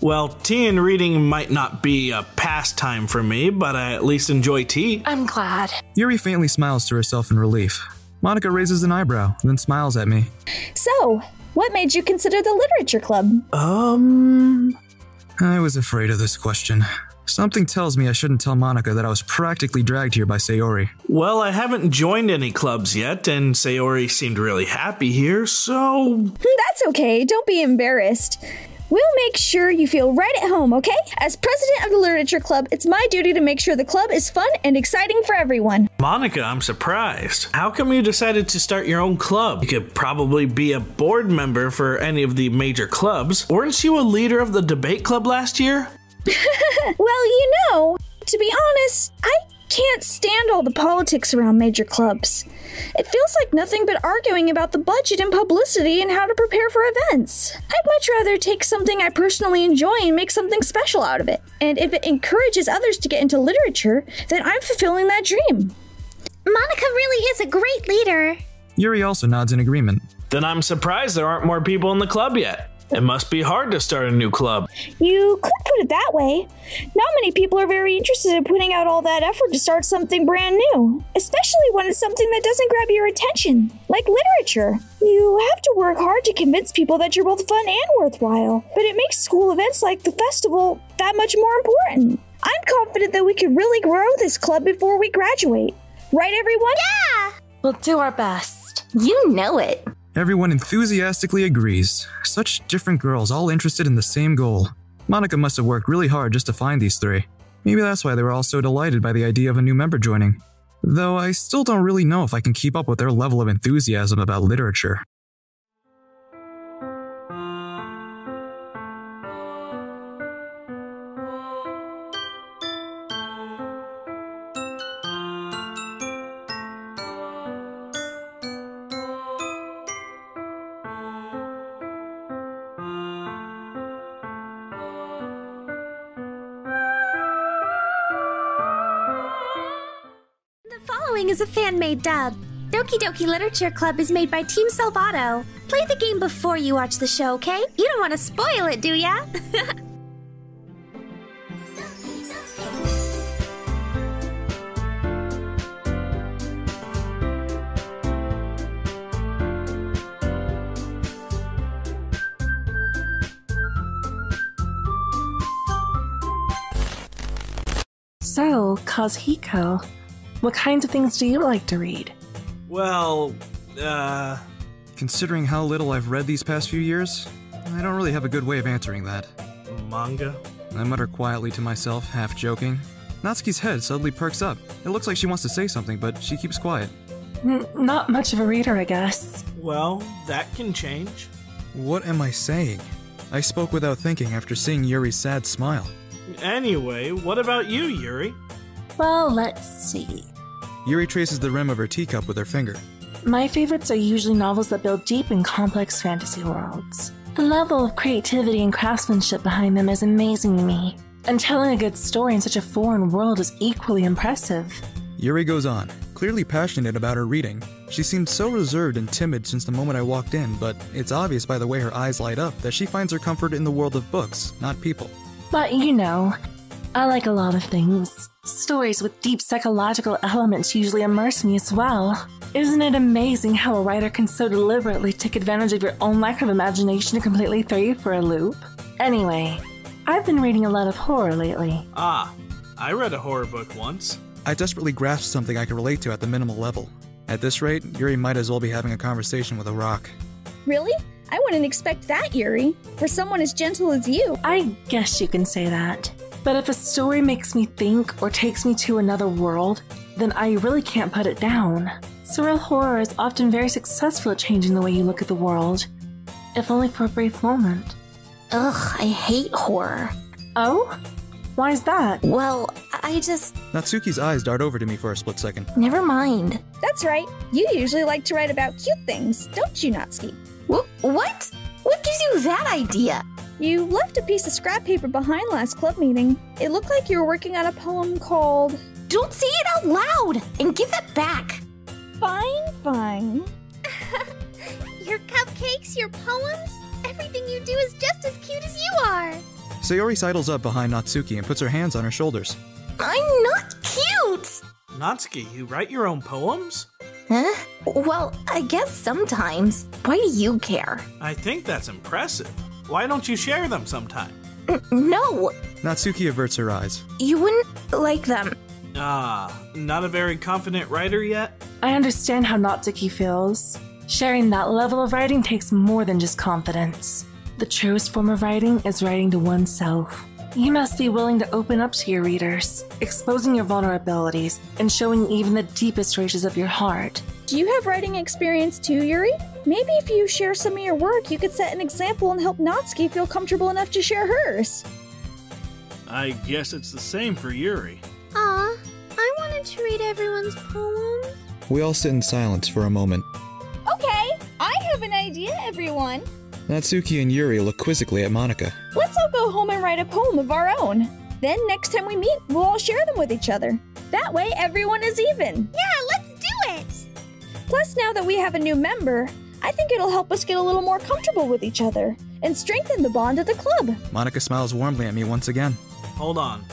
K: Well, tea and reading might not be a pastime for me, but I at least enjoy tea.
I: I'm glad.
J: Yuri faintly smiles to herself in relief. Monika raises an eyebrow, then smiles at me.
C: So, what made you consider the literature club?
J: Um. I was afraid of this question. Something tells me I shouldn't tell Monika that I was practically dragged here by Sayori. Well, I haven't
K: joined any clubs yet, and Sayori seemed really happy here, so. Hmm,
B: that's
C: okay. Don't be embarrassed. We'll make sure you feel right at home, okay? As president of the Literature Club, it's my duty to make sure the club is fun and exciting for everyone.
K: Monika, I'm surprised. How come you decided to start your own club? You could probably be a board member for any of the major clubs. Weren't you a leader of the debate club last year?
C: well, you know, to be honest, I can't stand all the politics around major clubs. It feels like nothing but arguing about the budget and publicity and how to prepare for events. I'd much rather take something I personally enjoy and make something special out of it. And if it encourages others to get into literature, then I'm fulfilling that dream. Monika really is a great leader.
J: Yuri also nods in agreement. Then I'm surprised there aren't more people in
K: the club yet. It must be hard to start a new club. You could put it that way.
C: Not many people are very interested in putting out all that effort to start something brand new, especially when it's something that doesn't grab your attention, like literature. You have to work hard to convince people that you're both fun and worthwhile, but it makes school events like the festival that much more important. I'm confident that we could really grow this club before we graduate. Right, everyone? Yeah! We'll do our best. You know it.
J: Everyone enthusiastically agrees. Such different girls, all interested in the same goal. Monika must have worked really hard just to find these three. Maybe that's why they were all so delighted by the idea of a new member joining. Though I still don't really know if I can keep up with their level of enthusiasm about literature.
C: is a fan made dub. Doki Doki Literature Club is made by Team Salvato. Play the game before you watch the show, okay? You don't want to spoil it, do ya?
I: so, Kazuhiko, what kinds of things do you like to read?
J: Well, uh. Considering how little I've read these past few years, I don't really have a good way of answering that. Manga? I mutter quietly to myself, half joking. Natsuki's head suddenly perks up. It looks like she wants to say something, but she keeps quiet.
I: N- not much of a reader, I guess.
K: Well, that can change.
J: What am I saying? I spoke without thinking after seeing Yuri's sad smile.
K: Anyway,
J: what about you, Yuri?
K: Well, let's see.
J: Yuri traces the rim of her teacup with her finger.
I: My favorites are usually novels that build deep and complex fantasy worlds. The level of creativity and craftsmanship behind them is amazing to me, and telling a good story in such a foreign world is equally impressive.
J: Yuri goes on, clearly passionate about her reading. She seemed so reserved and timid since the moment I walked in, but it's obvious by the way her eyes light up that she finds her comfort in the world of books, not people.
I: But you know, I like a lot of things. Stories with deep psychological elements usually immerse me as well. Isn't it amazing how a writer can so deliberately take advantage of your own lack of imagination to completely throw you for a loop? Anyway, I've been reading a lot of horror lately.
J: Ah, I read a horror book once. I desperately grasped something I could relate to at the minimal level. At this rate, Yuri might as well be having a conversation with a rock.
C: Really? I wouldn't expect that, Yuri, for someone as gentle as you. I guess you can say that. But if a story
I: makes me think or takes me to another world, then I really can't put it down. Surreal horror is often very successful at changing the way you look at the world, if only for
C: a brief moment. Ugh, I hate horror. Oh? Why is that? Well, I just.
J: Natsuki's eyes dart over to me for a split second.
C: Never mind. That's right. You usually like to write about cute things, don't you, Natsuki? what? What gives you that idea? You left a piece of scrap paper behind last club meeting. It looked like you were working on a poem called. Don't say it out loud and give it back! Fine, fine. your cupcakes, your poems, everything you do is just as cute as you are!
J: Sayori sidles up behind Natsuki and puts her hands on her shoulders.
C: I'm not
K: cute! Natsuki, you write your own poems?
C: Huh? Well, I guess sometimes. Why do you care?
K: I think that's impressive. Why don't you share them sometime? N- mm,
J: no! Natsuki averts her eyes.
K: You wouldn't like them. Ah, not a very confident writer yet?
J: I
I: understand how Natsuki feels. Sharing that level of writing takes more than just confidence. The truest form of writing is writing to oneself. You must be willing to open up to your readers, exposing your vulnerabilities and showing even the deepest reaches of your heart.
C: Do you have writing experience too, Yuri? Maybe if you share some of your work, you could set an example and help Natsuki feel comfortable enough to share hers.
K: I guess it's the same for Yuri.
B: Ah, I wanted to read everyone's poems.
J: We all sit in silence for a moment.
C: Okay, I have an idea, everyone.
J: Natsuki and Yuri look quizzically at Monika.
C: Let's all go home and write a poem of our own. Then next time we meet, we'll all share them with each other. That way, everyone is even. Yeah, let's do it! Plus, now that we have a new member, I think it'll help us get a little more comfortable with each other and strengthen the bond of the club.
J: Monika smiles warmly at me once again. Hold on.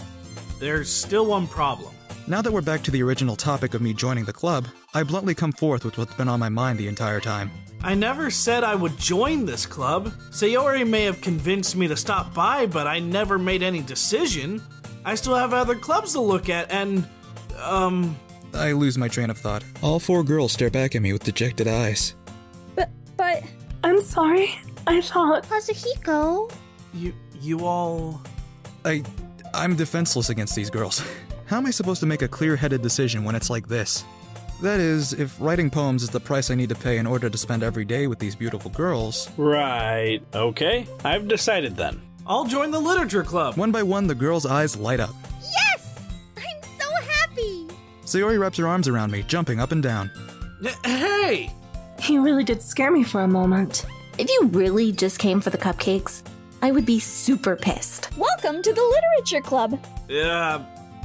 J: There's
K: still one problem.
J: Now that we're back to the original topic of me joining the club, I bluntly come forth with what's been on my mind the entire time.
K: I never said I would join this club. Sayori may have convinced me to stop by, but I never made any decision. I still
J: have other clubs to look at, and. um. I lose my train of thought. All four girls stare back at me with dejected eyes.
C: But. but. I'm sorry. I thought. Kazuhiko?
J: You. you all. I. I'm defenseless against these girls. How am I supposed to make a clear headed decision when it's like this? That is, if writing poems is the price I need to pay in order to spend every day with these beautiful girls.
K: Right. Okay. I've decided then.
J: I'll join the literature club. One by one, the girls' eyes light up. Yes! I'm so happy! Sayori wraps her arms around me, jumping up and down.
C: Hey! He really did scare me for a moment. If you really just came for the cupcakes, I would be super pissed. Welcome to the literature club.
K: Uh,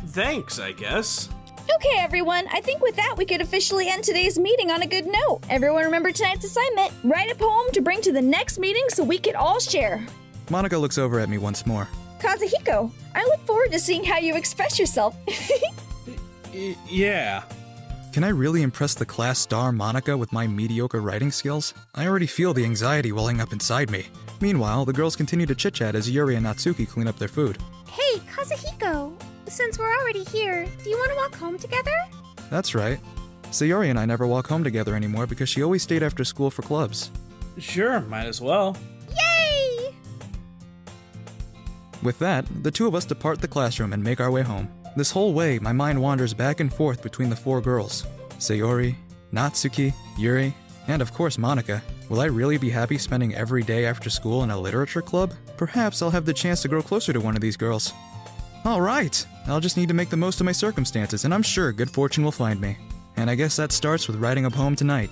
K: thanks, I guess.
C: Okay, everyone, I think with that we could officially end today's meeting on a good note. Everyone remember tonight's assignment write a poem to bring to the next meeting so we can all share.
J: Monika looks over at me once more.
C: Kazuhiko, I look forward to seeing how you express yourself.
J: y- yeah. Can I really impress the class star Monika with my mediocre writing skills? I already feel the anxiety welling up inside me. Meanwhile, the girls continue to chit chat as Yuri and Natsuki clean up their food.
C: Hey, Kazuhiko, since we're already here, do you want to walk home together?
J: That's right. Sayori and I never walk home together anymore because she always stayed after school for clubs. Sure, might
K: as well.
E: Yay!
J: With that, the two of us depart the classroom and make our way home. This whole way, my mind wanders back and forth between the four girls Sayori, Natsuki, Yuri, and of course Monika. Will I really be happy spending every day after school in a literature club? Perhaps I'll have the chance to grow closer to one of these girls. All right, I'll just need to make the most of my circumstances, and I'm sure good fortune will find me. And I guess that starts with writing a poem tonight.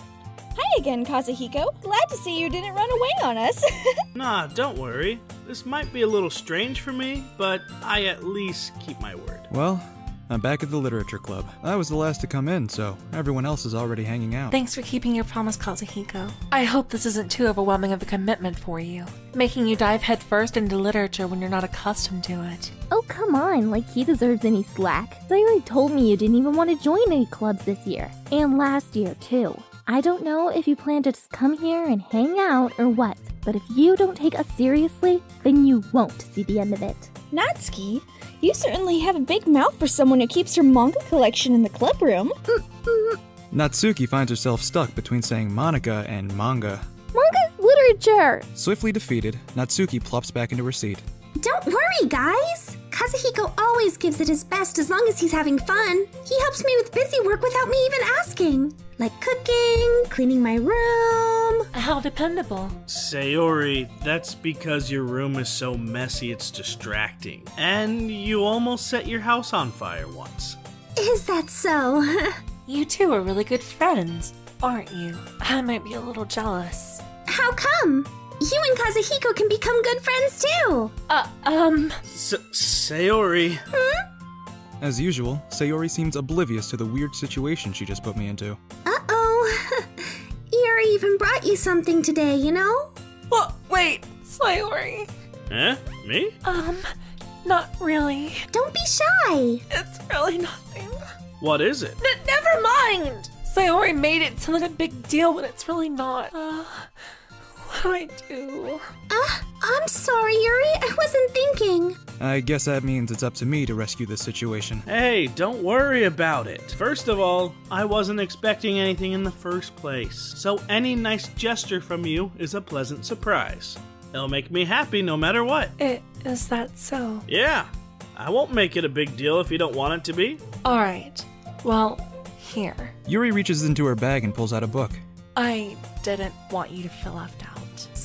C: Hi again, Kazuhiko. Glad to see you didn't run away on us.
K: nah, don't worry. This might be a little strange for me, but I at least keep my word.
J: Well, I'm back at the literature club. I was the last to come in, so everyone else is already hanging out.
I: Thanks for keeping your promise, Kazuhiko. I hope this isn't too overwhelming of a commitment for you, making you dive headfirst into literature when you're not accustomed to it.
C: Oh, come on, like he deserves any slack. Sayori told me you didn't even want to join any clubs this year, and last year, too. I don't know if you plan to just come here and hang out or what, but if you don't take us seriously, then you won't see the end of it. Natsuki, you certainly have a big mouth for someone who keeps her manga collection in the clubroom.
J: Natsuki finds herself stuck between saying Monika and manga.
C: Manga literature!
J: Swiftly defeated, Natsuki plops back into her seat.
C: Don't worry, guys! Kazuhiko always gives it his best as long as he's having fun. He helps me with busy work without me even asking. Like cooking, cleaning my room. How dependable.
K: Sayori, that's because your room is so messy it's distracting. And you almost set your house on fire once.
C: Is that so?
I: you two are really good friends, aren't you? I might be a little jealous.
C: How come? you and Kazuhiko can become good friends too. Uh, um.
J: S- Sayori. Hmm? As usual, Sayori seems oblivious to the weird situation she just put me into. Uh oh.
C: Yuri even brought you something today, you know? Well, wait, Sayori.
J: Eh? Me? Um,
C: not really. Don't be shy. It's really nothing. What is it? N-
I: never mind! Sayori made it sound like a big deal when it's really not. Uh...
C: I do. Uh, I'm sorry, Yuri. I wasn't thinking.
J: I guess that means it's up to me to rescue this situation.
K: Hey, don't worry about it. First of all, I wasn't expecting anything in the first place, so any nice gesture from you is a pleasant surprise. It'll make me happy no matter what.
I: It, is that so?
K: Yeah. I won't make it a big deal if you don't want it to be.
I: All right. Well, here.
J: Yuri reaches into her bag and pulls out a book.
I: I didn't want you to feel left out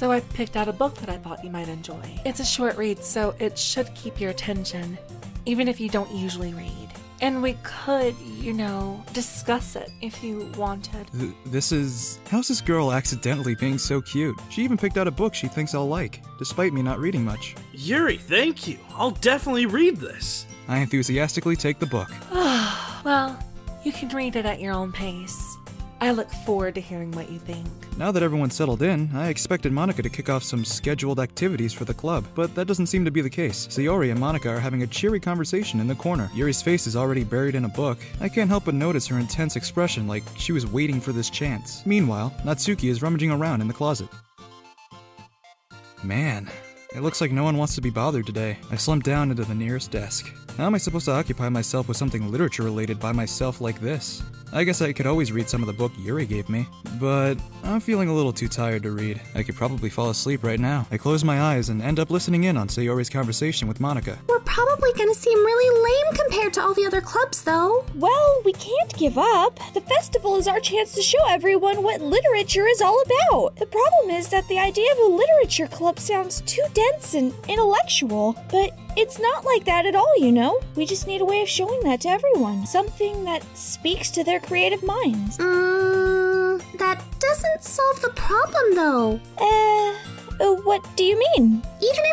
I: so I picked out a book that I thought you might enjoy. It's a short read, so it should keep your attention, even if you don't usually read. And we could, you know, discuss it if you wanted.
J: Th- this is. How's this girl accidentally being so cute? She even picked out a book she thinks I'll like, despite me not reading much.
K: Yuri, thank you. I'll definitely read this.
J: I enthusiastically take the book.
K: well, you can
I: read it at your own pace. I look forward to hearing what you think.
J: Now that everyone's settled in, I expected Monika to kick off some scheduled activities for the club, but that doesn't seem to be the case. Sayori and Monika are having a cheery conversation in the corner. Yuri's face is already buried in a book. I can't help but notice her intense expression, like she was waiting for this chance. Meanwhile, Natsuki is rummaging around in the closet. Man, it looks like no one wants to be bothered today. I slumped down into the nearest desk. How am I supposed to occupy myself with something literature related by myself like this? I guess I could always read some of the book Yuri gave me, but I'm feeling a little too tired to read. I could probably fall asleep right now. I close my eyes and end up listening in on Sayori's conversation with Monika.
C: We're probably gonna seem really lame compared to all the other clubs, though. Well, we can't give up. The festival is our chance to show everyone what literature is all about. The problem is that the idea of a literature club sounds too dense and intellectual, but it's not like that at all, you know? We just need a way of showing that to everyone. Something that speaks to their creative minds. Hmm, that doesn't solve the problem, though. Eh. Uh, what do you mean? Even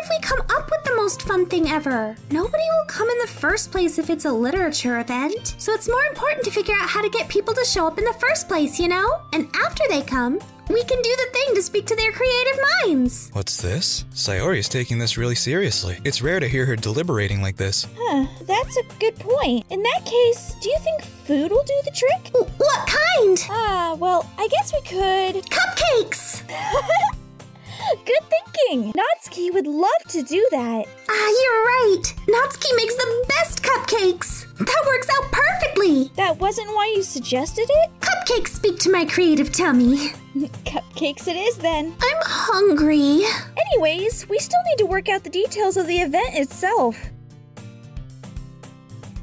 C: if we come up with the most fun thing ever, nobody will come in the first place if it's a literature event. So it's more important to figure out how to get people to show up in the first place, you know? And after they come, we can do the thing to speak to their creative minds.
J: What's this? Sayori is taking this really seriously. It's rare to hear her deliberating like this.
C: Huh, that's a good point. In that case, do you think food will do the trick? what kind? Ah, uh, well, I guess we could. Cupcakes! Good thinking! Natsuki would love to do that. Ah, uh, you're right. Natsuki makes the best cupcakes. That works out perfectly. That wasn't why you suggested it? Cupcakes speak to my creative tummy. Cupcakes it is then. I'm hungry. Anyways, we still need to work out the details of the event itself.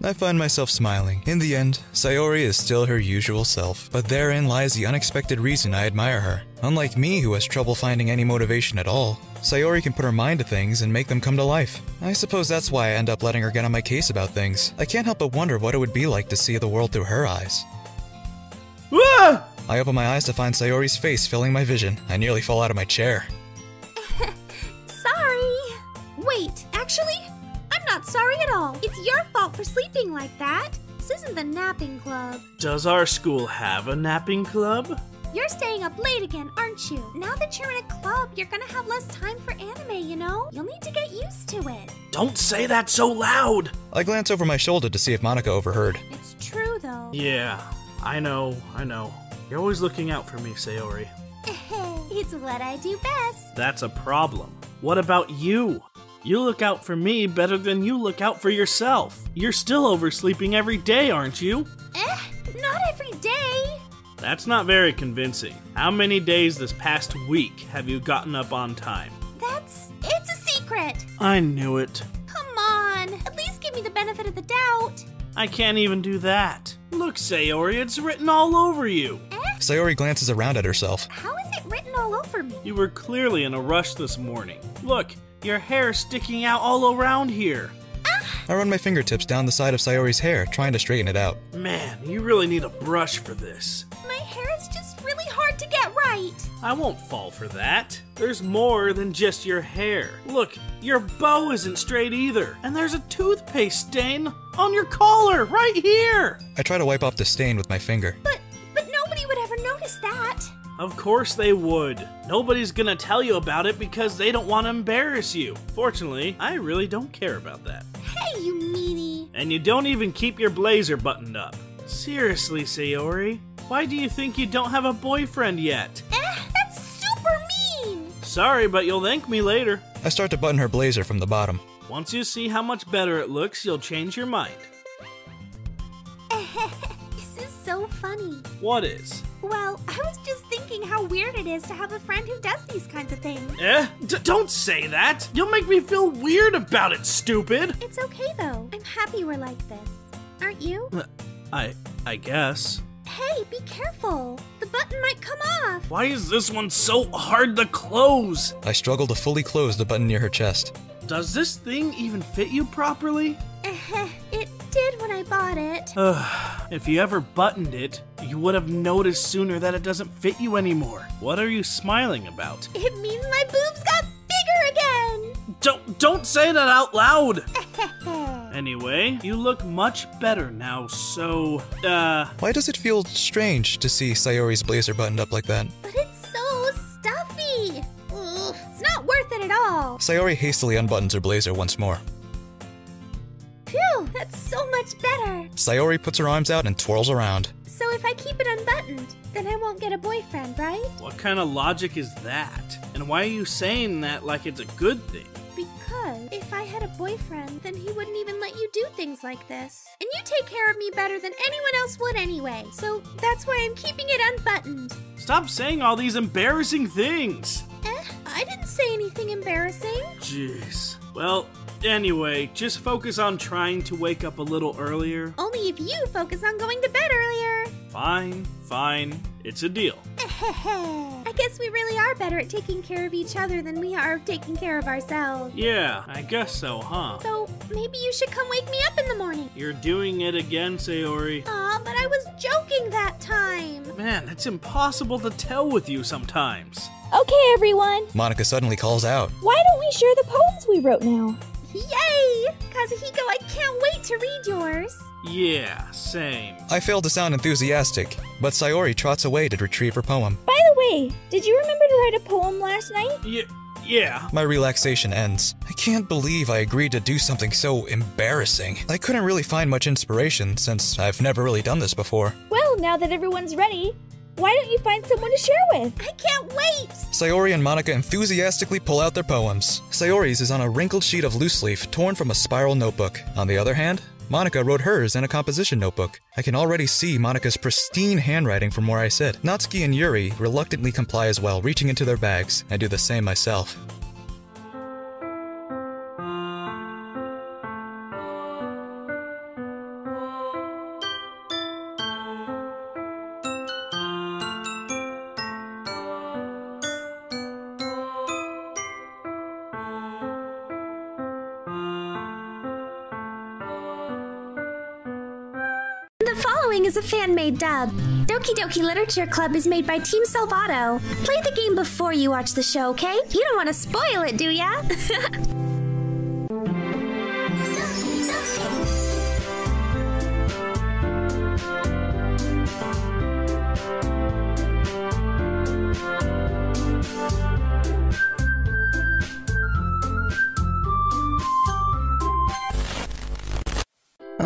J: I find myself smiling. In the end, Sayori is still her usual self, but therein lies the unexpected reason I admire her. Unlike me, who has trouble finding any motivation at all, Sayori can put her mind to things and make them come to life. I suppose that's why I end up letting her get on my case about things. I can't help but wonder what it would be like to see the world through her eyes. Ah! I open my eyes to find Sayori's face filling my vision. I nearly fall out of my chair.
C: Sorry. Wait, actually, not sorry at all. It's your fault for sleeping like that. This isn't the napping club.
J: Does
K: our school have a napping club?
C: You're staying up late again, aren't you? Now that you're in a club, you're gonna have less time for anime, you know? You'll need to get used to it.
J: Don't say that so loud! I glance over my shoulder to see if Monika overheard.
C: It's true, though.
J: Yeah,
K: I know, I know. You're always looking out for me, Sayori.
C: it's what I do best.
K: That's a problem. What about you? You look out for me better than you look out for yourself. You're still oversleeping every day, aren't you? Eh,
C: not every day.
K: That's not very convincing. How many days this past week have you gotten up on time?
C: That's. It's a secret.
K: I knew it.
C: Come on, at least give me the benefit of the doubt.
K: I can't even do that. Look, Sayori, it's written all over you. Eh?
J: Sayori glances around at herself. How is it
K: written all over me? You were clearly in a rush this morning. Look, your hair sticking out all around here.
J: I run my fingertips down the side of Sayori's hair, trying to straighten it out.
K: Man, you really need a brush for this.
C: My hair is just really hard to get right.
K: I won't fall for that. There's more than just your hair. Look, your bow isn't straight either, and there's a toothpaste stain on your collar right here.
J: I try to wipe off the stain with my finger.
E: But
K: of course they would. Nobody's gonna tell you about it because they don't want to embarrass you. Fortunately, I really don't care about that. Hey, you meanie! And you don't even keep your blazer buttoned up. Seriously, Sayori, why do you think you don't have a boyfriend yet? Eh, that's super mean! Sorry, but you'll thank me later.
J: I start to button her blazer from the bottom.
K: Once you see how much better it looks, you'll change your mind. this is
C: so funny.
K: What is?
C: Well, I was just thinking how weird it is to have a friend who does these kinds of things.
K: Eh? D- don't say that! You'll make me feel weird about it, stupid!
C: It's okay, though. I'm happy we're like this. Aren't you?
K: Uh, I. I guess. Hey, be careful! The button might come off! Why is this one so hard to close?
J: I struggle to fully close the button near her chest.
K: Does this thing even fit you properly? it did when I bought it. Ugh, if you ever buttoned it, you would have noticed sooner that it doesn't fit you anymore. What are you smiling about?
C: It means my boobs got bigger again.
K: Don't don't say that out loud. anyway, you look much better now, so uh
J: Why does it feel strange to see Sayori's blazer buttoned up like that?
K: But it's so stuffy.
C: Ugh, it's not worth it at all.
J: Sayori hastily unbuttons her blazer once more.
C: Phew, that's so much better.
J: Sayori puts her arms out and twirls around.
C: So if I keep it unbuttoned, then I won't get a boyfriend, right?
K: What kind of logic is that? And why are you saying that like it's a good thing?
C: Because if I had a boyfriend, then he wouldn't even let you do things like this. And you take care of me better than anyone else would anyway, so that's why I'm keeping it unbuttoned.
K: Stop saying all these embarrassing things!
C: Eh, I didn't say anything embarrassing.
K: Jeez. Well, Anyway, just focus on trying to wake up a little earlier.
C: Only if you focus on going to bed earlier.
K: Fine, fine. It's a deal.
C: I guess we really are better at taking care of each other than we are of taking care of ourselves.
K: Yeah, I guess so, huh?
E: So
C: maybe you should come wake me up in the morning.
K: You're doing it again, Sayori.
C: Aw, but I was joking
K: that time. Man, it's impossible to tell with you sometimes.
C: Okay, everyone.
J: Monika suddenly calls out.
C: Why don't we share the poems we wrote now? Yay! Kazuhiko, I can't wait to read yours!
K: Yeah, same.
J: I fail to sound enthusiastic, but Sayori trots away to retrieve her poem.
C: By the way, did you remember to write a poem last
K: night? Yeah. Yeah.
J: My relaxation ends. I can't believe I agreed to do something so embarrassing. I couldn't really find much inspiration since I've never really done this before.
K: Well,
C: now that everyone's ready, why don't you find someone to share with? I can't wait!
J: Sayori and Monika enthusiastically pull out their poems. Sayori's is on a wrinkled sheet of loose leaf torn from a spiral notebook. On the other hand, Monika wrote hers in a composition notebook. I can already see Monika's pristine handwriting from where I sit. Natsuki and Yuri reluctantly comply as well, reaching into their bags. I do the same myself.
C: is a fan made dub. Doki Doki Literature Club is made by Team Salvato. Play the game before you watch the show, okay? You don't want to spoil it, do ya?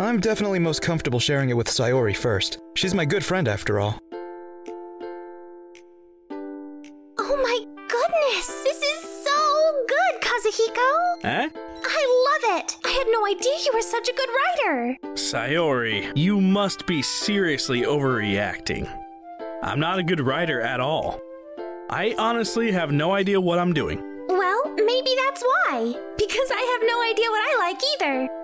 J: I'm definitely most comfortable sharing it with Sayori first. She's my good friend after all.
C: Oh my goodness! This is so good, Kazuhiko! Huh? Eh? I love it! I had no idea you were such a good writer!
K: Sayori, you must be seriously overreacting. I'm not a good writer at all. I honestly have no idea
J: what I'm doing.
C: Well, maybe that's why. Because I have no idea what I like either.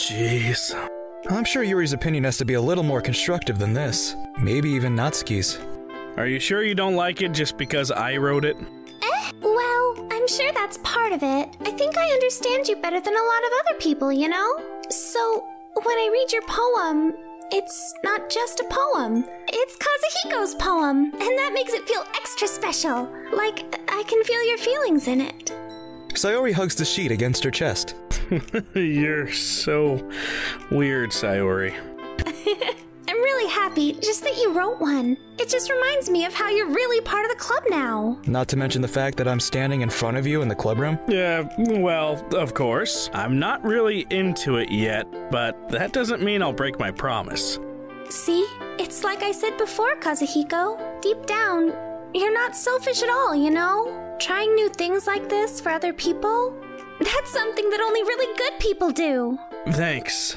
J: Jeez. I'm sure Yuri's opinion has to be a little more constructive than this. Maybe even Natsuki's. Are you sure you don't like it just because I wrote it?
C: Eh, well, I'm sure that's part of it. I think I understand you better than a lot of other people, you know? So, when I read your poem, it's not just a poem. It's Kazuhiko's poem, and that makes it feel extra special. Like, I can feel your feelings in it.
J: Sayori hugs the sheet against her chest.
K: You're so weird, Sayori.
C: I'm really happy just that you wrote one. It just reminds me of how you're really part of the club now.
J: Not to mention the fact that I'm standing in front of you in the club room? Yeah, well, of course. I'm not
K: really into it yet, but that doesn't mean I'll break my promise. See?
C: It's like I said before, Kazuhiko. Deep down, you're not selfish at all, you know? Trying new things like this for other people? That's something that only really good people do.
J: Thanks.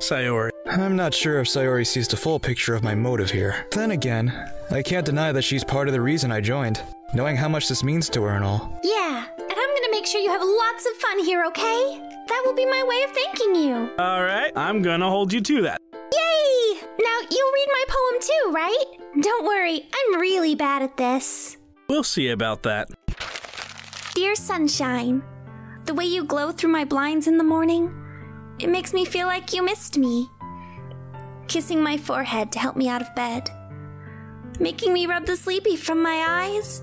J: Sayori. I'm not sure if Sayori sees the full picture of my motive here. Then again, I can't deny that she's part of the reason I joined, knowing how much this means to her and all.
C: Yeah, and I'm gonna make sure you have lots of fun here, okay? That will be my way of thanking you.
K: Alright, I'm gonna hold you to that.
C: Yay! Now, you'll read my poem too, right? Don't worry, I'm really bad at this.
K: We'll see about that.
C: Dear Sunshine, the way you glow through my blinds in the morning, it makes me feel like you missed me. Kissing my forehead to help me out of bed. Making me rub the sleepy from my eyes.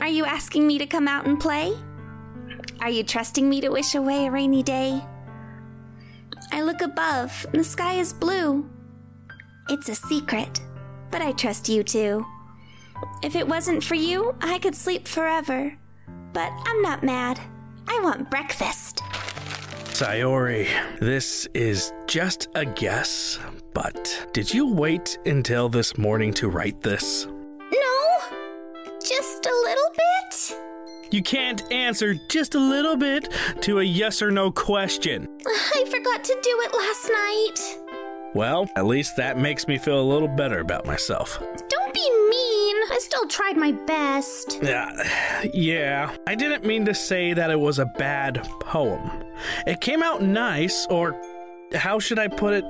C: Are you asking me to come out and play? Are you trusting me to wish away a rainy day? I look above, and the sky is blue. It's a secret but I trust you too. If it wasn't for you, I could sleep forever. But I'm not mad. I want breakfast.
K: Sayori, this is just a guess, but did you wait until this morning to write this? No, just a little bit. You can't answer just a little bit to a yes or no question.
C: I forgot to do it last night.
K: Well, at least that makes me feel a little better about myself.
C: Don't be mean. I still tried my best.
K: Yeah, yeah. I didn't mean to say that it was a bad poem. It came out nice, or how should I put it?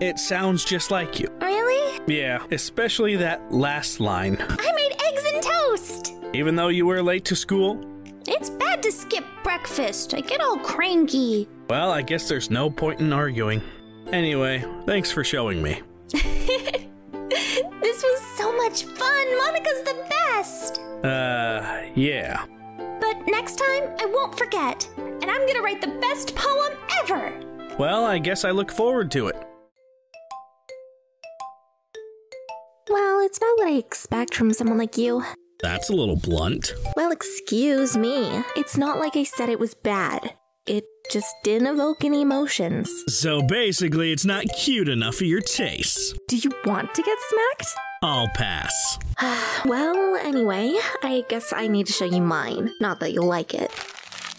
K: It sounds just like you. Really? Yeah, especially that last line.
C: I made eggs and toast!
K: Even though you were late to school?
C: It's bad to skip breakfast. I get all cranky.
K: Well, I guess there's no point in arguing. Anyway, thanks for showing me.
C: this was so much fun. Monika's the best.
K: Uh, yeah.
C: But next time, I won't forget. And I'm gonna write the best poem ever.
K: Well, I guess I look forward to it.
C: Well, it's not what I expect from someone like you.
K: That's a little blunt.
C: Well, excuse me. It's not like I said it was bad. Just didn't evoke any emotions.
K: So basically, it's not cute enough for your tastes. Do you want to get smacked? I'll pass.
C: well, anyway, I guess I need to show you mine. Not that you'll like it.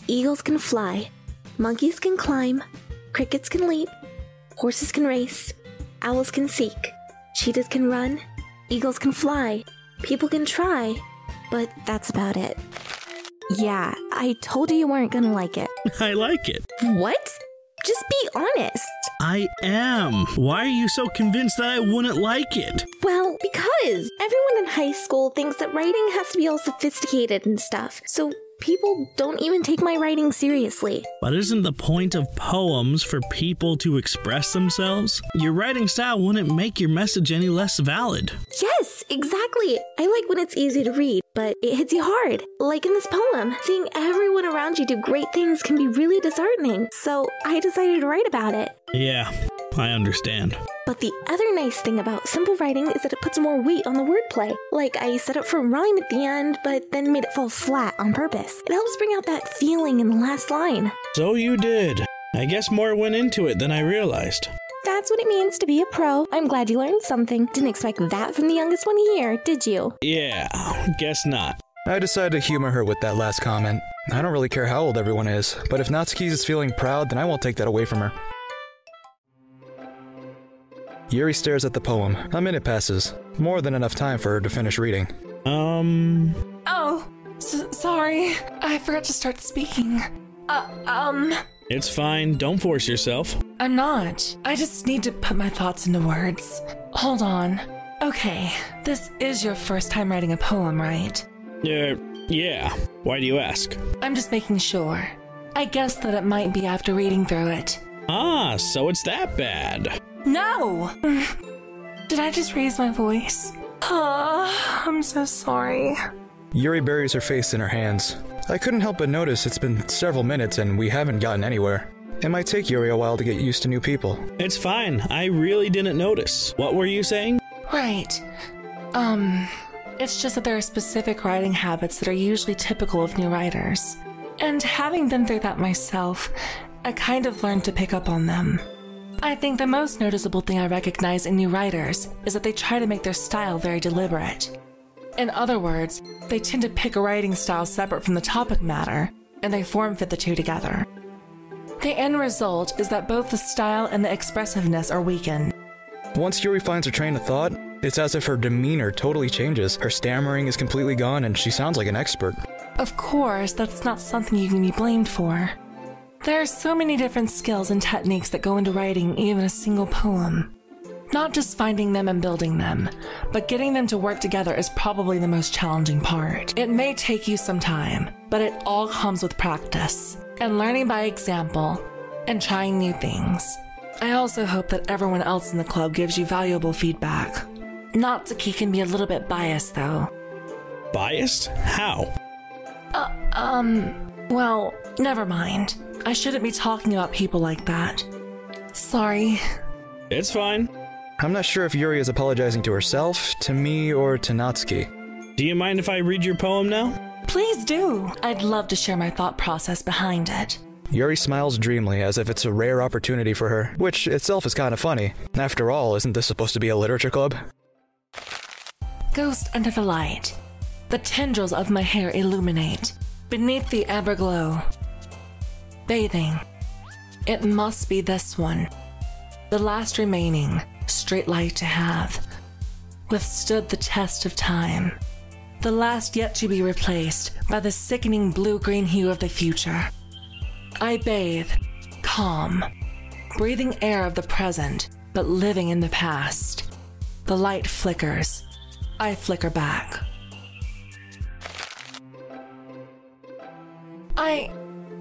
C: Eagles can fly, monkeys can climb, crickets can leap, horses can race, owls can seek, cheetahs can run, eagles can fly, people can try, but that's about it. Yeah, I told you you weren't gonna like it. I like it. What?
K: Just be honest. I am. Why are you so convinced that I wouldn't like it?
C: Well, because everyone in high school thinks that writing has to be all sophisticated and stuff. So people don't even take my writing seriously.
K: But isn't the point of poems for people to express themselves? Your writing style wouldn't make your message any less valid.
C: Yes, exactly. I like when it's easy to read, but it hits you hard. Like in this poem, seeing everyone around you do great things can be really disheartening, so I decided to write about it.
K: Yeah, I understand.
C: But the other nice thing about simple writing is that it puts more weight on the wordplay. Like, I set up for rhyme at the end, but then made it fall flat on purpose. It
K: helps bring out that
C: feeling in the last line.
K: So you did. I guess more went into it than I realized.
C: That's what it means to be a pro. I'm glad you learned something. Didn't expect that from the youngest one here, did you?
J: Yeah, guess not. I decided to humor her with that last comment. I don't really care how old everyone is, but if Natsuki is feeling proud, then I won't take that away from her. Yuri stares at the poem. A minute passes. More than enough time for her to finish reading. Um.
I: Oh, s- sorry. I forgot to start speaking. Uh, um.
J: It's
K: fine. Don't force yourself.
I: I'm not. I just need to put my thoughts into words. Hold on. Okay, this is your first time writing a poem, right?
K: Yeah, uh, yeah. Why do you ask?
I: I'm just making sure. I guess that it might be after reading through it.
K: Ah, so it's that bad.
I: No! Did I just raise my voice? Oh, I'm so sorry.
J: Yuri buries her face in her hands. I couldn't help but notice it's been several minutes and we haven't gotten anywhere. It might take Yuri a while to get used to new people. It's fine. I really didn't notice. What
K: were you saying?
I: Right. Um, it's just that there are specific writing habits that are usually typical of new writers. And having been through that myself, I kind of learned to pick up on them. I think the most noticeable thing I recognize in new writers is that they try to make their style very deliberate. In other words, they tend to pick a writing style separate from the topic matter, and they form fit the two together. The end result is that both the style and the expressiveness are weakened.
J: Once Yuri finds her train of thought, it's as if her demeanor totally changes, her stammering is completely gone, and she sounds like an expert.
I: Of course, that's not something you can be blamed for. There are so many different skills and techniques that go into writing even a single poem. Not just finding them and building them, but getting them to work together is probably the most challenging part. It may take you some time, but it all comes with practice and learning by example and trying new things. I also hope that everyone else in the club gives you valuable feedback. Natsuki can be a little bit biased, though.
K: Biased? How?
I: Uh, um, well, never mind. I shouldn't be talking about people like that. Sorry.
J: It's fine. I'm not sure if Yuri is apologizing to herself, to me, or to Natsuki. Do you mind if I read your poem now?
I: Please do. I'd love to share my thought process behind it.
J: Yuri smiles dreamily as if it's a rare opportunity for her, which itself is kind of funny. After all, isn't this supposed to be a literature club?
I: Ghost under the light. The tendrils of my hair illuminate. Beneath the glow. Bathing. It must be this one. The last remaining street light to have. Withstood the test of time. The last yet to be replaced by the sickening blue green hue of the future. I bathe, calm, breathing air of the present, but living in the past. The light flickers. I flicker back. I.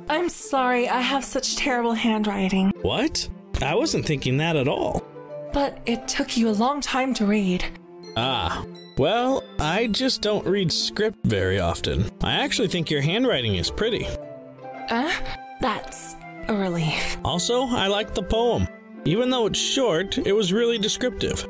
I: I'm sorry, I have such terrible handwriting.
K: What? I wasn't thinking that at all.
I: But it took you a long time to read.
K: Ah, well, I just don't read script very often. I actually think your handwriting is pretty.
I: Uh, that's a
K: relief. Also, I liked the poem. Even though it's short, it was really descriptive.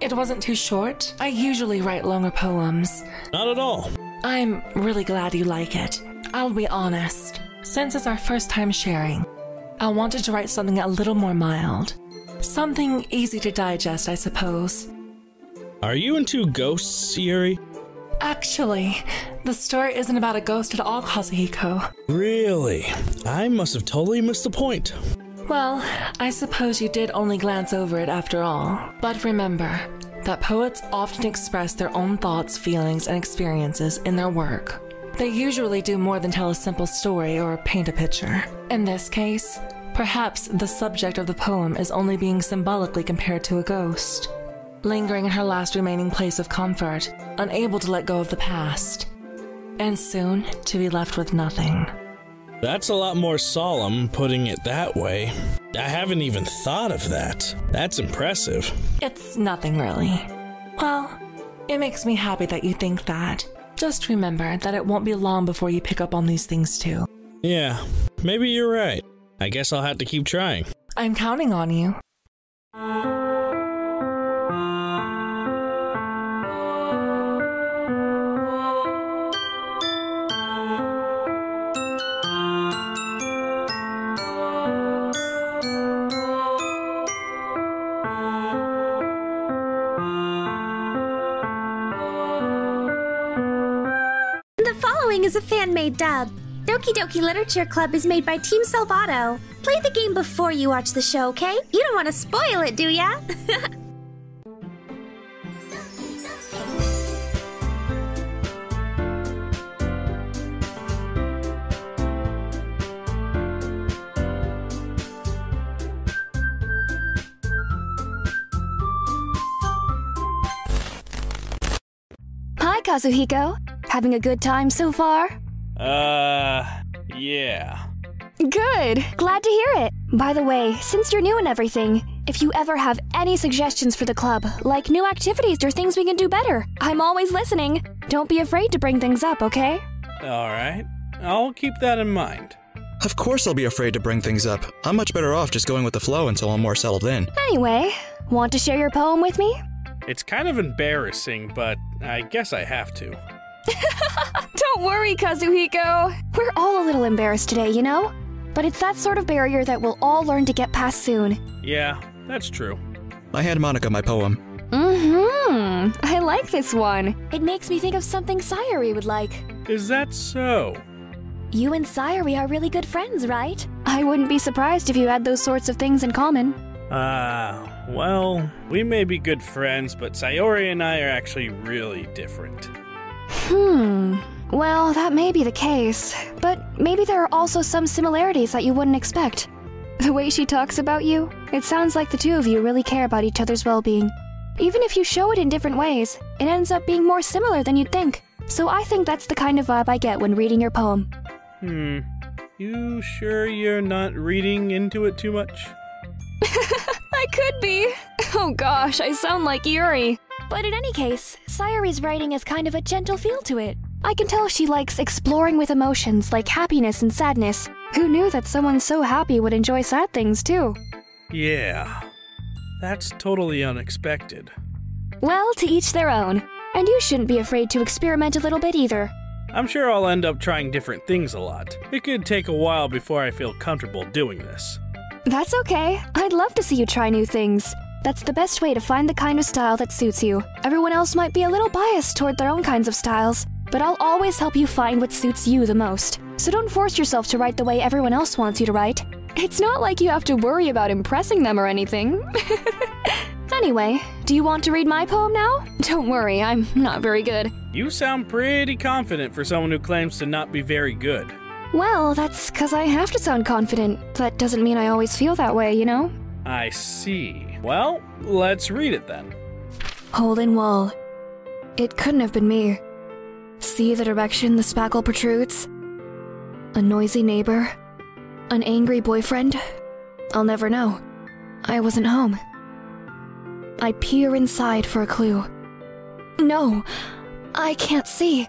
I: It wasn't too short. I usually write longer poems. Not at all. I'm really glad you like it. I'll be honest. Since it's our first time sharing, I wanted to write something a little more mild. Something easy to digest, I suppose.
K: Are you into ghosts, Yuri?
I: Actually, the story isn't about a ghost at all, Kazuhiko.
K: Really? I must have totally missed the point.
I: Well, I suppose you did only glance over it after all. But remember that poets often express their own thoughts, feelings, and experiences in their work. They usually do more than tell a simple story or paint a picture. In this case, perhaps the subject of the poem is only being symbolically compared to a ghost. Lingering in her last remaining place of comfort, unable to let go of the past, and soon to be left with nothing.
K: That's a lot more solemn, putting it that way. I haven't even thought of that. That's impressive.
I: It's nothing really. Well, it makes me happy that you think that. Just remember that it won't be long before you pick up on these things too.
K: Yeah, maybe you're right. I guess I'll have to keep trying.
I: I'm counting on you.
C: made dub. Doki Doki Literature Club is made by Team Salvato. Play the game before you watch the show, okay? You don't want to spoil it, do ya?
G: Hi, Kazuhiko. Having a good time so far?
K: Uh, yeah.
G: Good. Glad to hear it. By the way, since you're new and everything, if you ever have any suggestions for the club, like new activities or things we can do better, I'm always listening. Don't be afraid to bring things up, okay?
J: All right. I'll keep that in mind. Of course, I'll be afraid to bring things up. I'm much better off just going with the flow until I'm more settled in.
G: Anyway, want to share your poem with me?
K: It's kind of embarrassing, but I guess I have to.
G: Don't worry, Kazuhiko. We're all a little embarrassed today, you know? But it's that sort of barrier that we'll all learn to get past soon.
J: Yeah, that's true. I had Monika my poem.
G: Mm hmm. I like this one. It makes me think of something Sayori would like.
K: Is that so?
G: You and Sayori are really good friends, right? I wouldn't be surprised if you had those sorts of things in common.
K: Ah, uh, well, we may be good friends, but Sayori and I are actually really different.
G: Hmm. Well, that may be the case, but maybe there are also some similarities that you wouldn't expect. The way she talks about you, it sounds like the two of you really care about each other's well being. Even if you show it in different ways, it ends up being more similar than you'd think. So I think that's the kind of vibe I get when reading your poem.
K: Hmm. You sure you're not reading into it too much?
G: I could be. Oh gosh, I sound like Yuri. But in any case, Sayori's writing has kind of a gentle feel to it. I can tell she likes exploring with emotions like happiness and sadness. Who knew that someone so happy would enjoy sad things too?
K: Yeah, that's totally unexpected.
G: Well, to each their own. And you shouldn't be afraid to experiment a little bit either.
K: I'm sure I'll end up trying different things a lot. It could take a while before I feel comfortable doing this.
G: That's okay. I'd love to see you try new things. That's the best way to find the kind of style that suits you. Everyone else might be a little biased toward their own kinds of styles, but I'll always help you find what suits you the most. So don't force yourself to write the way everyone else wants you to write. It's not like you have to worry about impressing them or anything. anyway, do you want to read my poem now? Don't worry, I'm not very good.
K: You sound pretty confident for someone who claims to not be very good.
G: Well, that's because I have to sound confident. That doesn't mean I always feel that way, you know?
K: I see. Well, let's read it then.
G: Hole in Wall. It couldn't have been me. See the direction the spackle protrudes? A noisy neighbor? An angry boyfriend? I'll never know. I wasn't home. I peer inside for a clue. No, I can't see.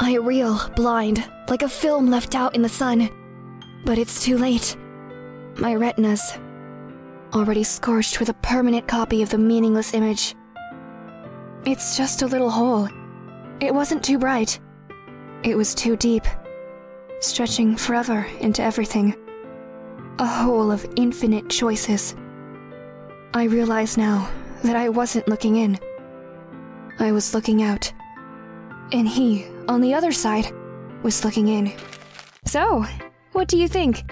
G: I reel, blind, like a film left out in the sun. But it's too late. My retinas, already scorched with a permanent copy of the meaningless image. It's just a little hole. It wasn't too bright. It was too deep, stretching forever into everything. A hole of infinite choices. I realize now that I wasn't looking in. I was looking out. And he, on the other side, was looking in. So, what do you think?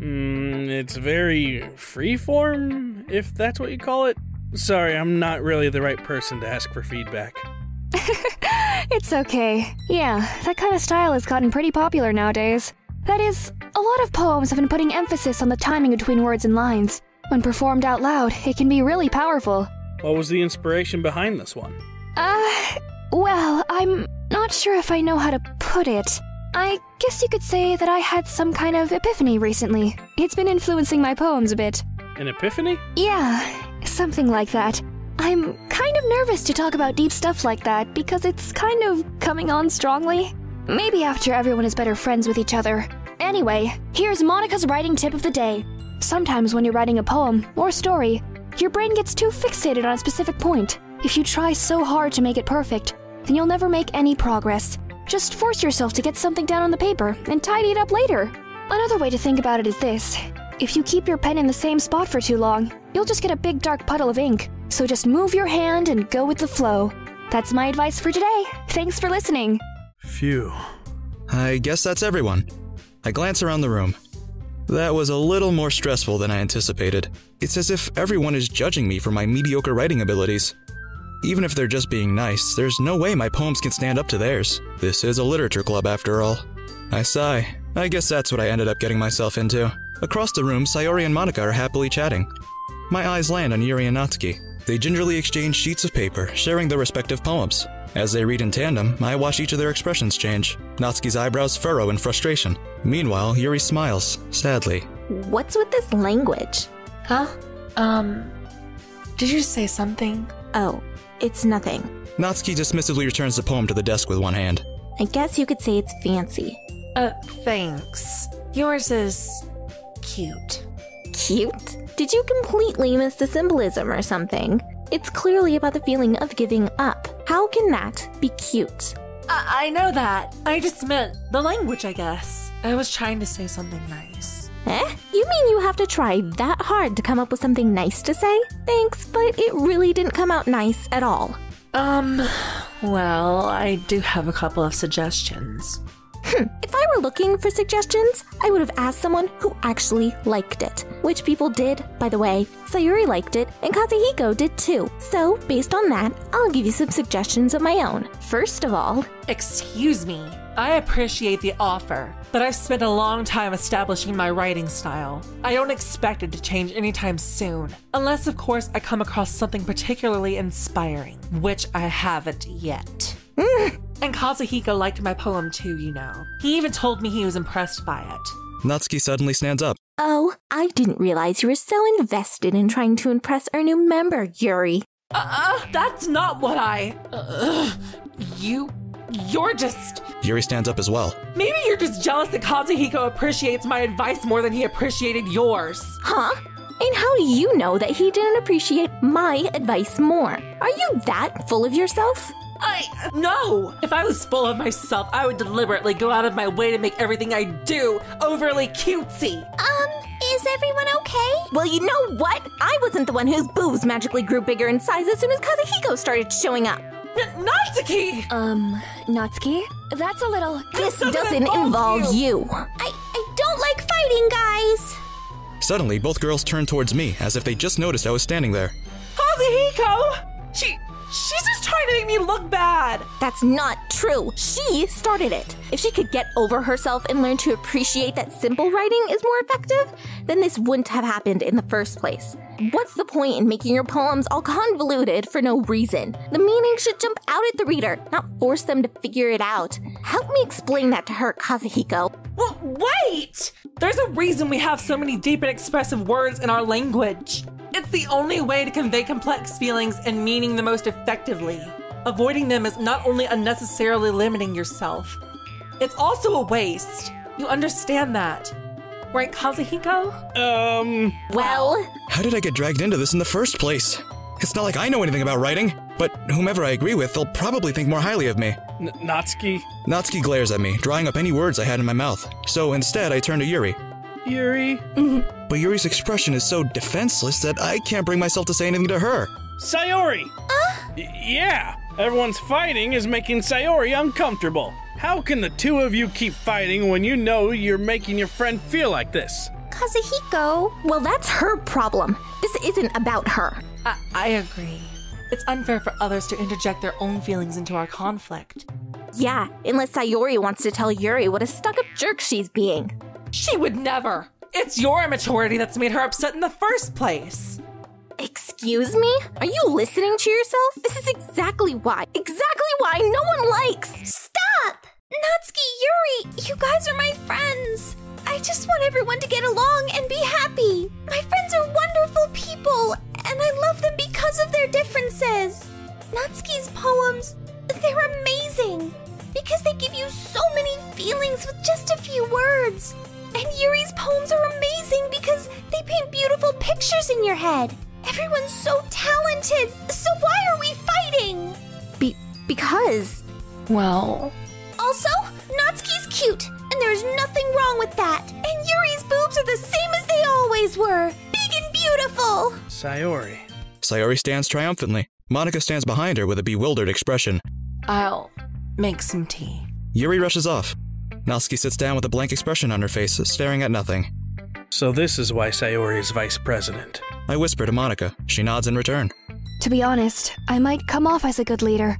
E: Mm,
K: it's very freeform, if that's what you call it. Sorry, I'm not really the right person to ask for feedback.
G: it's okay. Yeah, that kind of style has gotten pretty popular nowadays. That is, a lot of poems have been putting emphasis on the timing between words and lines. When performed out loud, it can be really powerful.
K: What was the inspiration behind this one?
G: Uh, well, I'm not sure if I know how to put it. I guess you could say that I had some kind of epiphany recently. It's been influencing my poems a bit. An epiphany? Yeah, something like that. I'm kind of nervous to talk about deep stuff like that because it's kind of coming on strongly. Maybe after everyone is better friends with each other. Anyway, here's Monika's writing tip of the day. Sometimes when you're writing a poem or story, your brain gets too fixated on a specific point. If you try so hard to make it perfect, then you'll never make any progress. Just force yourself to get something down on the paper and tidy it up later. Another way to think about it is this. If you keep your pen in the same spot for too long, you'll just get a big dark puddle of ink. So just move your hand and go with the flow. That's my advice for today. Thanks for listening.
J: Phew. I guess that's everyone. I glance around the room. That was a little more stressful than I anticipated. It's as if everyone is judging me for my mediocre writing abilities. Even if they're just being nice, there's no way my poems can stand up to theirs. This is a literature club after all. I sigh. I guess that's what I ended up getting myself into. Across the room, Sayori and Monika are happily chatting. My eyes land on Yuri and Natsuki. They gingerly exchange sheets of paper, sharing their respective poems. As they read in tandem, I watch each of their expressions change. Natsuki's eyebrows furrow in frustration. Meanwhile, Yuri smiles, sadly. What's with
C: this language? Huh? Um, did you say something? Oh, it's nothing.
J: Natsuki dismissively returns the poem to the desk with one hand.
C: I guess you could say it's fancy. Uh, thanks. Yours is cute. Cute? Did you completely miss the symbolism or something? It's clearly about the feeling of giving up. How can that be cute?
I: I, I know that. I just meant the language, I guess. I was trying to say something nice.
C: Eh? You mean you have to try that hard to come up with something nice to say? Thanks, but it really didn't come out nice at all. Um, well, I do have a couple of suggestions. Hmm. if I were looking for suggestions, I would have asked someone who actually liked it. Which people did, by the way. Sayori liked it, and Kazuhiko did too. So, based on that, I'll give you some suggestions of my own. First of all,
I: Excuse me, I appreciate the offer, but I've spent a long time establishing my writing style. I don't expect it to change anytime soon, unless, of course, I come across something particularly inspiring, which I haven't yet. and Kazuhiko liked my poem too, you know. He even told me he was impressed by it.
J: Natsuki suddenly stands up.
C: Oh, I didn't realize you were so invested in trying to impress our new member, Yuri. Uh uh,
I: that's not what
C: I. Uh, you you're just.
J: Yuri stands up as well.
I: Maybe you're just jealous that Kazuhiko appreciates my advice more than he appreciated yours.
C: Huh? And how do you know that he didn't appreciate my advice more? Are you that full of yourself?
I: I. No! If I was full of myself, I would deliberately
C: go out of my way to make everything I do overly cutesy. Um, is everyone okay? Well, you know what? I wasn't the one whose boobs magically grew bigger in size as soon as Kazuhiko started showing up.
I: N Natsuki!
C: Um, Natsuki? That's a little. This, this doesn't, doesn't involve, involve you. you. I, I don't like fighting, guys!
J: Suddenly, both girls turned towards me as if they just noticed I was standing there.
C: Kazuhiko! She. She's just trying to make me look bad! That's not true. She started it. If she could get over herself and learn to appreciate that simple writing is more effective, then this wouldn't have happened in the first place. What's the point in making your poems all convoluted for no reason? The meaning should jump out at the reader, not force them to figure it out. Help me explain that to her, Kazuhiko. Well,
I: wait! There's a reason we have so many deep and expressive words in our language. It's the only way to convey complex feelings and meaning the most effectively. Avoiding them is not only unnecessarily limiting yourself, it's also a waste. You understand that. Right, Kazuhiko? Um.
J: Well? How did I get dragged into this in the first place? It's not like I know anything about writing, but whomever I agree with, they'll probably think more highly of me. N- Natsuki? Natsuki glares at me, drying up any words I had in my mouth. So instead, I turn to Yuri.
K: Yuri? Mm-hmm.
J: But Yuri's expression is so defenseless that I can't bring myself to say anything to her.
K: Sayori! Uh? Y- yeah, everyone's fighting is making Sayori uncomfortable. How can the two of you keep fighting when you know you're making your friend feel like this?
C: Kazuhiko. Well, that's her problem. This isn't about her. I, I agree. It's unfair
I: for others to interject their own feelings into our conflict.
C: Yeah, unless Sayori wants to tell Yuri what a stuck up jerk she's being. She would never! It's your immaturity that's made her upset in the first place! Excuse me? Are you listening to yourself? This is exactly why, exactly why no one likes. Natsuki Yuri, you guys are my friends. I just want everyone to get along and be happy. My friends are wonderful people, and I love them because of their differences. Natsuki's poems, they're amazing because they give you so many feelings with just a few words. And Yuri's poems are amazing because they paint beautiful pictures in your head. Everyone's so talented, so why are we fighting? Be- because.
G: Well,
C: also, Natsuki's cute, and there's nothing wrong with that. And Yuri's boobs are the same as they always were big and beautiful.
J: Sayori. Sayori stands triumphantly. Monika stands behind her with a bewildered expression.
I: I'll make some tea.
J: Yuri rushes off. Natsuki sits down with a blank expression on her face, staring at nothing. So, this is why Sayori is vice president. I whisper to Monika. She nods in return.
G: To be honest, I might come off as a good leader,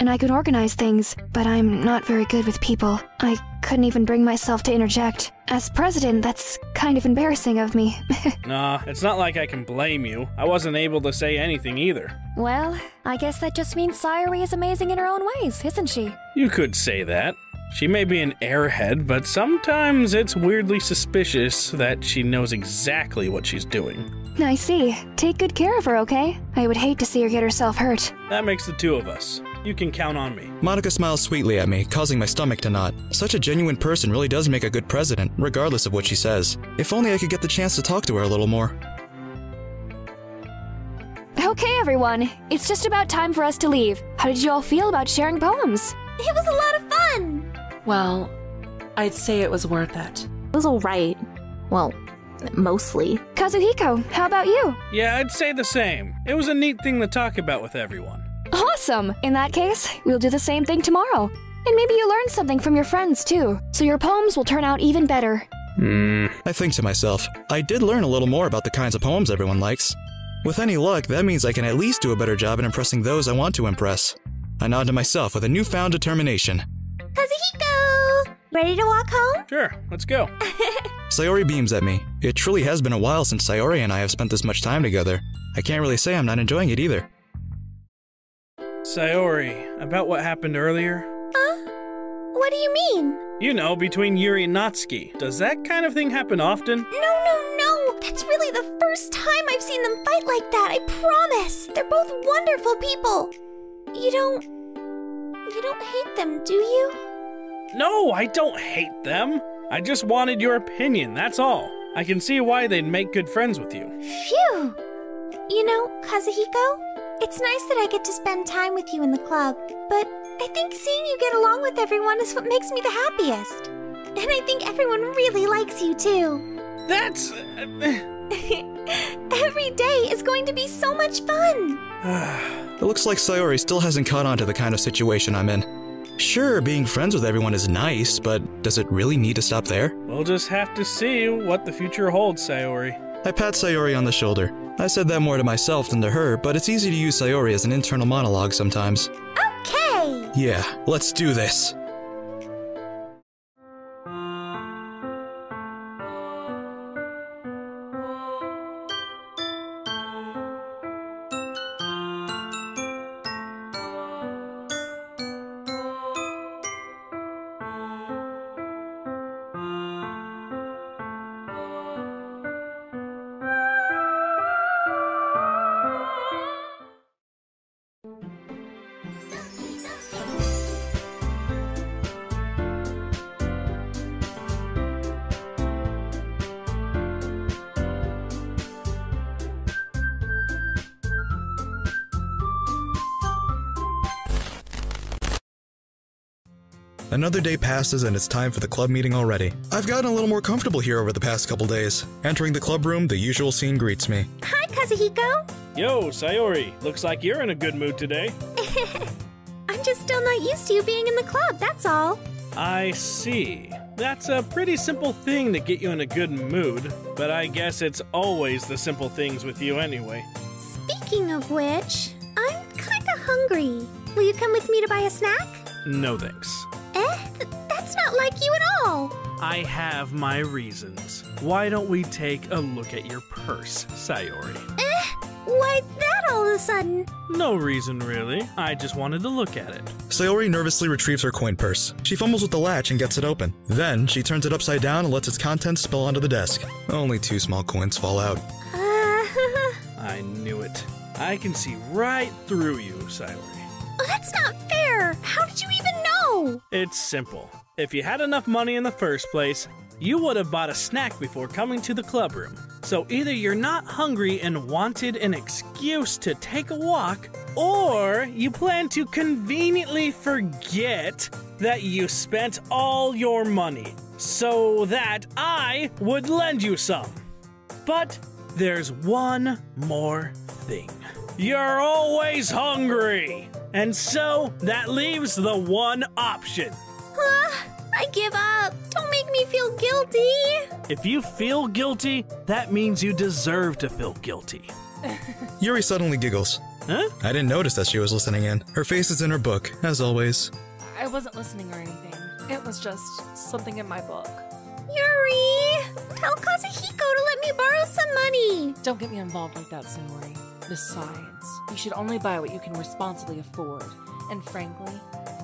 G: and I could organize things, but I'm not very good with people. I couldn't even bring myself to interject. As president, that's kind of embarrassing of me.
K: nah, it's not like I can blame you. I wasn't able to say anything either.
G: Well, I guess that just means Sayori is amazing in her own ways, isn't she?
K: You could say that. She may be an airhead, but sometimes it's weirdly suspicious that she knows exactly
J: what she's doing.
G: I see. Take good care of her, okay? I would hate to see her get herself hurt.
K: That makes the two of us. You can count on me.
J: Monika smiles sweetly at me, causing my stomach to knot. Such a genuine person really does make a good president, regardless of what she says. If only I could get the chance to talk to her a little more.
G: Okay, everyone. It's just about time for us to leave. How did you all feel about sharing poems? It was a lot of fun! Well,
C: I'd say it was worth it. It was alright. Well, mostly. Kazuhiko, how about you?
K: Yeah, I'd say the same. It was a neat thing to talk about with everyone.
G: Awesome! In that case, we'll do the same thing tomorrow. And maybe you learn something from your friends too, so your poems will turn out even better.
J: Hmm. I think to myself, I did learn a little more about the kinds of poems everyone likes. With any luck, that means I can at least do a better job in impressing those I want to impress. I nod to myself with a newfound determination.
K: Kazuhiko! Ready to walk home? Sure, let's go.
J: Sayori beams at me. It truly has been a while since Sayori and I have spent this much time together. I can't really say I'm not enjoying it either.
K: Sayori, about what happened earlier?
B: Huh? What do you mean?
K: You know, between Yuri and Natsuki. Does that kind of thing happen often? No,
C: no, no! That's really the first time I've seen them fight like that, I promise! They're both wonderful people! You don't. You don't hate them, do you?
K: No, I don't hate them! I just wanted your opinion, that's all. I can see why they'd make good friends with you.
C: Phew! You know, Kazuhiko, it's nice that I get to spend time with you in the club, but I think seeing you get along with everyone is what makes me the happiest. And I think everyone really likes you too. That's. Uh, Every day is going to be so much fun!
J: it looks like Sayori still hasn't caught on to the kind of situation I'm in. Sure, being friends with everyone is nice, but does it really need to stop there?
K: We'll just have to see what the future holds, Sayori.
J: I pat Sayori on the shoulder. I said that more to myself than to her, but it's easy to use Sayori as an internal monologue sometimes.
B: Okay!
J: Yeah, let's do this. Another day passes and it's time for the club meeting already. I've gotten a little more comfortable here over the past couple days. Entering the club room, the usual scene greets me.
K: Hi, Kazuhiko! Yo, Sayori, looks like you're in a good mood today.
C: I'm just still not used to you being in the club, that's all.
K: I see. That's a pretty simple thing to get you in a good mood, but I guess it's always the simple things with you anyway.
C: Speaking of which, I'm kinda hungry. Will you come with me to buy a snack?
K: No thanks.
C: Eh? That's not like you at all.
K: I have my reasons. Why don't we take a look at your purse, Sayori? Eh? Why that all of a sudden? No reason, really. I just wanted to look at it.
J: Sayori nervously retrieves her coin purse. She fumbles with the latch and gets it open. Then, she turns it upside down and lets its contents spill onto the desk. Only two small coins fall out. Uh.
K: I knew it. I can see right through you, Sayori.
C: Well, oh, that's not fair. How did you even
K: it's simple. If you had enough money in the first place, you would have bought a snack before coming to the club room. So either you're not hungry and wanted an excuse to take a walk, or you plan to conveniently forget that you spent all your money so that I would lend you some. But there's one more thing. You're always hungry! And so that leaves the one option.
C: Uh, I give up. Don't make me feel guilty.
K: If you feel guilty, that means you
J: deserve to feel guilty. Yuri suddenly giggles. Huh? I didn't notice that she was listening in. Her face is in her book, as always.
I: I wasn't listening or anything. It was just something in
C: my book. Yuri! Tell Kazuhiko to let me borrow some
I: money! Don't get me involved like that, Sayori. Besides, you should only buy what you can responsibly afford. And frankly,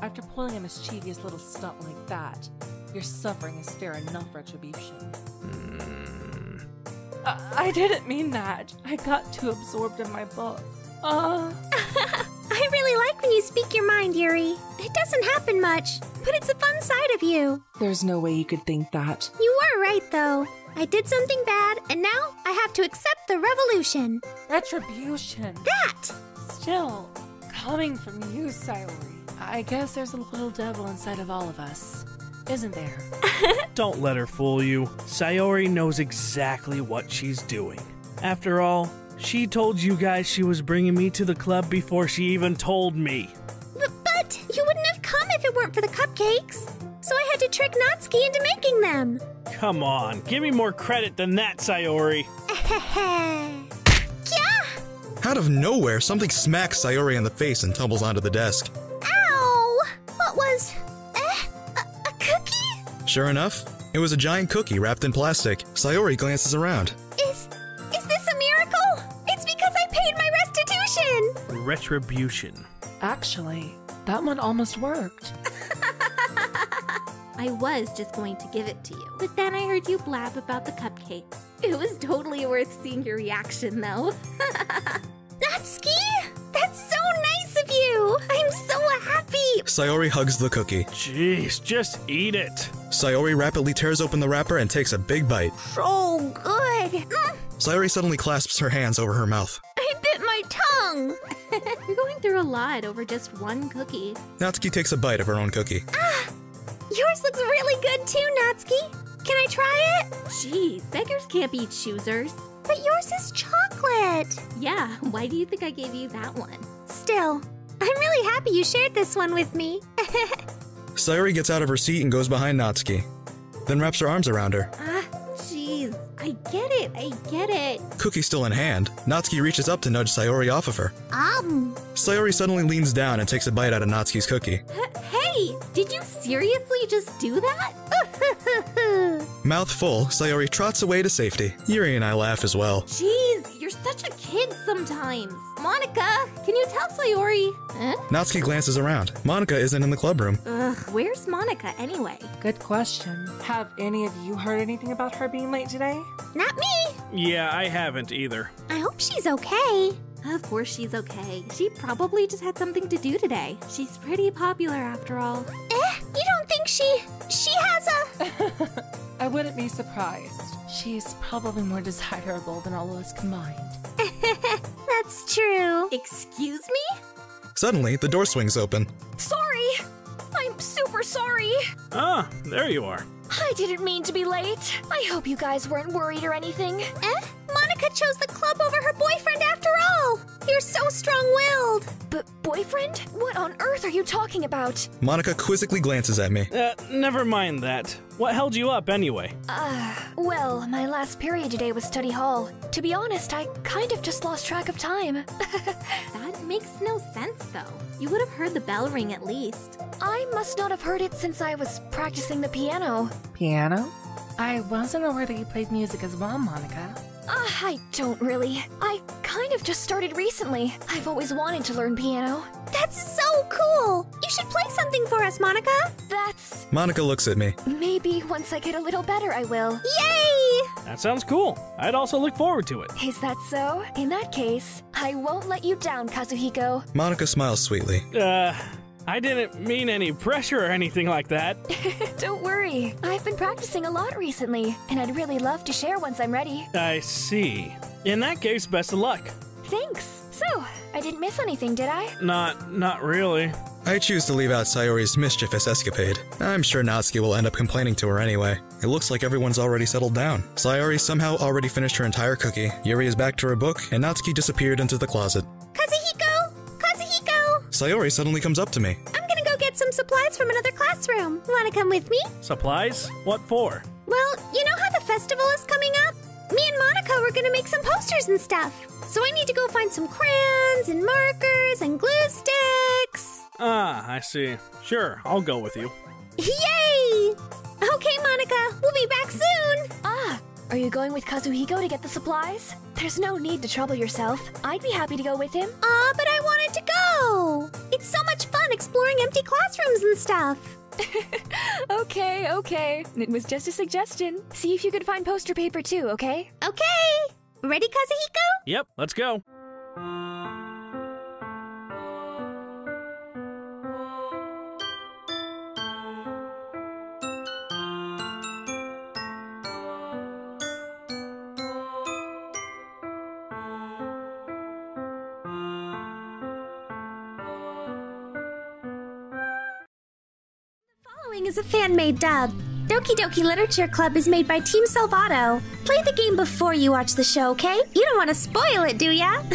I: after pulling a mischievous little stunt like that, your suffering is fair enough retribution. Hmm. I, I didn't mean that. I got too absorbed in my book.
C: Uh.
E: I really
C: like when you speak your mind, Yuri. It doesn't happen much, but it's a fun side of you.
I: There's no way you could think that.
C: You were right, though. I did something bad, and now I have to accept the revolution. Retribution. That! Still, coming
I: from you, Sayori, I guess there's a little devil inside of all of us. Isn't there?
K: Don't let her fool you. Sayori knows exactly what she's doing. After all, she told you guys she was bringing me to the club before she even told me.
C: But, but you wouldn't have come if it weren't for the cupcakes so I had to trick
K: Natsuki into making them. Come on, give me more credit than that, Sayori.
J: Out of nowhere, something smacks Sayori in the face and tumbles onto the desk.
C: Ow! What was. Eh? A, a cookie?
J: Sure enough, it was a giant cookie wrapped in plastic. Sayori glances around.
C: Is. is this a miracle? It's because I paid my restitution!
J: Retribution.
C: Actually,
I: that one almost worked.
C: I was just going to give it to you. But then I heard you blab about the cupcakes. It was totally worth seeing your reaction, though. Natsuki! That's so nice of you! I'm so happy!
J: Sayori hugs the cookie. Jeez, just eat it. Sayori rapidly tears open the wrapper and takes a big bite.
C: So good! Mm.
J: Sayori suddenly clasps her hands over her mouth.
C: I bit my tongue! You're going through a lot over just one cookie.
J: Natsuki takes a bite of her own cookie. Ah!
C: Yours looks really good too, Natsuki. Can I try it? Geez, beggars can't be choosers. But yours is chocolate. Yeah, why do you think I gave you that one? Still, I'm really happy you shared this one with me.
J: Sayori gets out of her seat and goes behind Natsuki, then wraps her arms around her.
C: Uh, I get it, I get it.
J: Cookie still in hand, Natsuki reaches up to nudge Sayori off of her.
C: Um.
J: Sayori suddenly leans down and takes a bite out of Natsuki's cookie.
C: H- hey, did you seriously just do that?
J: Mouth full, Sayori trots away to safety. Yuri and I laugh as well.
C: Jeez, you're such a kid sometimes. Monika, can you tell Sayori? Eh?
J: Natsuki glances around. Monika isn't in the clubroom.
C: Ugh, where's Monika anyway? Good
I: question. Have any of you heard anything about her being late today? Not me.
K: Yeah, I haven't either.
C: I hope she's okay. Of course she's okay. She probably just had something to do today. She's pretty popular after all. Eh, you don't think she she has
I: a I wouldn't be surprised. She's probably more desirable than all
C: of us combined. That's true. Excuse me?
J: Suddenly, the door swings open.
C: Sorry! I'm super sorry!
J: Ah, there you are.
C: I didn't mean to be late. I hope you guys weren't worried or anything. Eh? Monika chose the club over her boyfriend after all! You're so strong willed! But boyfriend? What on earth are you talking about?
J: Monika quizzically glances at me. Uh,
K: never mind that. What held you up anyway?
G: Uh, well, my last period today was study hall. To be honest, I kind of just lost track of time. that
C: makes no sense, though.
G: You would have heard the bell ring at least. I must not have heard it since I was practicing the piano. Piano? I wasn't aware that you played music as well, Monika. Uh, I don't really. I kind of just started recently. I've always wanted to learn piano.
C: That's so cool! You should play something for us, Monika! That's.
J: Monika looks at me.
C: Maybe once I get a little better, I will. Yay!
K: That sounds cool. I'd also look forward to it.
G: Is that so? In that case, I won't let you down, Kazuhiko.
J: Monika smiles sweetly.
K: Uh, I didn't mean any pressure or anything like that.
G: Don't worry. I've been practicing a lot recently, and I'd really love to share once I'm ready.
K: I see. In that case, best of luck.
G: Thanks. So, I didn't miss anything, did I?
J: Not, not really. I choose to leave out Sayori's mischievous escapade. I'm sure Natsuki will end up complaining to her anyway. It looks like everyone's already settled down. Sayori somehow already finished her entire cookie, Yuri is back to her book, and Natsuki disappeared into the closet. Sayori suddenly comes up to me. I'm
C: gonna go get some supplies from another classroom. Wanna come with me?
J: Supplies? What for?
C: Well, you know how the festival is coming up? Me and Monika were gonna make some posters and stuff. So I need to go find some crayons and markers and glue sticks.
K: Ah, I see. Sure, I'll go with you.
C: Yay!
G: Okay,
C: Monika, we'll be back soon.
G: Ah, are you going with Kazuhiko to get the supplies?
C: There's no need to trouble yourself. I'd be happy to go with him. Ah, but I wanted to go! It's so much fun exploring empty classrooms and stuff. okay, okay.
K: It
G: was just a suggestion. See if you could find poster paper too, okay? Okay! Ready, Kazuhiko?
K: Yep, let's go.
C: fan-made dub. Doki Doki Literature Club is made by Team Salvato. Play the game before you watch the show, okay? You don't want to spoil it, do ya?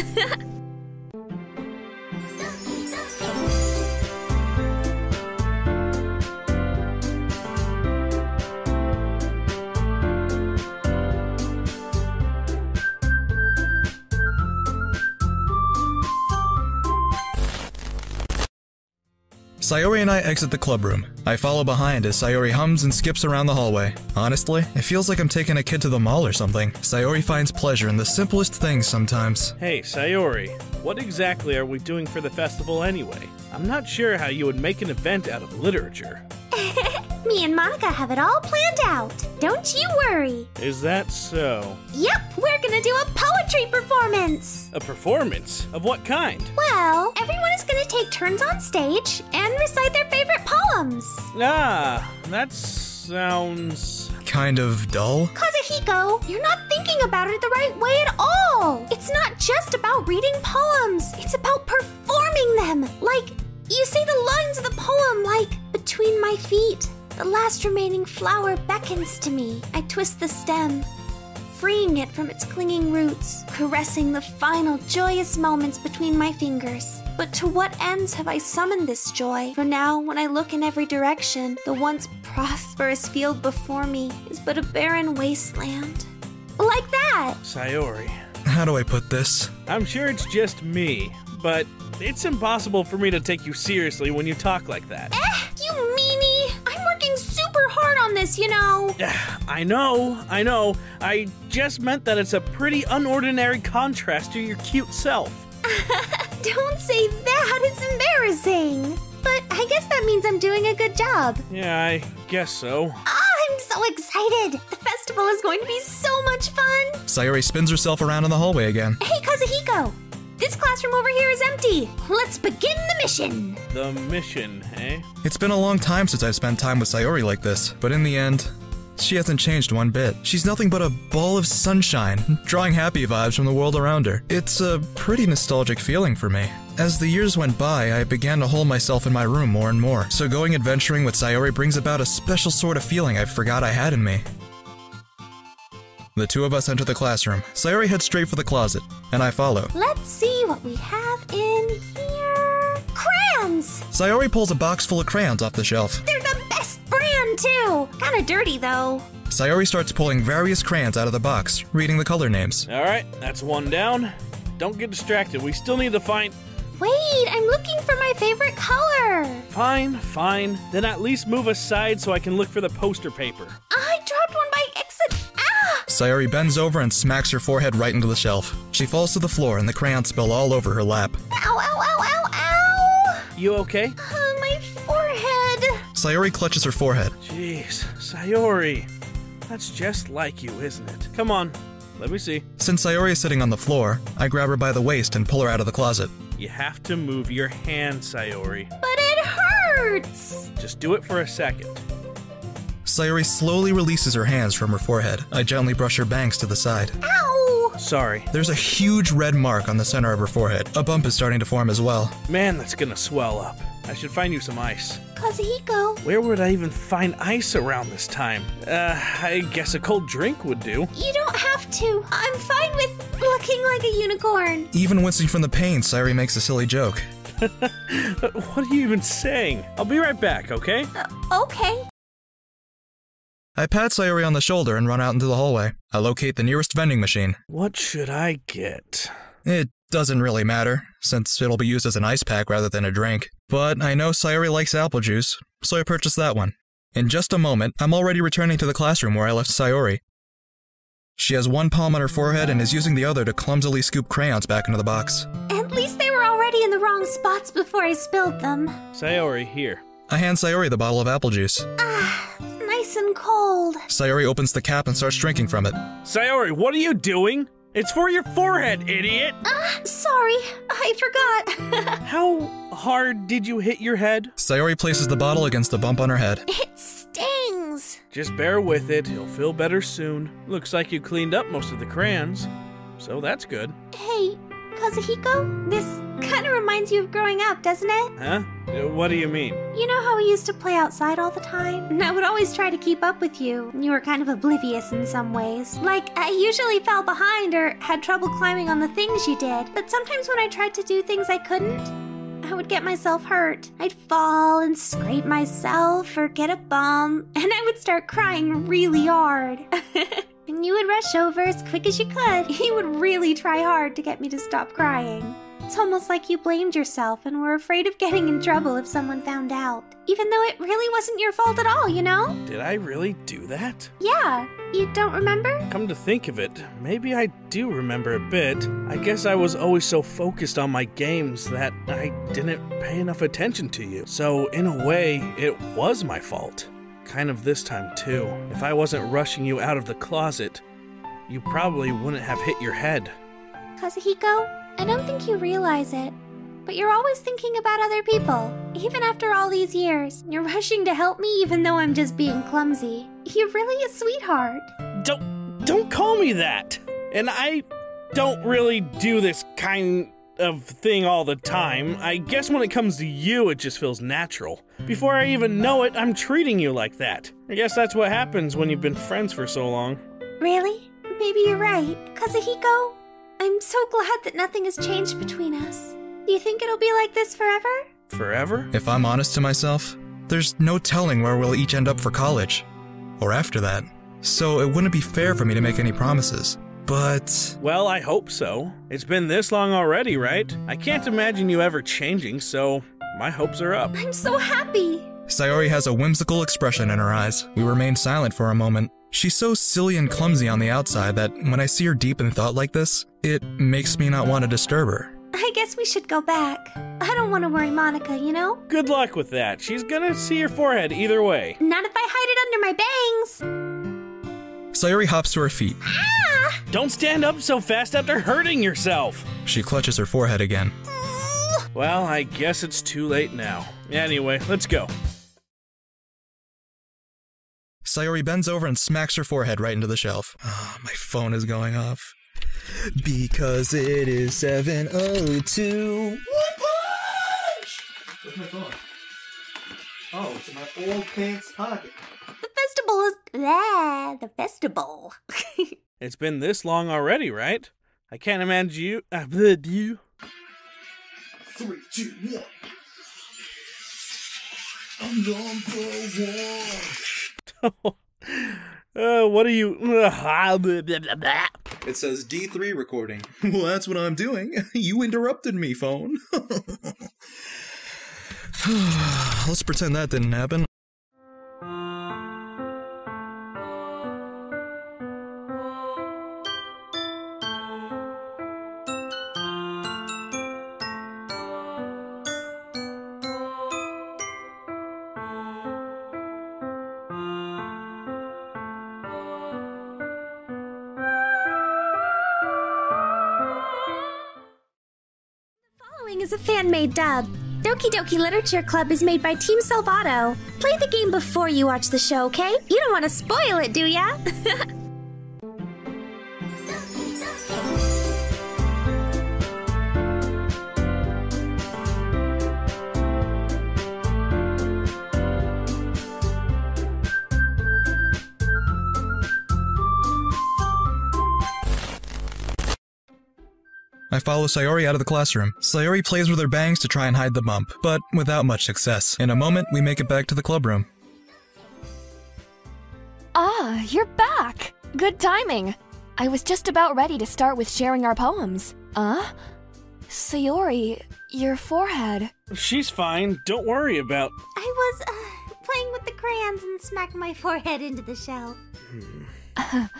J: Sayori and I exit the clubroom. I follow behind as Sayori hums and skips around the hallway. Honestly, it feels like I'm taking a kid to the mall or something. Sayori finds pleasure in the simplest things sometimes.
K: Hey, Sayori, what exactly are we doing for the festival anyway? I'm not sure how you would make an event out of literature.
C: me and Monika have it all planned out. Don't you worry.
K: Is that so?
C: Yep, we're gonna do a poetry performance.
K: A performance? Of what kind?
C: Well, everyone is gonna take turns on stage and recite their favorite poems.
K: Ah, that sounds.
J: Kind of dull?
C: Kazuhiko, you're not thinking about it the right way at all. It's not just about reading poems, it's about performing them. Like, you say the lines of the poem like, between my feet, the last remaining flower beckons to me. I twist the stem, freeing it from its clinging roots, caressing the final joyous moments between my fingers. But to what ends have I summoned this joy? For now, when I look in every direction, the once prosperous field before me is but a barren wasteland. Like that!
K: Sayori. How do I put this? I'm sure it's just me, but it's impossible for me to take you seriously when you talk like that.
C: Eh, you mean super hard on this, you know.
K: I know, I know. I just meant that it's a pretty unordinary contrast to your cute self.
C: Don't say that, it's embarrassing. But I guess that means I'm doing a good job.
J: Yeah, I guess so.
E: Oh,
C: I'm so excited! The festival is going to be so much fun!
J: Sayori spins herself around in the hallway again.
C: Hey, Kazuhiko! This classroom over here is empty. Let's begin the mission.
K: The mission, eh?
J: It's been a long time since I've spent time with Sayori like this, but in the end, she hasn't changed one bit. She's nothing but a ball of sunshine, drawing happy vibes from the world around her. It's a pretty nostalgic feeling for me. As the years went by, I began to hole myself in my room more and more, so going adventuring with Sayori brings about a special sort of feeling I forgot I had in me. The two of us enter the classroom. Sayori heads straight for the closet, and I follow.
C: Let's see what we have in here. Crayons!
J: Sayori pulls a box full of crayons off the shelf.
C: They're the best brand, too. Kinda
K: dirty, though.
J: Sayori starts pulling various crayons out of the box, reading the color names.
K: All right, that's one down. Don't get distracted. We still need to find. Wait, I'm looking for my favorite color. Fine, fine. Then at least move aside so I can look for the poster paper. I
E: dropped one by accident.
J: Sayori bends over and smacks her forehead right into the shelf. She falls to the floor and the crayons spill all over her lap.
C: Ow, ow, ow, ow, ow!
J: You okay?
K: Uh, my forehead!
J: Sayori clutches her forehead.
K: Jeez, Sayori. That's just like you, isn't it? Come on, let me see.
J: Since Sayori is sitting on the floor, I grab her by the waist and pull her out of the closet.
K: You have to move your hand, Sayori. But it hurts! Just do it for a second.
J: Sayori slowly releases her hands from her forehead. I gently brush her bangs to the side. Ow! Sorry. There's a huge red mark on the center of her forehead. A bump is starting to form as well.
K: Man, that's gonna swell up. I should find you some ice. Kazuhiko. Where would I even find ice around this time? Uh, I guess a cold drink would do.
C: You don't have to. I'm fine with looking like a unicorn.
J: Even wincing from the pain, Sayori makes a silly joke. what are you even saying? I'll be right back, okay?
C: Uh, okay.
J: I pat Sayori on the shoulder and run out into the hallway. I locate the nearest vending machine.
K: What should I get?
J: It doesn't really matter, since it'll be used as an ice pack rather than a drink. But I know Sayori likes apple juice, so I purchase that one. In just a moment, I'm already returning to the classroom where I left Sayori. She has one palm on her forehead and is using the other to clumsily scoop crayons back into the box.
C: At least they were already in the wrong spots before I spilled
K: them. Sayori, here.
J: I hand Sayori the bottle of apple juice.
K: Ah, nice and cold.
J: Sayori opens the cap and starts drinking from it.
K: Sayori, what are you doing? It's for your forehead, idiot! Ah, uh, sorry, I forgot.
J: How hard did you hit your head? Sayori places the bottle against the bump on her head. It
C: stings.
K: Just bear with it, you'll feel better soon. Looks like you cleaned up most of the crayons, so that's good.
C: Hey, Kazuhiko, this Kind of reminds you of growing up, doesn't it?
K: Huh? Uh, what do you mean?
C: You know how we used to play outside all the time? And I would always try to keep up with you. You were kind of oblivious in some ways. Like, I usually fell behind or had trouble climbing on the things you did. But sometimes when I tried to do things I couldn't, I would get myself hurt. I'd fall and scrape myself or get a bump, and I would start crying really hard. and you would rush over as quick as you could. You would really try hard to get me to stop crying. It's almost like you blamed yourself and were afraid of getting in trouble if someone found out. Even though it really wasn't your fault at all, you know?
K: Did I really do that?
C: Yeah. You don't remember?
K: Come to think of it, maybe I do remember a bit. I guess I was always so focused on my games that I didn't pay enough attention to you. So, in a way, it was my fault. Kind of this time, too. If I wasn't rushing you out of the closet, you probably wouldn't have hit your head.
C: Kazuhiko, I don't think you realize it, but you're always thinking about other people. Even after all these years, you're rushing to help me even though I'm just being clumsy. You're really a sweetheart.
K: Don't don't call me that. And I don't really do this kind of thing all the time. I guess when it comes to you, it just feels natural. Before I even know it, I'm treating you like that. I guess that's what happens when you've been friends for so long.
C: Really? Maybe you're right. Kazuhiko, I'm so glad that nothing has changed between us. Do you think it'll be like this forever?
J: Forever? If I'm honest to myself, there's no telling where we'll each end up for college, or after that, so it wouldn't be fair for me to make any promises. But. Well, I hope
K: so. It's been this long already, right? I can't imagine you ever changing, so my hopes are up. I'm so happy!
J: Sayori has a whimsical expression in her eyes. We remain silent for a moment. She's so silly and clumsy on the outside that when I see her deep in thought like this, it makes me not want to disturb her.
C: I guess we should go back. I don't want to worry Monika, you
K: know? Good luck with that. She's gonna see your forehead either way.
C: Not if I hide
J: it under my bangs. Sayori hops to her feet. Ah!
K: Don't stand up so fast after hurting yourself.
J: She clutches her forehead again.
K: Well, I guess it's too late now. Anyway, let's go.
J: Sayori bends over and smacks her forehead right into the shelf. Oh, my phone is going off because it is 7.02. One
E: punch!
C: Where's my phone? Oh, it's in my old pants pocket. The festival is there. The festival.
K: it's been this long already, right? I can't imagine you. I have heard you. Three, two, one. I'm number one.
J: Uh, what are you? It says D3 recording. Well, that's what I'm doing. You interrupted me, phone. Let's pretend that didn't happen.
C: handmade dub. Doki Doki Literature Club is made by Team Salvato. Play the game before you watch the show, okay? You don't want to spoil it, do ya?
J: follow Sayori out of the classroom. Sayori plays with her bangs to try and hide the bump, but without much success. In a moment, we make it back to the clubroom.
G: Ah, you're back! Good timing! I was just about ready to start with sharing our
C: poems. Huh? Sayori, your forehead.
K: She's fine. Don't worry about.
C: I was uh, playing with the crayons and smacked my forehead into the shell. Hmm.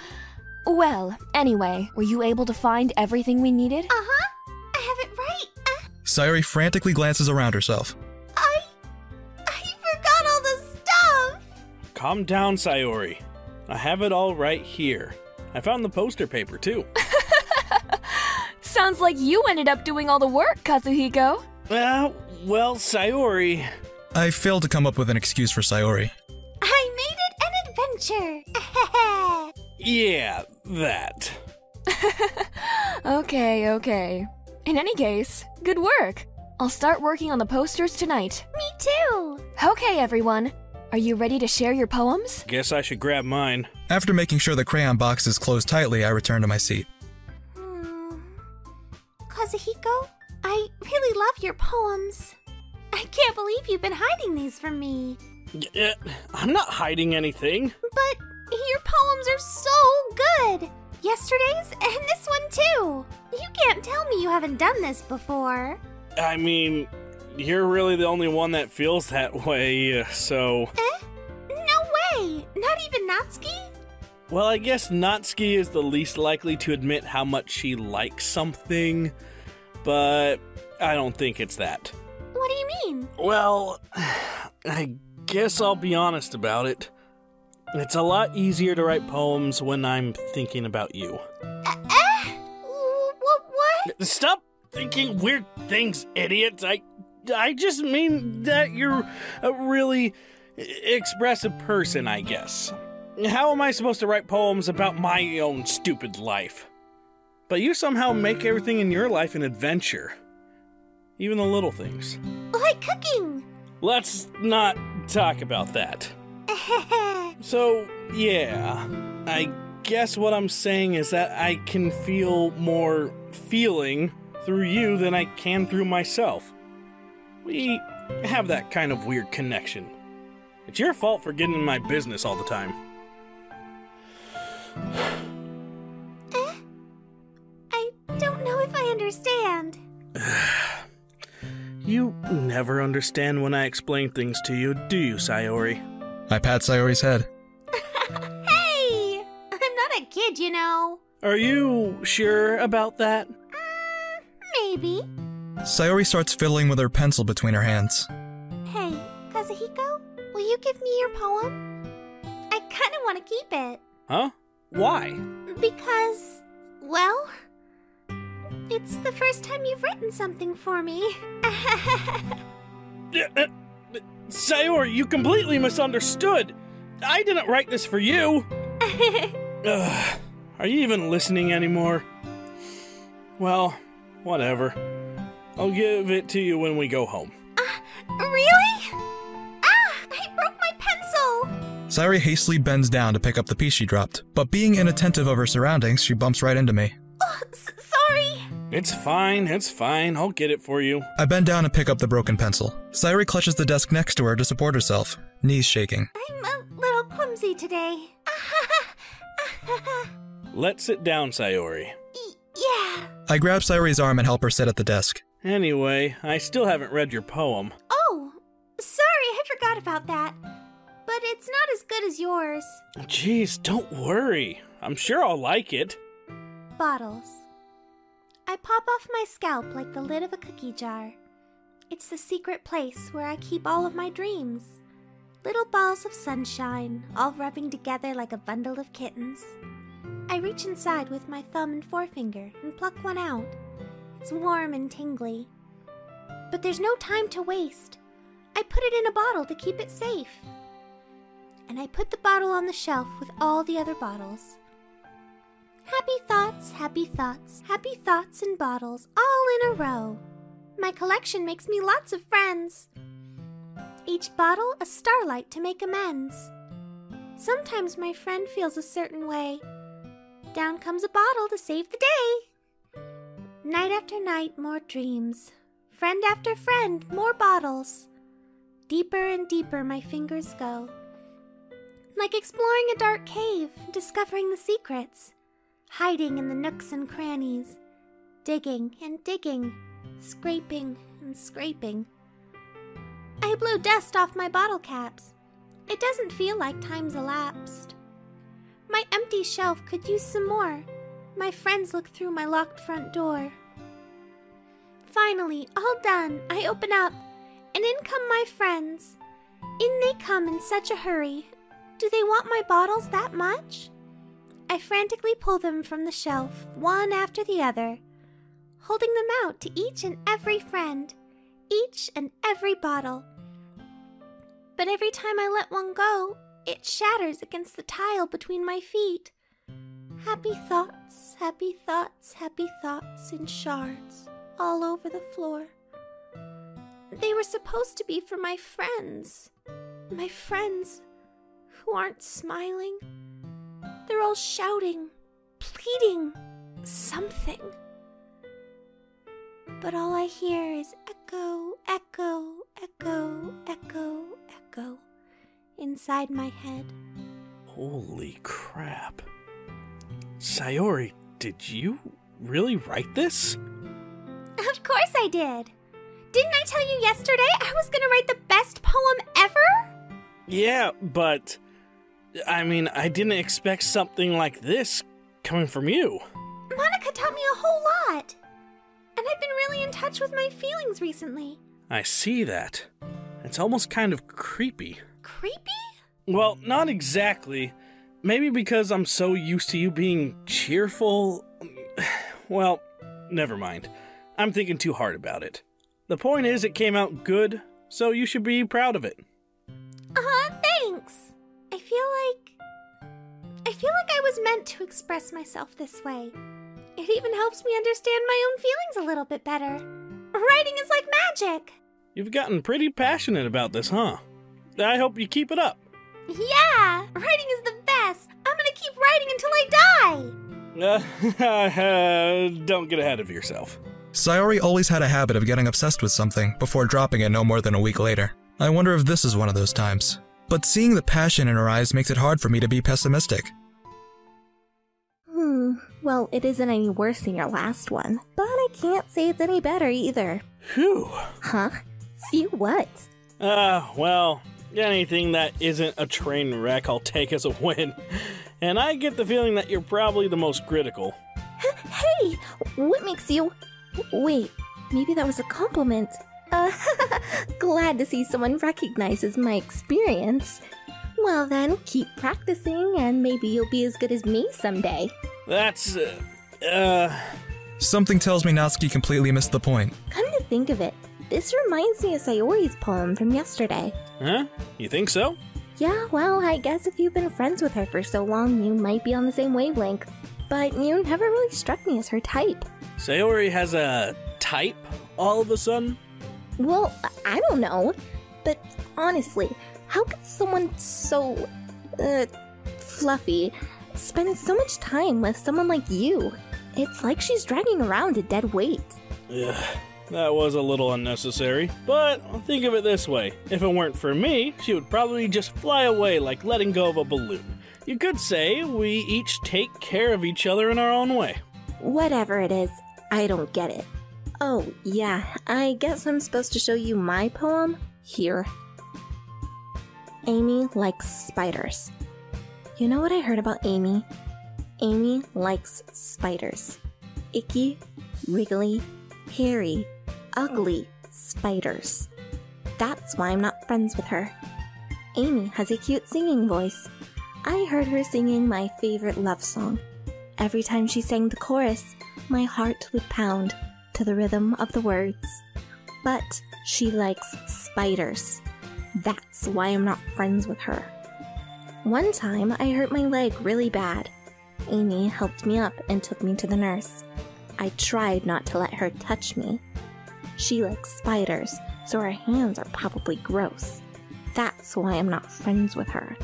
C: Well, anyway, were you able to find everything we needed? Uh huh. I have it right.
J: Uh, Sayori frantically glances around herself.
C: I. I forgot all the stuff!
J: Calm down, Sayori.
K: I have it all right here. I found the poster paper, too.
G: Sounds like you ended up doing all the work, Kazuhiko.
K: Uh, well, Sayori.
J: I failed to come up with an excuse for Sayori.
K: I made it an adventure! Yeah, that.
G: okay, okay. In any case, good work. I'll start working on the posters tonight. Me too. Okay, everyone. Are you ready to share your poems?
K: Guess I should grab
J: mine. After making sure the crayon box is closed tightly, I return to my seat. Hmm.
C: Kazuhiko, I really love your poems. I can't believe you've been hiding these from me.
K: Uh, I'm not hiding anything.
C: But your poems are so good! Yesterday's and this one too! You can't tell me you haven't done this before.
K: I mean, you're really the only one that feels that way, so. Eh?
C: No way! Not even Natsuki?
K: Well, I guess Natsuki is the least likely to admit how much she likes something, but I don't think it's that.
C: What do you mean?
K: Well, I guess I'll be honest about it. It's a lot easier to write poems when I'm thinking about you. Uh, uh, what, what? Stop thinking weird things, idiots. I, I just mean that you're a really expressive person, I guess. How am I supposed to write poems about my own stupid life? But you somehow make everything in your life an adventure, even the little things. Like cooking! Let's not talk about that so, yeah. I guess what I'm saying is that I can feel more feeling through you than I can through myself. We have that kind of weird connection. It's your fault for getting in my business all the time.
B: I don't know if I understand.
K: you never understand when I explain things to you, do you, Sayori? I pat Sayori's head. hey! I'm not a kid, you know. Are you sure about that? Mm, maybe.
J: Sayori starts fiddling with her pencil between her hands.
C: Hey, Kazuhiko, will you give me your poem? I kinda wanna keep it.
K: Huh? Why?
C: Because, well, it's the first time you've written something for me.
K: Uh, uh, Sayori, you completely misunderstood. I didn't write this for you. Ugh, are you even listening anymore? Well, whatever. I'll give it to you when we go home. Uh,
B: really? Ah, I broke my pencil!
J: Sayori hastily bends down to pick up the piece she dropped, but being inattentive of her surroundings, she bumps right into me. Oh, s-
K: sorry! It's fine, it's fine. I'll get it for you.
J: I bend down and pick up the broken pencil. Sayori clutches the desk next to her to support herself, knees shaking.
C: I'm a little clumsy today.
K: Let's sit down, Sayori. Y-
J: yeah. I grab Sayori's arm and help her sit at the desk.
K: Anyway, I still haven't read your poem. Oh,
C: sorry, I forgot about that. But it's not as good as yours.
K: Jeez, don't worry. I'm sure I'll like it.
C: Bottles. I pop off my scalp like the lid of a cookie jar. It's the secret place where I keep all of my dreams. Little balls of sunshine, all rubbing together like a bundle of kittens. I reach inside with my thumb and forefinger and pluck one out. It's warm and tingly. But there's no time to waste. I put it in a bottle to keep it safe. And I put the bottle on the shelf with all the other bottles. Happy thoughts, happy thoughts, happy thoughts in bottles, all in a row. My collection makes me lots of friends. Each bottle a starlight to make amends. Sometimes my friend feels a certain way. Down comes a bottle to save the day. Night after night, more dreams. Friend after friend, more bottles. Deeper and deeper my fingers go. Like exploring a dark cave, discovering the secrets hiding in the nooks and crannies, digging and digging, scraping and scraping. I blow dust off my bottle caps. It doesn't feel like time's elapsed. My empty shelf could use some more. My friends look through my locked front door. Finally, all done, I open up, and in come my friends. In they come in such a hurry. Do they want my bottles that much? I frantically pull them from the shelf, one after the other, holding them out to each and every friend, each and every bottle. But every time I let one go, it shatters against the tile between my feet. Happy thoughts, happy thoughts, happy thoughts in shards all over the floor. They were supposed to be for my friends. My friends who aren't smiling they're all shouting, pleading something. But all I hear is echo, echo, echo, echo, echo inside my head.
K: Holy crap. Sayori, did you really write this?
C: Of course I did. Didn't I tell you yesterday I was going to write the best poem
K: ever? Yeah, but I mean, I didn't expect something like this coming from you.
C: Monika taught me a whole lot. And I've been really in touch with my feelings recently.
K: I see that. It's almost kind of creepy. Creepy? Well, not exactly. Maybe because I'm so used to you being cheerful. Well, never mind. I'm thinking too hard about it. The point is, it came out good, so you should be proud of it.
C: Uh huh, thanks feel like. I feel like I was meant to express myself this way. It even helps me understand my own feelings a little bit better.
K: Writing is like magic! You've gotten pretty passionate about this, huh? I hope you keep it up.
C: Yeah! Writing is the best!
K: I'm gonna keep writing until I die! Uh, don't get ahead of
J: yourself. Sayori always had a habit of getting obsessed with something before dropping it no more than a week later. I wonder if this is one of those times. But seeing the passion in her eyes makes it hard for me to be pessimistic.
C: Hmm, well, it isn't any worse than your last one, but I can't say it's any better either. Phew. Huh? Phew what?
K: Uh, well, anything that isn't a train wreck, I'll take as a win. And I get the feeling that you're probably the most critical.
C: Hey! What makes you. Wait, maybe that was a compliment. glad to see someone recognizes my experience. Well, then, keep practicing, and maybe you'll be as good as me someday.
J: That's. Uh. uh... Something tells me Natsuki completely missed the point.
C: Come to think of it, this reminds me of Sayori's poem from yesterday.
J: Huh? You think so?
C: Yeah, well, I guess if you've been friends with her for so long, you might be on the same wavelength. But you never really struck me as her type.
K: Sayori has a type all of a sudden?
C: Well, I don't know. But honestly, how could someone so. uh. fluffy spend so much time with someone like you? It's like she's dragging around a dead weight.
K: Ugh, that was a little unnecessary. But think of it this way if it weren't for me, she would probably just fly away like letting go of a balloon. You could say we each take care of each other in our own way. Whatever it is, I
C: don't get it. Oh, yeah, I guess I'm supposed to show you my poem? Here. Amy likes spiders. You know what I heard about Amy? Amy likes spiders. Icky, wriggly, hairy, ugly spiders. That's why I'm not friends with her. Amy has a cute singing voice. I heard her singing my favorite love song. Every time she sang the chorus, my heart would pound to the rhythm of the words. But she likes spiders. That's why I'm not friends with her. One time, I hurt my leg really bad. Amy helped me up and took me to the nurse. I tried not to let her touch me. She likes spiders, so her hands are probably gross. That's why I'm not friends with her.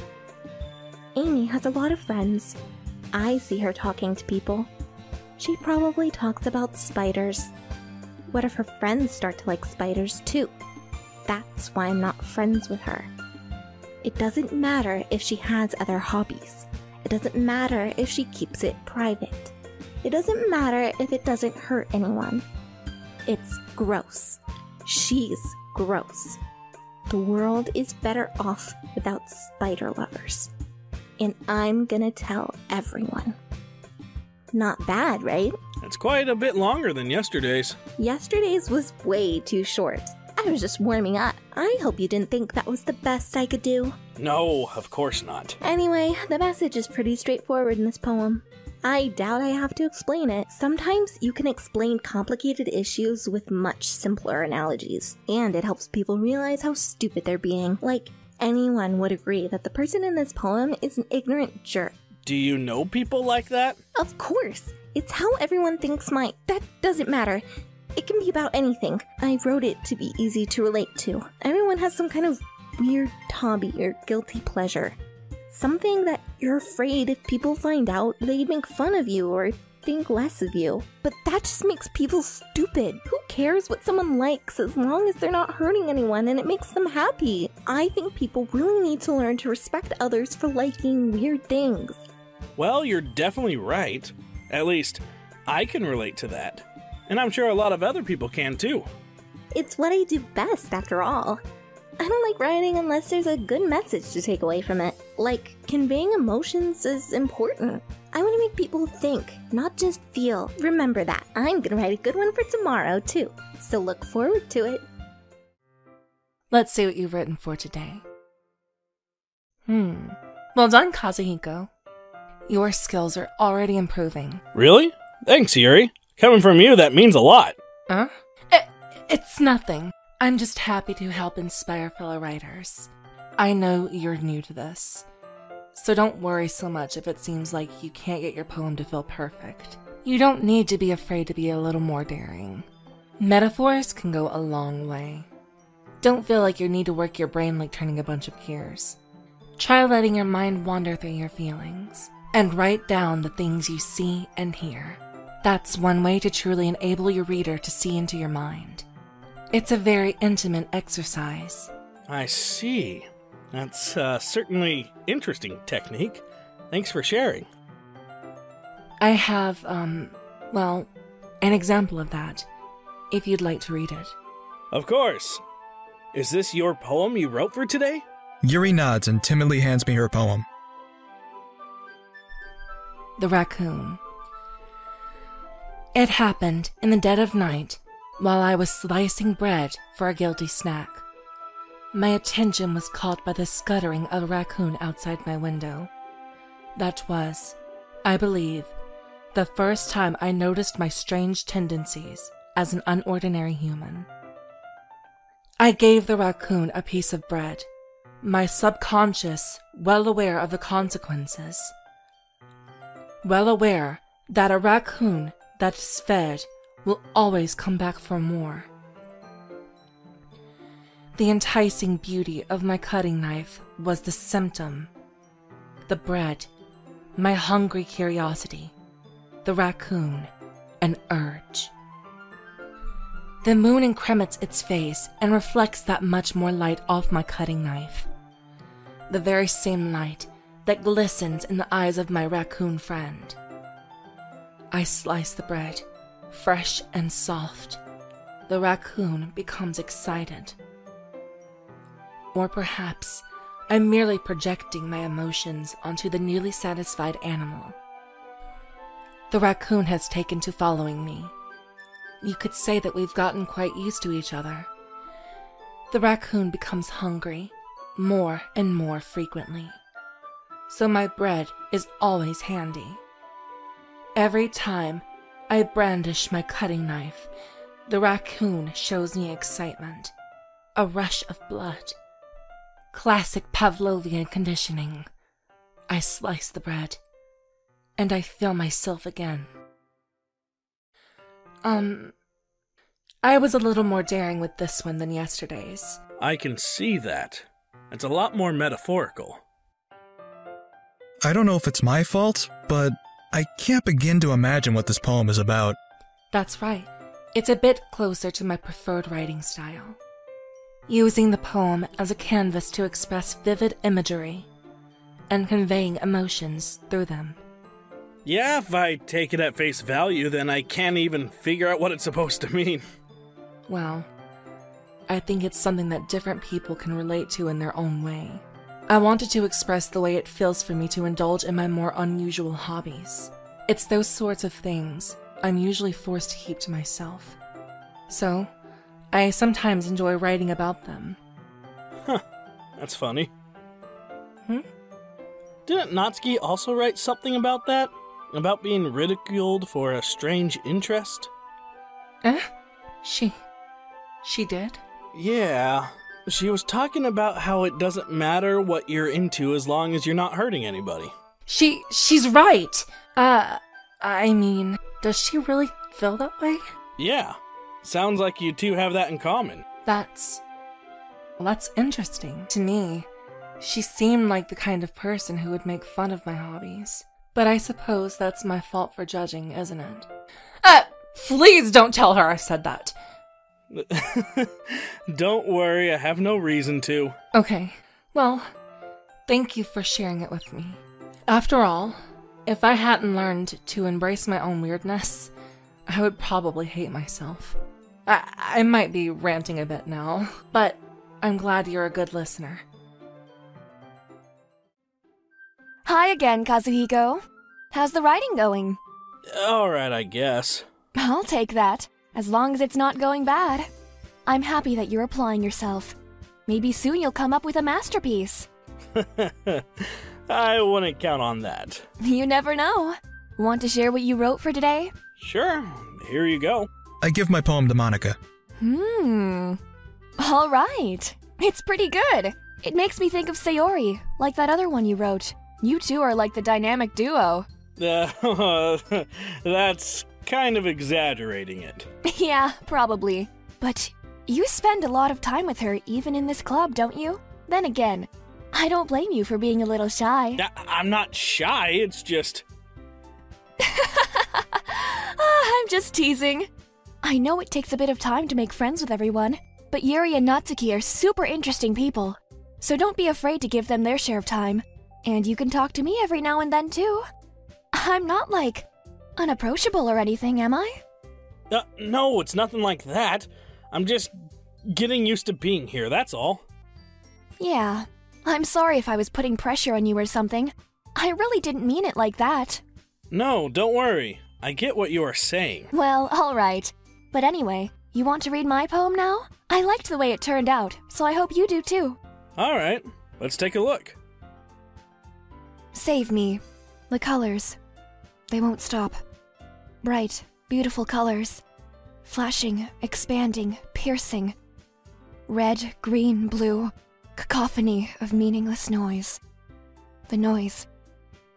C: Amy has a lot of friends. I see her talking to people. She probably talks about spiders what if her friends start to like spiders too? That's why I'm not friends with her. It doesn't matter if she has other hobbies. It doesn't matter if she keeps it private. It doesn't matter if it doesn't hurt anyone. It's gross. She's gross. The world is better off without spider lovers. And I'm gonna tell everyone. Not bad, right?
K: It's quite a bit longer than yesterday's.
C: Yesterday's was way too short. I was just warming up. I hope you didn't think that was the best I could do.
K: No, of course not.
C: Anyway, the message is pretty straightforward in this poem. I doubt I have to explain it. Sometimes you can explain complicated issues with much simpler analogies, and it helps people realize how stupid they're being. Like, anyone would agree that the person in this poem is an ignorant jerk. Do you know people like that? Of course. It's how everyone thinks my. That doesn't matter. It can be about anything. I wrote it to be easy to relate to. Everyone has some kind of weird hobby or guilty pleasure. Something that you're afraid if people find out, they'd make fun of you or think less of you. But that just makes people stupid. Who cares what someone likes as long as they're not hurting anyone and it makes them happy? I think people really need to learn to respect others for liking weird things.
K: Well, you're definitely right. At least, I can relate to that. And I'm sure a lot of other people can too.
C: It's what I do best, after all. I don't like writing unless there's a good message to take away from it. Like, conveying emotions is important. I want to make people think, not just feel. Remember that. I'm going to write a good one for tomorrow, too. So look forward to it. Let's see what
I: you've written for today. Hmm. Well done, Kazuhiko. Your skills are already improving.
K: Really? Thanks, Yuri. Coming from you, that means a lot.
I: Huh? It, it's nothing. I'm just happy to help inspire fellow writers. I know you're new to this, so don't worry so much if it seems like you can't get your poem to feel perfect. You don't need to be afraid to be a little more daring. Metaphors can go a long way. Don't feel like you need to work your brain like turning a bunch of gears. Try letting your mind wander through your feelings and write down the things you see and hear. That's one way to truly enable your reader to see into your mind. It's a very intimate exercise.
K: I see. That's uh, certainly interesting technique. Thanks for sharing.
I: I have, um, well, an example of that, if you'd like to read it.
K: Of course. Is this your poem you wrote for today?
J: Yuri nods and timidly hands me her poem
I: the raccoon. It happened in the dead of night while I was slicing bread for a guilty snack. My attention was caught by the scuttering of a raccoon outside my window. That was, I believe, the first time I noticed my strange tendencies as an unordinary human. I gave the raccoon a piece of bread, my subconscious well aware of the consequences well aware that a raccoon that is fed will always come back for more. The enticing beauty of my cutting knife was the symptom. The bread, my hungry curiosity, the raccoon, an urge. The moon increments its face and reflects that much more light off my cutting knife. The very same light that glistens in the eyes of my raccoon friend. I slice the bread, fresh and soft. The raccoon becomes excited. Or perhaps I'm merely projecting my emotions onto the nearly satisfied animal. The raccoon has taken to following me. You could say that we've gotten quite used to each other. The raccoon becomes hungry more and more frequently so my bread is always handy. Every time I brandish my cutting knife, the raccoon shows me excitement, a rush of blood. Classic Pavlovian conditioning. I slice the bread, and I feel myself again. Um, I was a little more daring with this one than yesterday's.
K: I can see that. It's a lot more metaphorical.
J: I don't know if it's my fault, but I can't begin to imagine what this poem is about.
I: That's right. It's a bit closer to my preferred writing style. Using the poem as a canvas to express vivid imagery and conveying emotions through them.
K: Yeah, if I take it at face value, then I can't even figure out what it's supposed to mean.
I: Well, I think it's something that different people can relate to in their own way. I wanted to express the way it feels for me to indulge in my more unusual hobbies. It's those sorts of things I'm usually forced to keep to myself. So, I sometimes enjoy writing about them.
K: Huh, that's funny. Hmm? Didn't Natsuki also write something about that? About being ridiculed for a strange interest?
I: Eh? She. she did?
K: Yeah, she was talking about how it doesn't matter what you're into as long as you're not hurting anybody.
I: She she's right. Uh I mean, does she really feel that way?
K: Yeah. Sounds like you two have that in common.
I: That's that's interesting to me. She seemed like the kind of person who would make fun of my hobbies. But I suppose that's my fault for judging, isn't it? Uh, please don't tell her I said that.
K: Don't worry, I have no reason to.
I: Okay. Well, thank you for sharing it with me. After all, if I hadn't learned to embrace my own weirdness, I would probably hate myself. I, I might be ranting a bit now, but I'm glad you're a good listener.
G: Hi again, Kazuhiko. How's the writing going?
K: Alright, I guess.
G: I'll take that as long as it's not going bad. I'm happy that you're applying yourself. Maybe soon you'll come up with a masterpiece.
K: I wouldn't count on that.
G: You never know. Want to share what you wrote for today?
K: Sure.
J: Here you go. I give my poem to Monika.
G: Hmm. All right. It's pretty good. It makes me think of Sayori, like that other one you wrote. You two are like the dynamic duo.
K: Uh, that's kind of exaggerating it.
G: yeah, probably. But you spend a lot of time with her even in this club, don't you? Then again, I don't blame you for being a little shy.
K: I- am not shy, it's just.
G: Ah, I'm just teasing. I know it takes a bit of time to make friends with everyone, but Yuri and Natsuki are super interesting people. So don't be afraid to give them their share of time. And you can talk to me every now and then, too. I'm not like unapproachable or anything, am I?
K: Uh, no, it's nothing like that. I'm just getting used to being here, that's all.
G: Yeah. I'm sorry if I was putting pressure on you or something. I really didn't mean it like
K: that. No, don't worry. I get what you are saying.
G: Well, alright. But anyway, you want to read my poem now? I liked the way it turned out, so I hope you do too.
K: Alright, let's take a look.
G: Save me. The colors. They won't stop. Bright, beautiful colors. Flashing, expanding, piercing. Red, green, blue. Cacophony of meaningless noise. The noise.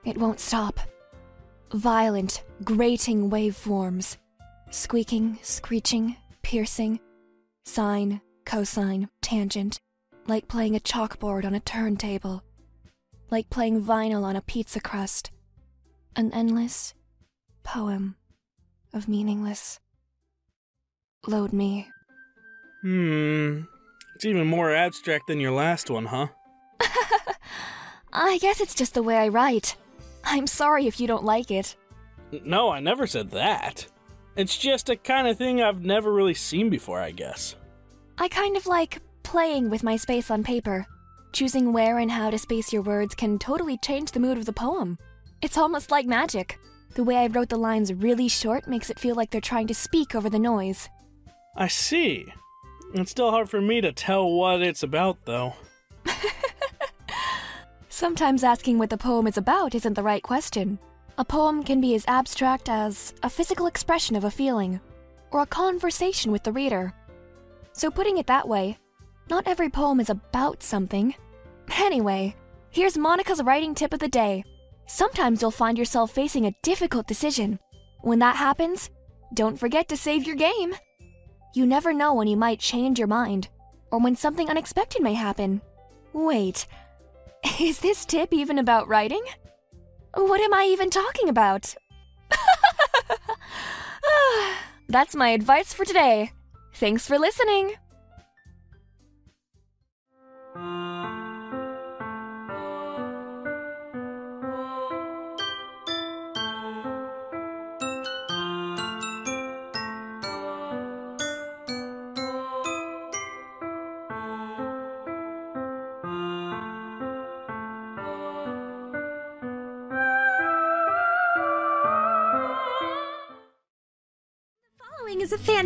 G: It won't stop. Violent, grating waveforms. Squeaking, screeching, piercing. Sine, cosine, tangent. Like playing a chalkboard on a turntable. Like playing vinyl on a pizza crust. An endless poem of meaningless. Load me.
K: Hmm. It's even more abstract than your last one, huh?
G: I guess it's just the way I write. I'm sorry if you don't like it.
K: No, I never said that. It's just a kind of thing I've never really seen before, I guess.
G: I kind of like playing with my space on paper. Choosing where and how to space your words can totally change the mood of the poem. It's almost like magic. The way I wrote the lines really short makes it feel like they're trying to speak over the noise.
K: I see. It's still hard for me to tell what it's about, though.
G: Sometimes asking what the poem is about isn't the right question. A poem can be as abstract as a physical expression of a feeling, or a conversation with the reader. So, putting it that way, not every poem is about something. Anyway, here's Monika's writing tip of the day Sometimes you'll find yourself facing a difficult decision. When that happens, don't forget to save your game. You never know when you might change your mind or when something unexpected may happen. Wait, is this tip even about writing? What am I even talking about? That's my advice for today. Thanks for listening.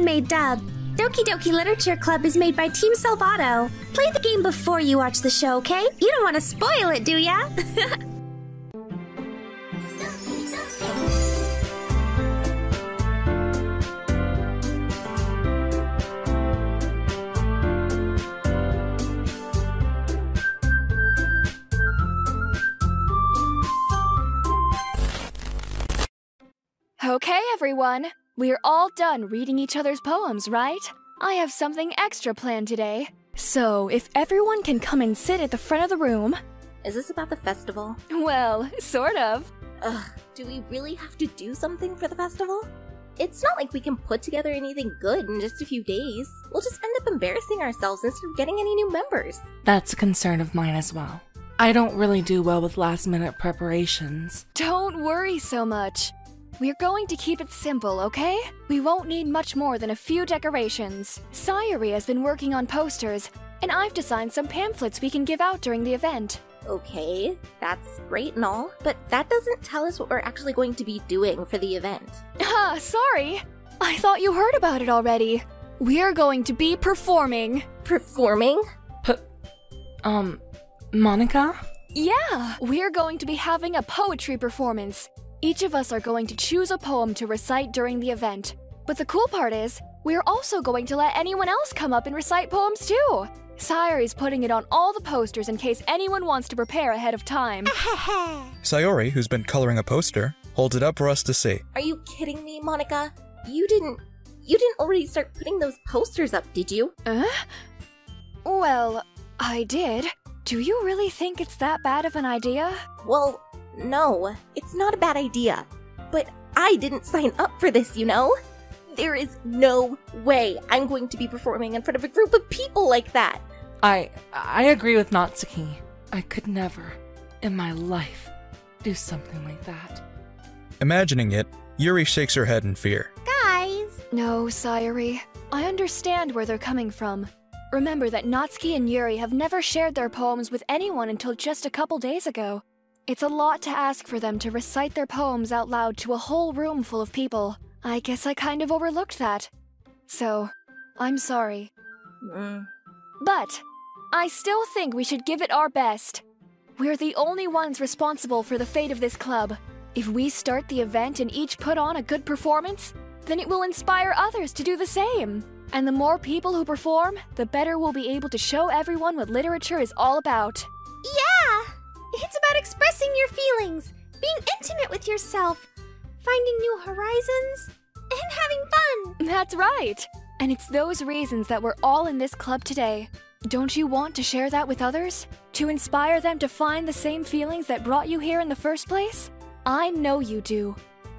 C: made dub. Doki Doki Literature Club is made by Team Salvato. Play the game before you watch the show, okay? You don't want to spoil it, do ya?
G: Okay, everyone. We're all done reading each other's poems, right? I have something extra planned today. So, if everyone can come and sit at the front of the room. Is this about the festival?
C: Well, sort of. Ugh, do we really have to do something for the festival? It's not like we can put together anything good in just a few days. We'll just end up embarrassing ourselves instead of getting any new members.
I: That's a concern of mine as well. I don't really do well with last minute preparations.
C: Don't
G: worry so much. We're going to keep it simple, okay? We won't need much more than a few decorations. Sayori has been working on posters, and I've designed some pamphlets we
C: can give out during the event. Okay, that's great and all, but that doesn't tell us what we're actually going to be doing for the event.
G: Ah, sorry!
C: I thought you heard about it
G: already. We're going to be performing. Performing? P-
I: um, Monika?
G: Yeah, we're going to be having a poetry performance each of us are going to choose a poem to recite during the event. But the cool part is, we're also going to let anyone else come up and recite poems too. Sayori's putting it on all the posters in case anyone wants to prepare ahead of time.
J: Sayori, who's been coloring a poster, holds it up for us to see.
C: Are you kidding me, Monika? You didn't you didn't already start putting those posters up, did you? Huh? Well, I did. Do you really think it's that bad of an idea? Well, no, it's not a bad idea. But I didn't sign up for this, you know? There is no way I'm going to be performing in front of a group of people like that. I
I: I agree with Natsuki. I could never in my life do something like that.
J: Imagining it, Yuri shakes her head in fear.
G: Guys! No, Sayori. I understand where they're coming from. Remember that Natsuki and Yuri have never shared their poems with anyone until just a couple days ago. It's a lot to ask for them to recite their poems out loud to a whole room full of people. I guess I kind of overlooked that. So, I'm sorry. Mm. But, I still think we should give it our best. We're the only ones responsible for the fate of this club. If we start the event and each put on a good performance, then it will inspire others to do the same. And the more people who perform, the better we'll be able to show everyone what literature is all about.
C: Yeah! It's about expressing your feelings, being intimate with yourself, finding new horizons, and having
G: fun. That's right. And it's those reasons that we're all in this club today. Don't you want to share that with others? To inspire them to find the same feelings that brought you here in the first place? I know you do.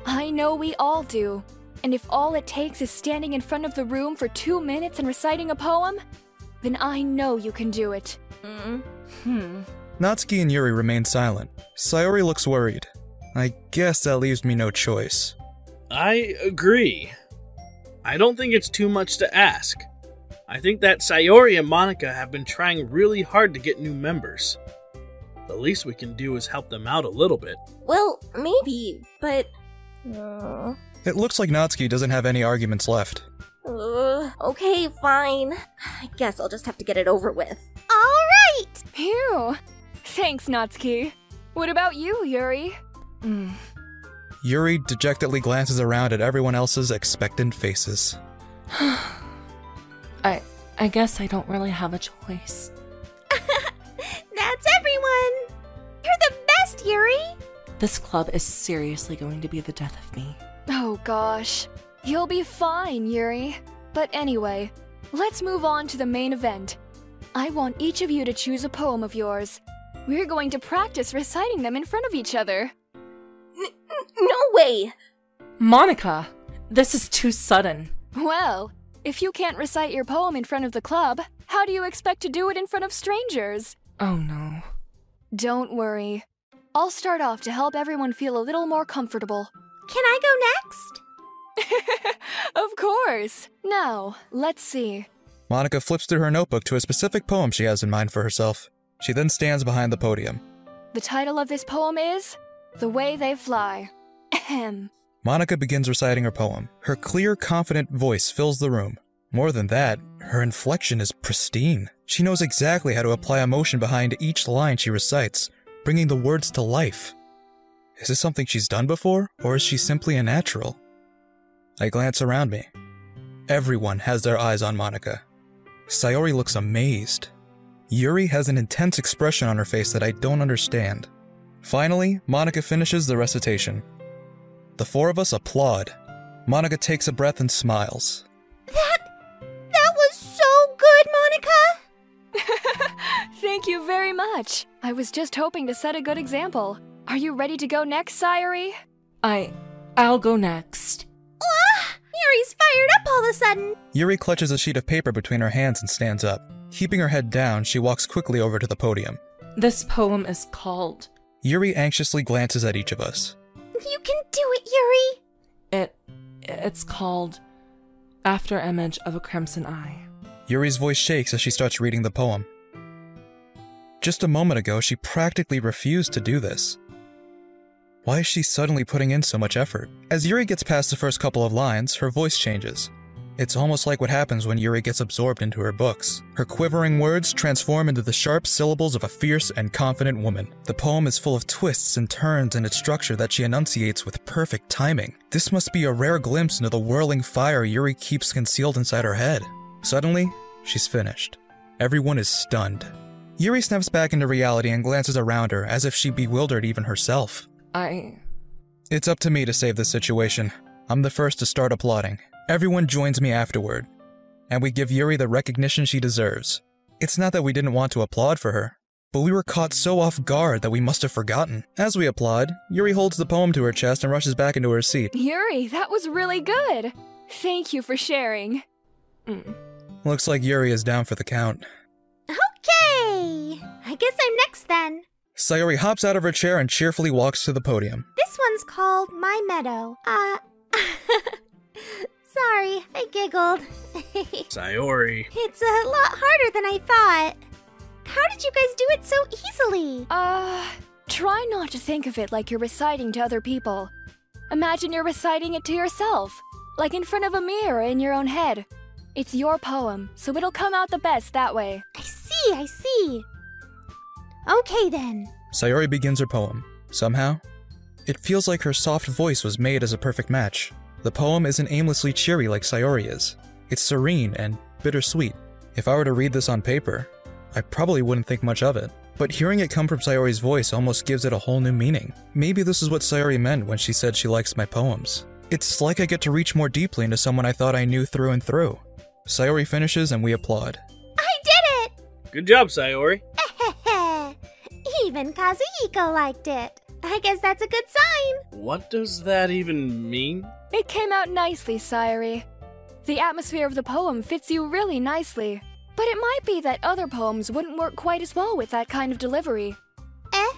G: I know we all do. And if all it takes is standing in front of the room for two minutes and reciting a poem, then I know you can do it. Mm
K: Hmm.
J: Natsuki and Yuri remain silent. Sayori looks worried. I guess that leaves me no choice.
K: I agree. I don't think it's too much to ask. I think that Sayori and Monika have been trying really hard to get new members. The least we can do is help them out a little bit.
C: Well, maybe, but. Uh,
J: it looks like Natsuki doesn't have any arguments left.
C: Uh, okay, fine. I guess I'll just have to get it over with. All right!
G: Phew. Thanks, Natsuki. What about you, Yuri?
C: Mm.
J: Yuri dejectedly glances around at everyone else's expectant faces.
I: I I guess I don't really have a choice.
G: That's everyone. You're the best, Yuri.
I: This club is seriously going to be the death of me.
G: Oh gosh. You'll be fine, Yuri. But anyway, let's move on to the main event. I want each of you to choose a poem of yours we're going to practice reciting them in front of each other. N no way!
I: Monika, this is too sudden.
G: Well, if you can't recite your poem in front of the club, how do you expect to do it in front of strangers? Oh no. Don't worry. I'll start off to help everyone feel a little more comfortable. Can I go next? of course. Now, let's see.
J: Monika flips through her notebook to a specific poem she has in mind for herself. She then stands behind the podium.
G: The title of this poem is The Way They Fly. Ahem.
J: Monika begins reciting her poem. Her clear, confident voice fills the room. More than that, her inflection is pristine. She knows exactly how to apply emotion behind each line she recites, bringing the words to life. Is this something she's done before, or is she simply a natural? I glance around me. Everyone has their eyes on Monika. Sayori looks amazed. Yuri has an intense expression on her face that I don't understand. Finally, Monika finishes the recitation. The four of us applaud. Monika takes a breath and smiles.
B: That
G: that was so good, Monika. Thank you very much. I was just hoping to set a good example. Are you ready to go next, Sayuri?
I: I I'll go next.
C: Ah! Yuri's fired up all of a
G: sudden.
J: Yuri clutches a sheet of paper between her hands and stands up. Keeping her head down, she walks quickly over to the podium.
I: This poem is called.
J: Yuri anxiously glances at each of us.
I: You can do it, Yuri! It. it's called. After Image of a Crimson Eye.
J: Yuri's voice shakes as she starts reading the poem. Just a moment ago, she practically refused to do this. Why is she suddenly putting in so much effort? As Yuri gets past the first couple of lines, her voice changes. It's almost like what happens when Yuri gets absorbed into her books. Her quivering words transform into the sharp syllables of a fierce and confident woman. The poem is full of twists and turns in its structure that she enunciates with perfect timing. This must be a rare glimpse into the whirling fire Yuri keeps concealed inside her head. Suddenly, she's finished. Everyone is stunned. Yuri snaps back into reality and glances around her as if she bewildered even herself. I. It's up to me to save this situation. I'm the first to start applauding. Everyone joins me afterward, and we give Yuri the recognition she deserves. It's not that we didn't want to applaud for her, but we were caught so off guard that we must have forgotten. As we applaud, Yuri holds the poem to her chest and rushes back into her seat.
G: Yuri, that was really good! Thank you for sharing.
C: Mm.
J: Looks like Yuri is down for the count.
C: Okay! I guess I'm next then.
J: Sayori hops out of her chair and cheerfully walks to the podium.
C: This one's called My Meadow. Uh. Sorry, I giggled.
K: Sayori.
C: It's a lot harder than I thought. How did you guys do
G: it so easily? Uh, try not to think of it like you're reciting to other people. Imagine you're reciting it to yourself, like in front of a mirror in your own head. It's your poem, so it'll come out the best that way. I see, I see.
C: Okay then.
J: Sayori begins her poem. Somehow, it feels like her soft voice was made as a perfect match. The poem isn't aimlessly cheery like Sayori is. It's serene and bittersweet. If I were to read this on paper, I probably wouldn't think much of it. But hearing it come from Sayori's voice almost gives it a whole new meaning. Maybe this is what Sayori meant when she said she likes my poems. It's like I get to reach more deeply into someone I thought I knew through and through. Sayori finishes and we applaud. I did it! Good job, Sayori.
C: Even Kazuhiko liked it. I guess that's a good sign.
J: What
K: does that even mean?
C: It came out nicely, Sayori. The atmosphere of the
G: poem fits you really nicely. But it might be that other poems wouldn't work quite as well with that kind of delivery. Eh?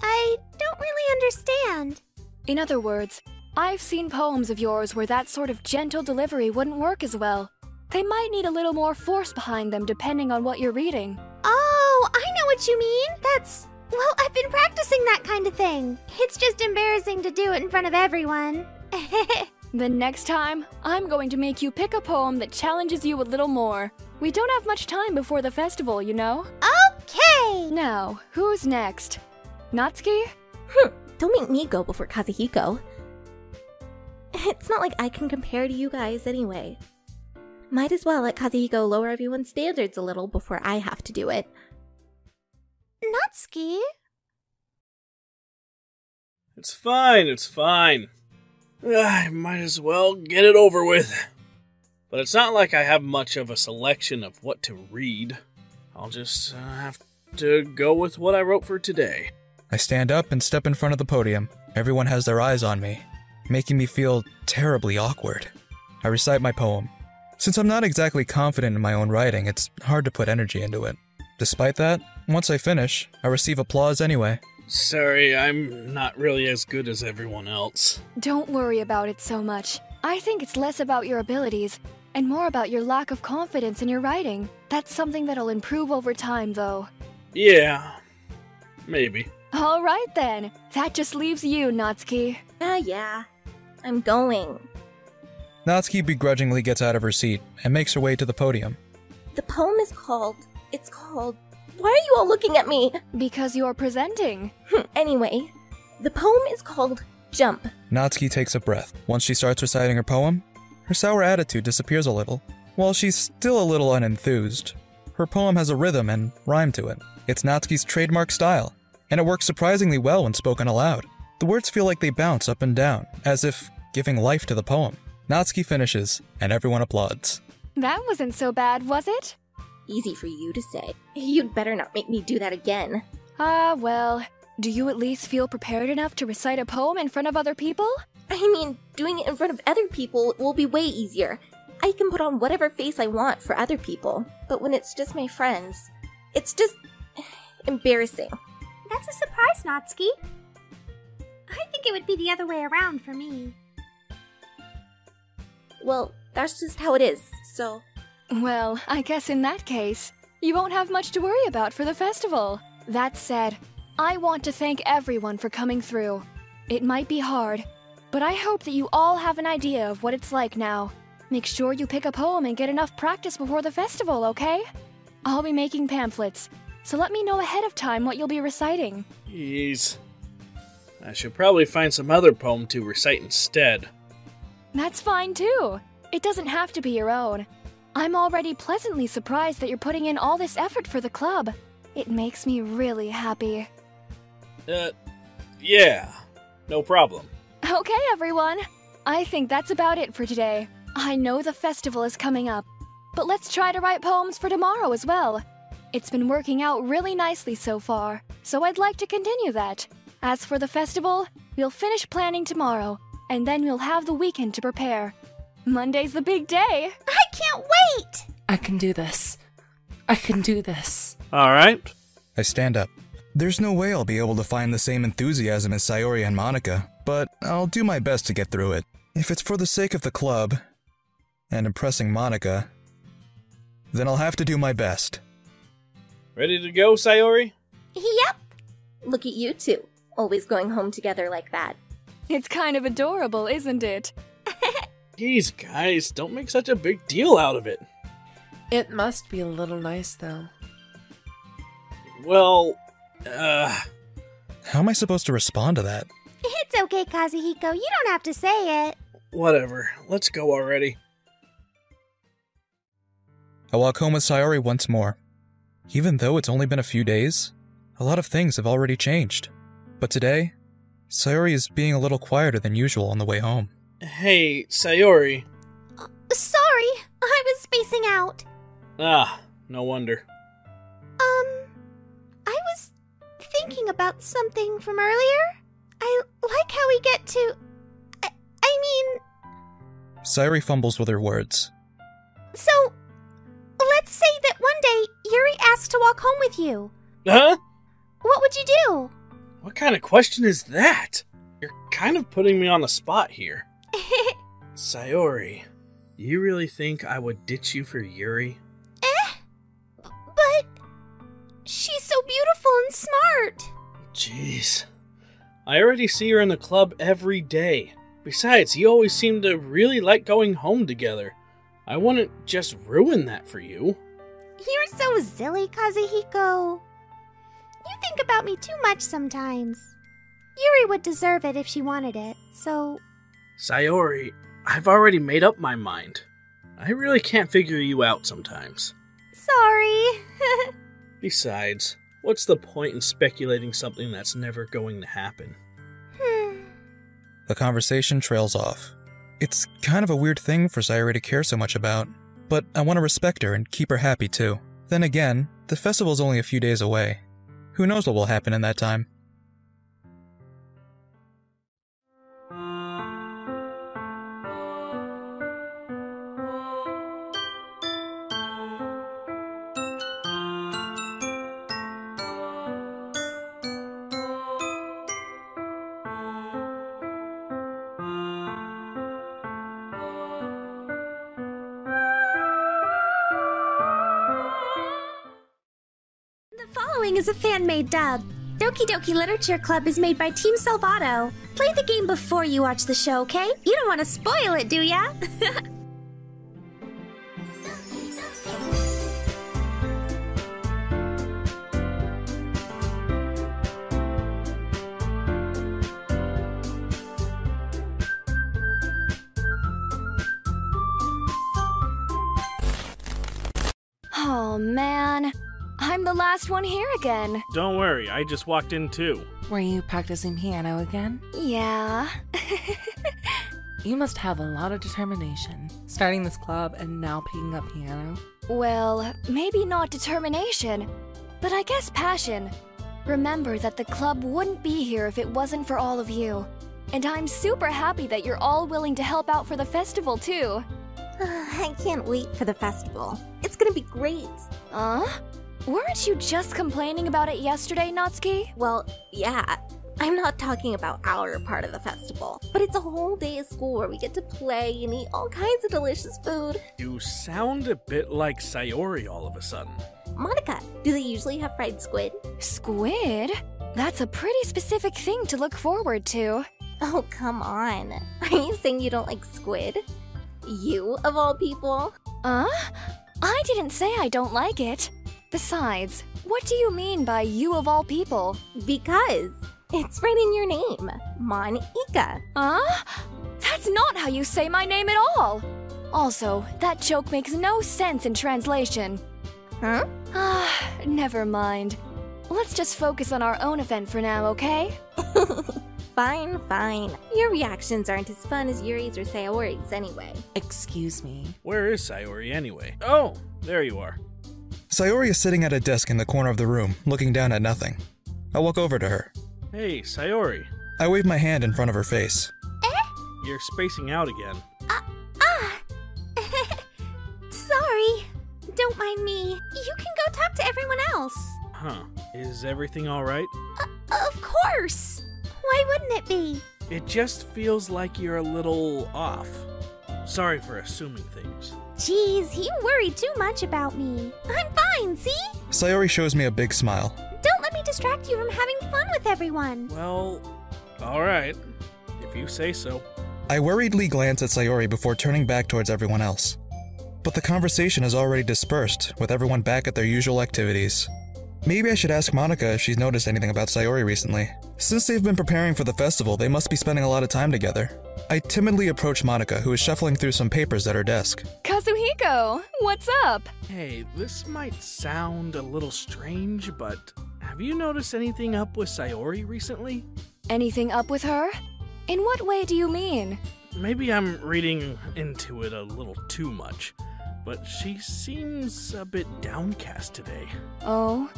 G: I don't really understand. In other words, I've seen poems of yours where that sort of gentle delivery wouldn't work as well.
C: They might need a little more force behind them depending on what you're reading. Oh, I know what you mean. That's well, I've been practicing that kind of thing. It's just embarrassing to do it in front of everyone. the next time, I'm going to make you pick a poem that
G: challenges you a little more. We don't have much time before the festival, you know? Okay!
C: Now, who's next? Natsuki? Hmm. don't make me go before Kazuhiko. It's not like I can compare to you guys anyway. Might as well let Kazuhiko lower everyone's standards a little before I have to do it. Natsuki?
K: It's fine, it's fine. Ah, I might as well get it over with. But it's not like I have much of a selection of what to read. I'll just uh, have to go with what I wrote for today.
J: I stand up and step in front of the podium. Everyone has their eyes on me, making me feel terribly awkward. I recite my poem. Since I'm not exactly confident in my own writing, it's hard to put energy into it. Despite that, once I finish, I receive applause anyway.
K: Sorry, I'm not really as good as everyone else.
G: Don't worry about it so much. I think it's less about your abilities and more about your lack of confidence in your writing. That's something that'll improve over time, though.
K: Yeah, maybe.
G: All right then. That just leaves you, Natsuki. Ah, uh,
C: yeah. I'm going.
J: Natsuki begrudgingly gets out of her seat and makes her way to the podium.
C: The poem is called. It's called why are you all looking at me? Because you're presenting. Hm, anyway, the poem is called Jump.
J: Natsuki takes a breath. Once she starts reciting her poem, her sour attitude disappears a little. While she's still a little unenthused, her poem has a rhythm and rhyme to it. It's Natsuki's trademark style, and it works surprisingly well when spoken aloud. The words feel like they bounce up and down, as if giving life to the poem. Natsuki finishes, and everyone applauds.
C: That wasn't so bad, was it? easy for you to say. You'd better not make me do that again.
G: Ah, uh, well, do you at least feel prepared enough to recite a poem in front of other people?
C: I mean, doing it in front of other people will be way easier. I can put on whatever face I want for other people, but when it's just my friends, it's just embarrassing.
B: That's a surprise, Natsuki. I think it would be the other way
G: around for me.
C: Well, that's just how it is, so
G: well, I guess in that case, you won't have much to worry about for the festival. That said, I want to thank everyone for coming through. It might be hard, but I hope that you all have an idea of what it's like now. Make sure you pick a poem and get enough practice before the festival, okay? I'll be making pamphlets, so let me know ahead of time what you'll be reciting.
K: Jeez. I should probably find some other poem to recite instead.
G: That's fine too. It doesn't have to be your own. I'm already pleasantly surprised that you're putting in all this effort for the club. It makes me really happy.
K: Uh, yeah. No problem.
G: Okay, everyone. I think that's about it for today. I know the festival is coming up, but let's try to write poems for tomorrow as well. It's been working out really nicely so far, so I'd like to continue that. As for the festival, we'll finish planning tomorrow, and then we'll have the weekend to prepare. Monday's the big day. I can't wait!
J: I
I: can do this. I can do this.
J: All right. I stand up. There's no way I'll be able to find the same enthusiasm as Sayori and Monika, but I'll do my best to get through it. If it's for the sake of the club and impressing Monika, then I'll have to do my best. Ready to go, Sayori?
C: Yep. Look at you two, always going home together like that. It's kind of adorable, isn't it?
K: Geez, guys, don't make such a big deal out of it.
I: It must be a little nice, though.
K: Well, uh.
J: How am I supposed to respond to that?
C: It's okay, Kazuhiko.
K: You don't have to say it. Whatever. Let's go already.
J: I walk home with Sayori once more. Even though it's only been a few days, a lot of things have already changed. But today, Sayori is being a little quieter than usual on the way home.
K: Hey, Sayori. Uh, sorry, I was
C: spacing out.
K: Ah, no wonder. Um,
C: I was thinking about something from earlier. I like how we get to. I, I
J: mean. Sayori fumbles with her words.
C: So, let's say that one day Yuri asks to walk home with you.
J: Huh?
K: What would you do? What kind of question is that? You're kind of putting me on the spot here. Sayori, you really think I would ditch you for Yuri? Eh?
C: but she's so beautiful and smart.
K: Jeez. I already see her in the club every day. Besides, you always seem to really like going home together. I wouldn't just ruin that for you.
C: You're so silly, Kazuhiko. You think about me too much sometimes. Yuri would deserve it if she wanted it, so
K: Sayori, I've already made up my mind. I really can't figure you out sometimes.
C: Sorry.
K: Besides, what's the point in speculating something that's never going to happen? Hmm.
J: the conversation trails off. It's kind of a weird thing for Sayori to care so much about, but I want to respect her and keep her happy too. Then again, the festival's only a few days away. Who knows what will happen in that time?
C: handmade dub. Doki Doki Literature Club is made by Team Salvato. Play the game before you watch the show, okay? You don't want to spoil it, do ya?
G: last one here again.
K: Don't worry, I just walked in too.
G: Were you practicing piano again? Yeah.
I: you must have a lot of determination, starting this club and now picking up
G: piano. Well, maybe not determination, but I guess passion. Remember that the club wouldn't be here if it wasn't for all of you. And I'm super happy that you're all willing to help out for the festival, too. I can't wait for the
C: festival. It's gonna be great. Huh? Weren't you just complaining about it yesterday, Natsuki? Well, yeah. I'm not talking about our part of the festival, but it's a whole day of school where we get to play and eat all kinds of delicious food.
K: You sound a bit like Sayori all of a sudden.
C: Monika, do they usually have fried squid? Squid? That's a pretty specific thing to look forward to. Oh, come on. Are you saying you don't like squid? You, of all people? Uh? I didn't say I don't like it. Besides, what do you mean by you of all people? Because it's right in your name, Monika.
G: Huh? That's not how you say my name at all. Also, that joke makes no sense in translation. Huh? Ah, never mind. Let's just
C: focus on our own event for now, okay? fine, fine. Your reactions aren't as fun as Yuri's or Sayori's anyway.
K: Excuse me. Where is Sayori anyway? Oh, there you are.
J: Sayori is sitting at a desk in the corner of the room, looking down at nothing. I walk over to her.
K: Hey, Sayori.
J: I wave my hand in front of her face.
K: Eh? You're spacing out again. Ah, uh, ah! Sorry.
C: Don't mind me. You can go talk to everyone else.
K: Huh. Is everything alright?
C: Uh, of course! Why wouldn't it be?
K: It just feels like you're a little off. Sorry for assuming things.
C: Geez, you worry too much about me. I'm fine, see?
J: Sayori shows me a big smile.
C: Don't let me distract you from having fun with everyone. Well,
K: alright. If you say so.
J: I worriedly glance at Sayori before turning back towards everyone else. But the conversation has already dispersed, with everyone back at their usual activities. Maybe I should ask Monika if she's noticed anything about Sayori recently. Since they've been preparing for the festival, they must be spending a lot of time together. I timidly approach Monika, who is shuffling through some papers at her desk.
K: Kazuhiko, what's up? Hey, this might sound a little strange, but have you noticed anything up with Sayori recently?
G: Anything up with her? In what way do you mean?
K: Maybe I'm reading into it a little too much but she seems a bit downcast today.
G: Oh,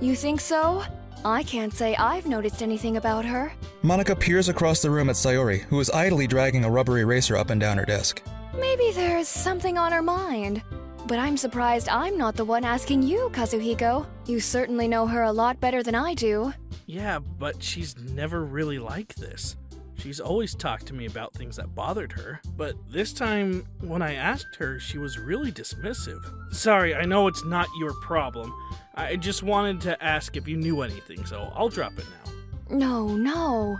G: you think so? I can't say I've noticed anything about her.
J: Monika peers across the room at Sayori, who is idly dragging a rubber eraser up and down her desk.
G: Maybe there's something on her mind. But I'm surprised I'm not the one asking you, Kazuhiko. You certainly know her a lot better than I do.
K: Yeah, but she's never really like this. She's always talked to me about things that bothered her, but this time, when I asked her, she was really dismissive. Sorry, I know it's not your problem. I just wanted to ask if you knew anything, so I'll drop it now.
G: No, no.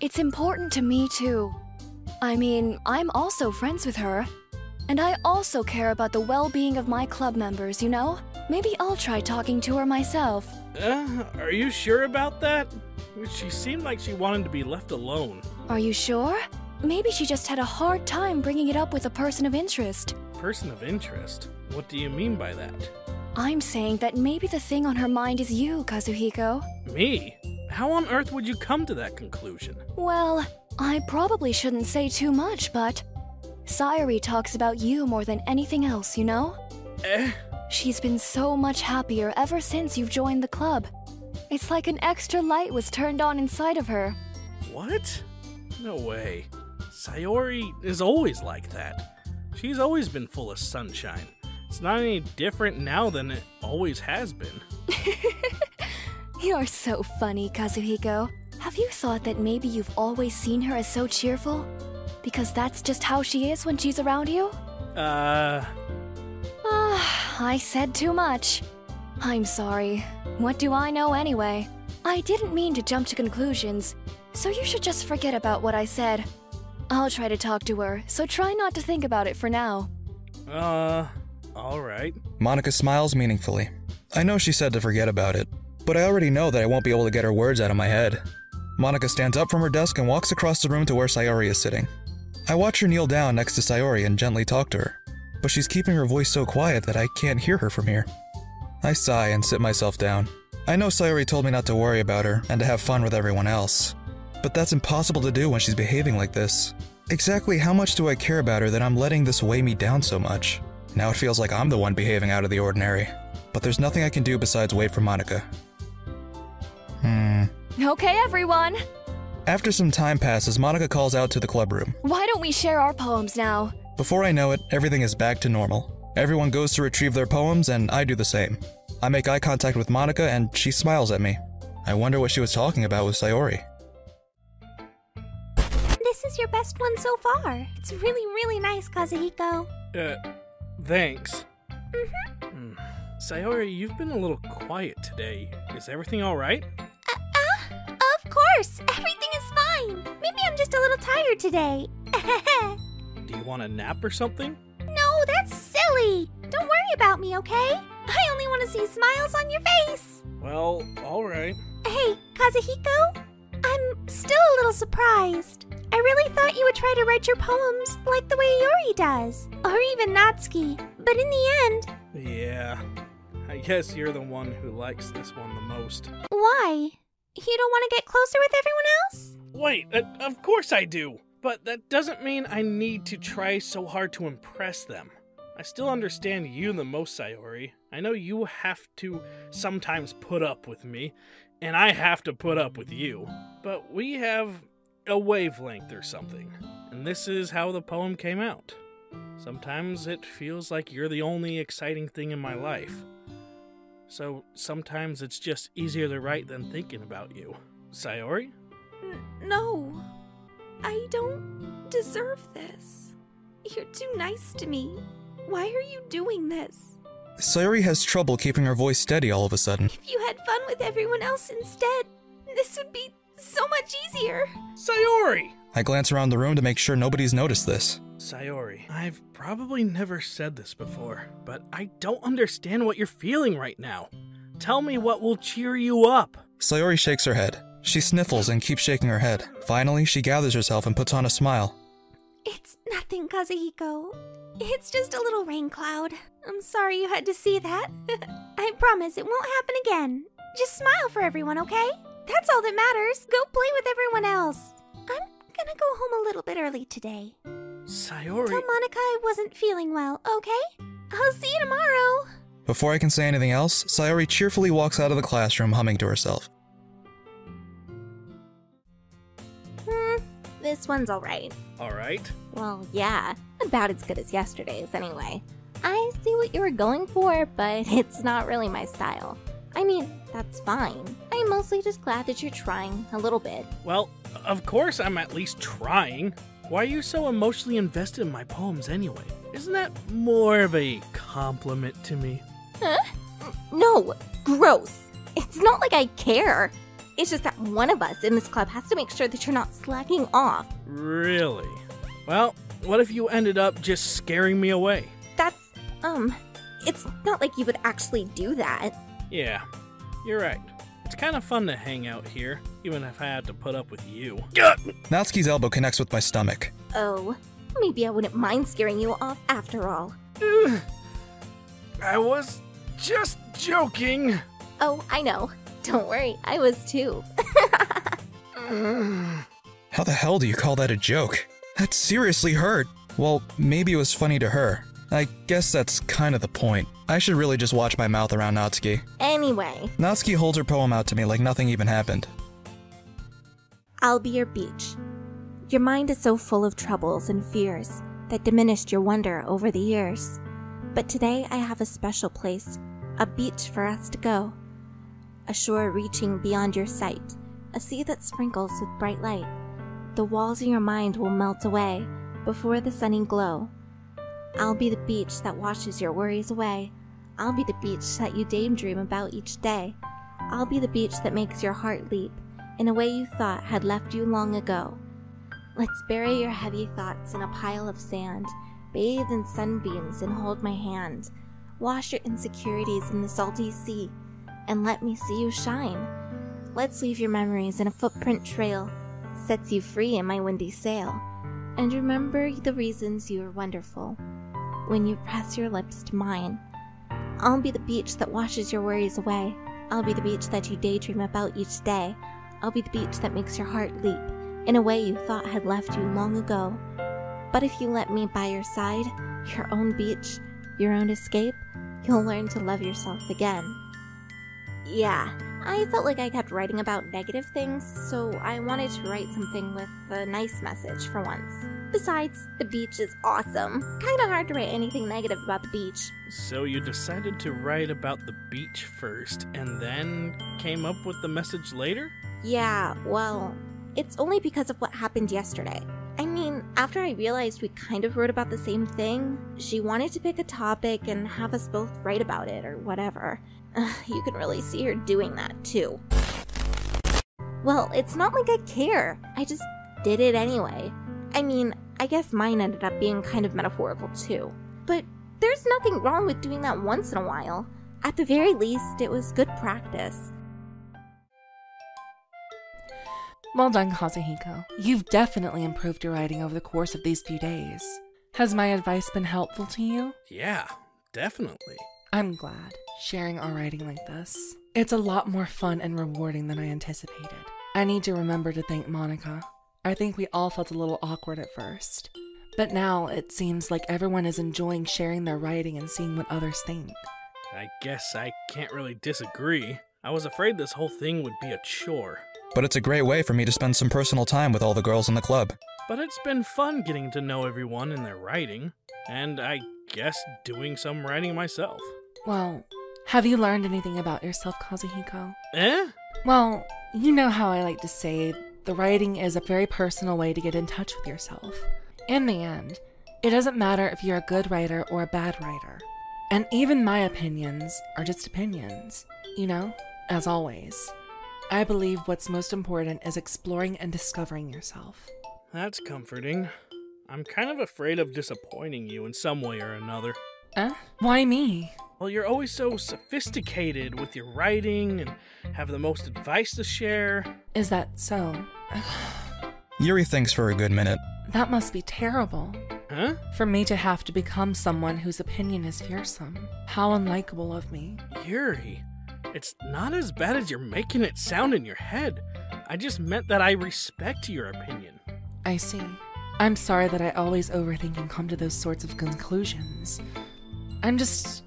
G: It's important to me, too. I mean, I'm also friends with her. And I also care about the well being of my club members, you know? Maybe I'll try talking to her myself.
K: Uh, are you sure about that? She seemed like she wanted to be left alone.
G: Are you sure? Maybe she just had a hard time bringing it up with a person of interest.
K: Person of interest? What do you mean by that?
G: I'm saying that maybe the thing on her mind is you, Kazuhiko.
K: Me? How on earth would you come to that conclusion?
G: Well, I probably shouldn't say too much, but. Sayori talks about you more than anything else, you know? Eh? She's been so much happier ever since you've joined the club. It's like an extra light was turned on inside of her.
K: What? No way. Sayori is always like that. She's always been full of sunshine. It's not any different now than it always has been. You're so
G: funny, Kazuhiko. Have you thought that maybe you've always seen her as so cheerful? Because that's just how she is when she's around you?
K: Uh.
G: Ah, I said too much. I'm sorry. What do I know anyway? I didn't mean to jump to conclusions, so you should just forget about what I said. I'll try to talk to her, so try not to think about it for now.
K: Uh, alright.
J: Monika smiles meaningfully. I know she said to forget about it, but I already know that I won't be able to get her words out of my head. Monika stands up from her desk and walks across the room to where Sayori is sitting. I watch her kneel down next to Sayori and gently talk to her, but she's keeping her voice so quiet that I can't hear her from here. I sigh and sit myself down. I know Sayori told me not to worry about her and to have fun with everyone else, but that's impossible to do when she's behaving like this. Exactly how much do I care about her that I'm letting this weigh me down so much? Now it feels like I'm the one behaving out of the ordinary. But there's nothing I can do besides wait for Monika. Hmm.
G: Okay, everyone.
J: After some time passes, Monika calls out to the club room.
G: Why don't we share our poems now?
J: Before I know it, everything is back to normal. Everyone goes to retrieve their poems, and I do the same. I make eye contact with Monika, and she smiles at me. I wonder what she was talking about with Sayori
C: this is your best one so far. It's really, really nice, Kazuhiko.
K: Uh, thanks. Mm-hmm. Mm. Sayori, you've been a little quiet today. Is everything all right? Uh,
C: uh, of course. Everything is fine. Maybe I'm just a little tired today.
K: Do you want a nap or something?
C: No, that's silly. Don't worry about me, okay? I only want to see smiles on your face.
K: Well, all right.
C: Hey, Kazuhiko, I'm still a little surprised. I really thought you would try to write your poems like the way Yuri does, or even Natsuki, but in the
K: end. Yeah, I guess you're the one who likes this one the most. Why?
C: You don't want to get closer with everyone else?
K: Wait, uh, of course I do, but that doesn't mean I need to try so hard to impress them. I still understand you the most, Sayori. I know you have to sometimes put up with me, and I have to put up with you. But we have a wavelength or something. And this is how the poem came out. Sometimes it feels like you're the only exciting thing in my life. So sometimes it's just easier to write than thinking about you. Sayori?
C: N- no. I don't deserve this. You're too nice to me. Why are you doing this?
J: Sayori has trouble keeping her voice steady all of a sudden.
C: If you had fun with everyone else instead,
K: this would be so much easier. Sayori!
J: I glance around the room to make sure nobody's noticed this.
K: Sayori, I've probably never said this before, but I don't understand what you're feeling right now. Tell me what will cheer you up.
J: Sayori shakes her head. She sniffles and keeps shaking her head. Finally, she gathers herself and puts on a smile.
C: It's nothing, Kazuhiko. It's just a little rain cloud. I'm sorry you had to see that. I promise it won't happen again. Just smile for everyone, okay? That's all that matters. Go play with everyone else. I'm gonna go home a little bit early today. Sayori. Tell Monika I wasn't feeling well, okay? I'll see you tomorrow.
J: Before I can say anything else, Sayori cheerfully walks out of the classroom humming to herself.
C: Hmm, this one's alright.
K: Alright? Well,
C: yeah. About as good as yesterday's, anyway. I see what you were going for, but it's not really my style. I mean, that's fine. I'm mostly just glad that you're trying a little bit.
K: Well, of course I'm at least trying. Why are you so emotionally invested in my poems anyway? Isn't that more of a compliment to me? Huh? No, gross. It's not like I care.
C: It's just that one of us in this club has to make sure that you're not slacking off.
K: Really? Well, what if you ended up just scaring me away?
C: That's, um, it's not like you would actually do that.
K: Yeah, you're right. It's kind of fun to hang out here, even if I had to put up with you.
J: Natsuki's elbow connects with my stomach.
C: Oh, maybe I wouldn't mind scaring you off after all.
K: I was just joking.
C: Oh, I know. Don't worry, I was too. How
J: the hell do you call that a joke? That seriously hurt. Well, maybe it was funny to her, I guess that's kind of the point. I should really just watch my mouth around Natsuki.
C: Anyway,
J: Natsuki holds her poem out to me like nothing even happened.
C: I'll be your beach. Your mind is so full of troubles and fears that diminished your wonder over the years. But today I have a special place, a beach for us to go. A shore reaching beyond your sight, a sea that sprinkles with bright light. The walls in your mind will melt away before the sunny glow I'll be the beach that washes your worries away. I'll be the beach that you daydream about each day. I'll be the beach that makes your heart leap in a way you thought had left you long ago. Let's bury your heavy thoughts in a pile of sand, bathe in sunbeams and hold my hand. Wash your insecurities in the salty sea and let me see you shine. Let's leave your memories in a footprint trail, sets you free in my windy sail, and remember the reasons you are wonderful when you press your lips to mine. I'll be the beach that washes your worries away. I'll be the beach that you daydream about each day. I'll be the beach that makes your heart leap in a way you thought had left you long ago. But if you let me by your side, your own beach, your own escape, you'll learn to love yourself again. Yeah, I felt like I kept writing about negative things, so I wanted to write something with a nice message for once. Besides, the beach is awesome. Kinda hard to write anything negative about the beach.
K: So you decided to write about the beach first and then came up with the message later?
C: Yeah, well, it's only because of what happened yesterday. I mean, after I realized we kind of wrote about the same thing, she wanted to pick a topic and have us both write about it or whatever. you can really see her doing that too. Well, it's not like I care. I just did it anyway. I mean, I guess mine ended up being kind of metaphorical too. But there's nothing wrong with doing that once in a while. At the very least, it was good practice.
I: Well done, Kazuhiko. You've definitely improved your writing over the course of these few days. Has my advice been helpful to you?
K: Yeah, definitely.
I: I'm glad. Sharing our writing like this. It's a lot more fun and rewarding than I anticipated. I need to remember to thank Monika. I think we all felt a little awkward at first. But now it seems like everyone is enjoying sharing their writing and seeing what others think.
K: I guess I can't really disagree. I was afraid this whole thing would be a chore.
J: But it's a great way for me to spend some personal time with all the girls in the club.
K: But it's been fun getting to know everyone and their writing, and I guess doing some writing myself.
I: Well, have you learned anything about yourself, Kazuhiko? Eh? Well, you know how I like to say the writing is a very personal way to get in touch with yourself. In the end, it doesn't matter if you're a good writer or a bad writer. And even my opinions are just opinions, you know? As always, I believe what's most important is exploring and discovering yourself.
K: That's comforting. I'm kind of afraid of disappointing you in some way or another.
I: Huh? Why me?
K: Well, you're always so sophisticated with your writing and have the most advice to share. Is that
I: so?
J: Yuri thinks for a good minute.
I: That must be terrible. Huh? For me to have to become someone whose opinion is fearsome. How
K: unlikable of me. Yuri, it's not as bad as you're making it sound in your head. I just meant that I respect your opinion. I see. I'm sorry
I: that I always overthink and come to those sorts of conclusions. I'm just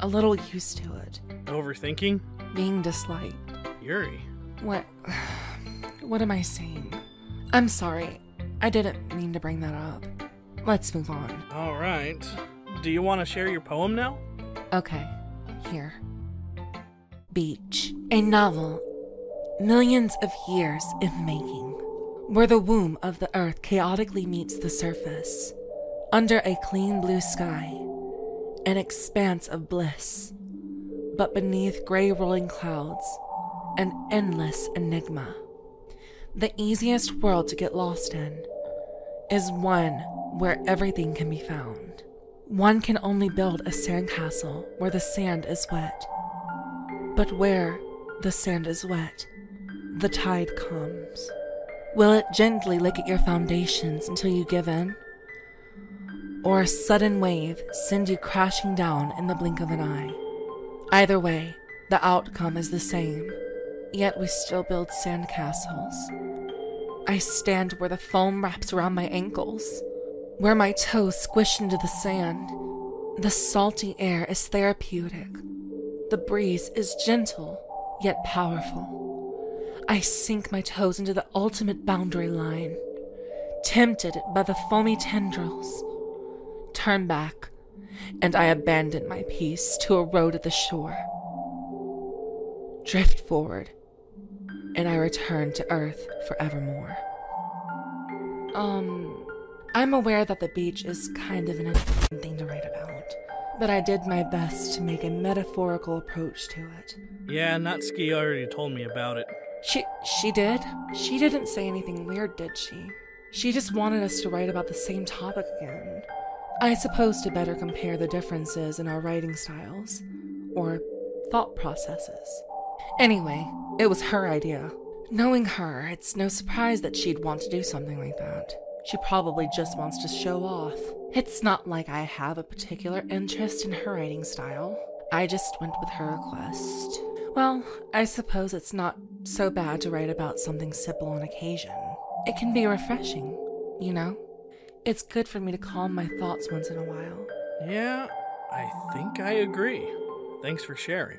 I: a little used to it. Overthinking? Being disliked. Yuri. What? What am I saying? I'm sorry. I didn't mean to bring that up. Let's move on.
K: All right. Do you want to share your poem now?
I: Okay. Here. Beach, a novel millions of years in making, where the womb of the earth chaotically meets the surface, under a clean blue sky, an expanse of bliss, but beneath gray rolling clouds, an endless enigma. The easiest world to get lost in is one where everything can be found. One can only build a sandcastle where the sand is wet. But where the sand is wet, the tide comes. Will it gently lick at your foundations until you give in? Or a sudden wave send you crashing down in the blink of an eye? Either way, the outcome is the same yet we still build sandcastles. I stand where the foam wraps around my ankles, where my toes squish into the sand. The salty air is therapeutic. The breeze is gentle, yet powerful. I sink my toes into the ultimate boundary line, tempted by the foamy tendrils. Turn back, and I abandon my peace to a road at the shore. Drift forward and I return to Earth forevermore. Um, I'm aware that the beach is kind of an interesting thing to write about, but I did my best to make a metaphorical approach to it.
K: Yeah, Natsuki already told me about it. She
I: she did? She didn't say anything weird, did she? She just wanted us to write about the same topic again. I suppose to better compare the differences in our writing styles or thought processes. Anyway, it was her idea. Knowing her, it's no surprise that she'd want to do something like that. She probably just wants to show off. It's not like I have a particular interest in her writing style. I just went with her request. Well, I suppose it's not so bad to write about something simple on occasion. It can be refreshing, you know? It's good for me to calm my thoughts once in a while.
K: Yeah, I think I agree. Thanks for sharing.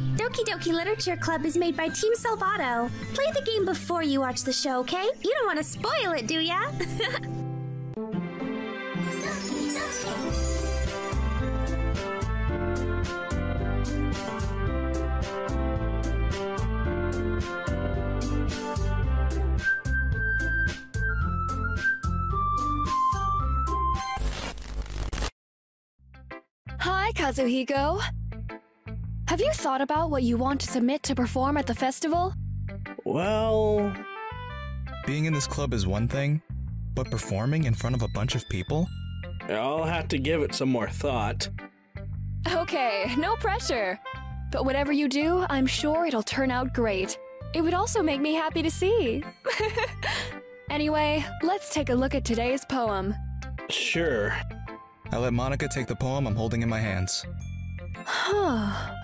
C: Doki Doki Literature Club is made by Team Salvato. Play the game before you watch the show, okay? You don't want to spoil it, do ya?
G: Hi, Kazuhiko. Have you thought about what you want to submit to perform at the festival?
F: Well.
J: Being in this club is one thing, but performing in front of a bunch of people?
K: I'll have to give it some more thought.
G: Okay, no pressure. But whatever you do, I'm sure it'll turn out great. It would also make me happy to see. anyway, let's take a look at today's poem.
J: Sure. I let Monika take the poem I'm holding in my hands.
G: Huh.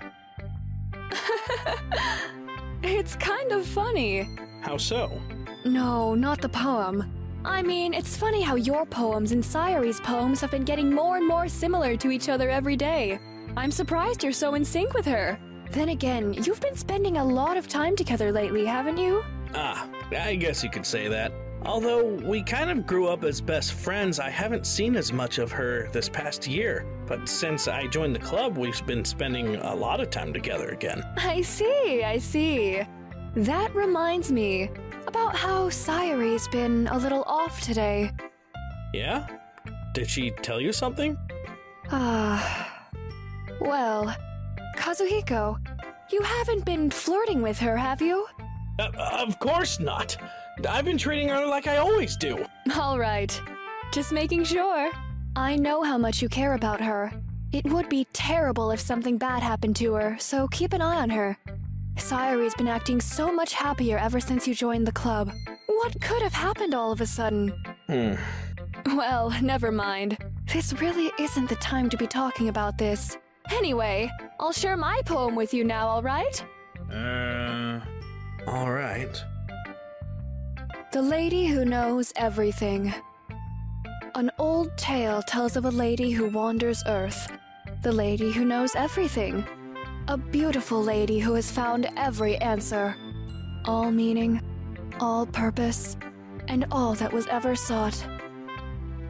G: it's kind of funny.
J: How
K: so?
G: No, not the poem. I mean, it's funny how your poems and Sayori's poems have been getting more and more similar to each other every day. I'm surprised you're so in sync with her. Then again, you've been spending a lot of time together lately, haven't you?
K: Ah, I guess you could say that. Although we kind of grew up as best friends, I haven't seen as much of her this past year. But since I joined the club, we've been spending a lot of time together again.
G: I see, I see. That reminds me about how Sayori's been a little off today.
K: Yeah? Did she tell you something?
G: Ah. Uh, well, Kazuhiko, you haven't been flirting with her, have you?
K: Uh, of course not. I've been treating her like I always do.
G: All right. Just making sure. I know how much you care about her. It would be terrible if something bad happened to her, so keep an eye on her. Sayori's been acting so much happier ever since you joined the club. What could have happened all of a sudden? Hmm. Well, never mind. This really isn't the time to be talking about this. Anyway, I'll share my poem with you now, alright?
K: Uh, alright.
G: The Lady Who Knows Everything. An old tale tells of a lady who wanders Earth, the lady who knows everything, a beautiful lady who has found every answer, all meaning, all purpose, and all that was ever sought.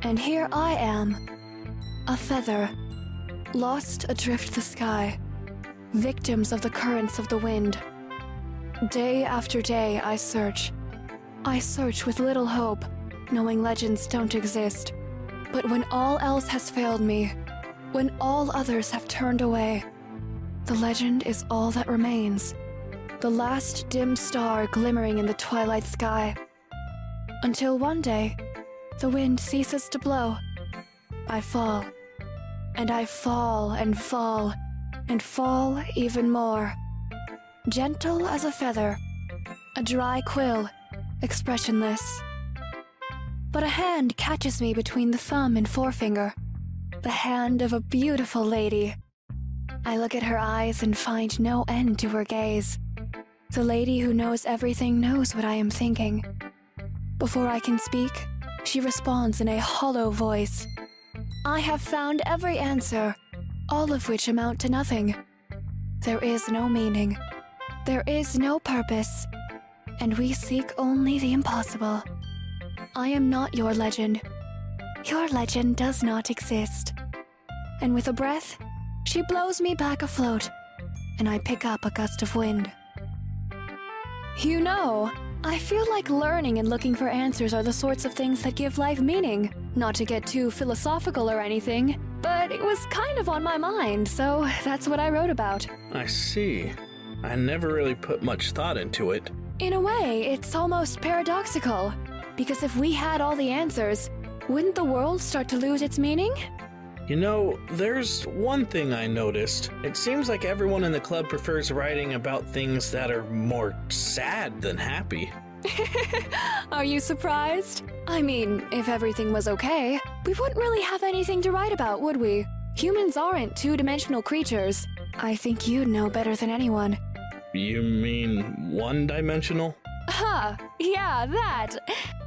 G: And here I am, a feather, lost adrift the sky, victims of the currents of the wind. Day after day I search I search with little hope, knowing legends don't exist. But when all else has failed me, when all others have turned away, the legend is all that remains. The last dim star glimmering in the twilight sky. Until one day, the wind ceases to blow. I fall. And I fall and fall and fall even more. Gentle as a feather, a dry quill expressionless. But a hand catches me between the thumb and forefinger, the hand of a beautiful lady. I look at her eyes and find no end to her gaze. The lady who knows everything knows what I am thinking. Before I can speak, she responds in a hollow voice. I have found every answer, all of which amount to nothing. There is no meaning. There is no purpose and we seek only the impossible. I am not your legend. Your legend does not exist. And with a breath, she blows me back afloat, and I pick up a gust of wind. You know, I feel like learning and looking for answers are the sorts of things that give life meaning. Not to get too philosophical or anything, but it was kind of on my mind, so that's what I wrote about.
K: I see. I never really put much thought into it.
G: In a way, it's almost paradoxical. Because if we had all the answers, wouldn't the world start to lose its meaning?
K: You know, there's one thing I noticed. It seems like everyone in the club prefers writing about things that are more sad than happy.
G: are you surprised? I mean, if everything was okay, we wouldn't really have anything to write about, would we? Humans aren't two dimensional creatures. I think you'd know better than anyone.
K: You mean one dimensional?
G: Huh, yeah, that.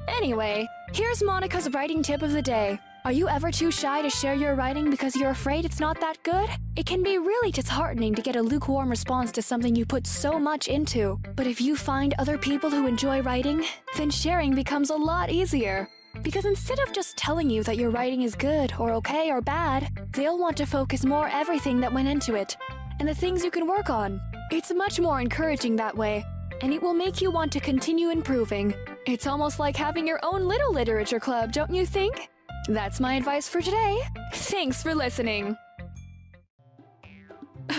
G: Anyway, here's Monika's writing tip of the day. Are you ever too shy to share your writing because you're afraid it's not that good? It can be really disheartening to get a lukewarm response to something you put so much into. But if you find other people who enjoy writing, then sharing becomes a lot easier. Because instead of just telling you that your writing is good or okay or bad, they'll want to focus more everything that went into it and the things you can work on. It's much more encouraging that way, and it will make you want to continue improving. It's almost like having your own little literature club, don't you think? That's my advice for today. Thanks for listening.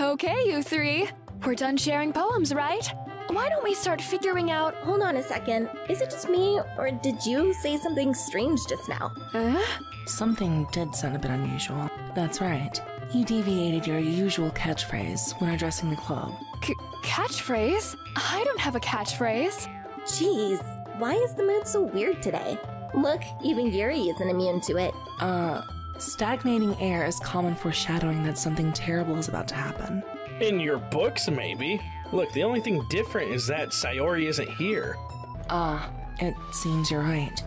G: Okay, you three. We're done sharing poems, right? Why don't we start figuring out? Hold on a second. Is it just
C: me, or did you say something strange just now?
I: Something did sound a bit unusual. That's right. You deviated your usual catchphrase when addressing the club.
C: C catchphrase? I don't have a catchphrase. Jeez, why is the mood so weird today? Look, even Yuri isn't immune to it. Uh,
I: stagnating air is common foreshadowing that something terrible is about to happen.
K: In your books, maybe. Look, the only thing different is that Sayori isn't here.
I: Ah, uh, it seems you're right.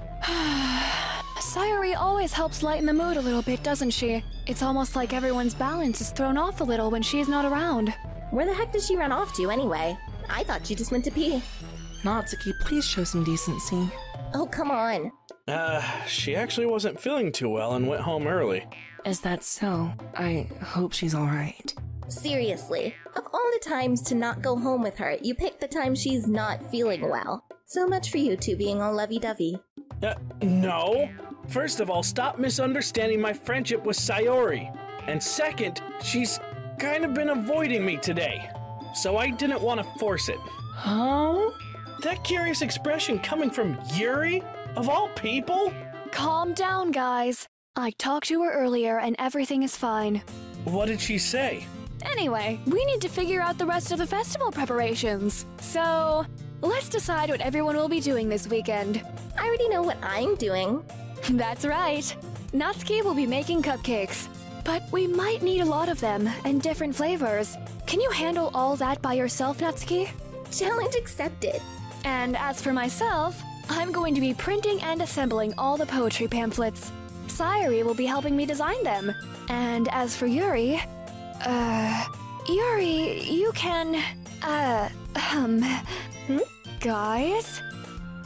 G: Sayori always helps lighten the mood a little bit, doesn't she? It's almost like everyone's balance is thrown off a little when she's not around. Where the heck did
C: she run off to, anyway? I thought she just went to pee. Natsuki, please show some decency. Oh, come on.
K: Uh, she actually wasn't feeling too well and went home early.
I: Is that so? I hope
C: she's
K: alright.
C: Seriously, of all the times to not go home with her, you pick the time she's not feeling well. So much for you two being
K: all lovey dovey. Uh, no, First of all, stop misunderstanding my friendship with Sayori. And second, she's kind of been avoiding me today. So I didn't want to force it. Huh? That curious expression coming from Yuri? Of all people? Calm down, guys. I talked to her
G: earlier and everything is fine.
K: What did she say?
G: Anyway, we need to figure out the rest of the festival preparations. So, let's decide what everyone will be doing this weekend. I already know what I'm doing. That's right. Natsuki will be making cupcakes. But we might need a lot of them, and different flavors. Can you handle all that by yourself, Natsuki? Challenge accepted. And as for myself, I'm going to be printing and assembling all the poetry pamphlets. Sayori will be helping me design them. And as for Yuri... Uh... Yuri, you can... Uh... Um... Hmm? Guys?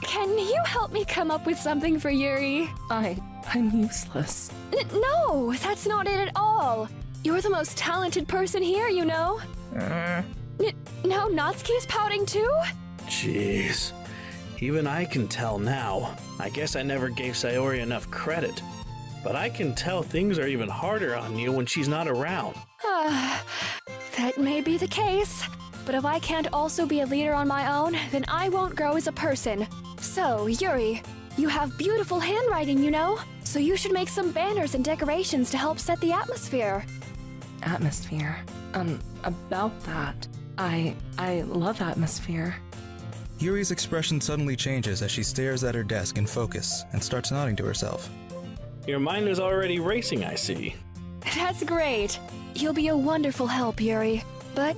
G: Can you help me come up with something for Yuri? I... I'm useless. N no, that's not it at all. You're the most talented person here, you know. Mm. No, N now Natsuki's pouting too?
K: Jeez. Even I can tell now. I guess I never gave Sayori enough credit. But I can tell things are even harder on you when she's not around.
G: Ah, that may be the case. But if I can't also be a leader on my own, then I won't grow as a person. So, Yuri, you have beautiful handwriting, you know? So you should make some banners and decorations to help set the atmosphere.
I: Atmosphere? Um,
G: about that.
I: I... I love atmosphere.
J: Yuri's expression suddenly changes as she stares at her desk in focus and starts nodding to herself.
K: Your mind is already racing, I
J: see.
G: That's great. You'll be a wonderful help, Yuri. But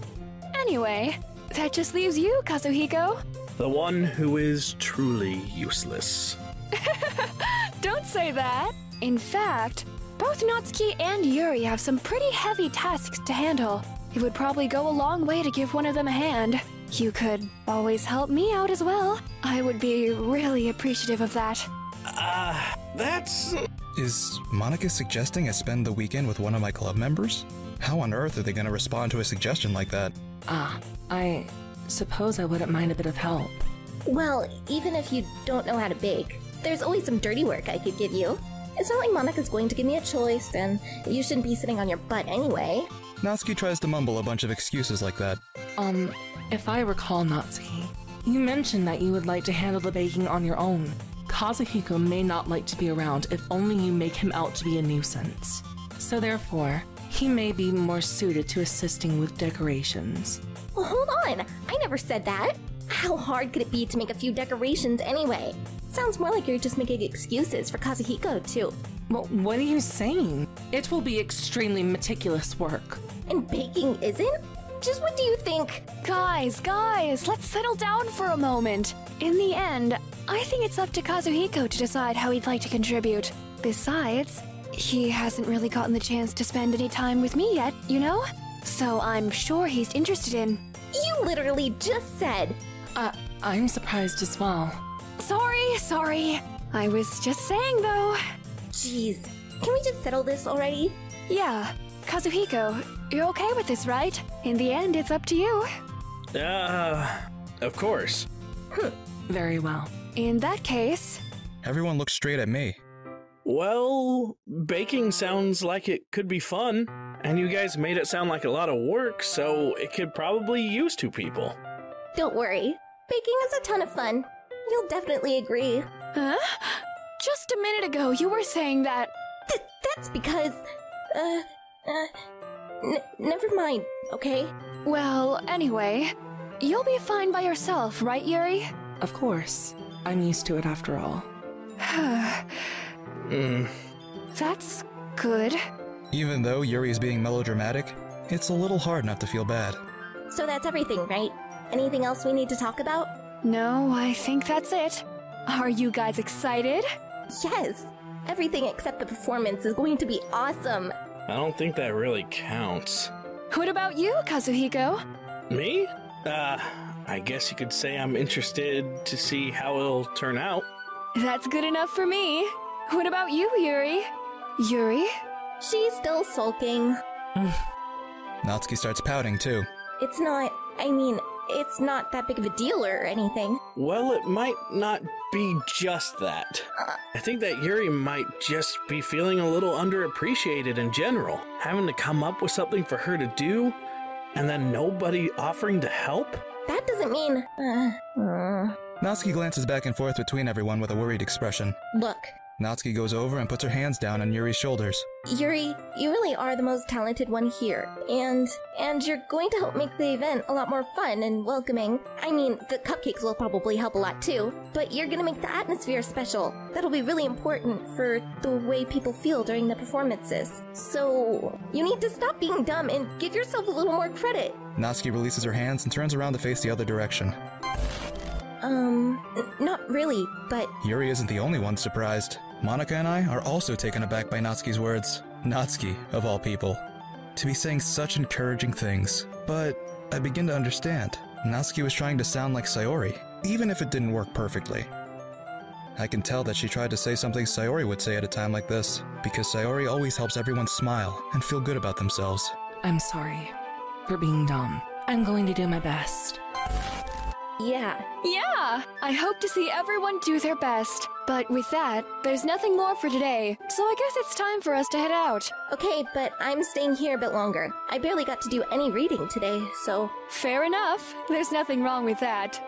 G: Anyway, that just leaves you, Kazuhiko.
K: The one who is truly useless.
G: Don't say that. In fact, both Natsuki and Yuri have some pretty heavy tasks to handle. It would probably go a long way to give one of them a hand. You could always help me out as well. I would be really appreciative of that. Ah, uh,
J: that's. Is Monika suggesting I spend the weekend with one of my club members? How on earth are they going to respond to a suggestion like that?
G: Ah,
I: I suppose I wouldn't mind a bit of help.
C: Well, even if you don't know how to bake, there's always some dirty work I could give you. It's not like Monika's going to give me a choice, and you shouldn't be sitting on your butt anyway.
J: Natsuki tries to mumble a bunch of excuses like that.
I: Um, if I recall, Natsuki, you mentioned that you would like to handle the baking on your own. Kazuhiko may not like to be around if only you make him out to be a nuisance. So therefore, he may be more suited to assisting with decorations.
C: Well, hold on. I never said that. How hard could it be to make a few decorations anyway? Sounds more like you're just making excuses for Kazuhiko, too. Well, what are you saying? It
I: will be extremely meticulous
C: work. And baking isn't? Just what do you think?
G: Guys, guys, let's settle down for a moment. In the end, I think it's up to Kazuhiko to decide how he'd like to contribute. Besides, he hasn't really gotten the chance to spend any time with me yet, you know? So I'm sure he's interested in... You literally just said... Uh, I'm surprised as well. Sorry, sorry. I was just saying, though. Jeez, can we just settle this already? Yeah. Kazuhiko, you're okay with this, right? In the end, it's up to you.
K: Uh, of course.
G: Very well. In that
K: case... Everyone looks straight at me. Well, baking sounds like it could be fun, and you guys made it sound like a lot of work, so it could probably use two people.
C: Don't worry, baking is a ton of fun. You'll definitely agree. Huh? Just a minute ago, you were saying that. Th- that's because. Uh. uh n- never mind, okay? Well,
G: anyway, you'll be fine by yourself, right, Yuri?
I: Of course. I'm used to it after
G: all. Mm. That's good.
J: Even though Yuri's being melodramatic, it's a little hard not to feel bad.
C: So that's everything, right? Anything else we need to talk about? No, I think that's it. Are you guys excited? Yes! Everything except the performance is going to be awesome!
K: I don't think that really counts.
C: What about you, Kazuhiko?
K: Me? Uh, I guess you could say I'm interested to see how it'll turn out.
G: That's good enough for me. What about you, Yuri? Yuri?
C: She's still sulking.
J: Natsuki starts pouting, too.
C: It's not, I mean, it's not that big of a deal or anything.
K: Well, it might not be just that. Uh. I think that Yuri might just be feeling a little underappreciated in general. Having to come up with something for her to do, and then nobody offering
J: to help?
C: That doesn't mean. Uh, uh.
J: Natsuki glances back and forth between everyone with a worried expression. Look, Natsuki goes over and puts her hands down on Yuri's shoulders.
C: Yuri, you really are the most talented one here. And and you're going to help make the event a lot more fun and welcoming. I mean, the cupcakes will probably help a lot too, but you're going to make the atmosphere special. That'll be really important for the way people feel during the performances. So, you need to stop being dumb and give yourself a little more credit.
J: Natsuki releases her hands and turns around to face the other direction.
C: Um, not really, but.
J: Yuri isn't the only one surprised. Monika and I are also taken aback by Natsuki's words. Natsuki, of all people, to be saying such encouraging things. But I begin to understand. Natsuki was trying to sound like Sayori, even if it didn't work perfectly. I can tell that she tried to say something Sayori would say at a time like this, because Sayori always helps everyone smile and feel good about themselves.
I: I'm sorry for being dumb. I'm going to do my best.
G: Yeah. Yeah! I hope to see everyone do their
C: best. But with that, there's nothing more for today, so I guess it's time for us to head out. Okay, but I'm staying here a bit longer. I barely got to do any reading today, so. Fair enough. There's nothing wrong with that.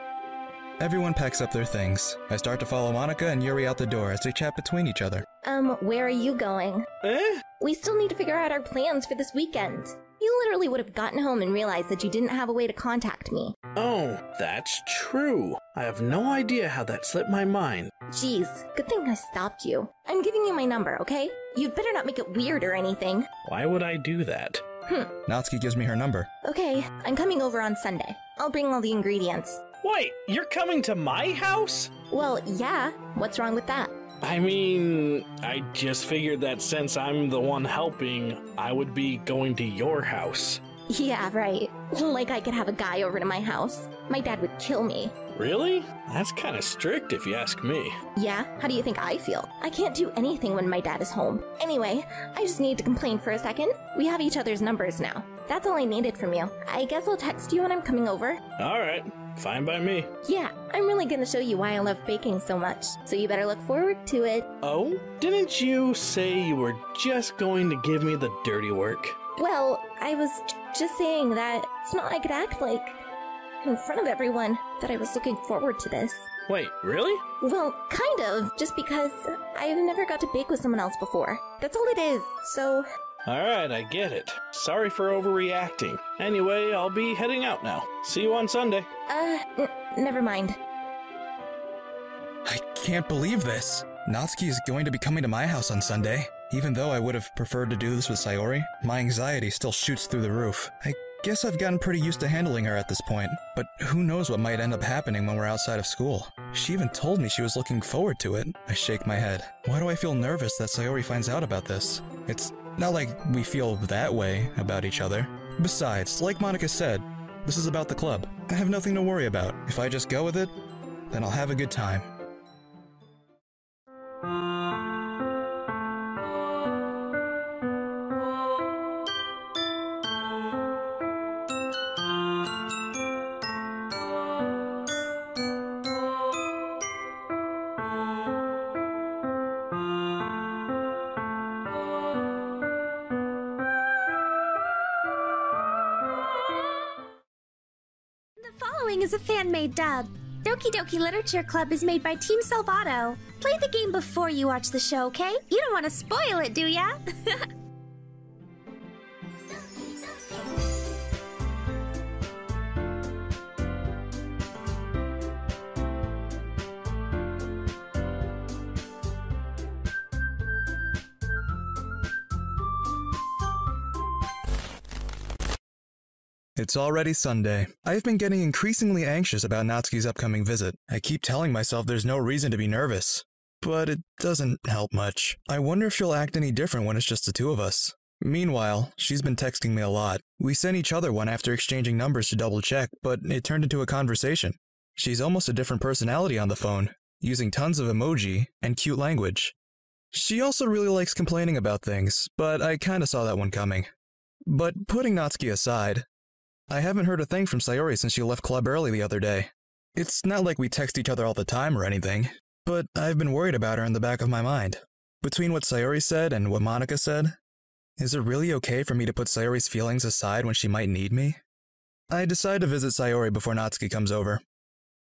J: Everyone packs up their things. I start to follow Monika and Yuri out the door as they chat between each other.
C: Um, where are you going? Eh? We still need to figure out our plans for this weekend. You literally would have gotten home and realized that you didn't have a way to contact me.
K: Oh, that's true. I have no idea how that slipped my mind.
C: Jeez, good thing I stopped you. I'm giving you my number, okay? You'd better not make it weird or anything.
J: Why would I do that? Hmm. Natsuki gives me her number.
C: Okay, I'm coming over on Sunday. I'll bring all the ingredients. Wait, you're coming to my house? Well, yeah. What's wrong with that?
K: I mean, I just figured that since I'm the one helping, I would be going to your house.
C: Yeah, right. Like I could have a guy over to my house. My dad would kill me.
K: Really? That's kind of strict if you ask me.
C: Yeah, how do you think I feel? I can't do anything when my dad is home. Anyway, I just need to complain for a second. We have each other's numbers now. That's all I needed from you. I guess I'll text you when I'm coming over.
K: All right. Fine by me.
C: Yeah, I'm really gonna show you why I love baking so much, so you better look forward to it.
K: Oh? Didn't you say you were just going to give me the dirty work?
C: Well, I was just saying that it's not I could act like in front of everyone that I was looking forward to this.
K: Wait, really?
C: Well, kind of, just because I've never got to bake with someone else before. That's all it is. So
K: Alright, I get it. Sorry for overreacting. Anyway, I'll be heading out now.
J: See you on Sunday.
C: Uh, n- never mind.
J: I can't believe this. Natsuki is going to be coming to my house on Sunday. Even though I would have preferred to do this with Sayori, my anxiety still shoots through the roof. I Guess I've gotten pretty used to handling her at this point, but who knows what might end up happening when we're outside of school. She even told me she was looking forward to it. I shake my head. Why do I feel nervous that Sayori finds out about this? It's not like we feel that way about each other. Besides, like Monika said, this is about the club. I have nothing to worry about. If I just go with it, then I'll have a good time.
C: a fan-made dub. Doki Doki Literature Club is made by Team Salvato. Play the game before you watch the show, okay? You don't want to spoil it, do ya?
J: It's already Sunday. I have been getting increasingly anxious about Natsuki's upcoming visit. I keep telling myself there's no reason to be nervous, but it doesn't help much. I wonder if she'll act any different when it's just the two of us. Meanwhile, she's been texting me a lot. We sent each other one after exchanging numbers to double check, but it turned into a conversation. She's almost a different personality on the phone, using tons of emoji and cute language. She also really likes complaining about things, but I kinda saw that one coming. But putting Natsuki aside, I haven't heard a thing from Sayori since she left club early the other day. It's not like we text each other all the time or anything, but I've been worried about her in the back of my mind. Between what Sayori said and what Monika said, is it really okay for me to put Sayori's feelings aside when she might need me? I decide to visit Sayori before Natsuki comes over.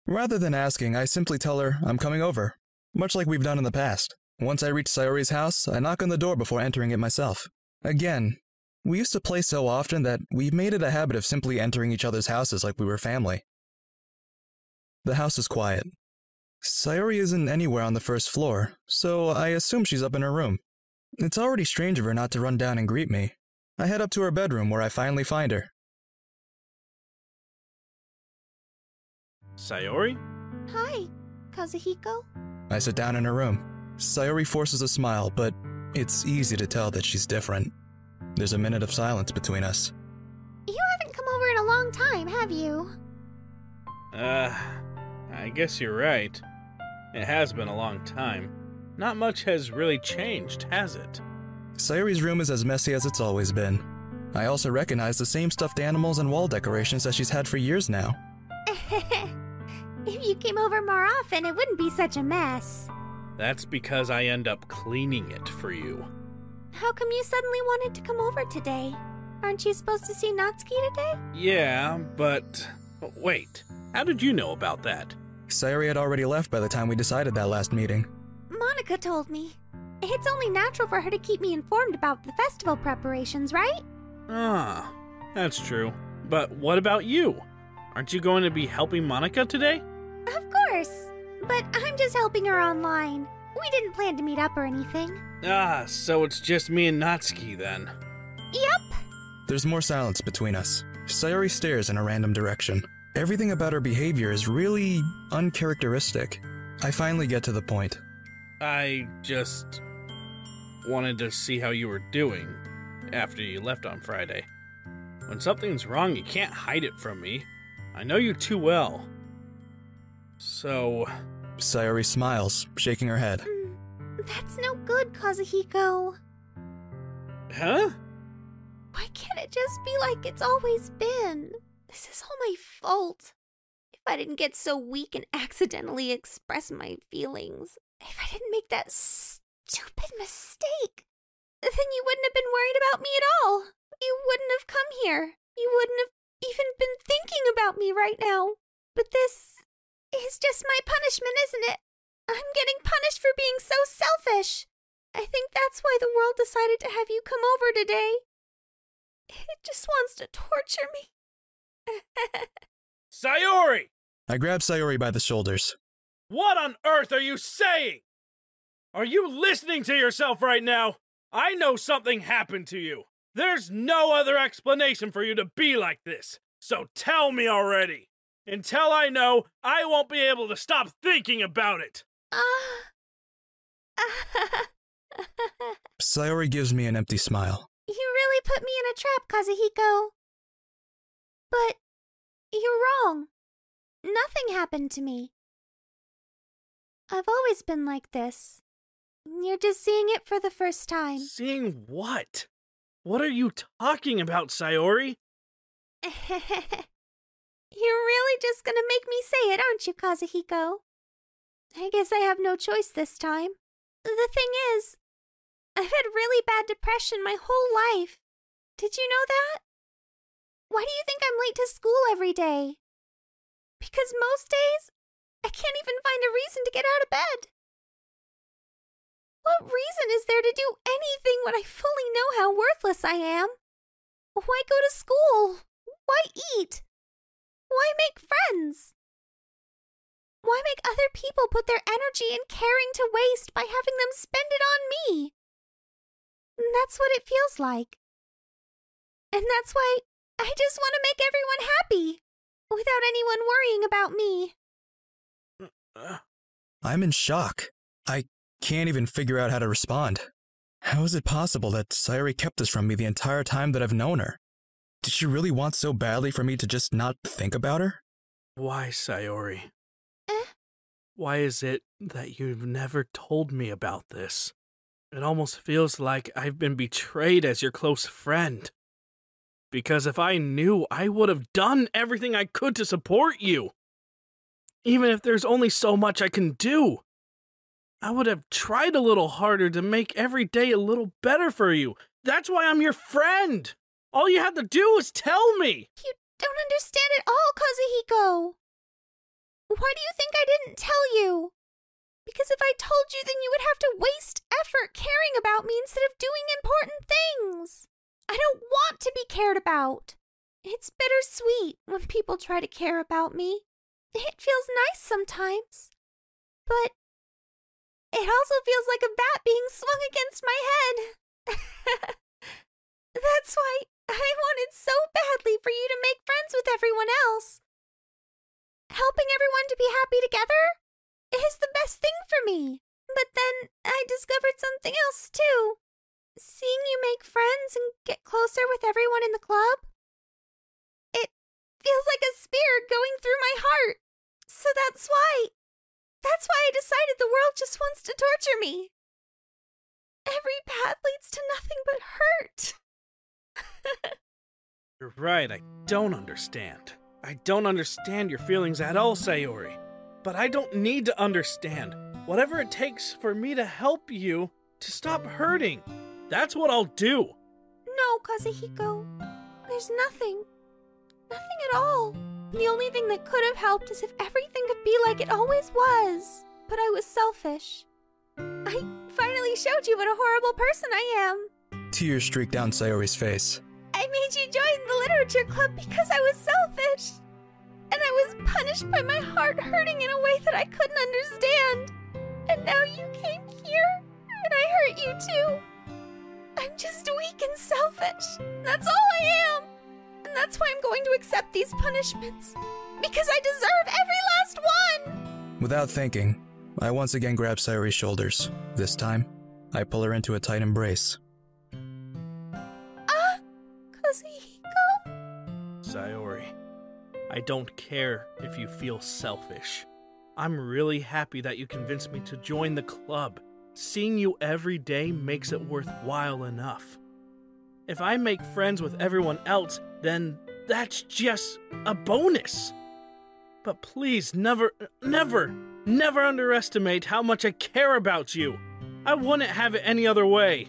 J: Rather than asking, I simply tell her I'm coming over, much like we've done in the past. Once I reach Sayori's house, I knock on the door before entering it myself. Again, we used to play so often that we made it a habit of simply entering each other's houses like we were family. The house is quiet. Sayori isn't anywhere on the first floor, so I assume she's up in her room. It's already strange of her not to run down and greet me. I head up to her bedroom where I finally find her.
K: Sayori?
C: Hi, Kazuhiko.
J: I sit down in her room. Sayori forces a smile, but it's easy to tell that she's different. There's a minute of silence between us. You
C: haven't come over in a long time, have you?
K: Uh, I guess you're right. It has been a long time. Not much has really changed, has it?
J: Sayori's room is as messy as it's always been. I also recognize the same stuffed animals and wall decorations that she's had for years now.
C: if you came over more often, it wouldn't be such a mess.
K: That's because I end up cleaning it for you.
C: How come you suddenly wanted to come over today? Aren't you supposed to see Natsuki today?
K: Yeah, but. Wait, how did you know about that?
J: Sayori had already left by the time we decided that last meeting.
C: Monika told me. It's only natural for her to keep me informed about the festival preparations, right?
K: Ah, that's true. But what about you? Aren't you going to be helping Monika today?
C: Of course. But I'm just helping her online. We didn't plan to meet up or anything.
K: Ah, so it's just me and Natsuki then.
J: Yep. There's more silence between us. Sayori stares in a random direction. Everything about her behavior is really uncharacteristic. I finally get to the point.
K: I just wanted to see how you were doing after you left on Friday. When something's wrong, you can't hide it from me. I know you too well. So,
J: Sayori smiles, shaking
K: her head.
C: That's no good, Kazuhiko. Huh? Why can't it just be like it's always been? This is all my fault. If I didn't get so weak and accidentally express my feelings,
B: if I didn't make that stupid mistake, then you wouldn't have been worried about me at all. You wouldn't have come here. You wouldn't have even been thinking about me right now. But this is just my punishment, isn't it? I'm getting punished for being so selfish. I think that's why the world decided to have you come over today. It just wants to torture me.
K: Sayori!
J: I grab Sayori by the shoulders.
K: What on earth are you saying? Are you listening to yourself right now? I know something happened to you. There's no other explanation for you to be like this. So tell me already. Until I know, I won't be able to stop thinking about it.
E: Uh,
J: Sayori gives me an empty smile.
K: You
B: really put me in a trap, Kazuhiko. But you're wrong. Nothing happened to me. I've always been like this. You're just seeing it for the first time. Seeing what?
K: What are you talking about, Sayori?
B: You're really just gonna make me say it, aren't you, Kazuhiko? I guess I have no choice this time. The thing is, I've had really bad depression my whole life. Did you know that? Why do you think I'm late to school every day? Because most days, I can't even find a reason to get out of bed. What reason is there to do anything when I fully know how worthless I am? Why go to school? Why eat? Why make friends? Why make other people put their energy and caring to waste by having them spend it on me? That's what it feels like. And that's why I just want to make everyone happy without anyone worrying about me.
J: Uh, I'm in shock. I can't even figure out how to respond. How is it possible that Sayori kept this from me the entire time that I've known her? Did she really want so badly for me to just not think about her?
K: Why, Sayori? Eh? Why is it that you've never told me about this? It almost feels like I've been betrayed as your close friend. Because if I knew, I would have done everything I could to support you. Even if there's only so much I can do, I would have tried a little harder to make every day a little better for you. That's why I'm your friend. All you had to do was tell me!
B: You don't understand at all, Kazuhiko! Why do you think I didn't tell you? Because if I told you, then you would have to waste effort caring about me instead of doing important things! I don't want to be cared about! It's bittersweet when people try to care about me. It feels nice sometimes, but it also feels like a bat being swung against my head. That's why I wanted so badly for you to make friends with everyone else. Helping everyone to be happy together is the best thing for me. But then I discovered something else too. Seeing you make friends and get closer with everyone in the club, it feels like a spear going through my heart. So that's why. That's why I decided the world just wants to torture me. Every path leads to nothing but hurt.
K: You're right, I don't understand. I don't understand your feelings at all, Sayori. But I don't need to understand. Whatever it takes for me to help you to stop hurting, that's what I'll do.
C: No, Kazuhiko. There's nothing. Nothing at all. The only thing that could have helped is if everything could be like it always was. But I was selfish. I finally showed you what a horrible person I
J: am. Tears streaked down Sayori's face.
C: I made you join the literature club because I was selfish. And I was punished by my heart hurting in a way that I couldn't understand. And now
B: you came here,
C: and I hurt you too. I'm just weak and selfish. That's all I am. And that's why I'm going to accept these punishments. Because I deserve every last
J: one! Without thinking, I once again grab Sayori's shoulders. This time, I pull her into a tight embrace.
K: Kazuhiko? Sayori, I don't care if you feel selfish. I'm really happy that you convinced me to join the club. Seeing you every day makes it worthwhile enough. If I make friends with everyone else, then that's just a bonus. But please never, never, never underestimate how much I care about you. I wouldn't have it any other way.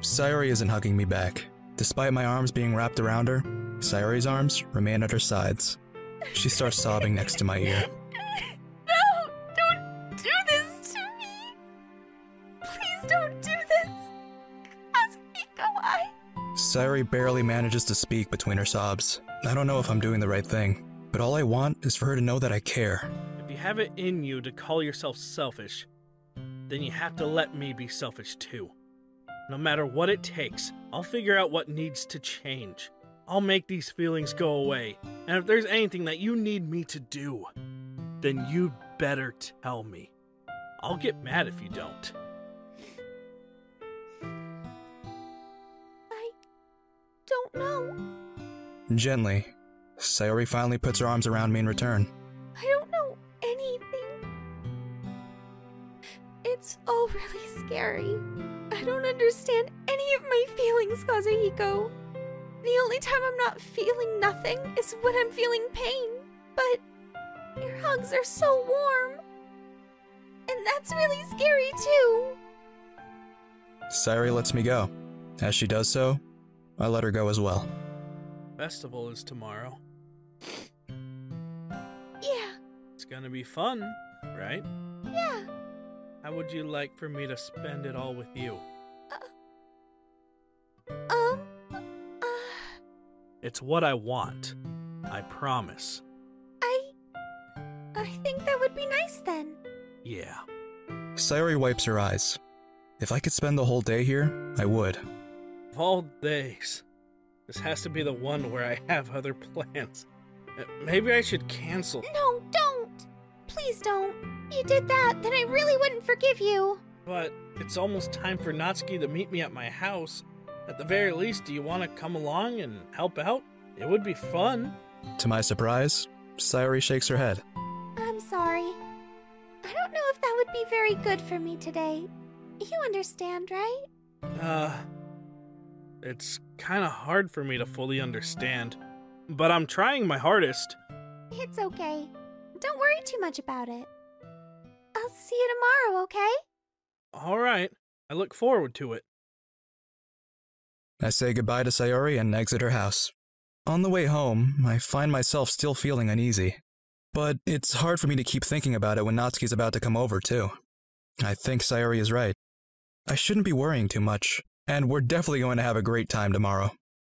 J: Sayori isn't hugging me back. Despite my arms being wrapped around her, Sayori's arms remain at her sides. She starts sobbing next to my ear.
E: No! Don't do this to me! Please don't do this! Kazuhiko, I...
J: Sayori barely manages to speak between her sobs. I don't know if I'm doing the right thing, but all I want is for her to know that I care.
K: If you have it in you to call yourself selfish, then you have to let me be selfish too. No matter what it takes, I'll figure out what needs to change. I'll make these feelings go away. And if there's anything that you need me to do, then you'd better tell me. I'll get mad if you don't. I don't know.
J: Gently, Sayori finally puts her arms around me in return.
C: I don't know anything. It's all really scary. I don't understand any of my feelings, Kazuhiko. The only time I'm not feeling nothing is when I'm feeling pain, but your hugs are so warm. And that's
K: really scary, too.
J: Sayori lets me go. As she does so, I let her go as well.
K: Festival is tomorrow. Yeah. It's gonna be fun, right? How would you like for me to spend it all with you? Uh, um, uh, it's what I want. I promise.
J: I.
C: I think that would be nice then.
J: Yeah. Sayori wipes her eyes. If I could spend the whole day here, I would.
K: Of all days, this has to be the one where I have other plans. Uh, maybe I should cancel.
C: No, don't! Please don't. If you did that, then I really wouldn't
K: forgive you. But it's almost time for Natsuki to meet me at my house. At the very least, do you want to come along and help out? It would be fun.
J: To my surprise, Sayori shakes her head.
C: I'm sorry. I don't know if that would be very good for me today. You understand, right?
J: Uh,
K: it's kind of hard for me to fully understand, but I'm trying my hardest.
C: It's okay. Don't worry too much about it. I'll see you
B: tomorrow,
K: okay? All right. I look forward to it.
J: I say goodbye to Sayori and exit her house. On the way home, I find myself still feeling uneasy. But it's hard for me to keep thinking about it when Natsuki's about to come over, too. I think Sayori is right. I shouldn't be worrying too much, and we're definitely going to have a great time tomorrow.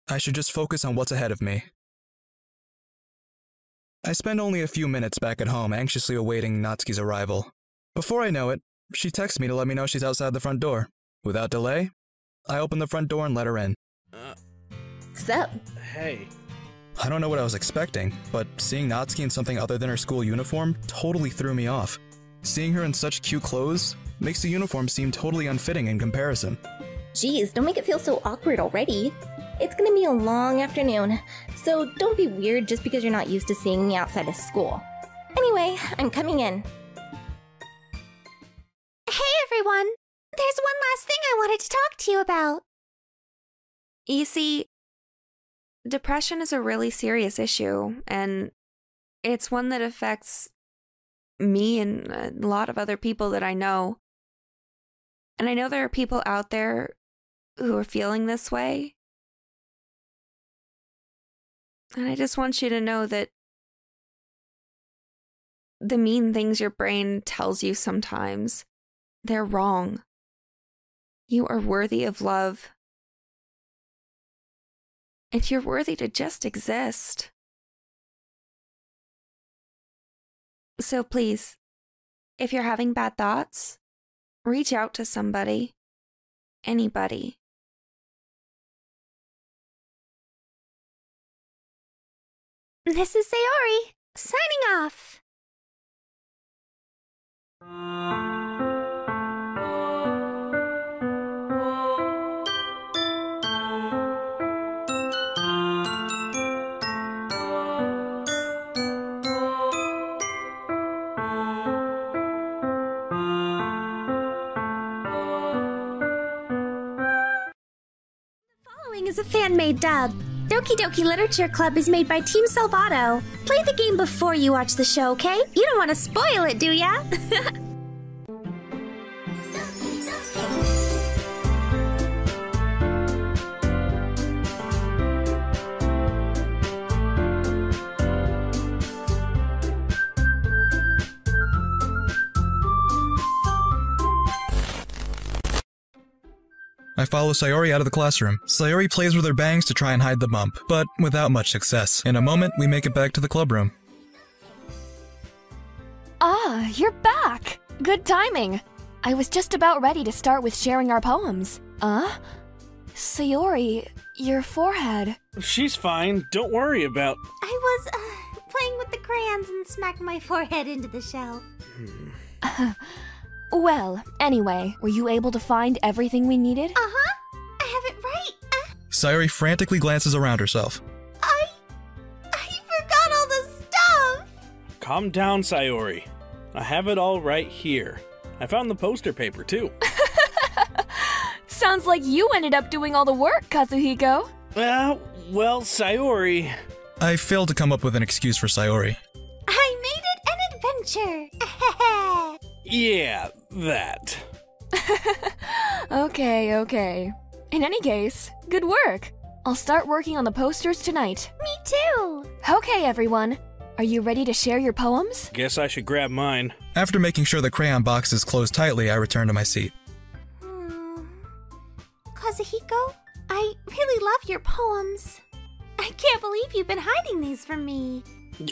J: I should just focus on what's ahead of me I spend only a few minutes back at home anxiously awaiting Natsuki's arrival. Before I know it, she texts me to let me know she's outside the front door. Without delay, I open the front door and let her in.
K: Uh, Sup? Hey.
J: I don't know what I was expecting, but seeing Natsuki in something other than her school uniform totally threw me off. Seeing her in such cute clothes makes the uniform seem totally unfitting in comparison.
C: Geez, don't make it feel so awkward already. It's gonna be a long afternoon, so don't be weird just because you're not used to seeing me outside of school. Anyway, I'm coming in.
D: Hey everyone! There's one last thing I wanted to talk to you about. You see, depression is a really serious issue, and it's one that affects me and a lot of other people that I know. And I know there are people out there who are feeling this way. And I just want you to know that the mean things your brain tells you sometimes, they're wrong. You are worthy of love. And you're worthy to just exist. So please, if you're having bad thoughts, reach out to somebody, anybody. This is Sayori, signing off.
C: The following is a fan-made dub. Doki Doki Literature Club is made by Team Salvato. Play the game before you watch the show, okay? You don't want to spoil it, do ya?
J: I follow Sayori out of the classroom. Sayori plays with her bangs to try and hide the bump, but without much success. In a moment, we make it back to the clubroom.
G: Ah, you're back! Good timing! I was just about ready to start with sharing our poems. Huh? Sayori,
C: your forehead.
K: She's fine. Don't worry about. I was
C: uh, playing with the crayons and smacked my forehead into the shelf. Hmm.
G: Well, anyway, were you able to find everything we needed? Uh huh.
C: I have it right.
J: Uh, Sayori frantically glances around herself. I.
C: I forgot all the stuff!
K: Calm down, Sayori. I have it all right here. I found the
J: poster paper, too.
G: Sounds like you ended up doing all the work,
K: Kazuhiko. Uh, well, well, Sayori.
J: I failed to come up with an excuse for Sayori.
K: I made it an adventure. Yeah, that.
G: okay, okay. In any case, good work. I'll start working on the posters tonight. Me too. Okay, everyone. Are you ready to share your poems?
J: Guess I should grab mine. After making sure the crayon box is closed tightly, I return to my seat. Hmm.
C: Kazuhiko, I really love your poems. I can't believe you've been hiding these from me.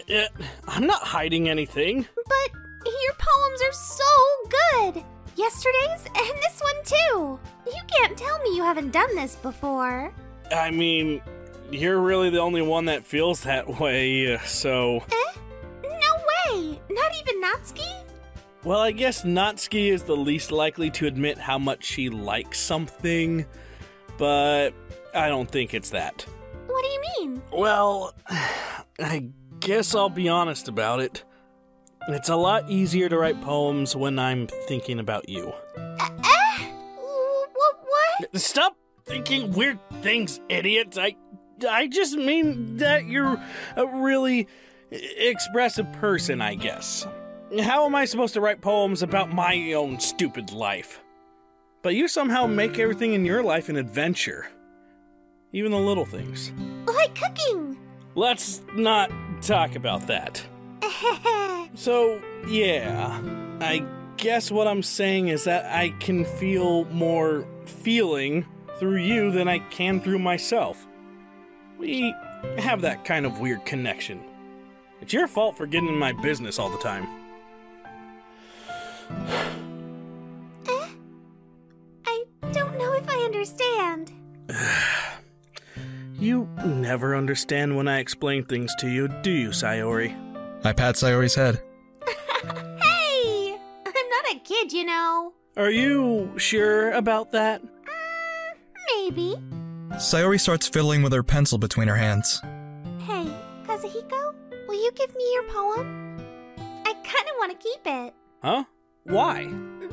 J: Yeah,
K: uh, I'm not hiding anything.
C: But your poems are so good! Yesterday's and this one too! You can't tell me you haven't done this before.
K: I mean, you're really the only one that feels that way, so. Eh?
B: No way! Not even Natsuki?
K: Well, I guess Natsuki is the least likely to admit how much she likes something, but I don't think it's that. What do you mean? Well, I guess I'll be honest about it. It's a lot easier to write poems when I'm thinking about you. Uh, uh, what? Stop thinking weird things, idiots. I, I just mean that you're a really expressive person, I guess. How am I supposed to write poems about my own stupid life? But you somehow make everything in your life an adventure. Even the little things. Like cooking! Let's not talk about that so, yeah. I guess what I'm saying is that I can feel more feeling through you than I can through myself. We have that kind of weird connection. It's your fault for getting in my business all the time.
B: I don't know if I understand.
K: you never understand when I explain things to you, do you, Sayori?
J: I pat Sayori's head.
K: hey! I'm not a kid, you know. Are you sure about that? Uh, maybe.
J: Sayori starts fiddling with her pencil between her hands.
K: Hey, Kazuhiko, will you give me
C: your poem? I kinda wanna keep it.
J: Huh?
K: Why?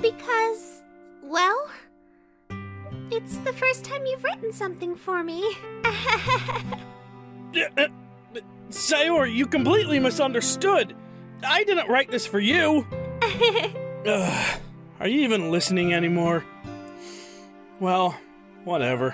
C: Because, well, it's the first time you've written something for me.
K: Sayori, you completely misunderstood. I didn't write this for you. Ugh, are you even listening anymore? Well, whatever.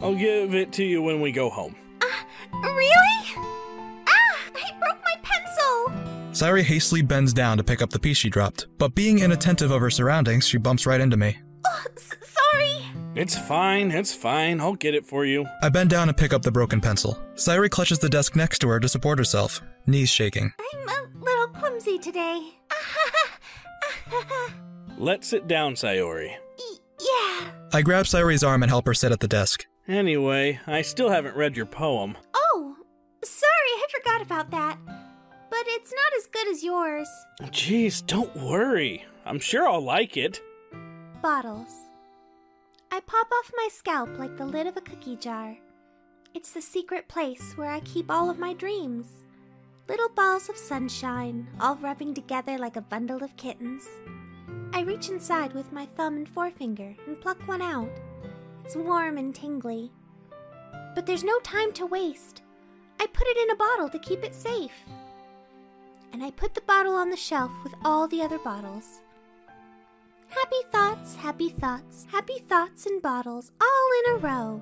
K: I'll give it to you when we go home. Uh,
C: really? Ah, I broke my
K: pencil!
J: Sayori hastily bends down to pick up the piece she dropped, but being inattentive of her surroundings, she bumps right into me. Oh,
K: s- sorry! It's fine, it's fine. I'll get it for you.
J: I bend down and pick up the broken pencil. Sayori clutches the desk next to her to support herself, knees shaking. I'm
K: a little clumsy today.
J: Let's sit down, Sayori. Y- yeah. I grab Sayori's arm and help her sit at the desk.
K: Anyway, I still haven't read your poem.
C: Oh, sorry, I forgot about that. But it's not as good as yours.
K: Jeez, don't worry. I'm sure I'll like it.
C: Bottles. I pop off my scalp like the lid of a cookie jar. It's the secret place where I keep all of my dreams. Little balls of sunshine, all rubbing together like a bundle of kittens. I reach inside with my thumb and forefinger and pluck one out. It's warm and tingly. But there's no time to waste. I put it in a bottle to keep it safe. And I put the bottle on the shelf with all the other bottles. Happy thoughts, happy thoughts, happy thoughts in bottles, all in a row.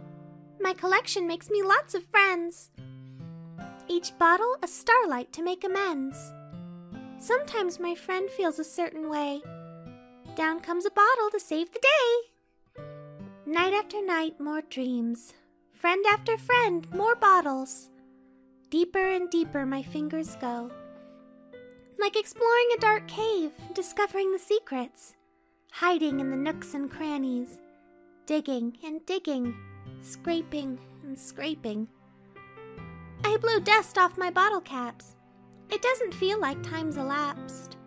C: My collection makes me lots of friends. Each bottle a starlight to make amends. Sometimes my friend feels a certain way. Down comes a bottle to save the day. Night after night, more dreams. Friend after friend, more bottles. Deeper and deeper my fingers go. Like exploring a dark cave, discovering the secrets hiding in the nooks and crannies, digging and digging, scraping and scraping. I blow dust off my bottle caps. It doesn't feel like time's elapsed.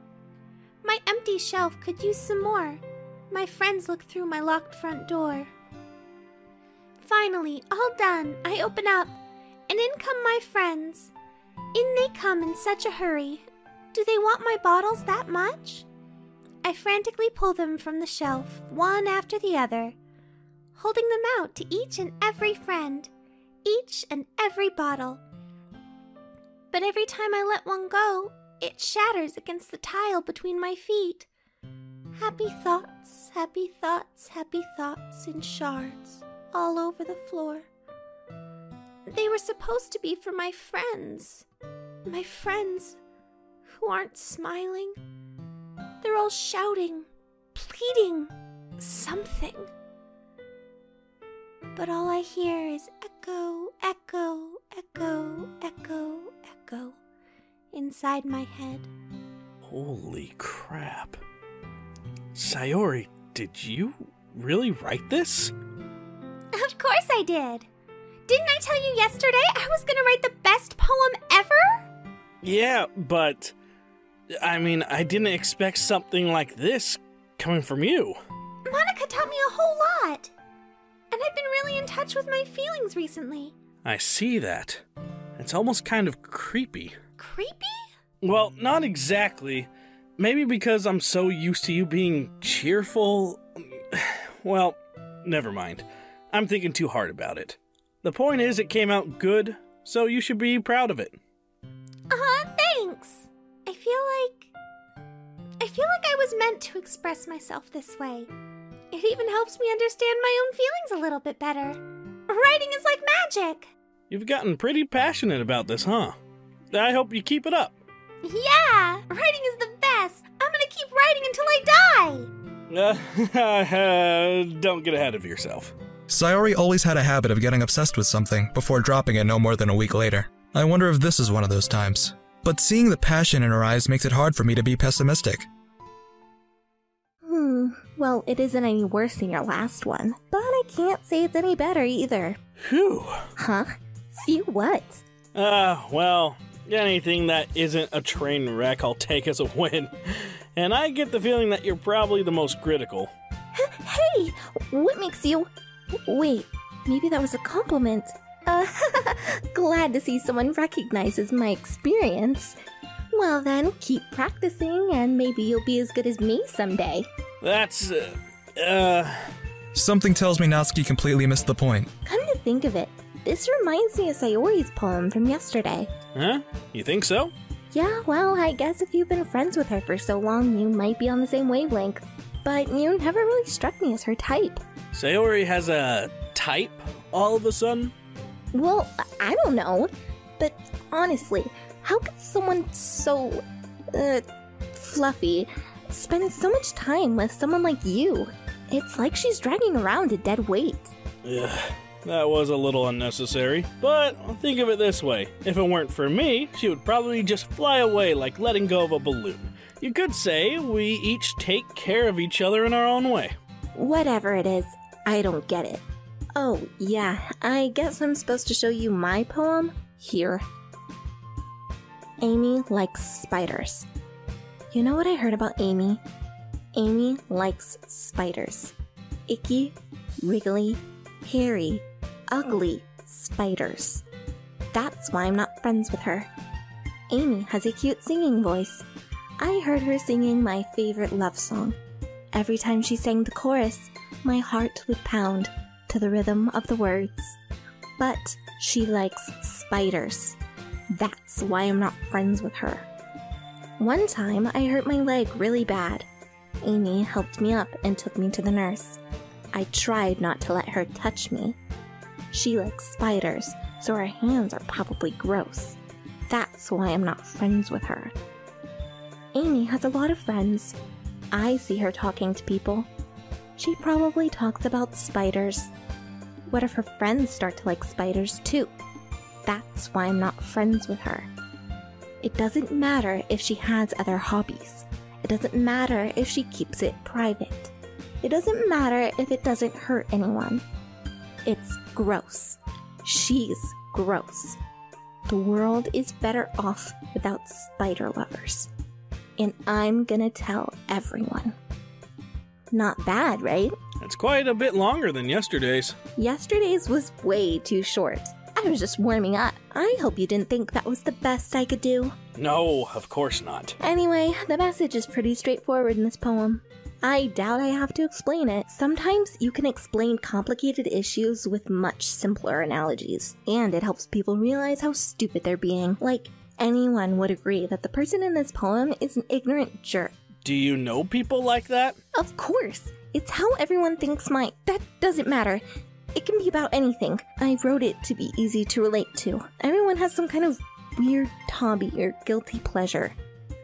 C: My empty shelf could use some more. My friends look through my locked front door. Finally, all done, I open up, and in come my friends. In they come in such a hurry. Do they want my bottles that much? I frantically pull them from the shelf, one after the other, holding them out to each and every friend, each and every bottle. But every time I let one go, it shatters against the tile between my feet. Happy thoughts, happy thoughts, happy thoughts in shards all over the floor. They were supposed to be for my friends. My friends who aren't smiling. They're all shouting, pleading, something. But all I hear is echo, echo, echo, echo, echo inside my head.
K: Holy crap. Sayori, did you really write this?
C: Of course I did. Didn't I tell you yesterday I was going to write the best poem ever?
K: Yeah, but I mean, I didn't expect something like this coming from you.
C: Monika taught me a whole lot. And I've been really in touch with my feelings recently.
K: I see that. It's almost kind of creepy. Creepy? Well, not exactly. Maybe because I'm so used to you being cheerful. Well, never mind. I'm thinking too hard about it. The point is, it came out good, so you should be proud of it.
E: Uh huh,
C: thanks. I feel like. I feel like I was meant to express myself this way. It even helps me understand my own feelings a little bit better. Writing is
K: like magic! You've gotten pretty passionate about this, huh? I hope you keep it up.
C: Yeah! Writing is the best! I'm gonna keep writing until
J: I
K: die! Uh, don't get ahead of yourself.
J: Sayori always had a habit of getting obsessed with something before dropping it no more than a week later. I wonder if this is one of those times. But seeing the passion in her eyes makes it hard for me to be pessimistic.
H: Hmm,
C: well, it isn't any worse than your last one, but I can't say it's any better either. Phew. Huh? Phew what?
K: Uh, well, anything that isn't a train wreck I'll take as a win. And I get the feeling that you're probably the most critical.
C: Hey! What makes you. Wait, maybe that was a compliment. glad to see someone recognizes my experience. Well, then, keep practicing, and maybe you'll be as good as me someday.
J: That's. Uh. uh... Something tells me Natsuki completely missed the point.
C: Come to think of it, this reminds me of Sayori's poem from yesterday.
J: Huh? You think so?
C: Yeah, well, I guess if you've been friends with her for so long, you might be on the same wavelength. But you never really struck me as her type.
K: Sayori has a type all of a sudden?
C: Well, I don't know. But honestly, how could someone so. Uh, fluffy spend so much time with someone like you? It's like she's dragging around a dead weight.
K: Ugh, that was a little unnecessary. But think of it this way if it weren't for me, she would probably just fly away like letting go of a balloon. You could say we each take care of each other in our own way.
C: Whatever it is, I don't get it. Oh, yeah, I guess I'm supposed to show you my poem? Here. Amy likes spiders. You know what I heard about Amy? Amy likes spiders. Icky, wriggly, hairy, ugly spiders. That's why I'm not friends with her. Amy has a cute singing voice. I heard her singing my favorite love song. Every time she sang the chorus, my heart would pound to the rhythm of the words. But she likes spiders. That's why I'm not friends with her. One time, I hurt my leg really bad. Amy helped me up and took me to the nurse. I tried not to let her touch me. She likes spiders, so her hands are probably gross. That's why I'm not friends with her. Amy has a lot of friends. I see her talking to people. She probably talks about spiders. What if her friends start to like spiders too? That's why I'm not friends with her. It doesn't matter if she has other hobbies. It doesn't matter if she keeps it private. It doesn't matter if it doesn't hurt anyone. It's gross. She's gross. The world is better off without spider lovers. And I'm gonna tell everyone. Not bad, right?
K: That's quite a bit longer than yesterday's.
C: Yesterday's was way too short. I was just warming up. I hope you didn't think that was the best I could do.
K: No, of course not.
C: Anyway, the message is pretty straightforward in this poem. I doubt I have to explain it. Sometimes you can explain complicated issues with much simpler analogies, and it helps people realize how stupid they're being. Like, anyone would agree that the person in this poem is an ignorant jerk.
K: Do you know people like that?
C: Of course. It's how everyone thinks my. That doesn't matter. It can be about anything. I wrote it to be easy to relate to. Everyone has some kind of weird hobby or guilty pleasure.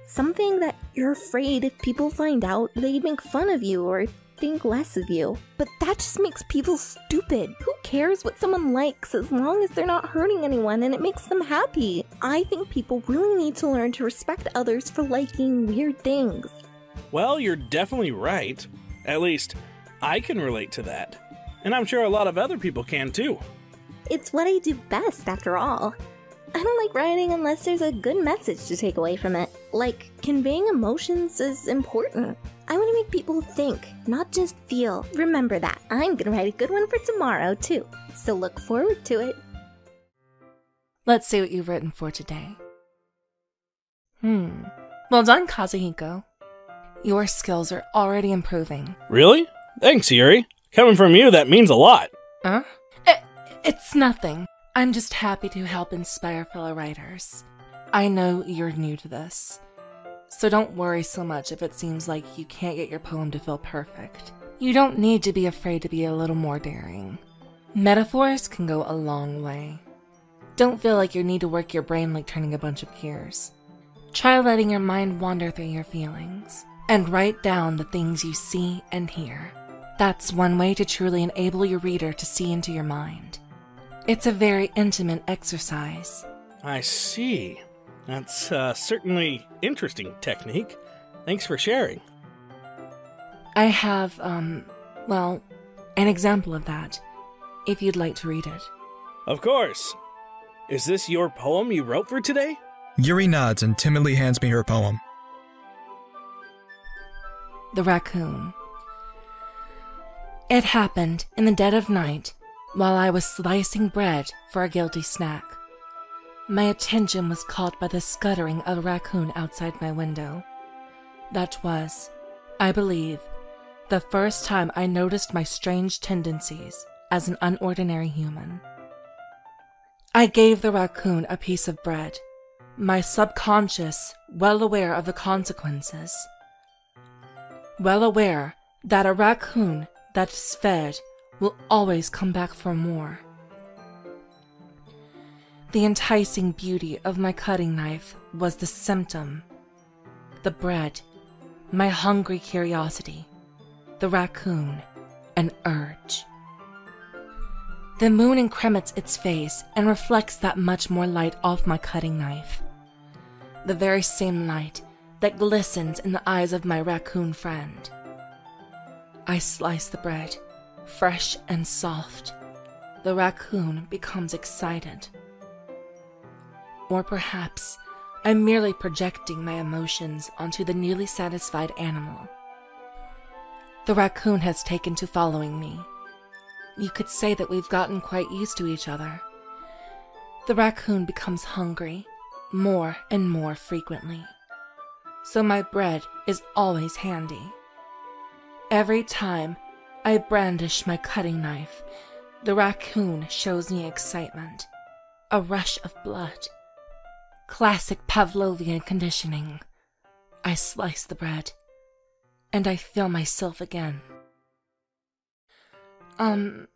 C: Something that you're afraid if people find out, they'd make fun of you or think less of you. But that just makes people stupid. Who cares what someone likes as long as they're not hurting anyone and it makes them happy? I think people really need to learn to respect others for liking weird things.
K: Well, you're definitely right. At least, I can relate to that. And I'm sure a lot of other people can too.
C: It's what I do best, after all. I don't like writing unless there's a good message to take away from it. Like, conveying emotions is important. I want to make people think, not just feel. Remember that. I'm going to write a good one for tomorrow, too. So look forward to it. Let's see what you've written for today.
I: Hmm. Well done, Kazuhiko. Your skills are already improving.
K: Really? Thanks, Yuri. Coming from you, that means a lot.
I: Huh? It, it's nothing. I'm just happy to help inspire fellow writers. I know you're new to this, so don't worry so much if it seems like you can't get your poem to feel perfect. You don't need to be afraid to be a little more daring. Metaphors can go a long way. Don't feel like you need to work your brain like turning a bunch of gears. Try letting your mind wander through your feelings and write down the things you see and hear. That's one way to truly enable your reader to see into your mind. It's a very intimate exercise.
K: I see. That's uh, certainly interesting technique. Thanks for sharing.
I: I have, um, well, an example of that, if you'd like to read it.
K: Of course. Is this your poem you wrote for today?
J: Yuri nods and timidly hands me her poem
I: the raccoon. It happened in the dead of night while I was slicing bread for a guilty snack. My attention was caught by the scuttering of a raccoon outside my window. That was, I believe, the first time I noticed my strange tendencies as an unordinary human. I gave the raccoon a piece of bread, my subconscious well aware of the consequences well aware that a raccoon that is fed will always come back for more. The enticing beauty of my cutting knife was the symptom, the bread, my hungry curiosity, the raccoon, an urge. The moon increments its face and reflects that much more light off my cutting knife. The very same light that glistens in the eyes of my raccoon friend. I slice the bread, fresh and soft. The raccoon becomes excited. Or perhaps I'm merely projecting my emotions onto the nearly satisfied animal. The raccoon has taken to following me. You could say that we've gotten quite used to each other. The raccoon becomes hungry more and more frequently so my bread is always handy. Every time I brandish my cutting knife, the raccoon shows me excitement, a rush of blood. Classic Pavlovian conditioning. I slice the bread, and I feel myself again. Um,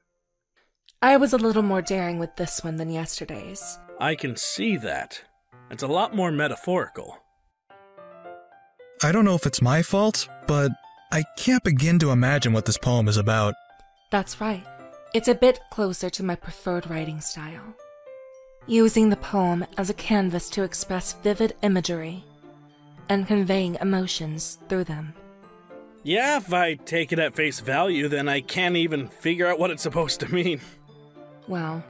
I: I was a little more daring with
K: this one than yesterday's. I can see that. It's a lot more metaphorical.
J: I don't know if it's my fault, but I can't begin to imagine what this poem is about.
I: That's right. It's a bit closer to my preferred writing style. Using the poem as a canvas to express vivid imagery and conveying emotions through them.
K: Yeah, if I take it at face value, then I can't even figure out what it's supposed to mean.
I: Well,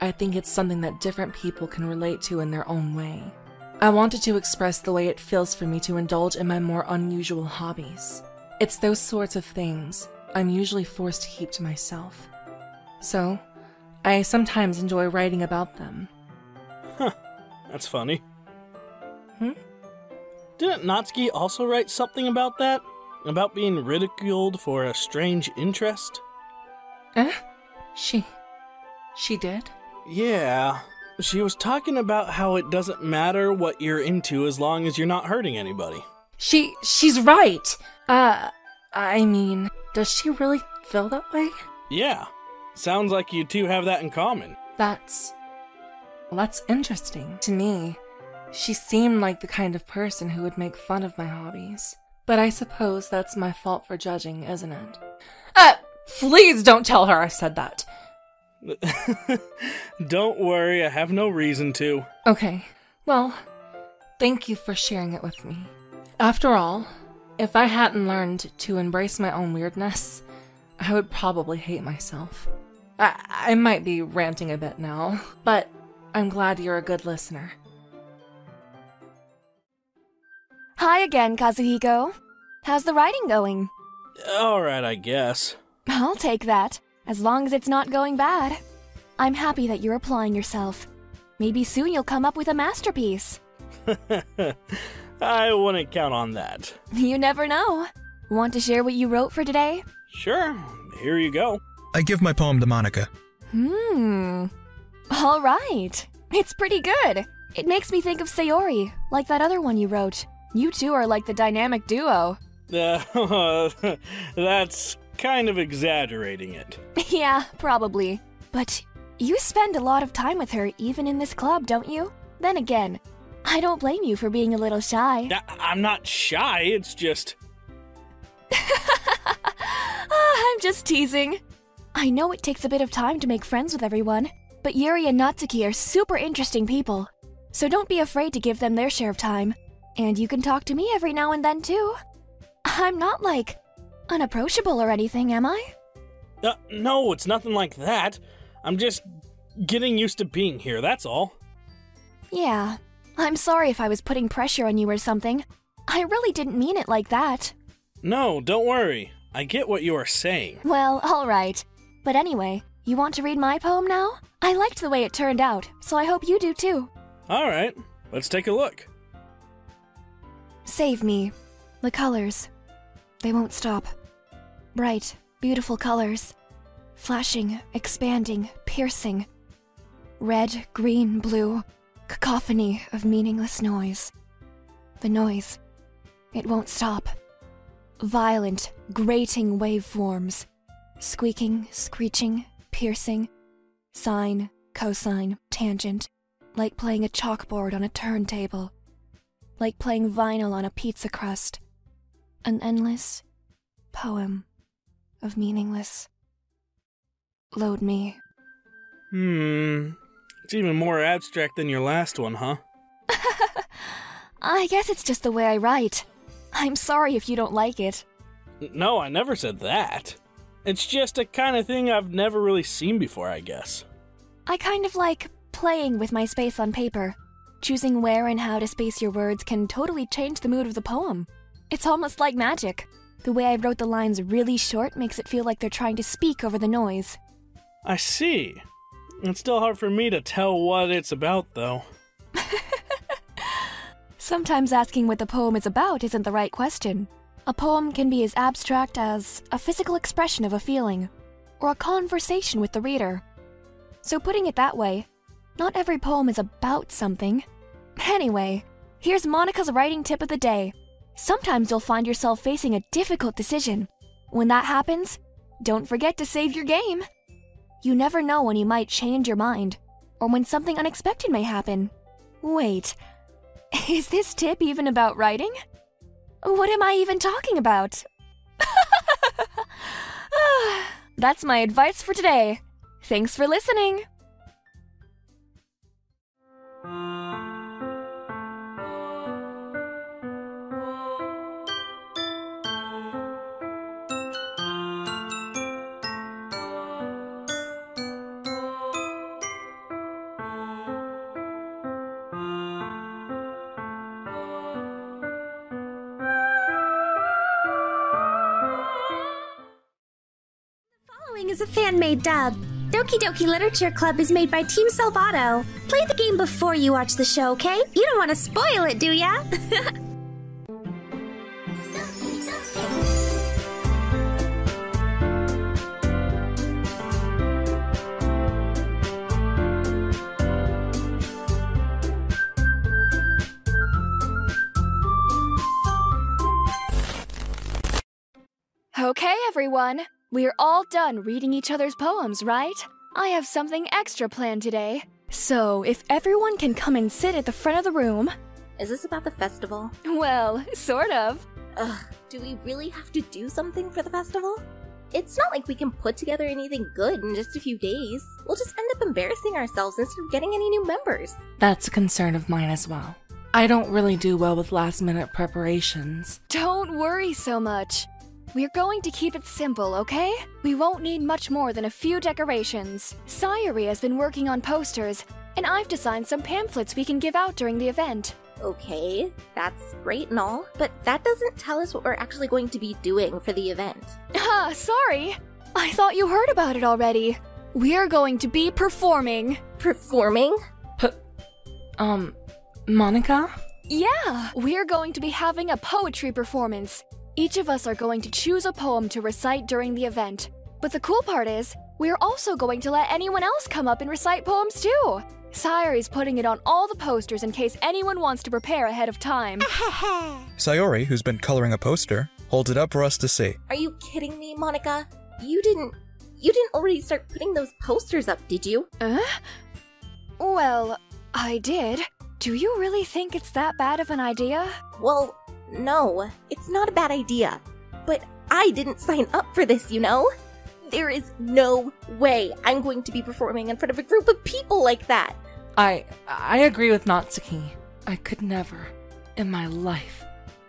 I: I think it's something that different people can relate to in their own way. I wanted to express the way it feels for me to indulge in my more unusual hobbies. It's those sorts of things I'm usually forced to keep to myself. So, I sometimes enjoy writing about them. Huh, that's funny. Hmm?
K: Didn't Natsuki also write something about that? About being ridiculed for a strange interest? Eh? She. she did? Yeah, she was talking about how it doesn't matter what you're into as long as you're not hurting anybody.
I: She she's right. Uh I mean, does she really feel that way?
K: Yeah. Sounds like you two have that in common.
I: That's that's interesting to me. She seemed like the kind of person who would make fun of my hobbies. But I suppose that's my fault for judging, isn't it? Uh, please don't tell her I said that.
K: Don't worry, I have no reason to.
I: Okay. Well, thank you for sharing it with me. After all, if I hadn't learned to embrace my own weirdness, I would probably hate myself. I, I might be ranting a bit now, but I'm glad you're a good listener.
G: Hi again, Kazuhiko. How's the writing going?
K: Alright, I guess.
G: I'll take that as long as it's not going bad. I'm happy that you're applying yourself. Maybe soon you'll come up with a masterpiece.
K: I wouldn't count on that.
G: You never know. Want to share what you wrote for
J: today? Sure. Here you go. I give my poem to Monika.
G: Hmm. All right. It's pretty good. It makes me think of Sayori, like that other one you wrote. You two are like the dynamic duo.
K: Uh, that's kind of exaggerating it.
G: yeah, probably. But you spend a lot of time with her even in this club, don't you? Then again, I don't blame you for being a little shy.
K: I- am not shy, it's just.
G: Ah, I'm just teasing. I know it takes a bit of time to make friends with everyone, but Yuri and Natsuki are super interesting people. So don't be afraid to give them their share of time. And you can talk to me every now and then, too. I'm not like unapproachable or anything, am I?
K: Uh, no, it's nothing like that. I'm just getting used to being here, that's all.
G: Yeah. I'm sorry if I was putting pressure on you or something. I really didn't mean it like that.
K: No, don't worry. I get what you are saying.
G: Well, alright. But anyway, you want to read my poem now? I liked the way it turned out, so I hope you do too.
K: Alright, let's take a look.
G: Save me. The colors. They won't stop. Bright, beautiful colors. Flashing, expanding, piercing. Red, green, blue. Cacophony of meaningless noise. The noise. It won't stop. Violent, grating waveforms. Squeaking, screeching, piercing. Sine, cosine, tangent. Like playing a chalkboard on a turntable. Like playing vinyl on a pizza crust. An endless poem of meaningless. Load me.
E: Hmm.
K: It's even more abstract than your last one, huh?
G: I guess it's just the way I write. I'm sorry if you don't like it.
K: No, I never said that. It's just a kind of thing I've never really seen before, I guess.
G: I kind of like playing with my space on paper. Choosing where and how to space your words can totally change the mood of the poem. It's almost like magic. The way I wrote the lines really short makes it feel like they're trying to speak over the noise.
K: I see. It's still hard for me to tell what it's about, though.
G: Sometimes asking what the poem is about isn't the right question. A poem can be as abstract as a physical expression of a feeling, or a conversation with the reader. So, putting it that way, not every poem is about something. Anyway, here's Monika's writing tip of the day. Sometimes you'll find yourself facing a difficult decision. When that happens, don't forget to save your game. You never know when you might change your mind or when something unexpected may happen. Wait, is this tip even about writing? What am I even talking about? That's my advice for today. Thanks for listening.
C: fan-made dub. Doki Doki Literature Club is made by Team Salvato. Play the game before you watch the show, okay? You don't want to spoil it, do ya?
G: We're all done reading each other's poems, right? I have something extra planned today. So, if everyone can come and sit at the front of the room. Is this about the
C: festival? Well, sort of. Ugh, do we really have to do something for the festival? It's not like we can put together anything good in just a few days. We'll just end up embarrassing ourselves instead of getting any new members.
I: That's a concern of mine as well. I don't really do well with last minute preparations.
G: Don't worry so much. We're going to keep it simple, okay? We won't need much more than a few decorations. Sayori has been working on
C: posters, and I've designed some pamphlets we can give out during the event. Okay, that's great and all, but that doesn't tell us what we're actually going to be doing for the event. Ah, sorry! I thought you heard about it already. We're going to be performing.
G: Performing? P- um,
I: Monika?
G: Yeah, we're going to be having a poetry performance each of us are going to choose a poem to recite during the event. But the cool part is, we're also going to let anyone else come up and recite poems too. Sayori's putting it on all the posters in case anyone wants to prepare ahead of time.
J: Sayori, who's been coloring a poster, holds it up for us to see.
C: Are you kidding me, Monika? You didn't you didn't already start putting those posters up, did you? Huh?
G: Well, I did. Do you really think it's that bad of an idea?
C: Well, no, it's not a bad idea. But I didn't sign up for this, you know? There is no way I'm going to be performing in front of a group of people like that.
I: I I agree with Natsuki. I could never in my
G: life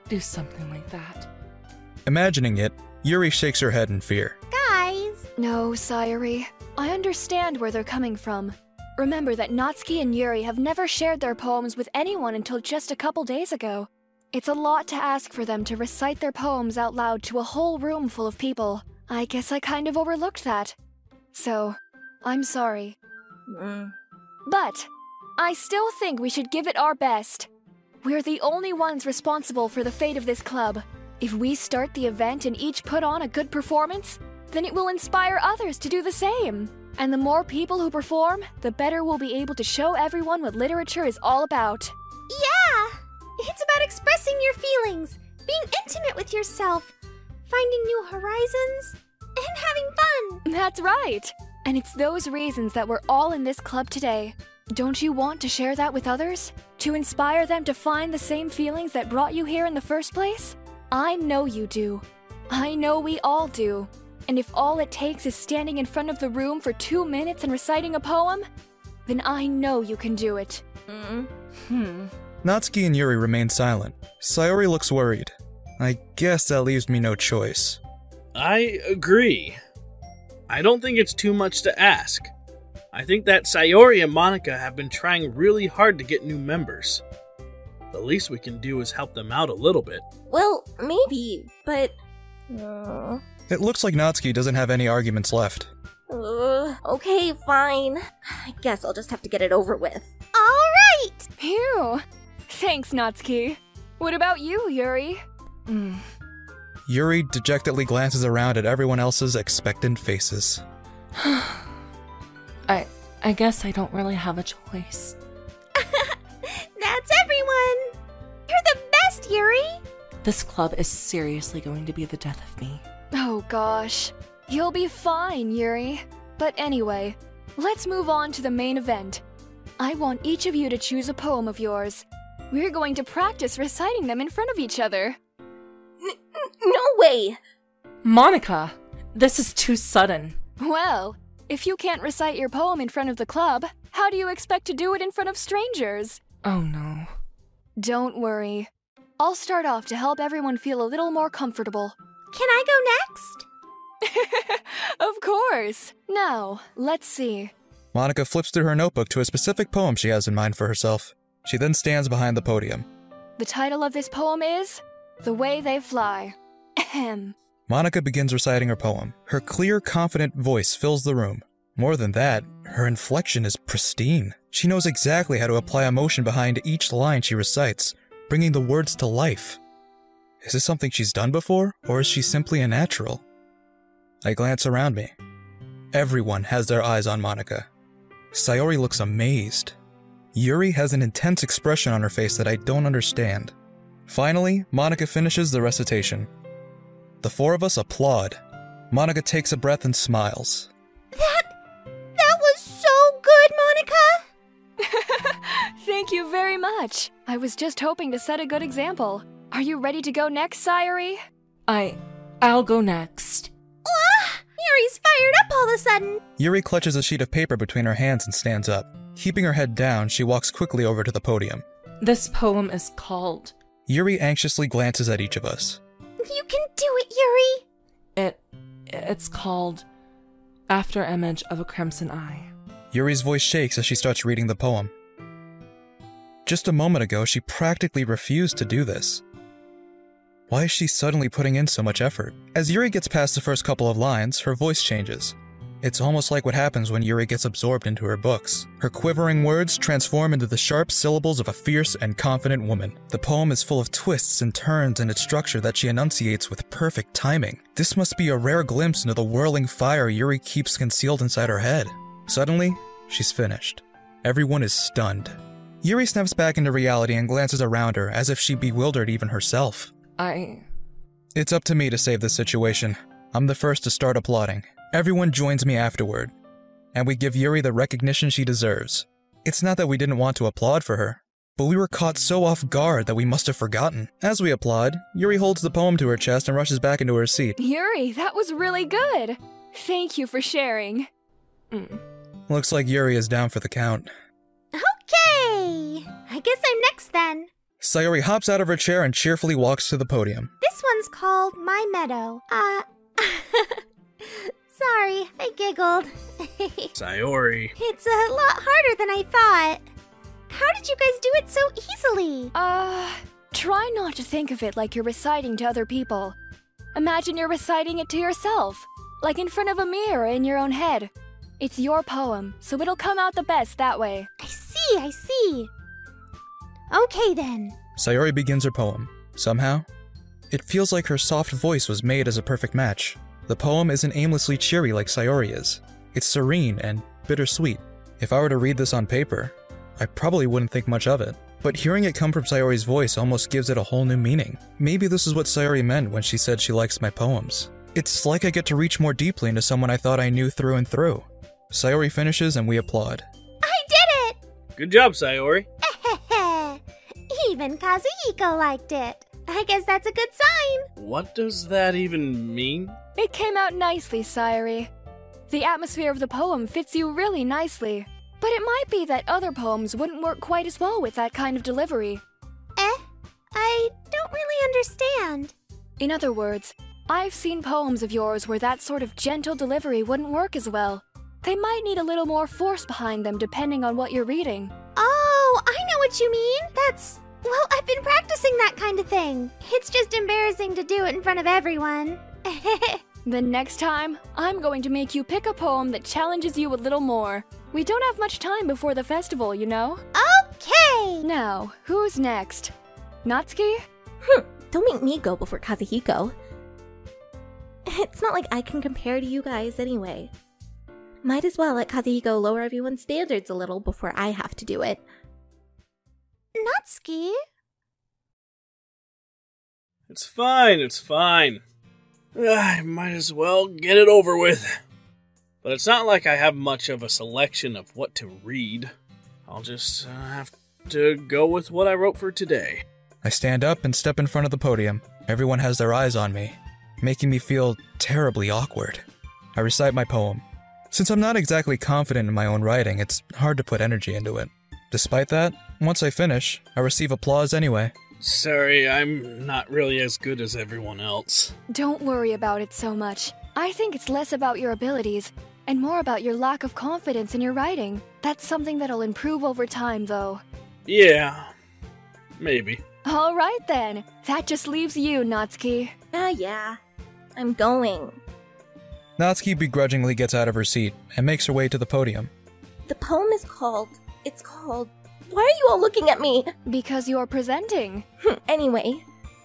G: do something like that.
J: Imagining it, Yuri shakes her head in fear.
G: Guys! No, Sayori. I understand where they're coming from. Remember that Natsuki and Yuri have never shared their poems with anyone until just a couple days ago. It's a lot to ask for them to recite their poems out loud to a whole room full of people. I guess I kind of overlooked that. So, I'm sorry. Mm. But, I still think we should give it our best. We're the only ones responsible for the fate of this club. If we start the event and each put on a good performance, then it will inspire others to do the same. And the more people who perform, the better we'll be able to show everyone what literature is all about.
C: Yeah! It's about expressing your feelings, being intimate with yourself, finding new horizons, and having fun. That's right.
G: And it's those reasons that we're all in this club today. Don't you want to share that with others? To inspire them to find the same feelings that brought you here in the first place? I know you do. I know we all do. And if all it takes is standing in front of the room for two minutes and reciting a poem, then I know you can do it. Mm -hmm. hmm.
J: Natsuki and Yuri remain silent. Sayori looks worried. I guess that leaves me no choice.
K: I agree. I don't think it's too much to ask. I think that Sayori and Monika have been trying really hard to get new members. The least we can do is help them out a little bit.
C: Well, maybe, but. Uh.
J: It looks like Natsuki doesn't have any arguments left.
C: Uh, okay, fine. I guess I'll just have to get it over with. All right! Phew. Thanks,
G: Natsuki. What about you, Yuri? Mm.
J: Yuri dejectedly glances around at everyone else's expectant faces.
G: I I guess I don't
I: really have a choice. That's
C: everyone. You're the best, Yuri.
I: This club is seriously going to be the death of me.
C: Oh gosh.
G: You'll be fine, Yuri. But anyway, let's move on to the main event. I want each of you to choose a poem of yours we're going to practice reciting them in front of each other. N no way!
I: Monika, this is too sudden.
G: Well, if you can't recite your poem in front of the club, how do you expect to do it in front of strangers?
I: Oh no.
G: Don't worry. I'll start off to help everyone feel a little more comfortable. Can I go next? of course. Now, let's see.
J: Monika flips through her notebook to a specific poem she has in mind for herself. She then stands behind the podium.
G: The title of this poem is The Way They Fly. Ahem.
J: Monika begins reciting her poem. Her clear, confident voice fills the room. More than that, her inflection is pristine. She knows exactly how to apply emotion behind each line she recites, bringing the words to life. Is this something she's done before, or is she simply a natural? I glance around me. Everyone has their eyes on Monika. Sayori looks amazed. Yuri has an intense expression on her face that I don't understand. Finally, Monika finishes the recitation. The four of us applaud. Monika takes a breath and smiles. That
C: that was so
G: good, Monika. Thank you very much. I was just hoping to set a good example. Are you ready to go next, Sayori? I
I: I'll go next.
G: Ah! Yuri's fired up all of a sudden.
J: Yuri clutches a sheet of paper between her hands and stands up. Keeping her head down, she walks quickly over to the podium.
I: This poem is called.
J: Yuri anxiously glances at each of us.
I: You can do it, Yuri! It. it's called. After Image of a Crimson Eye.
J: Yuri's voice shakes as she starts reading the poem. Just a moment ago, she practically refused to do this. Why is she suddenly putting in so much effort? As Yuri gets past the first couple of lines, her voice changes. It's almost like what happens when Yuri gets absorbed into her books. Her quivering words transform into the sharp syllables of a fierce and confident woman. The poem is full of twists and turns in its structure that she enunciates with perfect timing. This must be a rare glimpse into the whirling fire Yuri keeps concealed inside her head. Suddenly, she's finished. Everyone is stunned. Yuri snaps back into reality and glances around her as if she bewildered even herself. I. It's up to me to save this situation. I'm the first to start applauding. Everyone joins me afterward, and we give Yuri the recognition she deserves. It's not that we didn't want to applaud for her, but we were caught so off guard that we must have forgotten. As we applaud, Yuri holds the poem to her chest and rushes back into her seat.
G: Yuri, that was really good! Thank you for sharing. Mm.
J: Looks like Yuri is down for the count.
C: Okay! I guess I'm next then.
J: Sayori hops out of her chair and cheerfully walks to the podium.
C: This one's called My Meadow. Uh. Sorry, I giggled.
J: Sayori.
C: It's a lot harder than I thought. How did you guys do it so easily? Uh, try
G: not to think of it like you're reciting to other people. Imagine you're reciting it to yourself, like in front of a mirror in your own head. It's your poem, so it'll come out the best that
C: way. I see, I see. Okay then.
J: Sayori begins her poem. Somehow, it feels like her soft voice was made as a perfect match. The poem isn't aimlessly cheery like Sayori is. It's serene and bittersweet. If I were to read this on paper, I probably wouldn't think much of it. But hearing it come from Sayori's voice almost gives it a whole new meaning. Maybe this is what Sayori meant when she said she likes my poems. It's like I get to reach more deeply into someone I thought I knew through and through. Sayori finishes and we applaud.
C: I did
K: it! Good job, Sayori.
C: Even Kazuhiko liked it. I guess that's a good sign.
K: What does that even mean?
C: It came out
G: nicely, Sayori. The atmosphere of the poem fits you really nicely. But it might be that other poems wouldn't work quite as well with that kind of delivery. Eh? I don't really understand. In other words, I've seen poems of yours where that sort of gentle delivery wouldn't work as well. They might need a little more force behind them depending on
C: what you're reading. Oh, I know what you mean. That's well, I've been practicing that kind of thing. It's just embarrassing to do it in front of everyone. the next
G: time, I'm going to make you pick a poem that challenges you a little more. We don't have much time before the festival, you know? Okay! Now, who's next? Natsuki?
C: Hmm. don't make me go before Kazuhiko. It's not like I can compare to you guys anyway. Might as well let Kazuhiko lower everyone's standards a little before I have to do it. Natsuki?
K: It's fine, it's fine. Ah, I might as well get it over with. But it's not like I have much of a selection of what to read. I'll just uh, have to go with what I wrote for today.
J: I stand up and step in front of the podium. Everyone has their eyes on me, making me feel terribly awkward. I recite my poem. Since I'm not exactly confident in my own writing, it's hard to put energy into it. Despite that, once I finish, I receive applause anyway.
K: Sorry, I'm not really as good as everyone else.
G: Don't worry about it so much. I think it's less about your abilities and more about your lack of confidence in your writing. That's something that'll improve over time, though.
K: Yeah, maybe.
G: All right then. That just leaves you, Natsuki. Ah, uh, yeah. I'm going.
J: Natsuki begrudgingly gets out of her seat and makes her way to the podium.
C: The poem is called it's called Why Are You All Looking at Me? Because you're presenting. Hmm, anyway,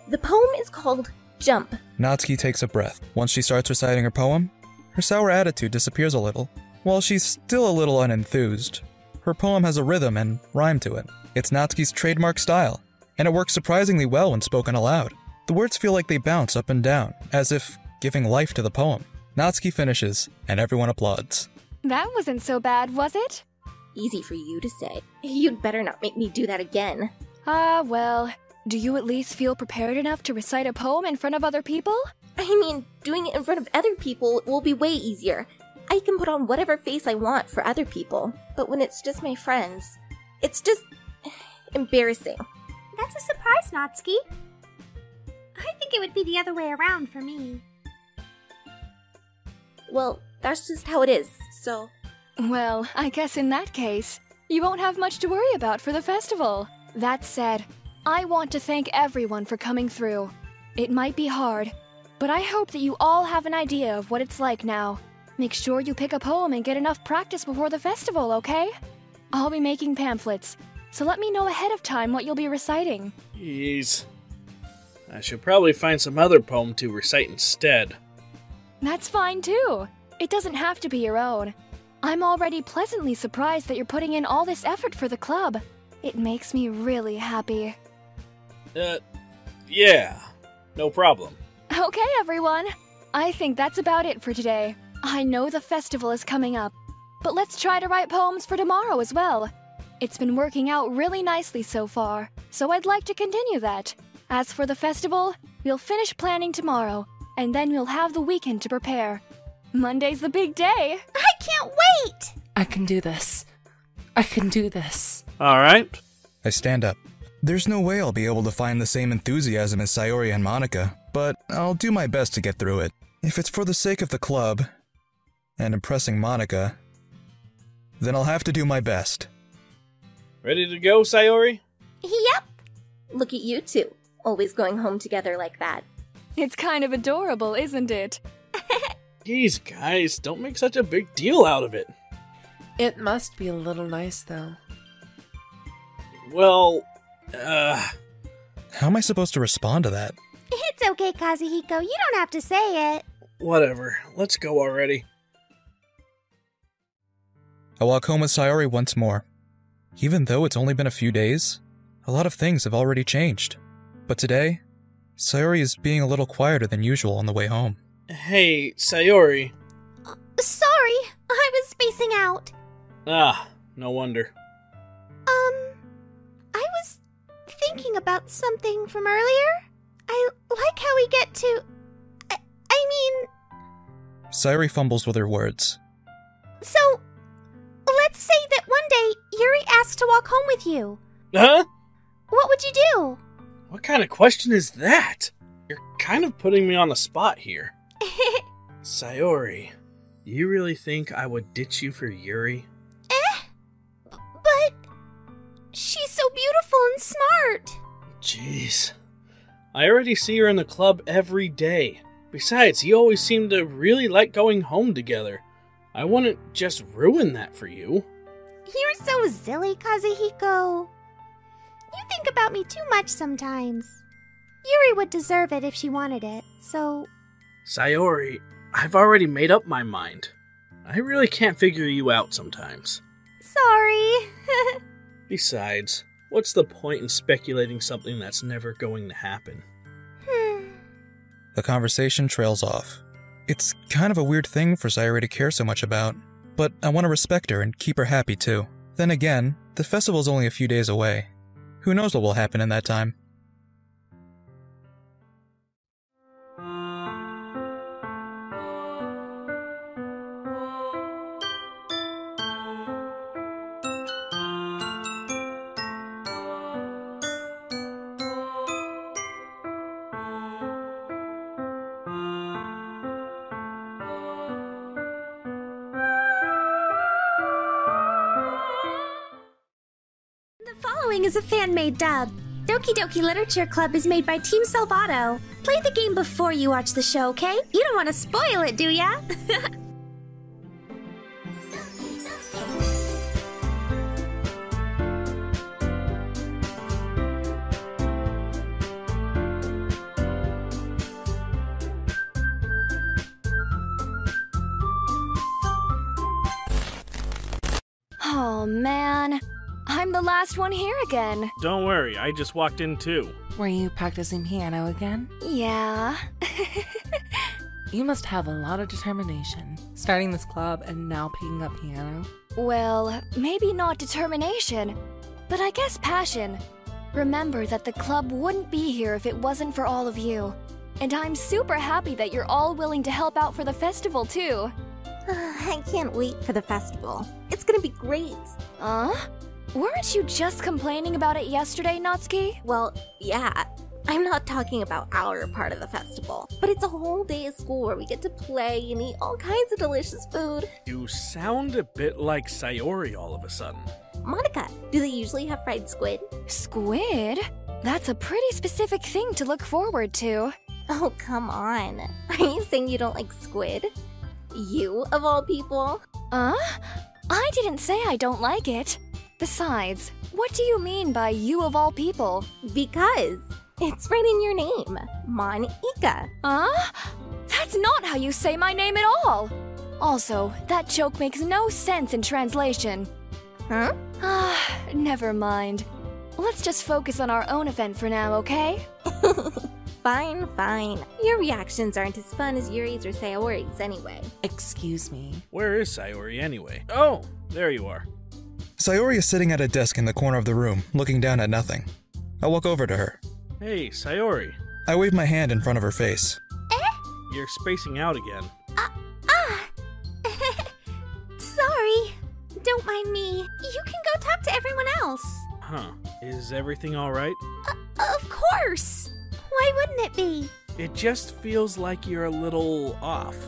C: the poem is called Jump.
J: Natsuki takes a breath. Once she starts reciting her poem, her sour attitude disappears a little. While she's still a little unenthused, her poem has a rhythm and rhyme to it. It's Natsuki's trademark style, and it works surprisingly well when spoken aloud. The words feel like they bounce up and down, as if giving life to the poem. Natsuki finishes, and everyone applauds.
C: That wasn't so bad, was it? easy for you to say. You'd better not make me do that again. Ah, well, do you at least feel prepared enough to recite a poem in front of other people? I mean, doing it in front of other people will be way easier. I can put on whatever face I want for other people, but when it's just my friends, it's just embarrassing.
B: That's a surprise, Natsuki.
C: I think it would be the other way around for me.
G: Well, that's just how it is, so well, I guess in that case, you won't have much to worry about for the festival. That said, I want to thank everyone for coming through. It might be hard, but I hope that you all have an idea of what it's like now. Make sure you pick a poem and get enough practice before the festival, okay? I'll be making pamphlets, so let me know ahead of time what you'll be reciting.
K: Jeez. I should probably find some other poem to recite instead.
G: That's fine too. It doesn't have to be your own. I'm already pleasantly surprised that you're putting in all this effort for the club. It makes me really happy.
K: Uh, yeah. No problem.
G: Okay, everyone. I think that's about it for today. I know the festival is coming up, but let's try to write poems for tomorrow as well. It's been working out really nicely so far, so I'd like to continue that. As for the festival, we'll finish planning tomorrow, and then we'll have the weekend to prepare. Monday's the big day. I can't wait! I can do this. I can do
E: this.
J: All right. I stand up. There's no way I'll be able to find the same enthusiasm as Sayori and Monika, but I'll do my best to get through it. If it's for the sake of the club and impressing Monika, then I'll have to do my best.
K: Ready to go, Sayori?
C: Yep. Look at you two, always going home together like that. It's kind of adorable, isn't it?
K: Geez, guys, don't make such a big deal out of it.
G: It must be a little nice, though.
K: Well, uh.
J: How am I supposed to respond to that?
C: It's okay, Kazuhiko. You don't have to say it.
J: Whatever. Let's
K: go already.
J: I walk home with Sayori once more. Even though it's only been a few days, a lot of things have already changed. But today, Sayori is being a little quieter than usual on the way home.
K: Hey, Sayori.
C: Uh, sorry, I was spacing out.
K: Ah, no wonder.
C: Um, I was thinking about something from earlier. I like how we get to. I, I mean.
J: Sayori fumbles with her words.
C: So, let's say that one day Yuri asks to walk home with you. Huh? What would you do?
J: What kind of question
K: is that? You're kind of putting me on the spot here. Sayori, you really think I would ditch you for Yuri?
C: Eh? But she's so beautiful and smart.
K: Jeez. I already see her in the club every day. Besides, you always seem to really like going home together. I wouldn't just ruin that for you.
C: You're so silly, Kazuhiko. You think about me too much sometimes. Yuri would deserve it if she wanted it, so
K: Sayori, I've already made up my mind. I really can't figure you out sometimes.
B: Sorry.
K: Besides, what's the point in speculating something that's never going to happen? Hmm.
J: the conversation trails off. It's kind of a weird thing for Sayori to care so much about, but I want to respect her and keep her happy too. Then again, the festival's only a few days away. Who knows what will happen in that time?
C: Everything is a fan-made dub. Doki Doki Literature Club is made by Team Salvato. Play the game before you watch the show, okay? You don't want to spoil it, do ya?
G: here again.
K: Don't worry, I just walked in too.
G: Were you practicing
I: piano again?
G: Yeah.
I: you must have a lot of determination, starting this club and now picking up piano.
G: Well, maybe not determination, but I guess passion. Remember that the club wouldn't be here if it wasn't for all of you. And I'm super happy that you're all willing to help out for the festival,
C: too. I can't wait for the festival. It's gonna be great. Huh? Weren't you just complaining about it yesterday, Natsuki? Well, yeah. I'm not talking about our part of the festival, but it's a whole day of school where we get to play and eat all kinds of delicious food.
K: You sound a bit like Sayori all of a sudden.
C: Monika, do they usually have fried squid? Squid? That's a pretty specific thing to look forward to. Oh, come on. Are you saying you don't like squid? You, of all people? Huh? I didn't say I don't like it. Besides, what do you mean by you of all people? Because it's right in your name, Monika. Huh?
G: That's not how you say my name at all. Also, that joke makes no sense in translation. Huh?
C: Ah, never mind. Let's just focus on our own event for now, okay? fine, fine. Your reactions aren't as fun as Yuri's or Sayori's anyway.
K: Excuse me. Where is Sayori anyway? Oh, there you are.
J: Sayori is sitting at a desk in the corner of the room, looking down at nothing. I walk over to her.
K: Hey, Sayori.
J: I wave my hand in front of her face.
K: Eh? You're spacing out again. Uh,
C: ah! Uh, uh. Sorry. Don't mind me. You can go talk to everyone else.
K: Huh. Is everything alright?
C: Uh, of course! Why wouldn't it be?
K: It just feels like you're a little off.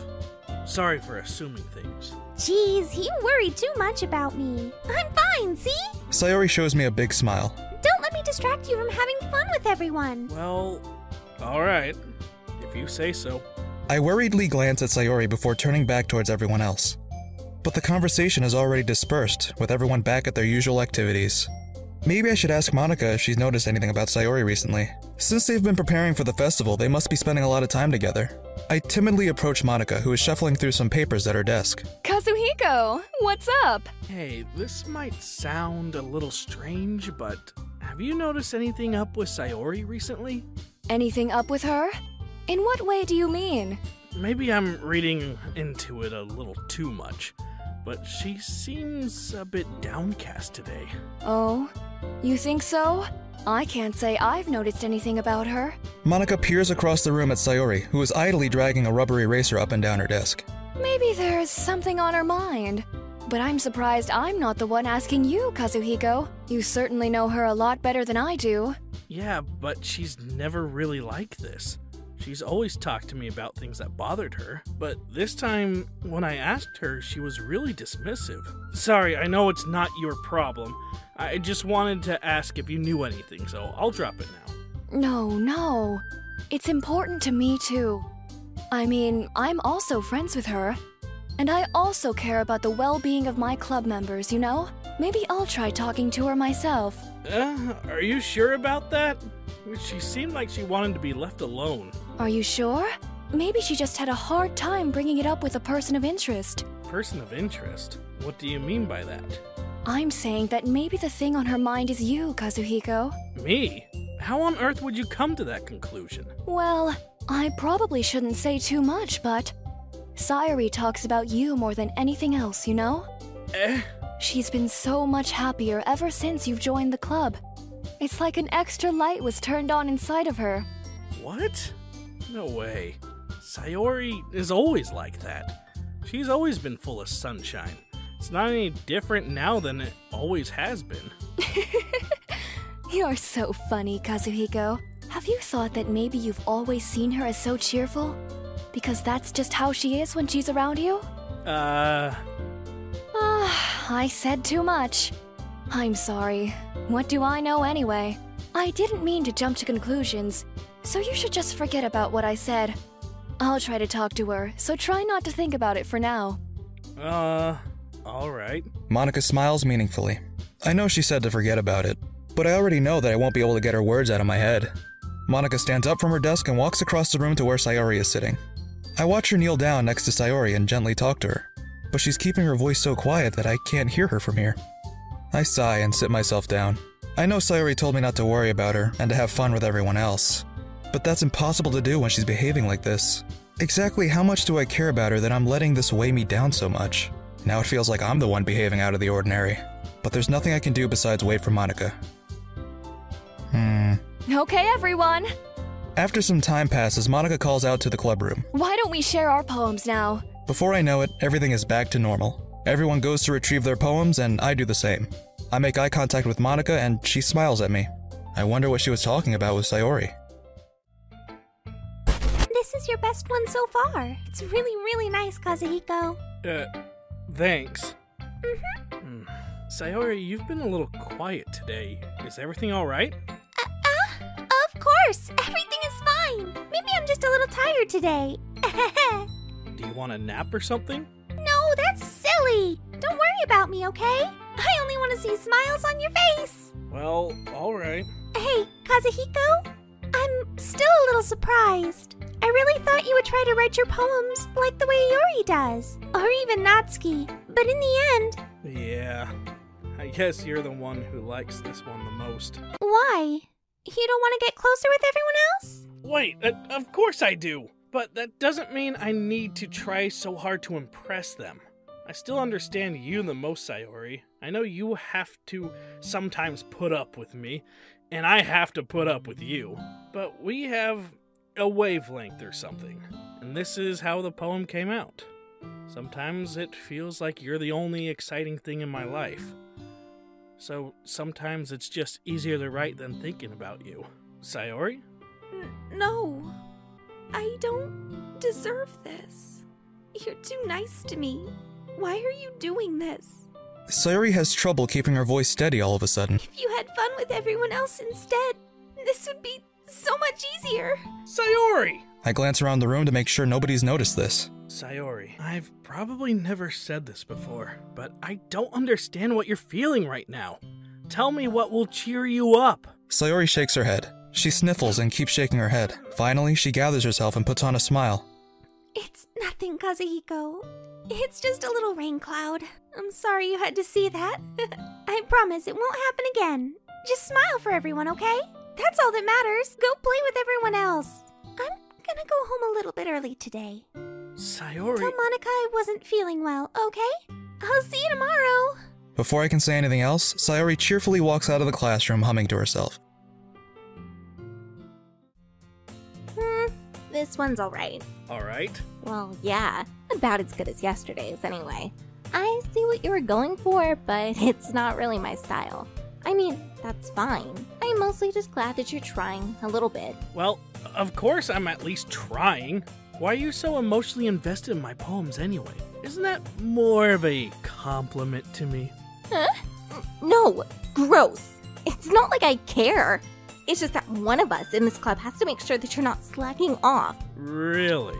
K: Sorry for assuming things.
C: Geez, he worried too much about me. I'm fine, see?
J: Sayori shows me a big smile.
C: Don't let me distract you from having fun with everyone. Well,
K: alright. If you say so.
J: I worriedly glance at Sayori before turning back towards everyone else. But the conversation has already dispersed, with everyone back at their usual activities. Maybe I should ask Monika if she's noticed anything about Sayori recently. Since they've been preparing for the festival, they must be spending a lot of time together. I timidly approach Monika, who is shuffling through some papers at her desk.
K: Kazuhiko, what's up? Hey, this might sound a little strange, but have you noticed anything up with Sayori recently?
G: Anything up with her? In what way do you mean?
K: Maybe I'm reading into it a little too much but she seems a bit downcast today.
G: Oh, you think so? I can't say I've noticed anything about her.
J: Monika peers across the room at Sayori, who is idly dragging a rubber eraser up and down her desk.
G: Maybe there's something on her mind. But I'm surprised I'm not the one asking you, Kazuhiko. You certainly know her a lot better than I do.
K: Yeah, but she's never really like this. She's always talked to me about things that bothered her, but this time, when I asked her, she was really dismissive. Sorry, I know it's not your problem. I just wanted to ask if you knew anything, so I'll drop it
G: now. No, no. It's important to me, too. I mean, I'm also friends with her. And I also care about the well being of my club members, you know? Maybe I'll try talking to her myself.
K: Uh, are you sure about that? She seemed like she wanted to be left alone.
G: Are you sure? Maybe she just had a hard time bringing it up with a person of interest.
K: Person of interest? What do you mean by that?
G: I'm saying that maybe the thing on her mind is you, Kazuhiko.
K: Me? How on earth would you come to that conclusion?
G: Well, I probably shouldn't say too much, but. Sayori talks about you more than anything else, you know? Eh? She's been so much happier ever since you've joined the club. It's like an extra light was turned on inside of her.
K: What? No way. Sayori is always like that. She's always been full of sunshine. It's not any different now than it always has been.
G: You're so funny, Kazuhiko. Have you thought that maybe you've always seen her as so cheerful? Because that's just how she is when she's around you?
K: Uh.
G: Ah, I said too much. I'm sorry. What do I know anyway? I didn't mean to jump to conclusions, so you should just forget about what I said. I'll try to talk to her, so try not to think about it for
K: now. Uh, alright.
J: Monika smiles meaningfully. I know she said to forget about it, but I already know that I won't be able to get her words out of my head. Monika stands up from her desk and walks across the room to where Sayori is sitting. I watch her kneel down next to Sayori and gently talk to her, but she's keeping her voice so quiet that I can't hear her from here. I sigh and sit myself down. I know Sayori told me not to worry about her and to have fun with everyone else, but that's impossible to do when she's behaving like this. Exactly how much do I care about her that I'm letting this weigh me down so much? Now it feels like I'm the one behaving out of the ordinary. But there's nothing I can do besides wait for Monika. Hmm.
G: Okay, everyone.
J: After some time passes, Monika calls out to the club room.
G: Why don't we share our poems now?
J: Before I know it, everything is back to normal. Everyone goes to retrieve their poems, and I do the same. I make eye contact with Monika, and she smiles at me. I wonder what she was talking about with Sayori
C: this is your best one so far. It's really, really nice, Kazuhiko.
K: Uh, thanks. Mm-hmm. Mm. Sayori, you've been a little quiet today. Is everything all right? Uh,
C: uh, of course. Everything is fine. Maybe I'm just a little tired today.
K: Do you want a nap or something?
C: No, that's silly. Don't worry about me, okay? I only want to see smiles on your face.
K: Well, all right.
C: Hey, Kazuhiko, I'm still a little surprised. I really thought you would try to write your poems like the way Yuri does, or even Natsuki. But in the end.
K: Yeah. I guess you're the one who likes this one the most. Why? You don't want to get closer with everyone else? Wait, uh, of course I do. But that doesn't mean I need to try so hard to impress them. I still understand you the most, Sayori. I know you have to sometimes put up with me, and I have to put up with you. But we have a wavelength or something, and this is how the poem came out. Sometimes it feels like you're the only exciting thing in my life. So sometimes it's just easier to write than thinking about you. Sayori?
C: no. I don't deserve this. You're too nice to me. Why are you doing this?
J: Sayori has trouble keeping her voice steady all of a sudden. If
C: you had fun with everyone else instead, this would be so much easier.
K: Sayori!
J: I glance around the room to make sure nobody's noticed this.
K: Sayori, I've probably never said this before, but I don't understand what you're feeling right now. Tell me what will cheer you up.
J: Sayori shakes her head. She sniffles and keeps shaking her head. Finally, she gathers herself and puts on a smile.
K: It's nothing, Kazuhiko.
C: It's just a little rain cloud. I'm sorry you had to see that. I promise it won't happen again. Just smile for everyone, okay? That's all that matters. Go play with everyone else. I'm gonna go home a little bit early today. Sayori. Tell Monika I wasn't feeling well, okay? I'll see you tomorrow.
J: Before I can say anything else, Sayori cheerfully walks out of the classroom humming to herself.
C: This one's alright.
K: Alright? Well,
C: yeah. About as good as yesterday's, anyway. I see what you were going for, but it's not really my style. I mean, that's fine. I'm mostly just glad that you're trying a little bit.
K: Well, of course I'm at least trying. Why are you so emotionally invested in my poems anyway? Isn't that more of a compliment to me? Huh? No,
C: gross. It's not like I care. It's just that one of us in this club has to make sure that you're not slacking off.
K: Really?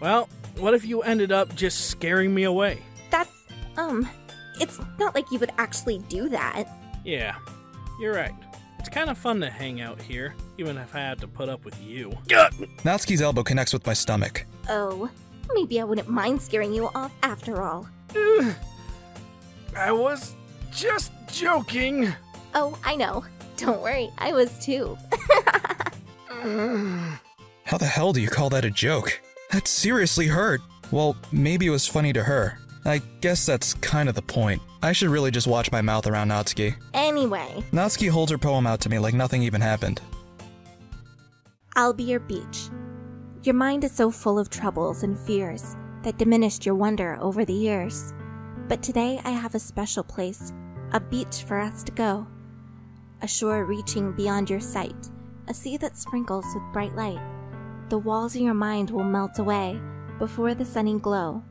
K: Well, what if you ended up just scaring me away? That's,
C: um, it's not like you would actually do that.
K: Yeah, you're right. It's kind of fun to hang out here, even if I had to put up with you.
J: Natsuki's elbow connects with my stomach.
C: Oh, maybe I wouldn't mind scaring you off after all. I was just joking. Oh, I know. Don't worry, I was too.
J: How the hell do you call that a joke? That seriously hurt. Well, maybe it was funny to her. I guess that's kind of the point. I should really just watch my mouth around Natsuki.
C: Anyway,
J: Natsuki holds her poem out to me like nothing even happened.
C: I'll be your beach. Your mind is so full of troubles and fears that diminished your wonder over the years. But today I have a special place, a beach for us to go a shore reaching beyond your sight, a sea that sprinkles with bright light. The walls in your mind will melt away before the sunny glow.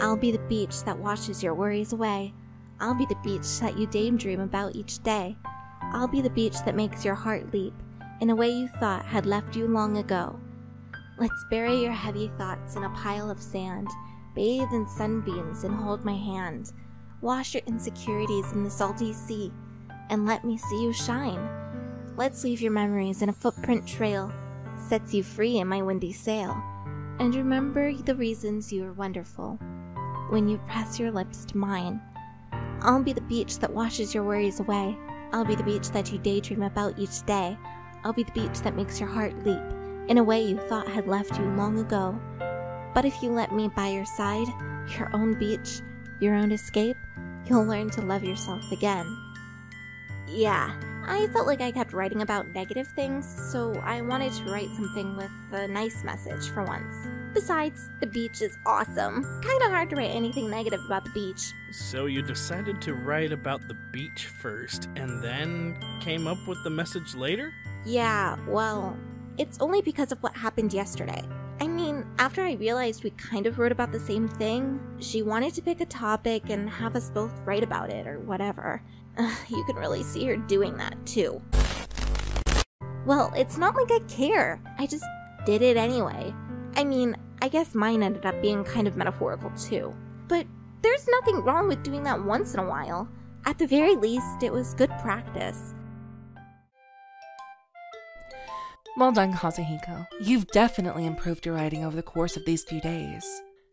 C: I'll be the beach that washes your worries away. I'll be the beach that you daydream about each day. I'll be the beach that makes your heart leap in a way you thought had left you long ago. Let's bury your heavy thoughts in a pile of sand, bathe in sunbeams, and hold my hand. Wash your insecurities in the salty sea and let me see you shine. Let's leave your memories in a footprint trail, sets you free in my windy sail. And remember the reasons you are wonderful when you press your lips to mine. I'll be the beach that washes your worries away. I'll be the beach that you daydream about each day. I'll be the beach that makes your heart leap in a way you thought had left you long ago. But if you let me by your side, your own beach, your own escape, you'll learn to love yourself again. Yeah, I felt like I kept writing about negative things, so I wanted to write something with a nice message for once. Besides, the beach is awesome. Kinda hard to write anything negative about the beach.
K: So you decided to write about the beach first, and then came up with the message later?
C: Yeah, well, it's only because of what happened yesterday. I mean, after I realized we kind of wrote about the same thing, she wanted to pick a topic and have us both write about it or whatever. You can really see her doing that, too. Well, it's not like I care. I just did it anyway. I mean, I guess mine ended up being kind of metaphorical, too. But there's nothing wrong with doing that once in a while. At the very least, it was good practice.
I: Well done, Kazuhiko. You've definitely improved your writing over the course of these few days.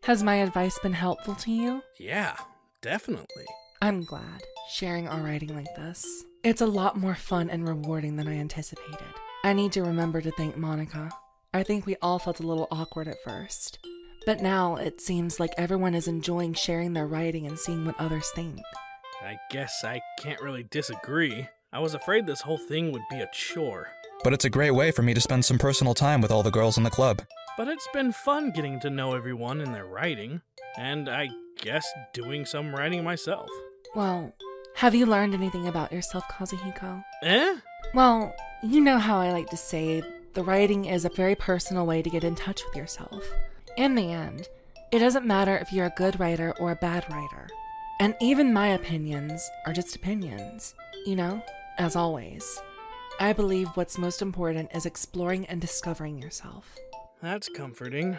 I: Has my advice been helpful to you?
K: Yeah, definitely.
I: I'm glad sharing our writing like this. It's a lot more fun and rewarding than I anticipated. I need to remember to thank Monika. I think we all felt a little awkward at first, but now it seems like everyone is enjoying sharing their writing and seeing what others think.
K: I guess I can't really disagree. I was afraid this whole thing would be a chore.
J: But it's a great way for me to spend some personal time with all the girls in the club.
K: But it's been fun getting to know everyone and their writing, and I guess doing some writing myself.
I: Well, have you learned anything about yourself, Kazuhiko? Eh? Well, you know how I like to say the writing is a very personal way to get in touch with yourself. In the end, it doesn't matter if you're a good writer or a bad writer. And even my opinions are just opinions, you know, as always. I believe what's most important is exploring and discovering
K: yourself. That's comforting.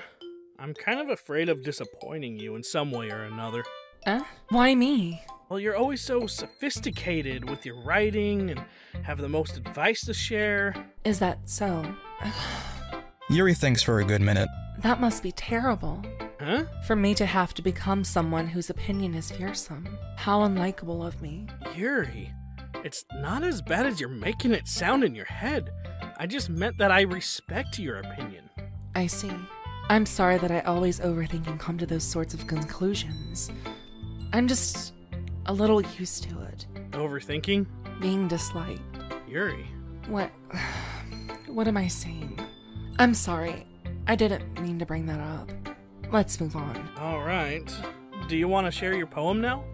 K: I'm kind of afraid of disappointing you in some way or another.
I: Huh? Why me?
K: Well, you're always so sophisticated with your writing and have the most advice to share.
I: Is that so?
J: Yuri thinks for a good minute.
I: That must be terrible. Huh? For me to have to become someone whose opinion is fearsome. How unlikable
K: of me. Yuri, it's not as bad as you're making it sound in your head. I just meant that I respect your opinion. I see.
I: I'm sorry that I always overthink and come to those sorts of conclusions. I'm just a little used to it.
K: Overthinking?
I: Being disliked. Yuri. What? What am I saying? I'm sorry. I didn't mean to bring that up. Let's move on.
K: All right. Do you want to share your poem now?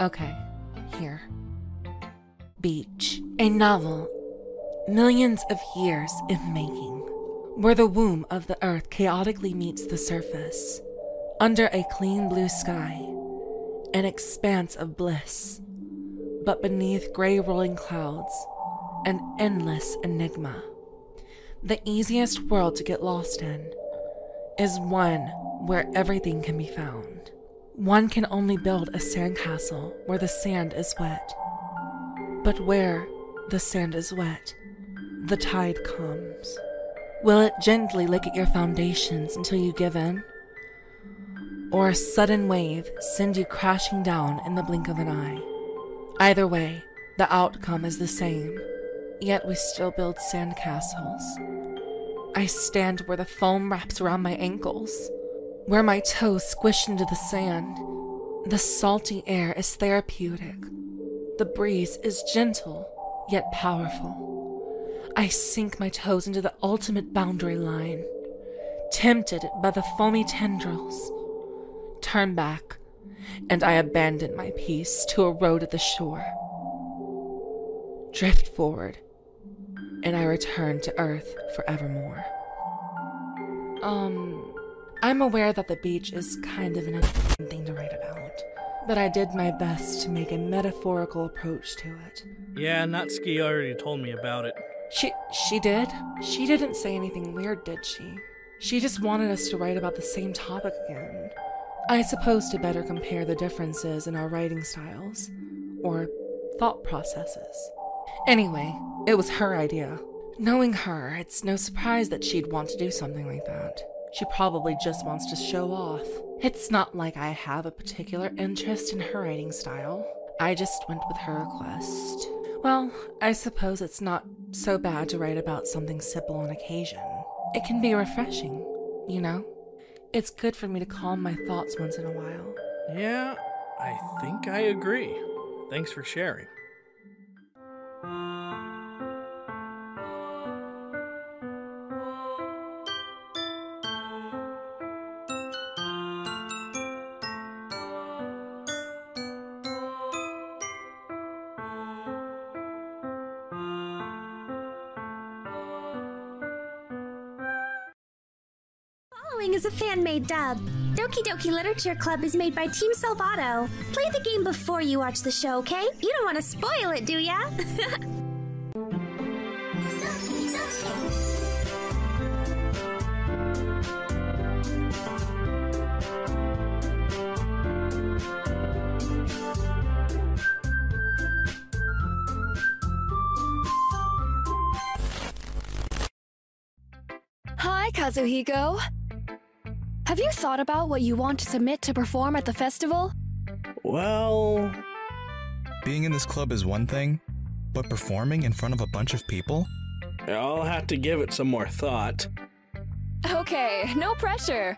I: Okay. Here. Beach. A novel. Millions of years in making. Where the womb of the earth chaotically meets the surface. Under a clean blue sky an expanse of bliss, but beneath gray rolling clouds, an endless enigma. The easiest world to get lost in is one where everything can be found. One can only build a sandcastle where the sand is wet. But where the sand is wet, the tide comes. Will it gently lick at your foundations until you give in? or a sudden wave send you crashing down in the blink of an eye. Either way, the outcome is the same, yet we still build sandcastles. I stand where the foam wraps around my ankles, where my toes squish into the sand. The salty air is therapeutic. The breeze is gentle, yet powerful. I sink my toes into the ultimate boundary line, tempted by the foamy tendrils turn back, and I abandon my peace to a road at the shore. Drift forward, and I return to Earth forevermore. Um, I'm aware that the beach is kind of an interesting thing to write about, but I did my best to make a metaphorical approach to it.
E: Yeah,
K: Natsuki already told me about it.
I: She she did? She didn't say anything weird, did she? She just wanted us to write about the same topic again. I suppose to better compare the differences in our writing styles, or thought processes. Anyway, it was her idea. Knowing her, it's no surprise that she'd want to do something like that. She probably just wants to show off. It's not like I have a particular interest in her writing style. I just went with her request. Well, I suppose it's not so bad to write about something simple on occasion. It can be refreshing, you know? It's good for me to calm my thoughts once in a while.
K: Yeah, I think I agree. Thanks for sharing.
C: fan-made dub. Doki Doki Literature Club is made by Team Salvato. Play the game before you watch the show, okay? You don't want to spoil it, do ya?
F: Hi,
G: Kazuhiko. Have you thought about what you want to submit to perform at the
J: festival? Well. Being in this club is one thing, but performing in front of a bunch of people?
K: I'll have to give it some more thought.
G: Okay, no pressure.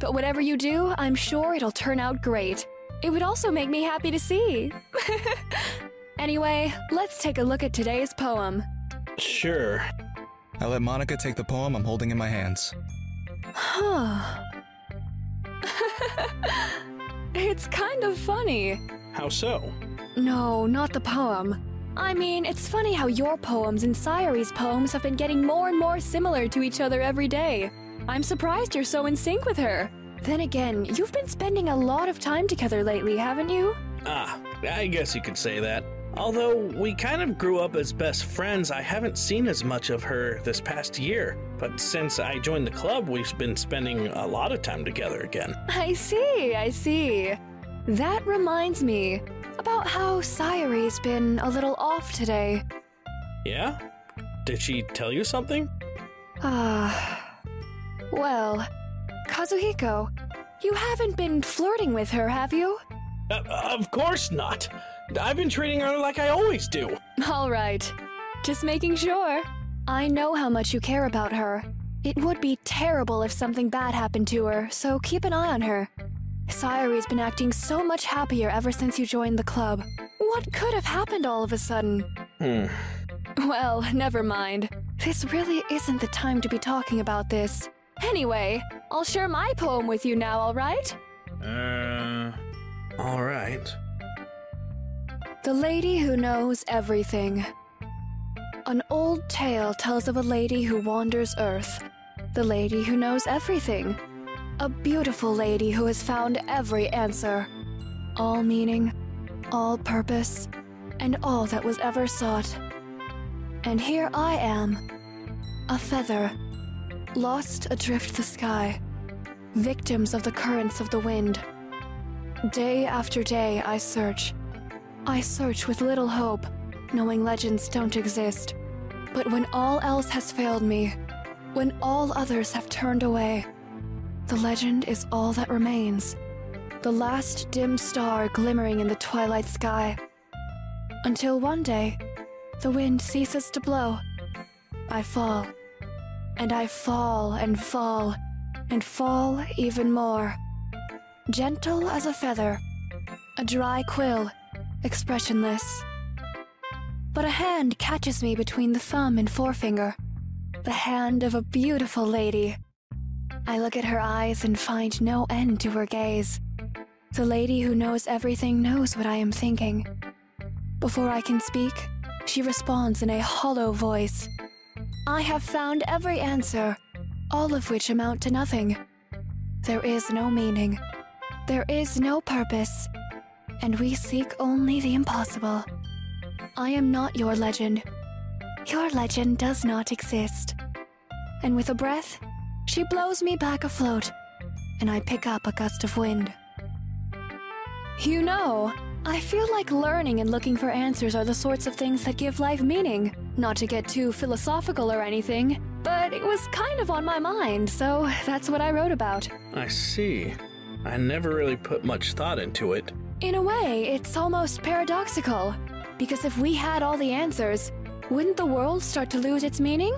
G: But whatever you do, I'm sure it'll turn out great. It would also make me happy to see. anyway, let's take a look at today's poem.
J: Sure. I let Monika take the poem I'm holding in my hands.
G: Huh. it's kind of funny.
K: How so?
G: No, not the poem. I mean, it's funny how your poems and Sayori's poems have been getting more and more similar to each other every day. I'm surprised you're so in sync with her. Then again, you've been spending a lot of time together lately, haven't you?
K: Ah, I guess you could say that. Although we kind of grew up as best friends, I haven't seen as much of her this past year. But since I joined the club, we've been spending a lot of time together again.
G: I see, I see. That reminds me about how Sayori's been a little off today.
K: Yeah? Did she tell you something?
G: Ah. Uh, well, Kazuhiko, you haven't been flirting with her, have
K: you? Uh, of course not. I've been treating her like I always do.
G: All right. Just making sure. I know how much you care about her. It would be terrible if something bad happened to her, so keep an eye on her. Sayori's been acting so much happier ever since you joined the club. What could have happened all of a sudden? Hmm. Well, never mind. This really isn't the time to be talking about this. Anyway, I'll share my poem with you now, alright?
K: Uh, alright.
G: The Lady Who Knows Everything. An old tale tells of a lady who wanders Earth, the lady who knows everything. A beautiful lady who has found every answer, all meaning, all purpose, and all that was ever sought. And here I am, a feather, lost adrift the sky, victims of the currents of the wind. Day after day I search I search with little hope, knowing legends don't exist. But when all else has failed me, when all others have turned away, the legend is all that remains. The last dim star glimmering in the twilight sky. Until one day, the wind ceases to blow. I fall. And I fall and fall and fall even more. Gentle as a feather, a dry quill expressionless. But a hand catches me between the thumb and forefinger, the hand of a beautiful lady. I look at her eyes and find no end to her gaze. The lady who knows everything knows what I am thinking. Before I can speak, she responds in a hollow voice. I have found every answer, all of which amount to nothing. There is no meaning. There is no purpose and we seek only the impossible. I am not your legend. Your legend does not exist. And with a breath, she blows me back afloat, and I pick up a gust of wind. You know, I feel like learning and looking for answers are the sorts of things that give life meaning. Not to get too philosophical or anything, but it was kind of on my mind, so that's what I wrote about.
K: I see. I never really put much thought into it.
G: In a way, it's almost paradoxical, because if we had all the answers, wouldn't the world start to lose its meaning?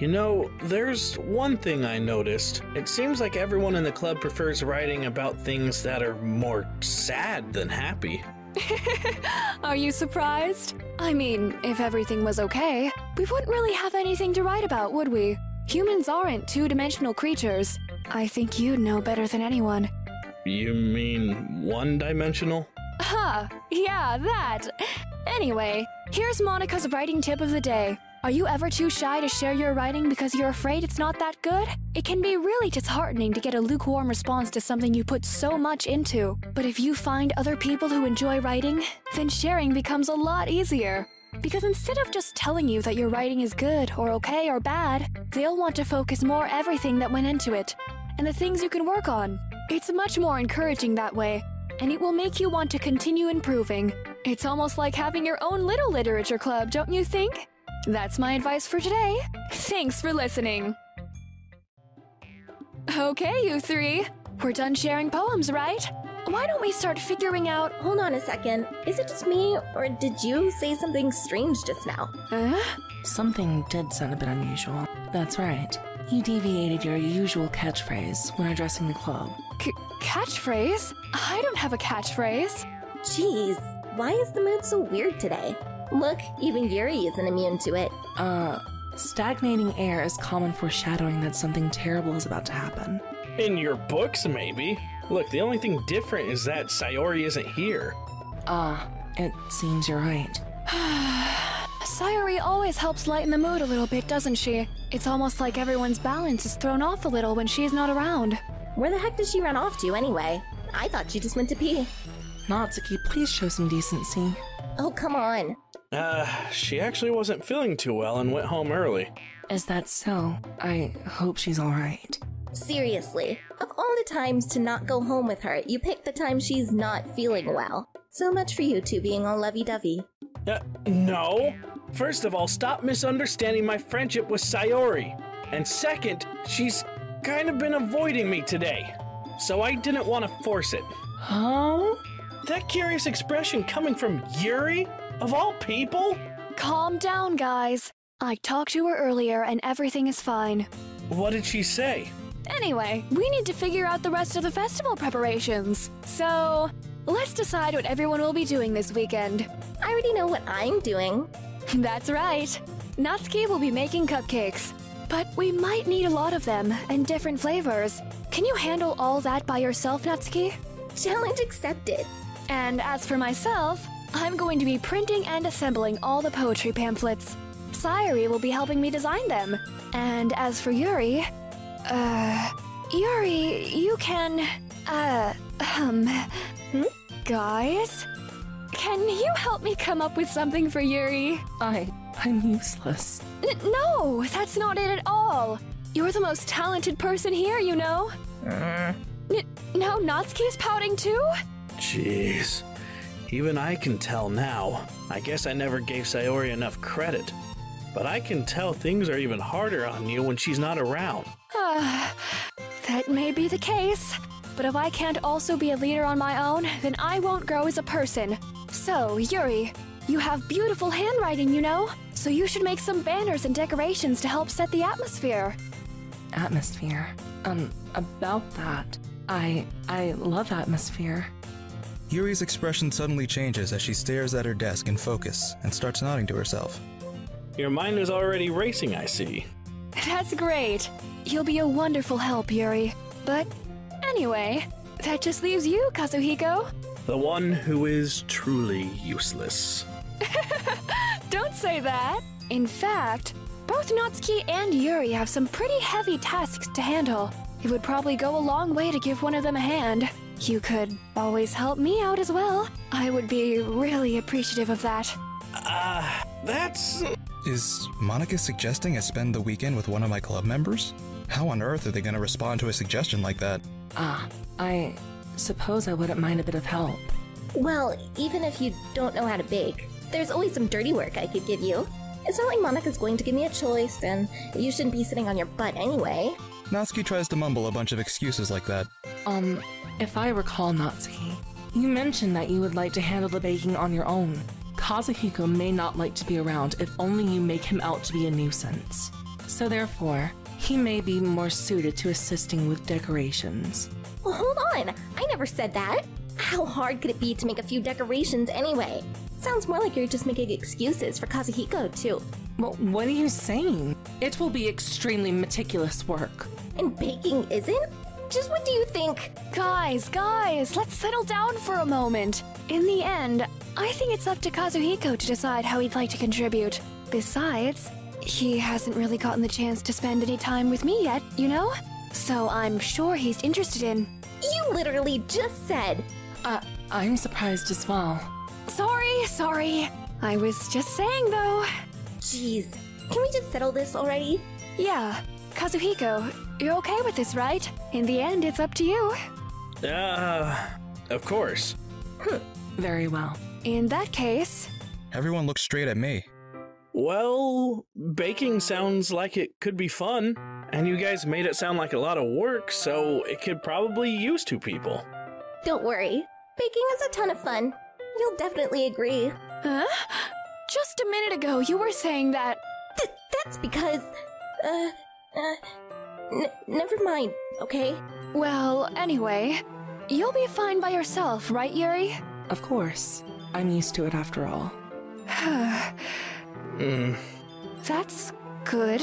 K: You know, there's one thing I noticed. It seems like everyone in the club prefers writing about things that are more sad than happy.
G: are you surprised? I mean, if everything was okay, we wouldn't really have anything to write about, would we? Humans aren't two dimensional creatures. I think you'd know better than anyone.
K: You mean one dimensional?
G: Huh, yeah, that. Anyway, here's Monika's writing tip of the day. Are you ever too shy to share your writing because you're afraid it's not that good? It can be really disheartening to get a lukewarm response to something you put so much into. But if you find other people who enjoy writing, then sharing becomes a lot easier. Because instead of just telling you that your writing is good or okay or bad, they'll want to focus more everything that went into it and the things you can work on. It's much more encouraging that way, and it will make you want to continue improving. It's almost like having your own little literature club, don't you think? That's my advice for today. Thanks for listening. Okay, you three. We're done sharing poems, right? Why don't we
C: start figuring out? Hold on a second. Is it just me, or did you say something strange just now? Uh?
I: Something did sound a bit unusual. That's right. You deviated your usual catchphrase when addressing the club.
G: C catchphrase? I don't have a
C: catchphrase. Jeez, why is the mood so weird today?
G: Look, even
I: Yuri isn't immune to it. Uh, stagnating air is common foreshadowing that something terrible is about to happen.
K: In your books, maybe. Look, the only thing different is that Sayori isn't here.
G: Ah, uh, it
K: seems you're right.
G: Sayori always helps lighten the mood a little bit, doesn't she? It's almost like everyone's balance is thrown
C: off a little when she's not around. Where the heck did she run off to anyway? I thought she just went to pee.
I: Natsuki, please show some decency.
C: Oh, come on.
K: Uh, she actually wasn't feeling too well and went home early.
C: Is
I: that so? I hope she's
K: alright.
C: Seriously, of all the times to not go home with her, you pick the time she's not feeling well. So much for you two being all lovey dovey.
K: Uh, no, First of all, stop misunderstanding my friendship with Sayori. And second, she's kind of been avoiding me today. So I didn't want to force it.
F: Huh?
K: That curious expression coming from Yuri? Of all people?
G: Calm down, guys. I talked to her earlier and everything is fine.
K: What did she say?
G: Anyway, we need to figure out the rest of the festival preparations. So, let's decide what everyone will be doing this weekend. I already know what I'm doing. That's right. Natsuki will be making cupcakes. But we might need a lot of them, and different flavors. Can you handle all that by yourself, Natsuki? Challenge accepted. And as for myself, I'm going to be printing and assembling all the poetry pamphlets. Sayori will be helping me design them. And as for Yuri, uh, Yuri, you can, uh, um, hmm? guys? Can you help me come up with something for Yuri? I... I'm useless. N no, that's not it at all. You're the most talented person here, you know. Mm. No, N now Natsuki's pouting too?
K: Jeez. Even I can tell now. I guess I never gave Sayori enough credit. But I can tell things are even harder on you when she's not around.
G: Ah, uh, that may be the case. But if I can't also be a leader on my own, then I won't grow as a person. So, Yuri, you have beautiful handwriting, you know? So you should make some banners and decorations to help set the atmosphere.
I: Atmosphere? Um, about that. I... I love atmosphere.
J: Yuri's expression suddenly changes as she stares at her desk in focus and starts nodding to herself. Your mind is already racing, I see.
G: That's great. You'll be a wonderful help, Yuri. But Anyway, that just leaves you, Kazuhiko.
K: The one who is truly useless.
G: Don't say that. In fact, both Natsuki and Yuri have some pretty heavy tasks to handle. It would probably go a long way to give one of them a hand. You could always help me out as well. I would be really appreciative of that.
J: Ah,
K: uh, that's.
J: Is Monika suggesting I spend the weekend with one of my club members? How on earth are they going to respond to a suggestion like that?
C: Ah,
I: I suppose I wouldn't mind a bit of help.
C: Well, even if you don't know how to bake, there's always some dirty work I could give you. It's not like Monika's going to give me a choice, and you shouldn't be sitting on your butt anyway.
J: Natsuki tries to mumble a bunch of excuses like that.
C: Um, if I recall, Natsuki,
I: you mentioned that you would like to handle the baking on your own. Kazuhiko may not like to be around if only you make him out to be a nuisance. So therefore, he may be more suited to assisting with decorations.
C: Well, hold on. I never said that. How hard could it be to make a few decorations anyway? Sounds more like you're just making excuses for Kazuhiko, too.
I: Well, what are you saying? It will be extremely meticulous work.
G: And baking isn't? Just what do you think? Guys, guys, let's settle down for a moment. In the end, I think it's up to Kazuhiko to decide how he'd like to contribute. Besides, he hasn't really gotten the chance to spend any time with me yet, you know? So I'm sure he's interested in... You literally just said... Uh, I'm surprised as well. Sorry, sorry. I was just saying, though. Jeez, can we just settle this already? Yeah. Kazuhiko, you're okay with this, right? In the end, it's up to you.
J: Uh, of course.
G: Very well. In that case...
J: Everyone looks straight at me.
K: Well, baking sounds like it could be fun, and you guys made it sound like a lot of work, so it could probably use two people.
C: Don't worry, baking is a ton of fun. You'll definitely agree. Huh? Just a minute ago, you were saying that. Th- that's because. Uh. uh n-
G: never mind, okay? Well, anyway, you'll be fine by yourself, right, Yuri?
I: Of course. I'm used to it after all.
J: Mm.
C: That's good.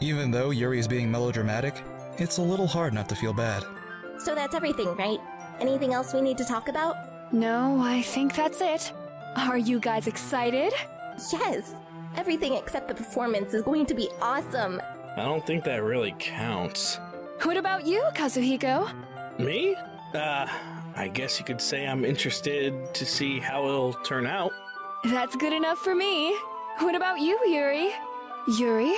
J: Even though Yuri's being melodramatic, it's a little hard not to feel bad.
C: So that's everything, right? Anything else we need to talk about? No, I think that's it. Are you guys excited? Yes! Everything except the performance is going to be awesome!
K: I don't think that really counts.
C: What about you, Kazuhiko?
K: Me? Uh, I guess you could say I'm interested to see how it'll turn out.
G: That's good enough for me. What about
C: you, Yuri? Yuri?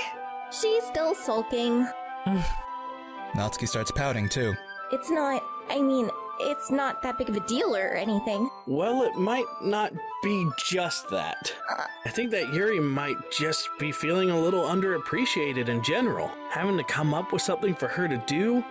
C: She's still sulking.
J: Natsuki starts pouting, too.
C: It's not, I mean, it's not that big of a deal or anything.
K: Well, it might not be just that. Uh. I think that Yuri might just be feeling a little underappreciated in general. Having to come up with something for her to
J: do,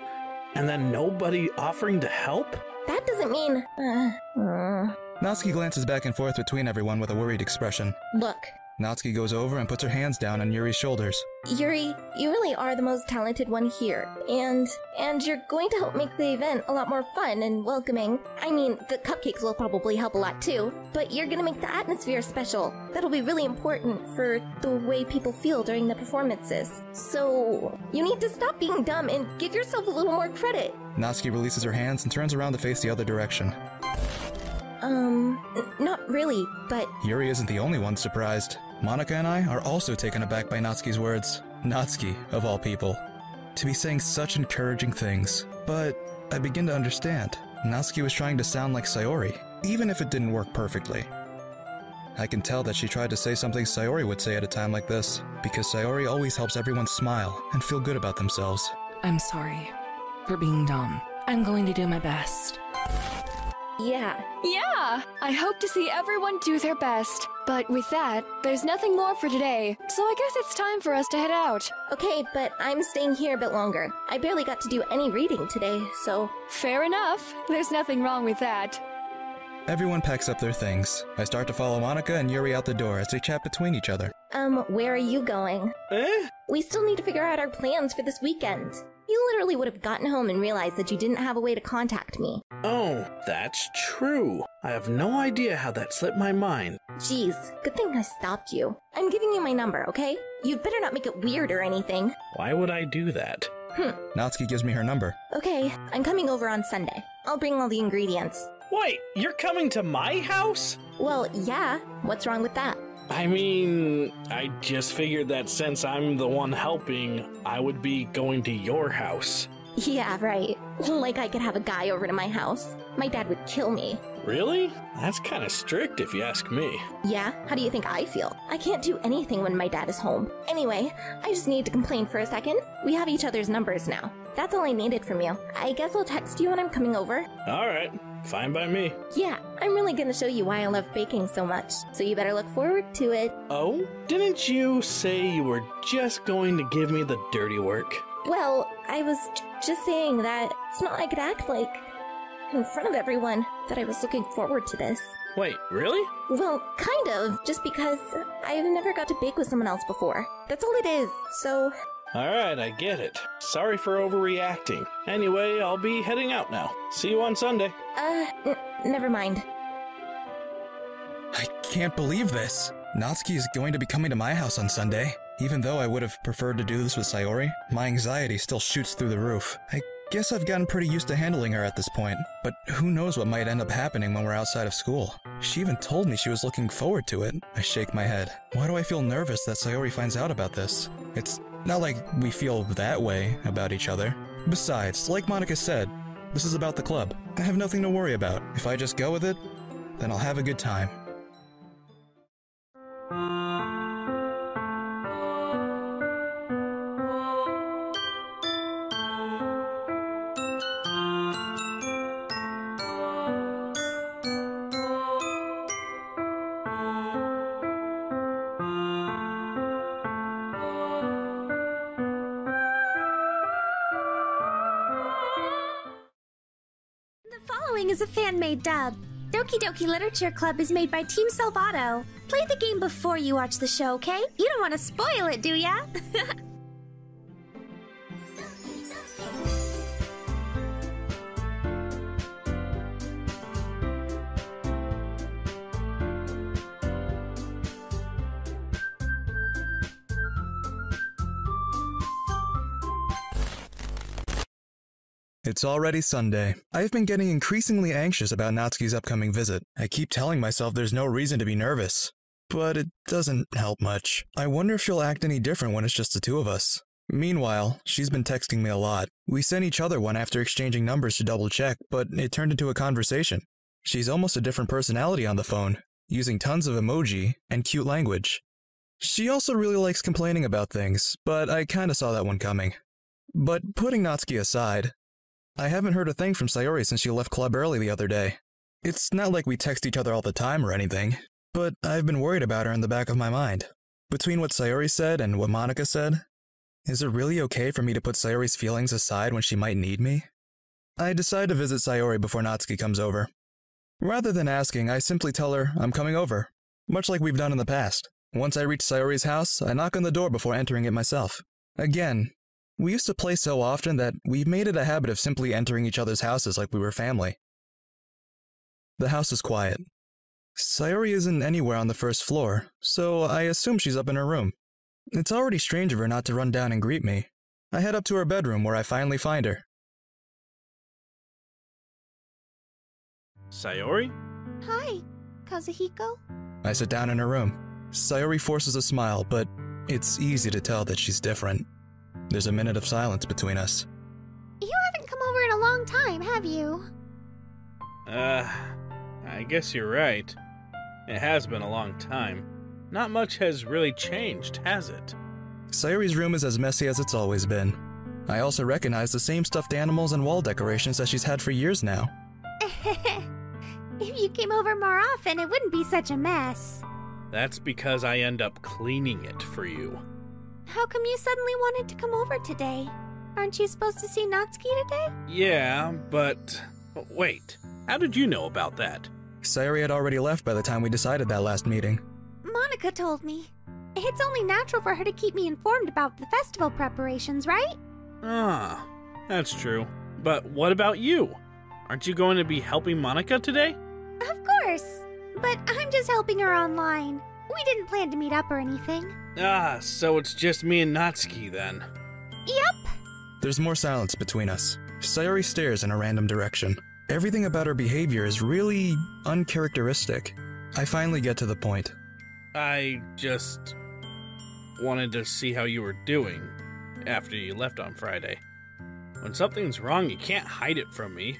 J: and then nobody offering to help?
C: That doesn't mean. Uh,
J: uh. Natsuki glances back and forth between everyone with a worried expression. Look, Natsuki goes over and puts her hands down on Yuri's shoulders.
C: Yuri, you really are the most talented one here. And and you're going to help make the event a lot more fun and welcoming. I mean, the cupcakes will probably help a lot too, but you're going to make the atmosphere special. That'll be really important for the way people feel during the performances. So, you need to stop being dumb and give yourself a little more credit.
J: Natsuki releases her hands and turns around to face the other direction.
C: Um, not really, but.
J: Yuri isn't the only one surprised. Monika and I are also taken aback by Natsuki's words. Natsuki, of all people, to be saying such encouraging things. But I begin to understand. Natsuki was trying to sound like Sayori, even if it didn't work perfectly. I can tell that she tried to say something Sayori would say at a time like this, because Sayori always helps everyone smile and feel good about themselves.
I: I'm sorry for being dumb. I'm going to do my
G: best. Yeah. Yeah! I hope to see everyone do their best. But with that, there's nothing more for
C: today, so I guess it's time for us to head out. Okay, but I'm staying here a bit longer. I barely got to do any reading today, so. Fair enough. There's nothing wrong with that.
J: Everyone packs up their things. I start to follow Monika and Yuri out the door as they chat between each other.
C: Um, where are you going? Eh? We still need to figure out our plans for this weekend. You literally would have gotten home and realized that you didn't have a way to contact me.
K: Oh, that's true. I have no idea how that slipped my mind. Jeez, good thing I stopped you.
C: I'm giving you my number, okay? You'd better not make it weird or anything.
J: Why would I do that? Hmm. Natsuki gives me her number.
C: Okay, I'm coming over on Sunday. I'll bring all the ingredients. Wait, you're coming to my house? Well, yeah. What's wrong with that?
J: I mean, I
K: just figured that since I'm the one helping, I would be going to your house.
C: Yeah, right. Like I could have a guy over to my house. My dad would kill me.
K: Really? That's kind of strict if you ask me.
C: Yeah, how do you think I feel? I can't do anything when my dad is home. Anyway, I just need to complain for a second. We have each other's numbers now. That's all I needed from you. I guess I'll text you when I'm coming over.
K: All right. Fine by me.
C: Yeah, I'm really gonna show you why I love baking so much, so you better look forward to it.
K: Oh? Didn't you say you were just going to give me the dirty work?
C: Well, I was just saying that it's not like I act like in front of everyone that I was looking forward to this.
K: Wait, really?
C: Well, kind of, just because I've never got to bake with someone else before. That's all it is, so
K: Alright, I get it. Sorry for overreacting. Anyway,
J: I'll be heading out now. See you on Sunday.
C: Uh, n- never mind.
J: I can't believe this. Natsuki is going to be coming to my house on Sunday. Even though I would have preferred to do this with Sayori, my anxiety still shoots through the roof. I guess I've gotten pretty used to handling her at this point, but who knows what might end up happening when we're outside of school. She even told me she was looking forward to it. I shake my head. Why do I feel nervous that Sayori finds out about this? It's not like we feel that way about each other. Besides, like Monika said, this is about the club. I have nothing to worry about. If I just go with it, then I'll have a good time.
C: made dub. Doki Doki Literature Club is made by Team Salvato. Play the game before you watch the show, okay? You don't want to spoil it, do ya?
J: It's already Sunday. I have been getting increasingly anxious about Natsuki's upcoming visit. I keep telling myself there's no reason to be nervous. But it doesn't help much. I wonder if she'll act any different when it's just the two of us. Meanwhile, she's been texting me a lot. We sent each other one after exchanging numbers to double check, but it turned into a conversation. She's almost a different personality on the phone, using tons of emoji and cute language. She also really likes complaining about things, but I kinda saw that one coming. But putting Natsuki aside, I haven't heard a thing from Sayori since she left club early the other day. It's not like we text each other all the time or anything, but I've been worried about her in the back of my mind. Between what Sayori said and what Monika said, is it really okay for me to put Sayori's feelings aside when she might need me? I decide to visit Sayori before Natsuki comes over. Rather than asking, I simply tell her I'm coming over, much like we've done in the past. Once I reach Sayori's house, I knock on the door before entering it myself. Again, we used to play so often that we made it a habit of simply entering each other's houses like we were family. The house is quiet. Sayori isn't anywhere on the first floor, so I assume she's up in her room. It's already strange of her not to run down and greet me. I head up to her bedroom where I finally find her.
D: Sayori?
C: Hi, Kazuhiko.
J: I sit down in her room. Sayori forces a smile, but it's easy to tell that she's different. There's a minute of silence between us.
C: You haven't come over in a long time, have you?
K: Uh, I guess you're right. It has been a long time. Not much has really changed, has it?
J: Sayori's room is as messy as it's always been. I also recognize the same stuffed animals and wall decorations that she's had for years now.
K: if you came
C: over more often, it wouldn't be such a mess.
K: That's because I end up cleaning it for you.
C: How come you suddenly wanted to come over today? Aren't you supposed to see Natsuki today?
K: Yeah, but. wait, how did you know about that?
J: Sayori had already left by the time we decided that last meeting.
C: Monika told me. It's only natural for her to keep me informed about the festival preparations, right?
J: Ah, that's
K: true. But what about you? Aren't you going to be helping Monika today?
B: Of course. But I'm just helping her online. We didn't plan to meet up or anything.
K: Ah, so it's just me and Natsuki then. Yep.
J: There's more silence between us. Sayori stares in a random direction. Everything about her behavior is really uncharacteristic. I finally get to the point.
K: I just wanted to see how you were doing after you left on Friday. When something's wrong, you can't hide it from me.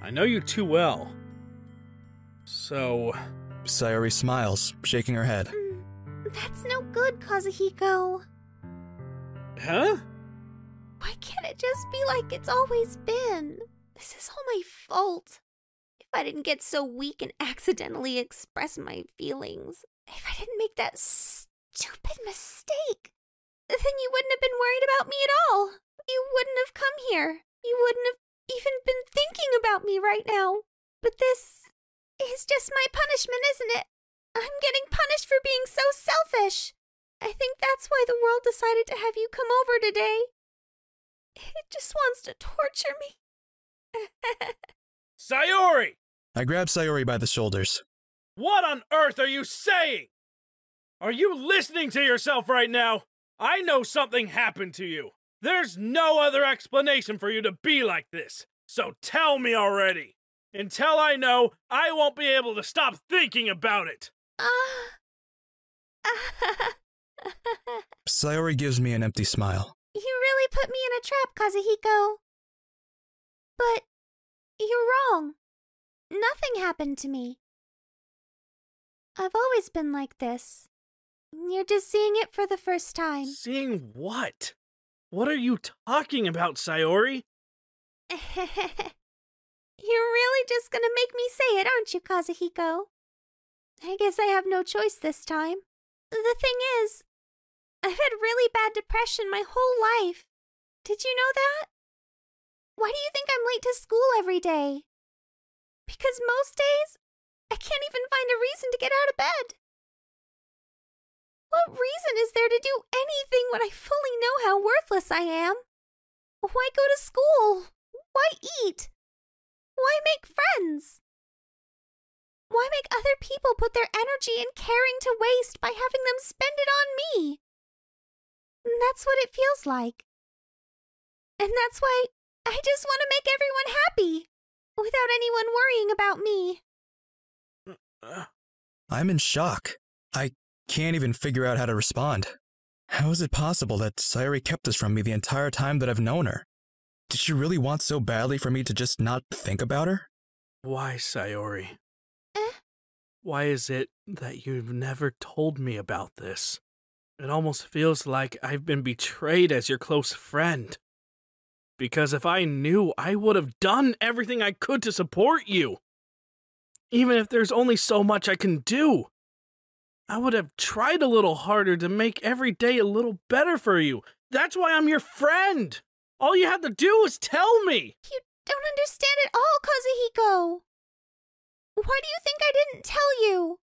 K: I know you too well.
J: So. Sayori smiles, shaking her head.
C: That's no good, Kazuhiko. Huh? Why can't it just be like it's always been? This is all my fault. If I didn't get so weak and accidentally express my feelings, if I didn't make that stupid
B: mistake, then you wouldn't have been worried about me at all. You wouldn't have come here. You wouldn't have even been thinking about me right now. But this is just my punishment, isn't it? I'm getting punished for being so selfish. I think that's why the world decided to have you come over today. It just wants to torture
D: me. Sayori!
J: I grab Sayori by the shoulders.
K: What on earth are you saying? Are you listening to yourself right now? I know something happened to you. There's no other explanation for you to be like this. So tell me already. Until I know, I won't be able to stop thinking about it.
E: Ah.
J: Sayori gives me an empty smile.
B: You really put me in a trap, Kazuhiko.
D: But you're wrong. Nothing happened to me. I've always been like this. You're just seeing it for the
K: first time. Seeing what? What are you talking about, Sayori?
B: You're really just gonna make me say it, aren't you, Kazuhiko? I guess I have no choice this time. The thing is, I've had really bad depression my whole life. Did you know that? Why do you think I'm late to school every day? Because most days, I can't even find a reason to get out of bed. What reason is there to do anything when I fully know how worthless I am? Why go to school? Why eat? Why make friends? Why make other people put their energy and caring to waste by having them spend it on me? That's what it feels like. And that's why I just want to make everyone happy without anyone worrying about me.
E: Uh,
J: I'm in shock. I can't even figure out how to respond. How is it possible that Sayori kept this from me the entire time that I've known her? Did she really want so badly for me to just not think about her?
K: Why, Sayori? Why is it that you've never told me about this? It almost feels like I've been betrayed as your close friend. Because if I knew, I would have done everything I could to support you. Even if there's only so much I can do, I would have tried a little harder to make every day a little better for you. That's why I'm your friend. All you had to do was tell me.
B: You don't understand at all, Kazuhiko. Why do you think I didn't tell you?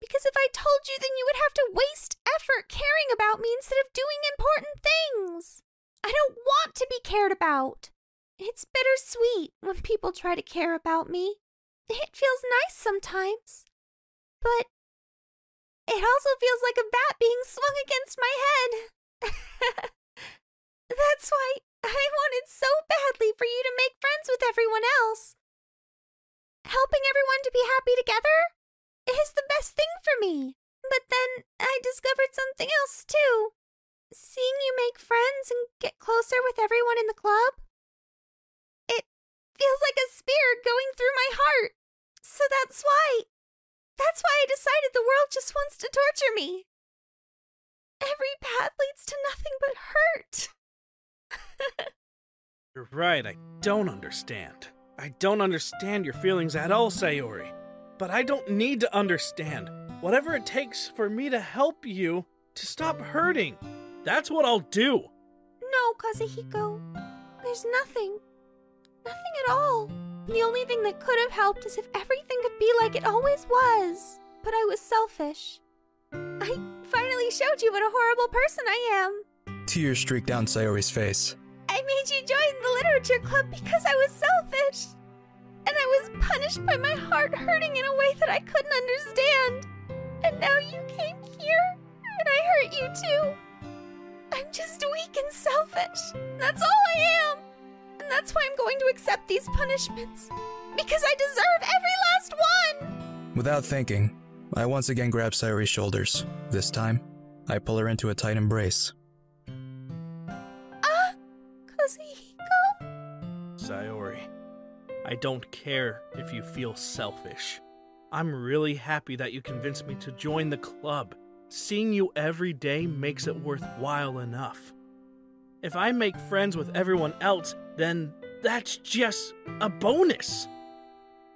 B: Because if I told you, then you would have to waste effort caring about me instead of doing important things. I don't want to be cared about. It's bittersweet when people try to care about me. It feels nice sometimes, but it also feels like a bat being swung against my head. That's why I wanted so badly for you to make friends with everyone else helping everyone to be happy together is the best thing for me. But then I discovered something else too. Seeing you make friends and get closer with everyone in the club, it feels like a spear going through my heart. So that's why. That's why I decided the world just wants to torture me. Every path leads to nothing but hurt.
K: You're right, I don't understand. I don't understand your feelings at all, Sayori. But I don't need to understand. Whatever it takes for me to help you to stop hurting, that's what I'll do.
C: No, Kazuhiko. There's nothing. Nothing at all. The only thing that could have helped is if everything could be like it always was. But I was selfish. I finally showed you what a horrible person I am.
J: Tears streaked down Sayori's face.
C: I made you join the literature club because I was selfish. And I was punished by my heart hurting in a way that I couldn't understand. And now you came here, and I hurt you too. I'm just weak and selfish. That's all I am. And that's why I'm going to accept these punishments. Because I deserve every last one!
J: Without thinking, I once again grab Sayori's shoulders. This time, I pull her into a tight embrace.
K: Kazuhiko? Sayori, I don't care if you feel selfish. I'm really happy that you convinced me to join the club. Seeing you every day makes it worthwhile enough. If I make friends with everyone else, then that's just a bonus.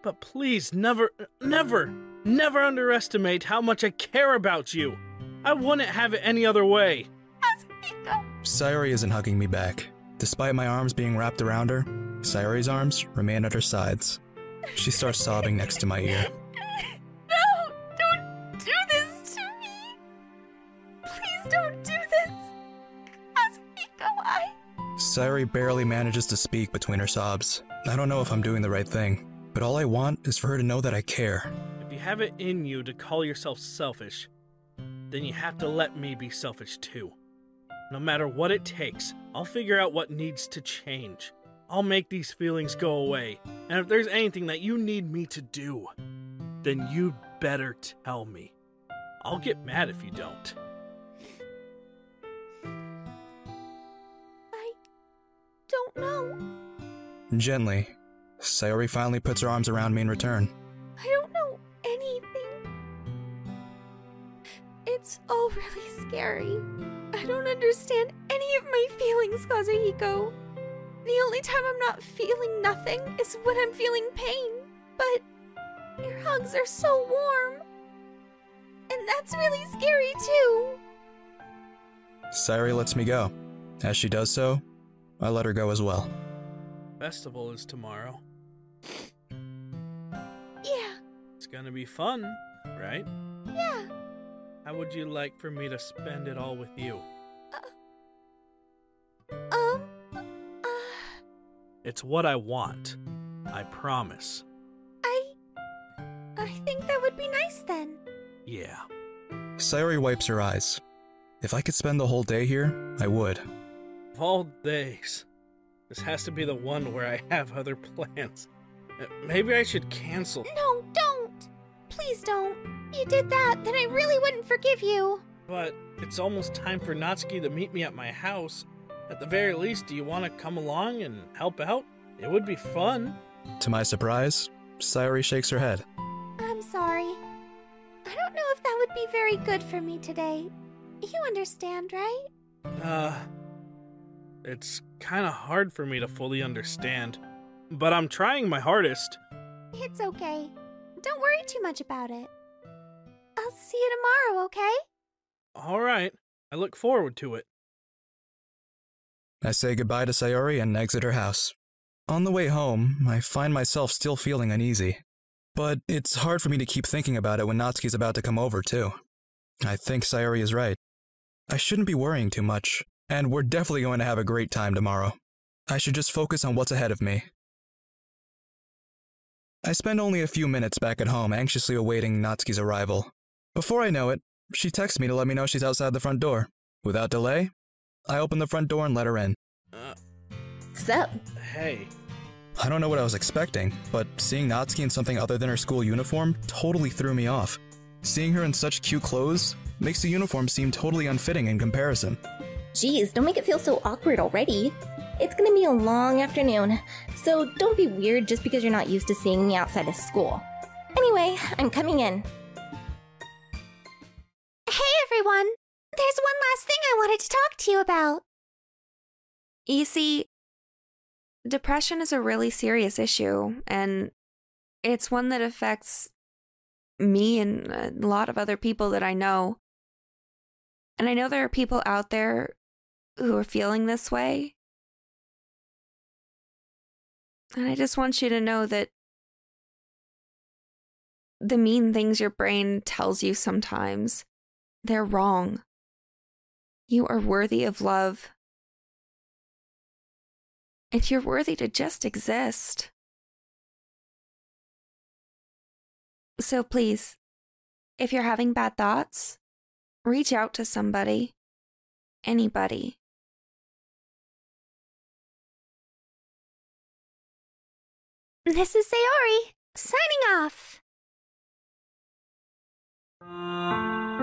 K: But please never, never, never underestimate how much I care about you. I wouldn't have it any other way.
J: Sayori isn't hugging me back. Despite my arms being wrapped around her, Sayori's arms remain at her sides. She starts sobbing next to my ear.
E: No! Don't do this to me! Please don't do this!
J: Kazuhiko, I... Sayori barely manages to speak between her sobs. I don't know if I'm doing the right thing, but all I want is for her to know that I care.
K: If you have it in you to call yourself selfish, then you have to let me be selfish too. No matter what it takes, I'll figure out what needs to change. I'll make these feelings go away, and if there's anything that you need me to do, then you'd better tell me. I'll get mad if you don't.
B: I don't know.
J: Gently, Sayori finally puts her arms around me in return.
C: It's all really scary. I don't understand any of my feelings, Kazuhiko. The only time I'm not feeling nothing is when I'm feeling pain, but your hugs are so warm. And that's really scary, too.
J: Sayori lets me go. As she does so, I let her go as well.
K: Festival is tomorrow. Yeah. It's gonna be fun, right? Yeah. How would you like for me to spend it all with you?
E: Uh,
K: um. Uh, it's what I want. I promise. I.
C: I think that
K: would be nice then. Yeah.
J: Sayori wipes her eyes. If I could spend the whole day here, I would.
K: Of all days, this has to be the one where I have other plans. Uh, maybe I should cancel. No, don't!
C: Please don't. You did that, then I really wouldn't forgive you.
K: But it's almost time for Natsuki to meet me at my house. At the very least, do you want to come along and help out? It would be fun.
J: To my surprise, Sayori shakes her head.
K: I'm sorry.
C: I don't know if that would be very good for me today. You understand, right?
K: Uh, it's kind of hard for me to fully understand, but I'm trying my hardest.
C: It's okay. Don't worry too much about it. I'll see you tomorrow, okay?
K: All right. I look forward to it.
J: I say goodbye to Sayori and exit her house. On the way home, I find myself still feeling uneasy. But it's hard for me to keep thinking about it when Natsuki's about to come over, too. I think Sayori is right. I shouldn't be worrying too much, and we're definitely going to have a great time tomorrow. I should just focus on what's ahead of me I spend only a few minutes back at home anxiously awaiting Natsuki's arrival. Before I know it, she texts me to let me know she's outside the front door. Without delay, I open the front door and let her in.
E: Uh,
K: What's up? Hey.
J: I don't know what I was expecting, but seeing Natsuki in something other than her school uniform totally threw me off. Seeing her in such cute clothes makes the uniform seem totally unfitting in comparison.
C: Geez, don't make it feel so awkward already. It's gonna be a long afternoon, so don't be weird just because you're not used to seeing me outside of school. Anyway, I'm coming in. Hey everyone! There's one last thing
B: I wanted to talk to you about.
D: You see, depression is a really serious issue, and it's one that affects me and a lot of other people that I know. And I know there are people out there who are feeling this way. And I just want you to know that the mean things your brain tells you sometimes, they're wrong. You are worthy of love. And you're worthy to just exist. So please, if you're having bad thoughts, reach out to somebody, anybody. This is Sayori, signing off.